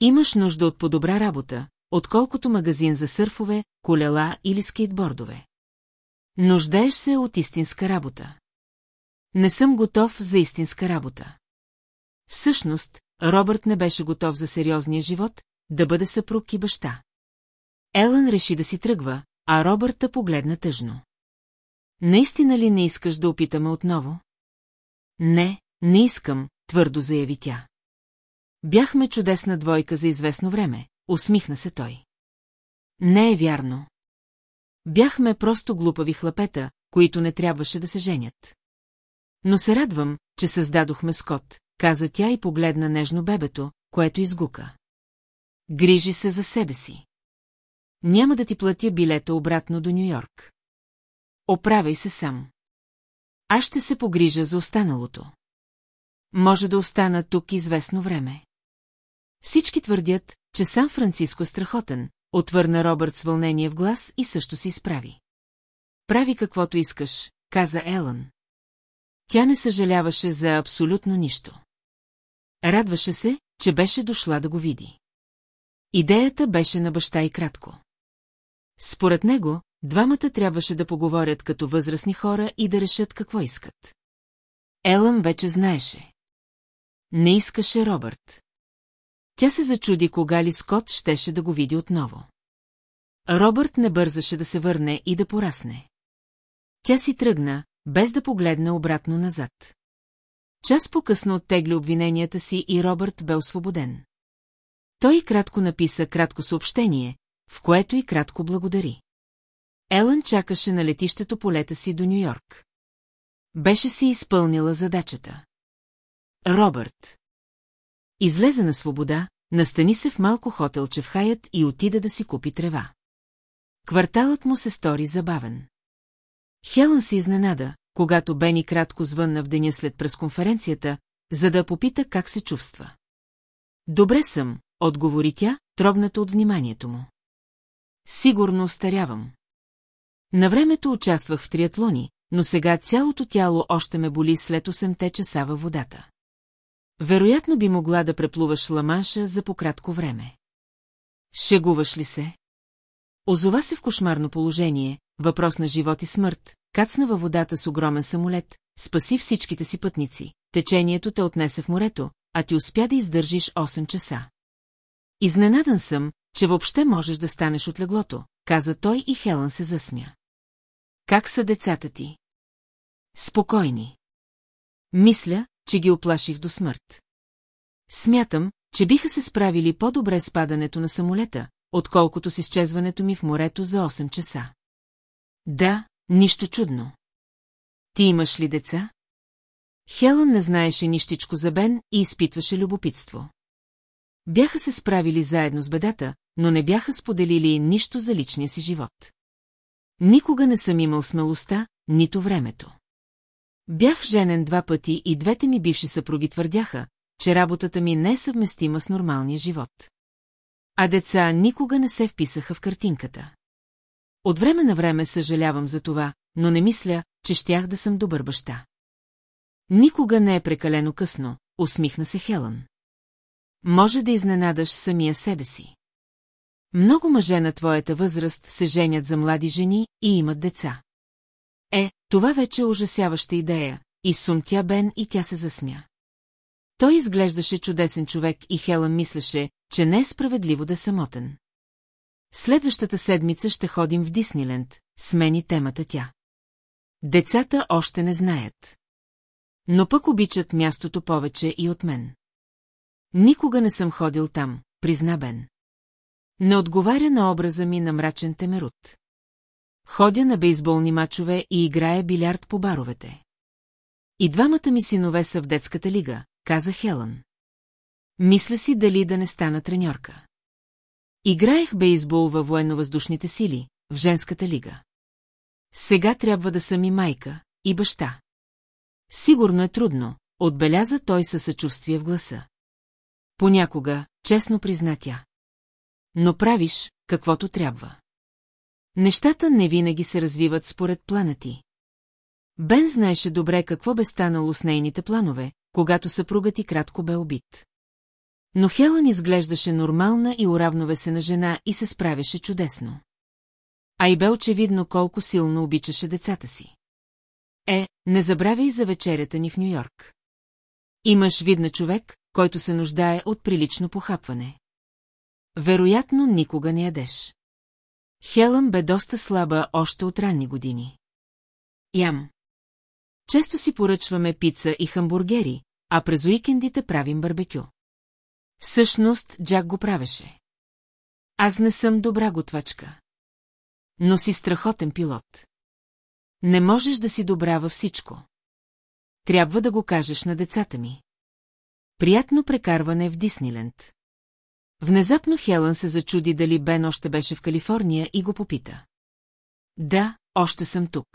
Имаш нужда от по-добра работа, отколкото магазин за сърфове, колела или скейтбордове. Нуждаеш се от истинска работа. Не съм готов за истинска работа. Всъщност, Робърт не беше готов за сериозния живот, да бъде съпруг и баща. Елън реши да си тръгва, а Робърта погледна тъжно. Наистина ли не искаш да опитаме отново? Не, не искам, твърдо заяви тя. Бяхме чудесна двойка за известно време, усмихна се той. Не е вярно. Бяхме просто глупави хлапета, които не трябваше да се женят. Но се радвам, че създадохме Скот, каза тя и погледна нежно бебето, което изгука. Грижи се за себе си. Няма да ти платя билета обратно до Нью-Йорк. Оправяй се сам. Аз ще се погрижа за останалото. Може да остана тук известно време. Всички твърдят, че Сан Франциско е страхотен, отвърна Робърт с вълнение в глас и също си изправи. Прави каквото искаш, каза Елън. Тя не съжаляваше за абсолютно нищо. Радваше се, че беше дошла да го види. Идеята беше на баща и кратко. Според него, двамата трябваше да поговорят като възрастни хора и да решат какво искат. Елън вече знаеше. Не искаше Робърт. Тя се зачуди кога ли Скот щеше да го види отново. Робърт не бързаше да се върне и да порасне. Тя си тръгна, без да погледне обратно назад. Час по-късно оттегли обвиненията си и Робърт бе освободен. Той кратко написа кратко съобщение, в което и кратко благодари. Елън чакаше на летището полета си до Нью-Йорк. Беше си изпълнила задачата. Робърт. Излезе на свобода, настани се в малко хотелче в Хаят и отида да си купи трева. Кварталът му се стори забавен. Хелън се изненада, когато Бени кратко звънна в деня след пресконференцията, за да попита как се чувства. Добре съм, отговори тя, трогната от вниманието му. Сигурно остарявам. На времето участвах в триатлони, но сега цялото тяло още ме боли след 8-те часа във водата. Вероятно би могла да преплуваш ламанша за пократко време. Шегуваш ли се? Озова се в кошмарно положение, въпрос на живот и смърт, кацна във водата с огромен самолет, спаси всичките си пътници. Течението те отнесе в морето, а ти успя да издържиш 8 часа. Изненадан съм, че въобще можеш да станеш от леглото, каза той и Хелън се засмя. Как са децата ти? Спокойни. Мисля, че ги оплаших до смърт. Смятам, че биха се справили по-добре с падането на самолета, отколкото с изчезването ми в морето за 8 часа. Да, нищо чудно. Ти имаш ли деца? Хелън не знаеше нищичко за Бен и изпитваше любопитство. Бяха се справили заедно с бедата, но не бяха споделили нищо за личния си живот. Никога не съм имал смелостта, нито времето. Бях женен два пъти и двете ми бивши съпруги твърдяха, че работата ми не е съвместима с нормалния живот. А деца никога не се вписаха в картинката. От време на време съжалявам за това, но не мисля, че щях да съм добър баща. Никога не е прекалено късно, усмихна се Хелън. Може да изненадаш самия себе си. Много мъже на твоята възраст се женят за млади жени и имат деца. Е, това вече е ужасяваща идея, и сумтя Бен и тя се засмя. Той изглеждаше чудесен човек и Хелън мислеше, че не е справедливо да е самотен. Следващата седмица ще ходим в Дисниленд, смени темата тя. Децата още не знаят. Но пък обичат мястото повече и от мен. Никога не съм ходил там, призна Бен. Не отговаря на образа ми на мрачен темерут. Ходя на бейсболни мачове и играя билярд по баровете. И двамата ми синове са в детската лига, каза Хелън. Мисля си дали да не стана треньорка. Играех бейсбол във военно-въздушните сили, в женската лига. Сега трябва да съм и майка, и баща. Сигурно е трудно, отбеляза той със съчувствие в гласа. Понякога, честно призна тя. Но правиш, каквото трябва. Нещата не винаги се развиват според плана ти. Бен знаеше добре какво бе станало с нейните планове, когато съпругът ти кратко бе убит. Но Хелън изглеждаше нормална и уравновесена жена и се справяше чудесно. А и бе очевидно колко силно обичаше децата си. Е, не забравяй за вечерята ни в Нью-Йорк. Имаш вид на човек, който се нуждае от прилично похапване. Вероятно, никога не ядеш. Хелън бе доста слаба още от ранни години. Ям. Често си поръчваме пица и хамбургери, а през уикендите правим барбекю. Всъщност, Джак го правеше. Аз не съм добра готвачка. Но си страхотен пилот. Не можеш да си добра във всичко. Трябва да го кажеш на децата ми. Приятно прекарване в Дисниленд. Внезапно Хелън се зачуди дали Бен още беше в Калифорния и го попита. Да, още съм тук.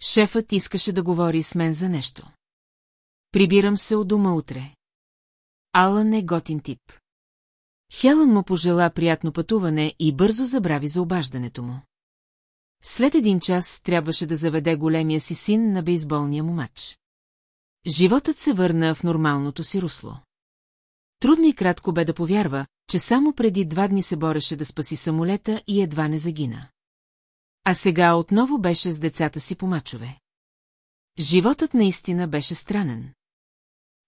Шефът искаше да говори с мен за нещо. Прибирам се от дома утре. Алън е готин тип. Хелън му пожела приятно пътуване и бързо забрави за обаждането му. След един час трябваше да заведе големия си син на бейсболния му матч. Животът се върна в нормалното си русло. Трудно и кратко бе да повярва, че само преди два дни се бореше да спаси самолета и едва не загина. А сега отново беше с децата си по мачове. Животът наистина беше странен.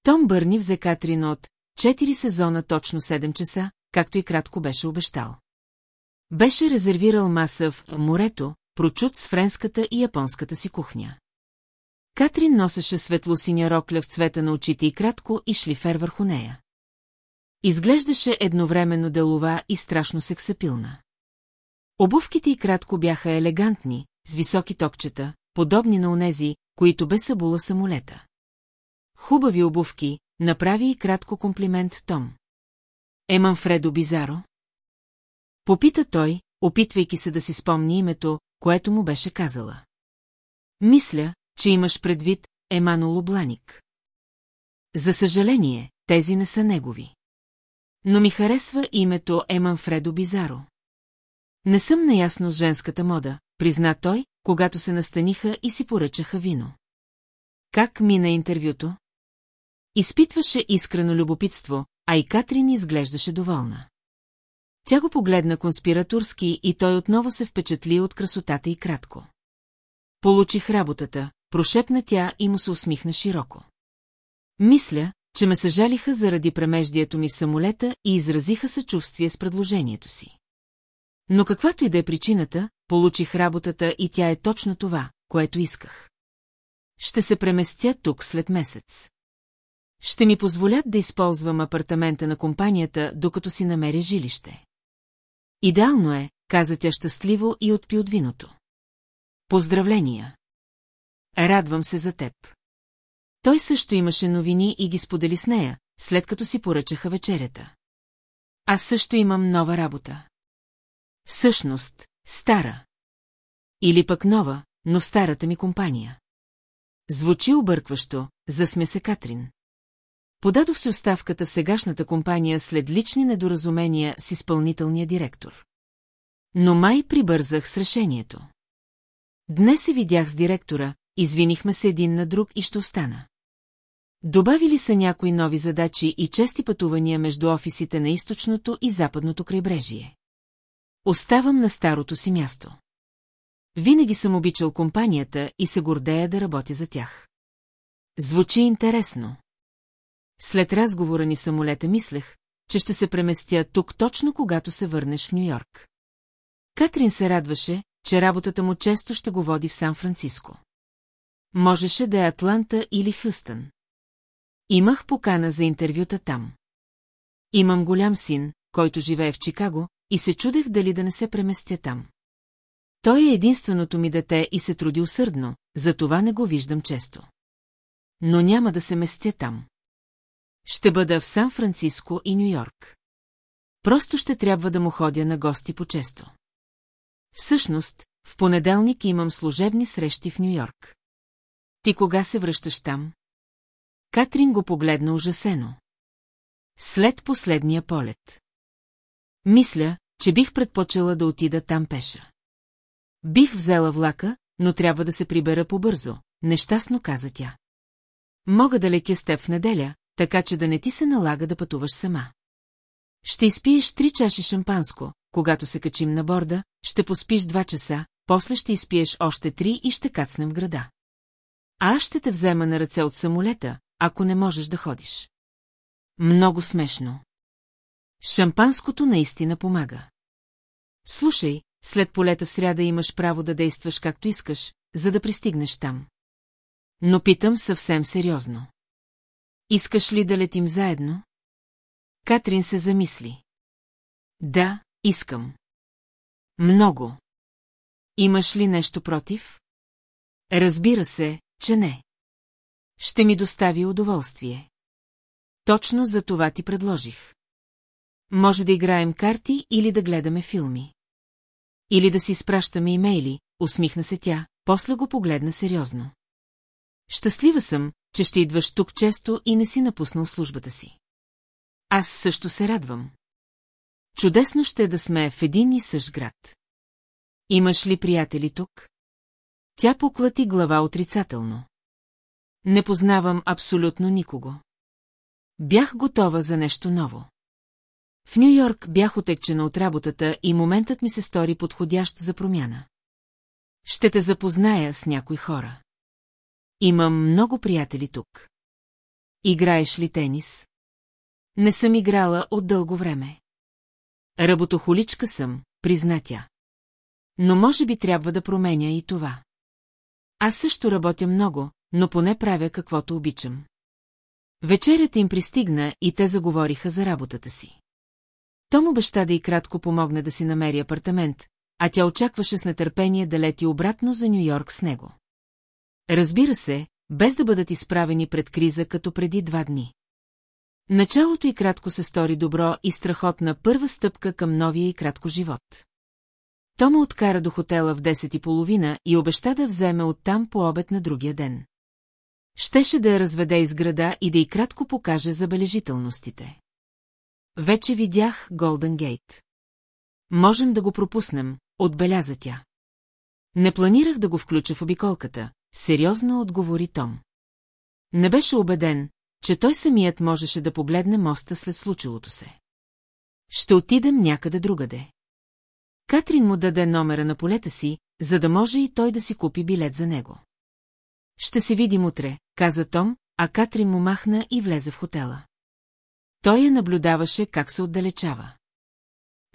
Том Бърни взе Катрин от 4 сезона точно 7 часа, както и кратко беше обещал. Беше резервирал маса в морето, прочут с френската и японската си кухня. Катрин носеше светло-синя рокля в цвета на очите и кратко и шлифер върху нея. Изглеждаше едновременно делова и страшно сексапилна. Обувките и кратко бяха елегантни, с високи токчета, подобни на онези, които бе събула самолета. Хубави обувки, направи и кратко комплимент Том. Е Манфредо Бизаро? Попита той, опитвайки се да си спомни името, което му беше казала. Мисля, че имаш предвид Еманоло Бланик. За съжаление, тези не са негови. Но ми харесва името Еманфредо Бизаро. Не съм наясно с женската мода, призна той, когато се настаниха и си поръчаха вино. Как мина интервюто? Изпитваше искрено любопитство, а и Катрин изглеждаше доволна. Тя го погледна конспираторски и той отново се впечатли от красотата и кратко. Получих работата, прошепна тя и му се усмихна широко. Мисля, че ме съжалиха заради премеждието ми в самолета и изразиха съчувствие с предложението си. Но каквато и да е причината, получих работата и тя е точно това, което исках. Ще се преместя тук след месец. Ще ми позволят да използвам апартамента на компанията, докато си намеря жилище. Идеално е, каза тя щастливо и отпи от виното. Поздравления! Радвам се за теб. Той също имаше новини и ги сподели с нея, след като си поръчаха вечерята. Аз също имам нова работа. Всъщност, стара. Или пък нова, но старата ми компания. Звучи объркващо, засме се Катрин. Подадох се оставката в сегашната компания след лични недоразумения с изпълнителния директор. Но май прибързах с решението. Днес се видях с директора, извинихме се един на друг и ще остана. Добавили са някои нови задачи и чести пътувания между офисите на източното и западното крайбрежие. Оставам на старото си място. Винаги съм обичал компанията и се гордея да работя за тях. Звучи интересно. След разговора ни самолета мислех, че ще се преместя тук точно когато се върнеш в Нью-Йорк. Катрин се радваше, че работата му често ще го води в Сан-Франциско. Можеше да е Атланта или Хюстън. Имах покана за интервюта там. Имам голям син, който живее в Чикаго, и се чудех дали да не се преместя там. Той е единственото ми дете и се труди усърдно, затова не го виждам често. Но няма да се местя там. Ще бъда в Сан-Франциско и Нью-Йорк. Просто ще трябва да му ходя на гости по-често. Всъщност, в понеделник имам служебни срещи в Нью-Йорк. Ти кога се връщаш там? Катрин го погледна ужасено. След последния полет. Мисля, че бих предпочела да отида там пеша. Бих взела влака, но трябва да се прибера побързо, нещастно каза тя. Мога да лекя с теб в неделя, така че да не ти се налага да пътуваш сама. Ще изпиеш три чаши шампанско, когато се качим на борда, ще поспиш два часа, после ще изпиеш още три и ще кацнем в града. А аз ще те взема на ръце от самолета, ако не можеш да ходиш. Много смешно. Шампанското наистина помага. Слушай, след полета в сряда имаш право да действаш както искаш, за да пристигнеш там. Но питам съвсем сериозно. Искаш ли да летим заедно? Катрин се замисли. Да, искам. Много. Имаш ли нещо против? Разбира се, че не. Ще ми достави удоволствие. Точно за това ти предложих. Може да играем карти или да гледаме филми. Или да си спращаме имейли, усмихна се тя, после го погледна сериозно. Щастлива съм, че ще идваш тук често и не си напуснал службата си. Аз също се радвам. Чудесно ще е да сме в един и същ град. Имаш ли приятели тук? Тя поклати глава отрицателно. Не познавам абсолютно никого. Бях готова за нещо ново. В Нью-Йорк бях отекчена от работата и моментът ми се стори подходящ за промяна. Ще те запозная с някои хора. Имам много приятели тук. Играеш ли тенис? Не съм играла от дълго време. Работохоличка съм, призна тя. Но може би трябва да променя и това. Аз също работя много, но поне правя каквото обичам. Вечерята им пристигна и те заговориха за работата си. Том обеща да и кратко помогне да си намери апартамент, а тя очакваше с нетърпение да лети обратно за Нью-Йорк с него. Разбира се, без да бъдат изправени пред криза като преди два дни. Началото и кратко се стори добро и страхотна първа стъпка към новия и кратко живот. Тома откара до хотела в 10 и половина и обеща да вземе оттам по обед на другия ден. Щеше да я разведе из града и да и кратко покаже забележителностите. Вече видях Голден Гейт. Можем да го пропуснем, отбеляза тя. Не планирах да го включа в обиколката, сериозно отговори Том. Не беше убеден, че той самият можеше да погледне моста след случилото се. Ще отидем някъде другаде. Катрин му даде номера на полета си, за да може и той да си купи билет за него. Ще се видим утре, каза Том, а Катрин му махна и влезе в хотела. Той я наблюдаваше как се отдалечава.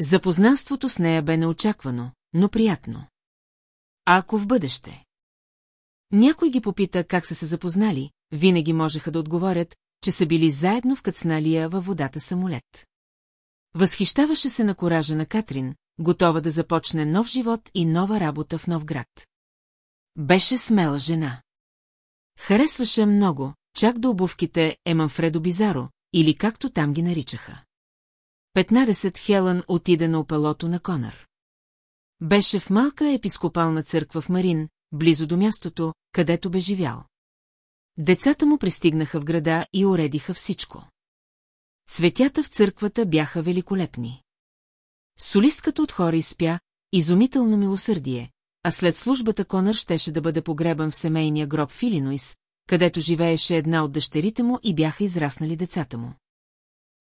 Запознанството с нея бе неочаквано, но приятно. А ако в бъдеще? Някой ги попита как са се запознали, винаги можеха да отговорят, че са били заедно в кацналия във водата самолет. Възхищаваше се на коража на Катрин, готова да започне нов живот и нова работа в нов град. Беше смела жена. Харесваше много, чак до обувките е Манфредо Бизаро, или както там ги наричаха. 15 Хелън отиде на опелото на Конър. Беше в малка епископална църква в Марин, близо до мястото, където бе живял. Децата му пристигнаха в града и уредиха всичко. Цветята в църквата бяха великолепни. Солистката от хора изпя, изумително милосърдие, а след службата Конър щеше да бъде погребан в семейния гроб в Илинойс, където живееше една от дъщерите му и бяха израснали децата му.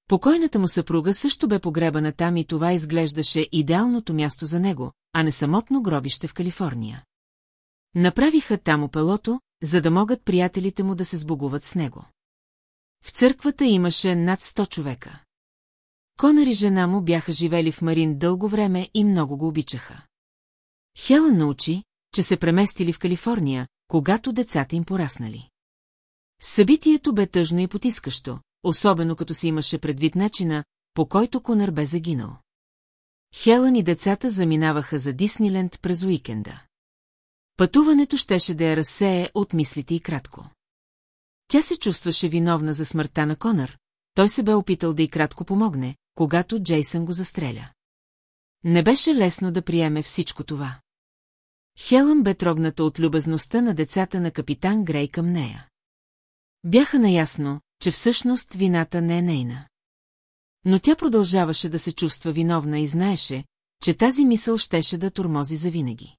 Покойната му съпруга също бе погребана там и това изглеждаше идеалното място за него, а не самотно гробище в Калифорния. Направиха там опелото, за да могат приятелите му да се сбогуват с него. В църквата имаше над 100 човека. Конър и жена му бяха живели в Марин дълго време и много го обичаха. Хелън научи, че се преместили в Калифорния, когато децата им пораснали. Събитието бе тъжно и потискащо, особено като си имаше предвид начина, по който Конър бе загинал. Хелън и децата заминаваха за Дисниленд през уикенда. Пътуването щеше да я разсее от мислите и кратко. Тя се чувстваше виновна за смъртта на Конър, той се бе опитал да и кратко помогне, когато Джейсън го застреля. Не беше лесно да приеме всичко това. Хелън бе трогната от любезността на децата на капитан Грей към нея. Бяха наясно, че всъщност вината не е нейна. Но тя продължаваше да се чувства виновна и знаеше, че тази мисъл щеше да тормози завинаги.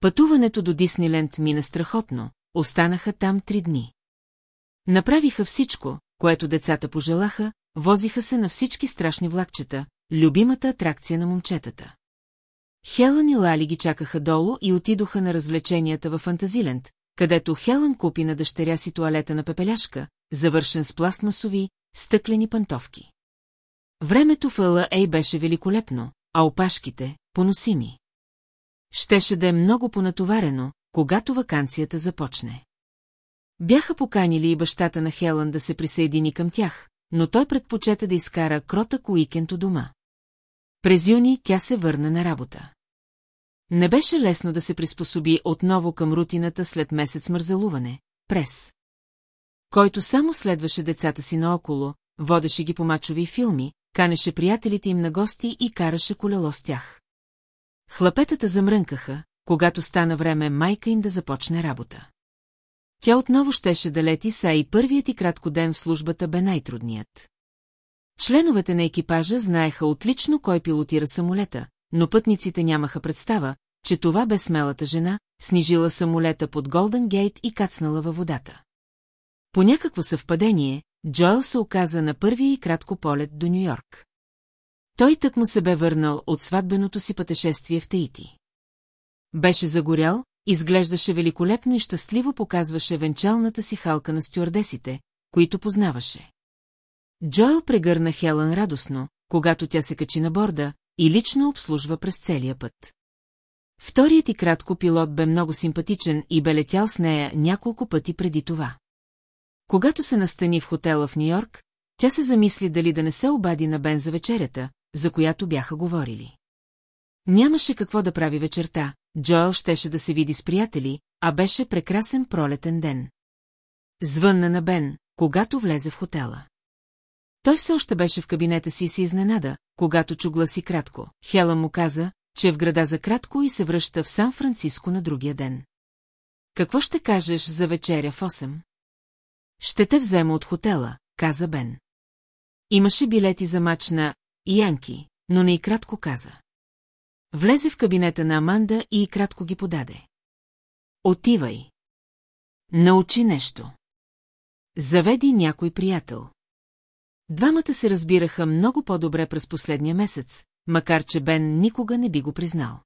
Пътуването до Дисниленд мина страхотно, останаха там три дни. Направиха всичко, което децата пожелаха, возиха се на всички страшни влакчета, любимата атракция на момчетата. Хелън и Лали ги чакаха долу и отидоха на развлеченията в Фантазиленд, където Хелън купи на дъщеря си туалета на пепеляшка, завършен с пластмасови, стъклени пантовки. Времето в Ей беше великолепно, а опашките – поносими. Щеше да е много понатоварено, когато вакансията започне. Бяха поканили и бащата на Хелън да се присъедини към тях, но той предпочета да изкара кротък уикенд у дома. През юни тя се върна на работа. Не беше лесно да се приспособи отново към рутината след месец мързелуване, прес. Който само следваше децата си наоколо, водеше ги по мачови филми, канеше приятелите им на гости и караше колело с тях. Хлапетата замрънкаха, когато стана време майка им да започне работа. Тя отново щеше да лети, са и първият и кратко ден в службата бе най-трудният. Членовете на екипажа знаеха отлично кой пилотира самолета, но пътниците нямаха представа, че това бе смелата жена, снижила самолета под Голден Гейт и кацнала във водата. По някакво съвпадение, Джоел се оказа на първия и кратко полет до Нью-Йорк. Той тък му се бе върнал от сватбеното си пътешествие в Таити. Беше загорял, изглеждаше великолепно и щастливо показваше венчалната си халка на стюардесите, които познаваше. Джоел прегърна Хелън радостно, когато тя се качи на борда и лично обслужва през целия път. Вторият и кратко пилот бе много симпатичен и бе летял с нея няколко пъти преди това. Когато се настани в хотела в Нью-Йорк, тя се замисли дали да не се обади на Бен за вечерята, за която бяха говорили. Нямаше какво да прави вечерта, Джоел щеше да се види с приятели, а беше прекрасен пролетен ден. Звънна на Бен, когато влезе в хотела. Той все още беше в кабинета си и се изненада, когато чу гласи кратко. Хела му каза, че е в града за кратко и се връща в Сан-Франциско на другия ден. Какво ще кажеш за вечеря в 8? Ще те взема от хотела, каза Бен. Имаше билети за мач на Янки, но не и кратко каза. Влезе в кабинета на Аманда и кратко ги подаде. Отивай. Научи нещо. Заведи някой приятел. Двамата се разбираха много по-добре през последния месец, макар че Бен никога не би го признал.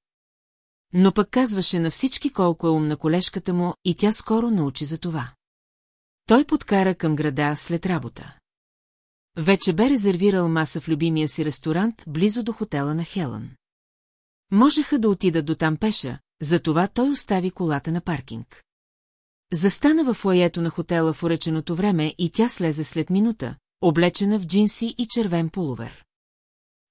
Но пък казваше на всички колко е умна колежката му и тя скоро научи за това. Той подкара към града след работа. Вече бе резервирал маса в любимия си ресторант, близо до хотела на Хелън. Можеха да отидат до там пеша, затова той остави колата на паркинг. Застана в лаето на хотела в уреченото време и тя слезе след минута, облечена в джинси и червен полувер.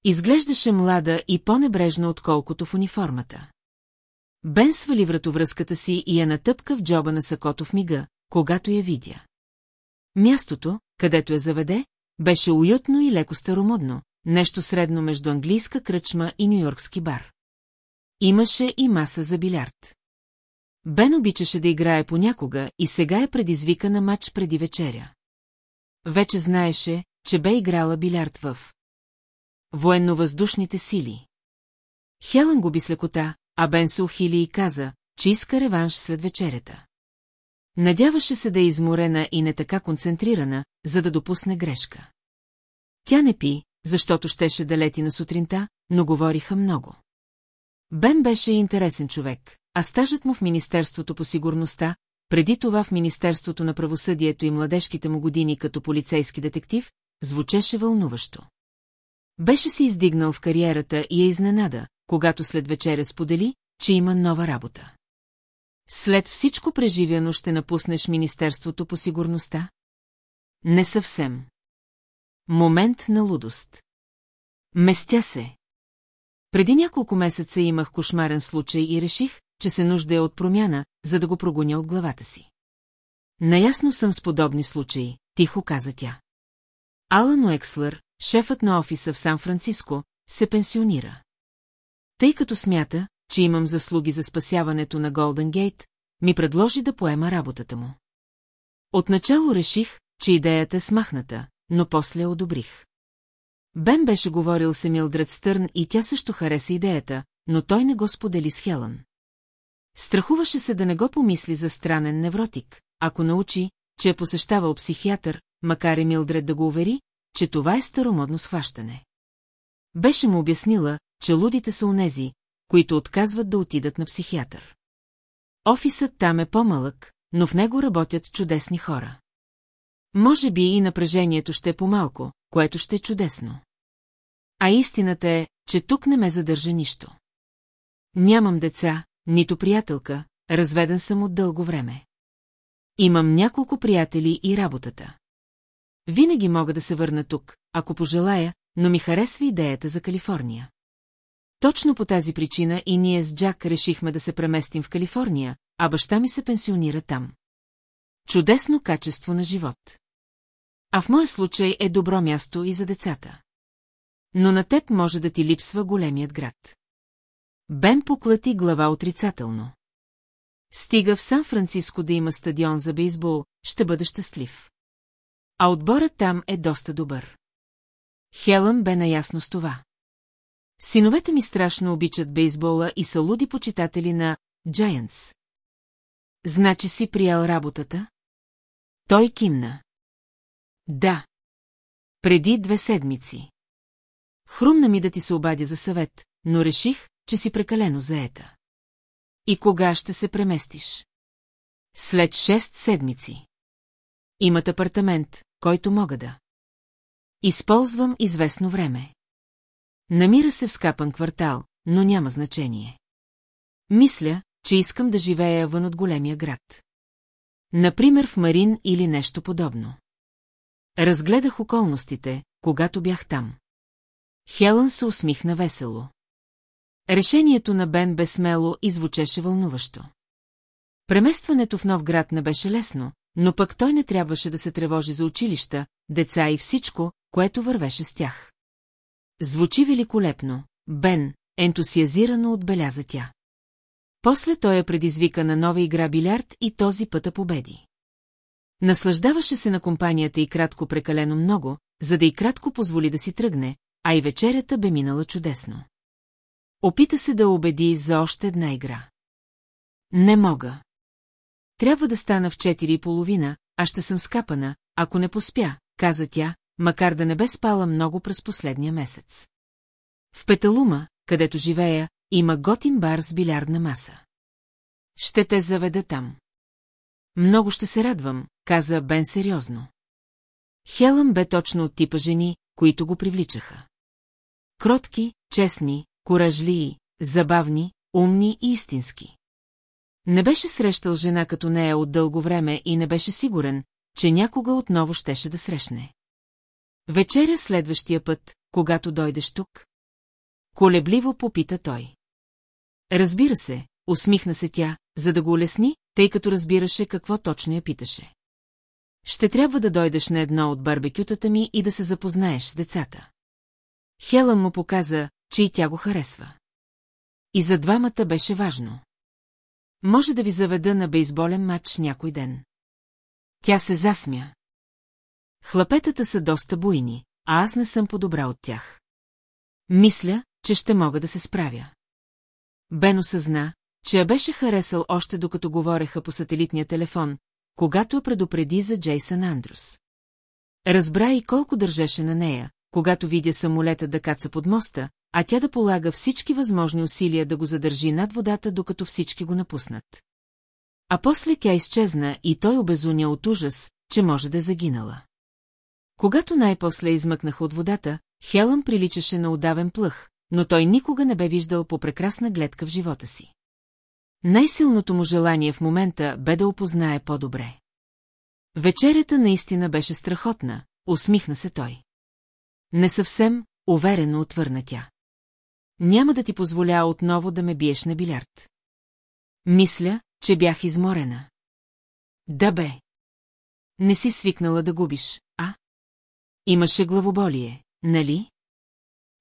Изглеждаше млада и по-небрежна, отколкото в униформата. Бен свали вратовръзката си и я натъпка в джоба на сакото в мига, когато я видя. Мястото, където я заведе, беше уютно и леко старомодно, нещо средно между английска кръчма и нюйоркски бар. Имаше и маса за билярд. Бен обичаше да играе понякога и сега е предизвика на матч преди вечеря. Вече знаеше, че бе играла билярд в военновъздушните сили. Хелън го би с лекота, а Бен се ухили и каза, че иска реванш след вечерята. Надяваше се да е изморена и не така концентрирана, за да допусне грешка. Тя не пи, защото щеше да лети на сутринта, но говориха много. Бен беше интересен човек, а стажът му в Министерството по сигурността, преди това в Министерството на правосъдието и младежките му години като полицейски детектив, звучеше вълнуващо. Беше се издигнал в кариерата и я изненада, когато след вечеря сподели, че има нова работа. След всичко преживяно ще напуснеш Министерството по сигурността? Не съвсем. Момент на лудост. Местя се. Преди няколко месеца имах кошмарен случай и реших, че се нуждая от промяна, за да го прогоня от главата си. Наясно съм с подобни случаи, тихо каза тя. Алан Уекслър, шефът на офиса в Сан-Франциско, се пенсионира. Тъй като смята, че имам заслуги за спасяването на Голден Гейт, ми предложи да поема работата му. Отначало реших, че идеята е смахната, но после одобрих. Бен беше говорил с Емилдред Стърн и тя също хареса идеята, но той не го сподели с Хелън. Страхуваше се да не го помисли за странен невротик, ако научи, че е посещавал психиатър, макар и Милдред да го увери, че това е старомодно схващане. Беше му обяснила, че лудите са онези, които отказват да отидат на психиатър. Офисът там е по-малък, но в него работят чудесни хора. Може би и напрежението ще е по-малко, което ще е чудесно. А истината е, че тук не ме задържа нищо. Нямам деца, нито приятелка, разведен съм от дълго време. Имам няколко приятели и работата. Винаги мога да се върна тук, ако пожелая, но ми харесва идеята за Калифорния. Точно по тази причина и ние с Джак решихме да се преместим в Калифорния, а баща ми се пенсионира там. Чудесно качество на живот. А в моя случай е добро място и за децата. Но на теб може да ти липсва големият град. Бен поклати глава отрицателно. Стига в Сан-Франциско да има стадион за бейсбол, ще бъда щастлив. А отборът там е доста добър. Хелън бе наясно с това. Синовете ми страшно обичат бейсбола и са луди почитатели на Giants. Значи си приял работата? Той кимна. Да. Преди две седмици. Хрумна ми да ти се обадя за съвет, но реших, че си прекалено заета. И кога ще се преместиш? След шест седмици. Имат апартамент, който мога да. Използвам известно време. Намира се в скапан квартал, но няма значение. Мисля, че искам да живея вън от големия град. Например в Марин или нещо подобно. Разгледах околностите, когато бях там. Хелън се усмихна весело. Решението на Бен бе смело и звучеше вълнуващо. Преместването в нов град не беше лесно, но пък той не трябваше да се тревожи за училища, деца и всичко, което вървеше с тях. Звучи великолепно, Бен, ентусиазирано отбеляза тя. После той я предизвика на нова игра билярд и този пъта победи. Наслаждаваше се на компанията и кратко прекалено много, за да и кратко позволи да си тръгне, а и вечерята бе минала чудесно. Опита се да убеди за още една игра. Не мога. Трябва да стана в четири и половина, а ще съм скапана, ако не поспя, каза тя, макар да не бе спала много през последния месец. В Петалума, където живея, има готин бар с билярдна маса. Ще те заведа там. Много ще се радвам, каза Бен сериозно. Хелън бе точно от типа жени, които го привличаха. Кротки, честни, коражлии, забавни, умни и истински. Не беше срещал жена като нея от дълго време и не беше сигурен, че някога отново щеше да срещне. Вечеря следващия път, когато дойдеш тук? Колебливо попита той. Разбира се, усмихна се тя, за да го улесни, тъй като разбираше какво точно я питаше. Ще трябва да дойдеш на едно от барбекютата ми и да се запознаеш с децата. Хелън му показа, че и тя го харесва. И за двамата беше важно. Може да ви заведа на бейсболен матч някой ден. Тя се засмя. Хлапетата са доста буйни, а аз не съм по-добра от тях. Мисля, че ще мога да се справя. Бено съзна, че я беше харесал още докато говореха по сателитния телефон, когато я предупреди за Джейсън Андрус. Разбра и колко държеше на нея, когато видя самолета да каца под моста, а тя да полага всички възможни усилия да го задържи над водата, докато всички го напуснат. А после тя изчезна и той обезуня от ужас, че може да е загинала. Когато най-после измъкнаха от водата, Хелън приличаше на удавен плъх, но той никога не бе виждал по прекрасна гледка в живота си. Най-силното му желание в момента бе да опознае по-добре. Вечерята наистина беше страхотна, усмихна се той. Не съвсем, уверено отвърна тя. Няма да ти позволя отново да ме биеш на билярд. Мисля, че бях изморена. Да бе. Не си свикнала да губиш, а? Имаше главоболие, нали?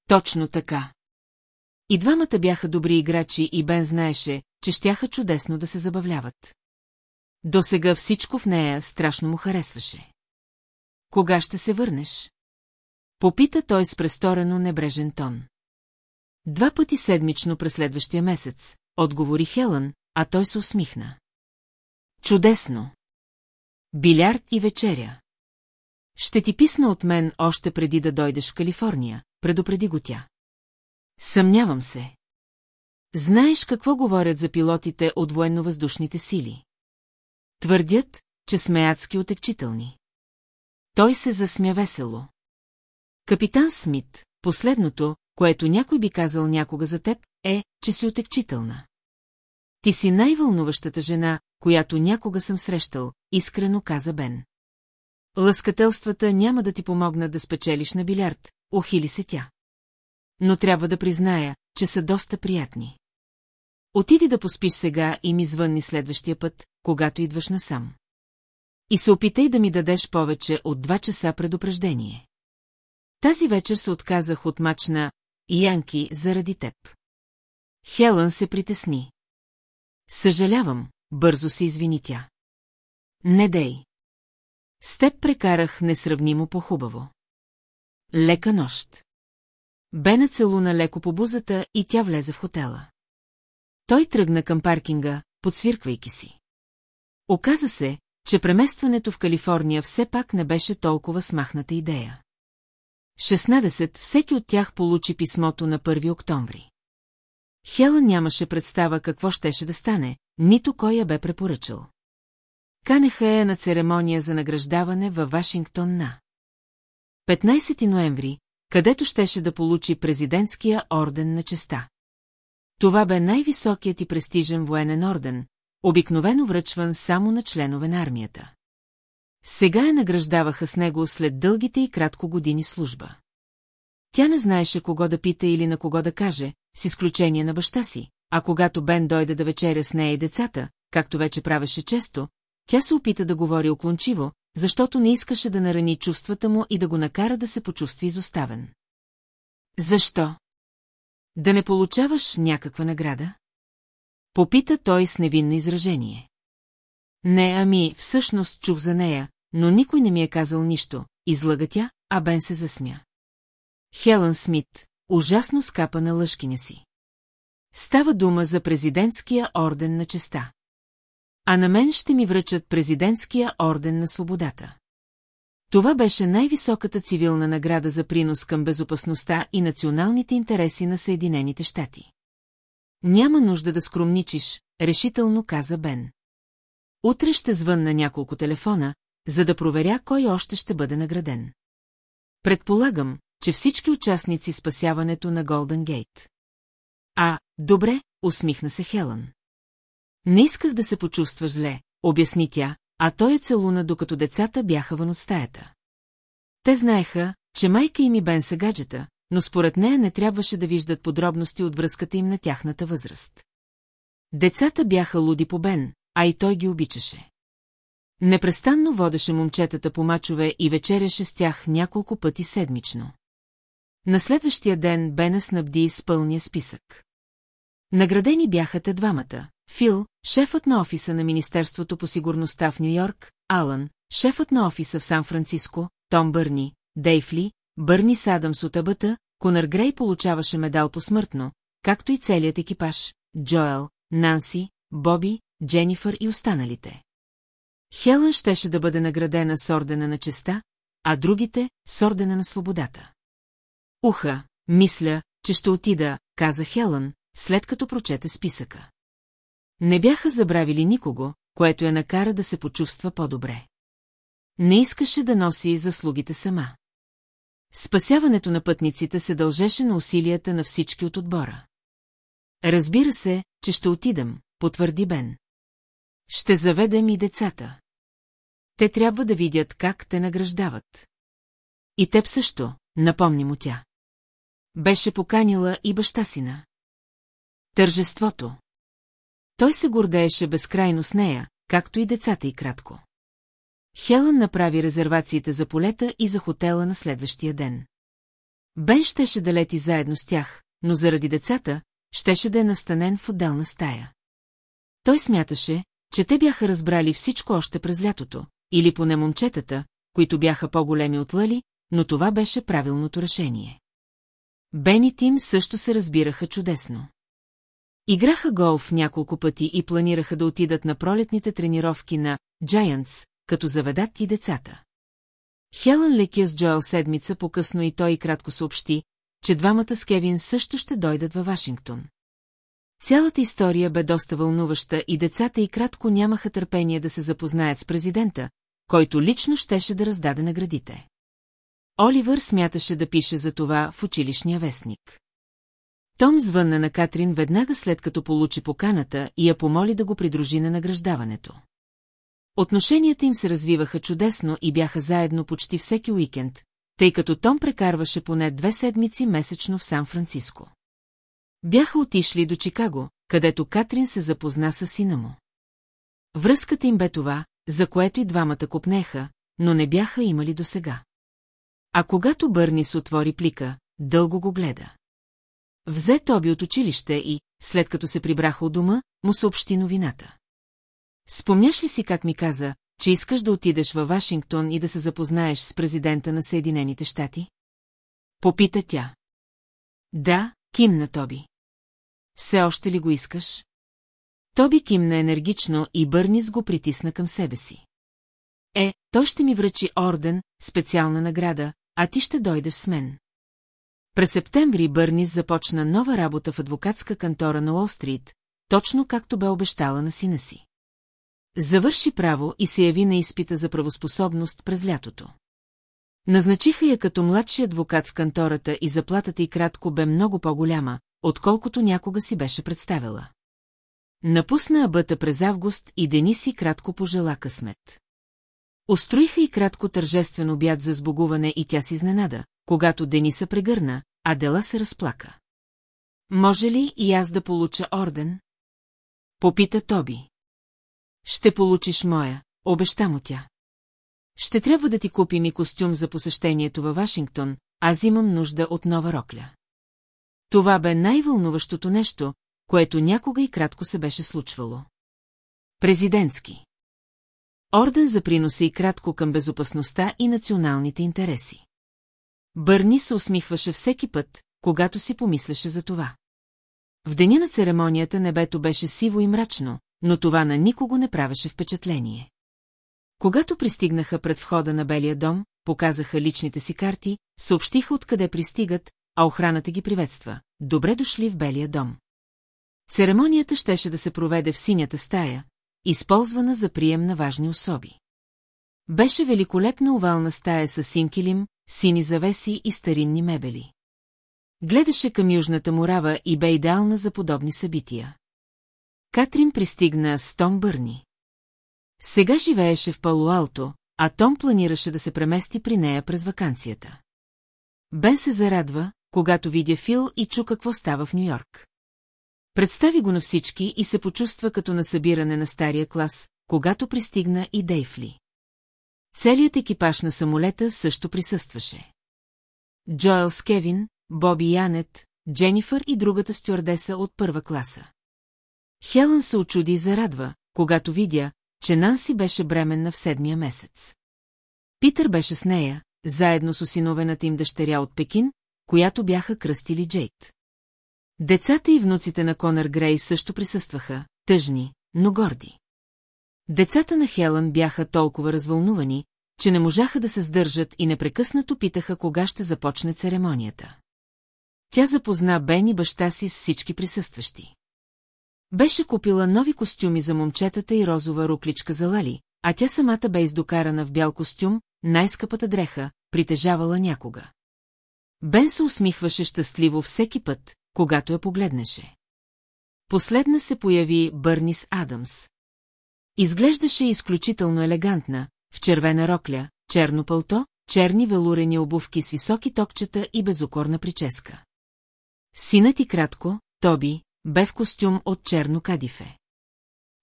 Точно така. И двамата бяха добри играчи и Бен знаеше, че щяха чудесно да се забавляват. До сега всичко в нея страшно му харесваше. Кога ще се върнеш? Попита той с престорено небрежен тон. Два пъти седмично през следващия месец, отговори Хелън, а той се усмихна. Чудесно! Билярд и вечеря. Ще ти писна от мен още преди да дойдеш в Калифорния, предупреди го тя. Съмнявам се. Знаеш какво говорят за пилотите от военно-въздушните сили? Твърдят, че сме адски отекчителни. Той се засмя весело. Капитан Смит, последното, което някой би казал някога за теб, е, че си отекчителна. Ти си най-вълнуващата жена, която някога съм срещал, искрено каза Бен. Лъскателствата няма да ти помогнат да спечелиш на билярд, охили се тя. Но трябва да призная, че са доста приятни. Отиди да поспиш сега и ми звънни следващия път, когато идваш насам. И се опитай да ми дадеш повече от два часа предупреждение. Тази вечер се отказах от мач на Янки заради теб. Хелън се притесни. Съжалявам, бързо се извини тя. Не дей. С теб прекарах несравнимо по-хубаво. Лека нощ. Бена целуна леко по бузата и тя влезе в хотела. Той тръгна към паркинга, подсвирквайки си. Оказа се, че преместването в Калифорния все пак не беше толкова смахната идея. 16 всеки от тях получи писмото на 1 октомври. Хелън нямаше представа какво щеше да стане, нито кой я бе препоръчал. Канеха я на церемония за награждаване във Вашингтон на 15 ноември, където щеше да получи президентския орден на честа. Това бе най-високият и престижен военен орден, обикновено връчван само на членове на армията. Сега я награждаваха с него след дългите и кратко години служба. Тя не знаеше кого да пита или на кого да каже, с изключение на баща си, а когато Бен дойде да вечеря с нея и децата, както вече правеше често, тя се опита да говори оклончиво, защото не искаше да нарани чувствата му и да го накара да се почувства изоставен. Защо? Да не получаваш някаква награда? Попита той с невинно изражение. Не, ами, всъщност чух за нея, но никой не ми е казал нищо, излага тя, а Бен се засмя. Хелън Смит, ужасно скапа на лъжкиня си. Става дума за президентския орден на честа. А на мен ще ми връчат президентския орден на свободата. Това беше най-високата цивилна награда за принос към безопасността и националните интереси на Съединените щати. Няма нужда да скромничиш, решително каза Бен. Утре ще звънна няколко телефона, за да проверя кой още ще бъде награден. Предполагам, че всички участници спасяването на Голден Гейт. А, добре, усмихна се Хелън. Не исках да се почувстваш зле, обясни тя, а той е целуна, докато децата бяха вън от стаята. Те знаеха, че майка им и Бен са гаджета, но според нея не трябваше да виждат подробности от връзката им на тяхната възраст. Децата бяха луди по Бен, а и той ги обичаше. Непрестанно водеше момчетата по мачове и вечеряше с тях няколко пъти седмично. На следващия ден Бена снабди с пълния списък. Наградени бяха те двамата. Фил, шефът на офиса на Министерството по сигурността в Нью-Йорк, Алън, шефът на офиса в Сан-Франциско, Том Бърни, Дейфли, Бърни Садъмс от Абъта, Конър Грей получаваше медал посмъртно, както и целият екипаж, Джоел, Нанси, Боби, Дженифър и останалите. Хелън щеше да бъде наградена с ордена на честа, а другите – с ордена на свободата. Уха, мисля, че ще отида, каза Хелън, след като прочете списъка. Не бяха забравили никого, което я накара да се почувства по-добре. Не искаше да носи заслугите сама. Спасяването на пътниците се дължеше на усилията на всички от отбора. Разбира се, че ще отидем, потвърди Бен. Ще заведем и децата. Те трябва да видят как те награждават. И теб също, напомни му тя. Беше поканила и баща сина. Тържеството. Той се гордееше безкрайно с нея, както и децата и кратко. Хелън направи резервациите за полета и за хотела на следващия ден. Бен щеше да лети заедно с тях, но заради децата, щеше да е настанен в отделна стая. Той смяташе, че те бяха разбрали всичко още през лятото, или поне момчетата, които бяха по-големи от Лъли, но това беше правилното решение. Бен и Тим също се разбираха чудесно. Играха голф няколко пъти и планираха да отидат на пролетните тренировки на Giants, като заведат и децата. Хелън лекия с Джоел седмица по-късно и той кратко съобщи, че двамата с Кевин също ще дойдат във Вашингтон. Цялата история бе доста вълнуваща и децата и кратко нямаха търпение да се запознаят с президента, който лично щеше да раздаде наградите. Оливър смяташе да пише за това в училищния вестник. Том звънна на Катрин веднага след като получи поканата и я помоли да го придружи на награждаването. Отношенията им се развиваха чудесно и бяха заедно почти всеки уикенд, тъй като Том прекарваше поне две седмици месечно в Сан-Франциско. Бяха отишли до Чикаго, където Катрин се запозна с сина му. Връзката им бе това, за което и двамата купнеха, но не бяха имали досега. А когато Бърнис отвори плика, дълго го гледа. Взе Тоби от училище и, след като се прибраха от дома, му съобщи новината. Спомняш ли си как ми каза, че искаш да отидеш във Вашингтон и да се запознаеш с президента на Съединените щати? Попита тя. Да, кимна Тоби. Все още ли го искаш? Тоби кимна енергично и Бърнис го притисна към себе си. Е, той ще ми връчи орден, специална награда, а ти ще дойдеш с мен. През септември Бърнис започна нова работа в адвокатска кантора на Уолстрит, точно както бе обещала на сина си. Завърши право и се яви на изпита за правоспособност през лятото. Назначиха я като младши адвокат в кантората и заплатата й кратко бе много по-голяма, отколкото някога си беше представила. Напусна абъта през август и Дениси кратко пожела късмет. Устроиха и кратко тържествен обяд за сбогуване и тя си изненада, когато Дениса прегърна, а Дела се разплака. Може ли и аз да получа орден? Попита Тоби. Ще получиш моя, обеща му тя. Ще трябва да ти купим и костюм за посещението във Вашингтон, аз имам нужда от нова рокля. Това бе най-вълнуващото нещо, което някога и кратко се беше случвало. Президентски. Орден за приноса и кратко към безопасността и националните интереси. Бърни се усмихваше всеки път, когато си помисляше за това. В деня на церемонията небето беше сиво и мрачно, но това на никого не правеше впечатление. Когато пристигнаха пред входа на Белия дом, показаха личните си карти, съобщиха откъде пристигат, а охраната ги приветства. Добре дошли в Белия дом. Церемонията щеше да се проведе в синята стая, използвана за прием на важни особи. Беше великолепна овална стая с синкилим, сини завеси и старинни мебели. Гледаше към Южната морава и бе идеална за подобни събития. Катрин пристигна с Том Бърни. Сега живееше в Пало-Алто, а Том планираше да се премести при нея през вакансията. Бен се зарадва, когато видя Фил и чу какво става в Нью-Йорк. Представи го на всички и се почувства като на събиране на стария клас, когато пристигна и Дейфли. Целият екипаж на самолета също присъстваше. Джоел с Кевин, Боби Янет, Дженифър и другата стюардеса от първа класа. Хелън се очуди и зарадва, когато видя, че Нанси беше бременна в седмия месец. Питър беше с нея, заедно с осиновената им дъщеря от Пекин, която бяха кръстили Джейт. Децата и внуците на Конър Грей също присъстваха, тъжни, но горди. Децата на Хелън бяха толкова развълнувани, че не можаха да се сдържат и непрекъснато питаха кога ще започне церемонията. Тя запозна Бен и баща си с всички присъстващи. Беше купила нови костюми за момчетата и розова рукличка за Лали, а тя самата бе издокарана в бял костюм, най-скъпата дреха, притежавала някога. Бен се усмихваше щастливо всеки път, когато я погледнеше. Последна се появи Бърнис Адамс. Изглеждаше изключително елегантна, в червена рокля, черно пълто, черни велурени обувки с високи токчета и безокорна прическа. Синът и кратко, Тоби, бе в костюм от черно кадифе.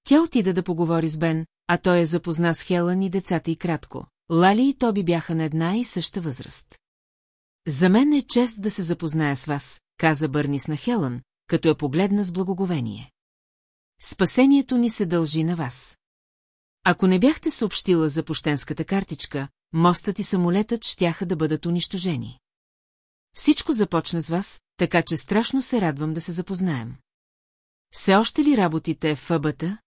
Тя отида да поговори с Бен, а той я запозна с Хелън и децата и кратко. Лали и Тоби бяха на една и съща възраст. За мен е чест да се запозная с вас, каза Бърнис на Хелън, като я погледна с благоговение. Спасението ни се дължи на вас. Ако не бяхте съобщила за пощенската картичка, мостът и самолетът щяха да бъдат унищожени. Всичко започна с вас, така че страшно се радвам да се запознаем. Все още ли работите в фъбата?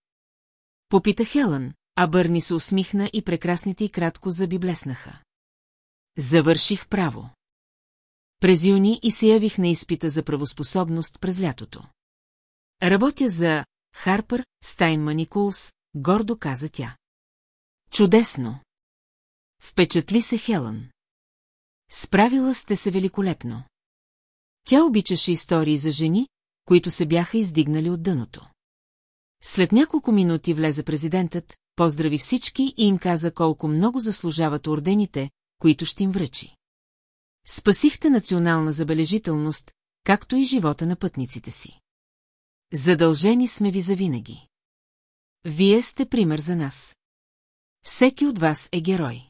Попита Хелън, а Бърни се усмихна и прекрасните и кратко блеснаха. Завърших право. През юни и се явих на изпита за правоспособност през лятото. Работя за Харпър, Стайнман и Кулс, гордо каза тя. Чудесно! Впечатли се Хелън. Справила сте се великолепно. Тя обичаше истории за жени, които се бяха издигнали от дъното. След няколко минути влезе президентът, поздрави всички и им каза колко много заслужават ордените, които ще им връчи. Спасихте национална забележителност, както и живота на пътниците си. Задължени сме ви завинаги. Вие сте пример за нас. Всеки от вас е герой.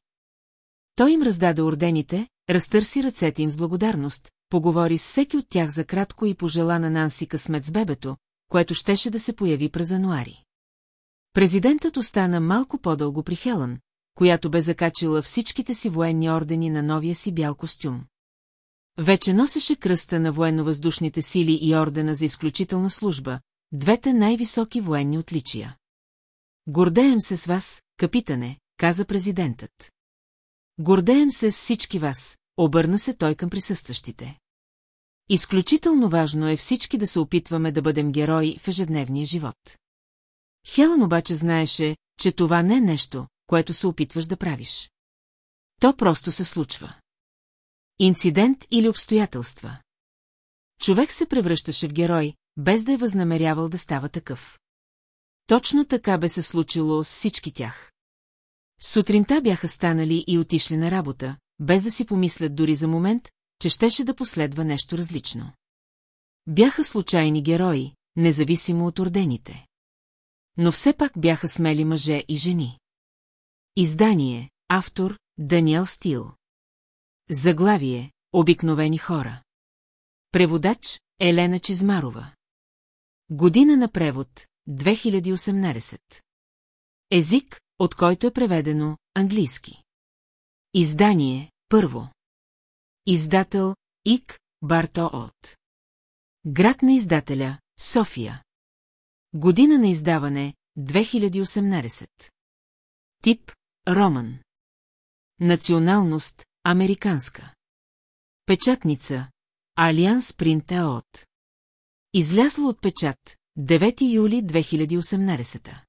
Той им раздаде ордените, разтърси ръцете им с благодарност, поговори с всеки от тях за кратко и пожела на Нанси късмет с бебето, което щеше да се появи през януари. Президентът остана малко по-дълго при Хелън, която бе закачила всичките си военни ордени на новия си бял костюм. Вече носеше кръста на военно-въздушните сили и ордена за изключителна служба, двете най-високи военни отличия. Гордеем се с вас, капитане, каза президентът. Гордеем се с всички вас, обърна се той към присъстващите. Изключително важно е всички да се опитваме да бъдем герои в ежедневния живот. Хелън обаче знаеше, че това не е нещо, което се опитваш да правиш. То просто се случва. Инцидент или обстоятелства. Човек се превръщаше в герой, без да е възнамерявал да става такъв. Точно така бе се случило с всички тях. Сутринта бяха станали и отишли на работа, без да си помислят дори за момент, че щеше да последва нещо различно. Бяха случайни герои, независимо от ордените. Но все пак бяха смели мъже и жени. Издание, автор, Даниел Стил. Заглавие, обикновени хора. Преводач, Елена Чизмарова. Година на превод, 2018. Език, от който е преведено английски. Издание, първо. Издател ИК Барто от. Град на издателя София. Година на издаване 2018. Тип Роман. Националност Американска. Печатница Алианс Принт от. Излязло от печат 9 юли 2018.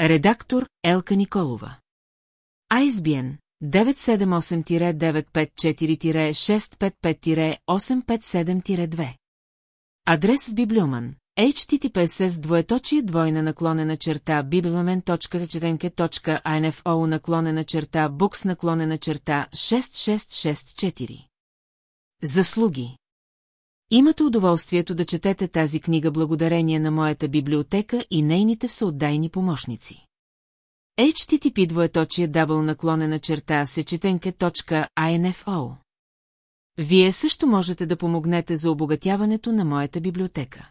Редактор Елка Николова. ISBN 978-954-655-857-2. Адрес в Библиоман. HTTPS двоеточие двойна наклонена черта bibliомен.четенке.info наклонена черта букс наклонена черта 6664. Заслуги Имате удоволствието да четете тази книга благодарение на моята библиотека и нейните всеотдайни помощници. HTTP двоеточие дабл наклонена черта сечетенке.info Вие също можете да помогнете за обогатяването на моята библиотека.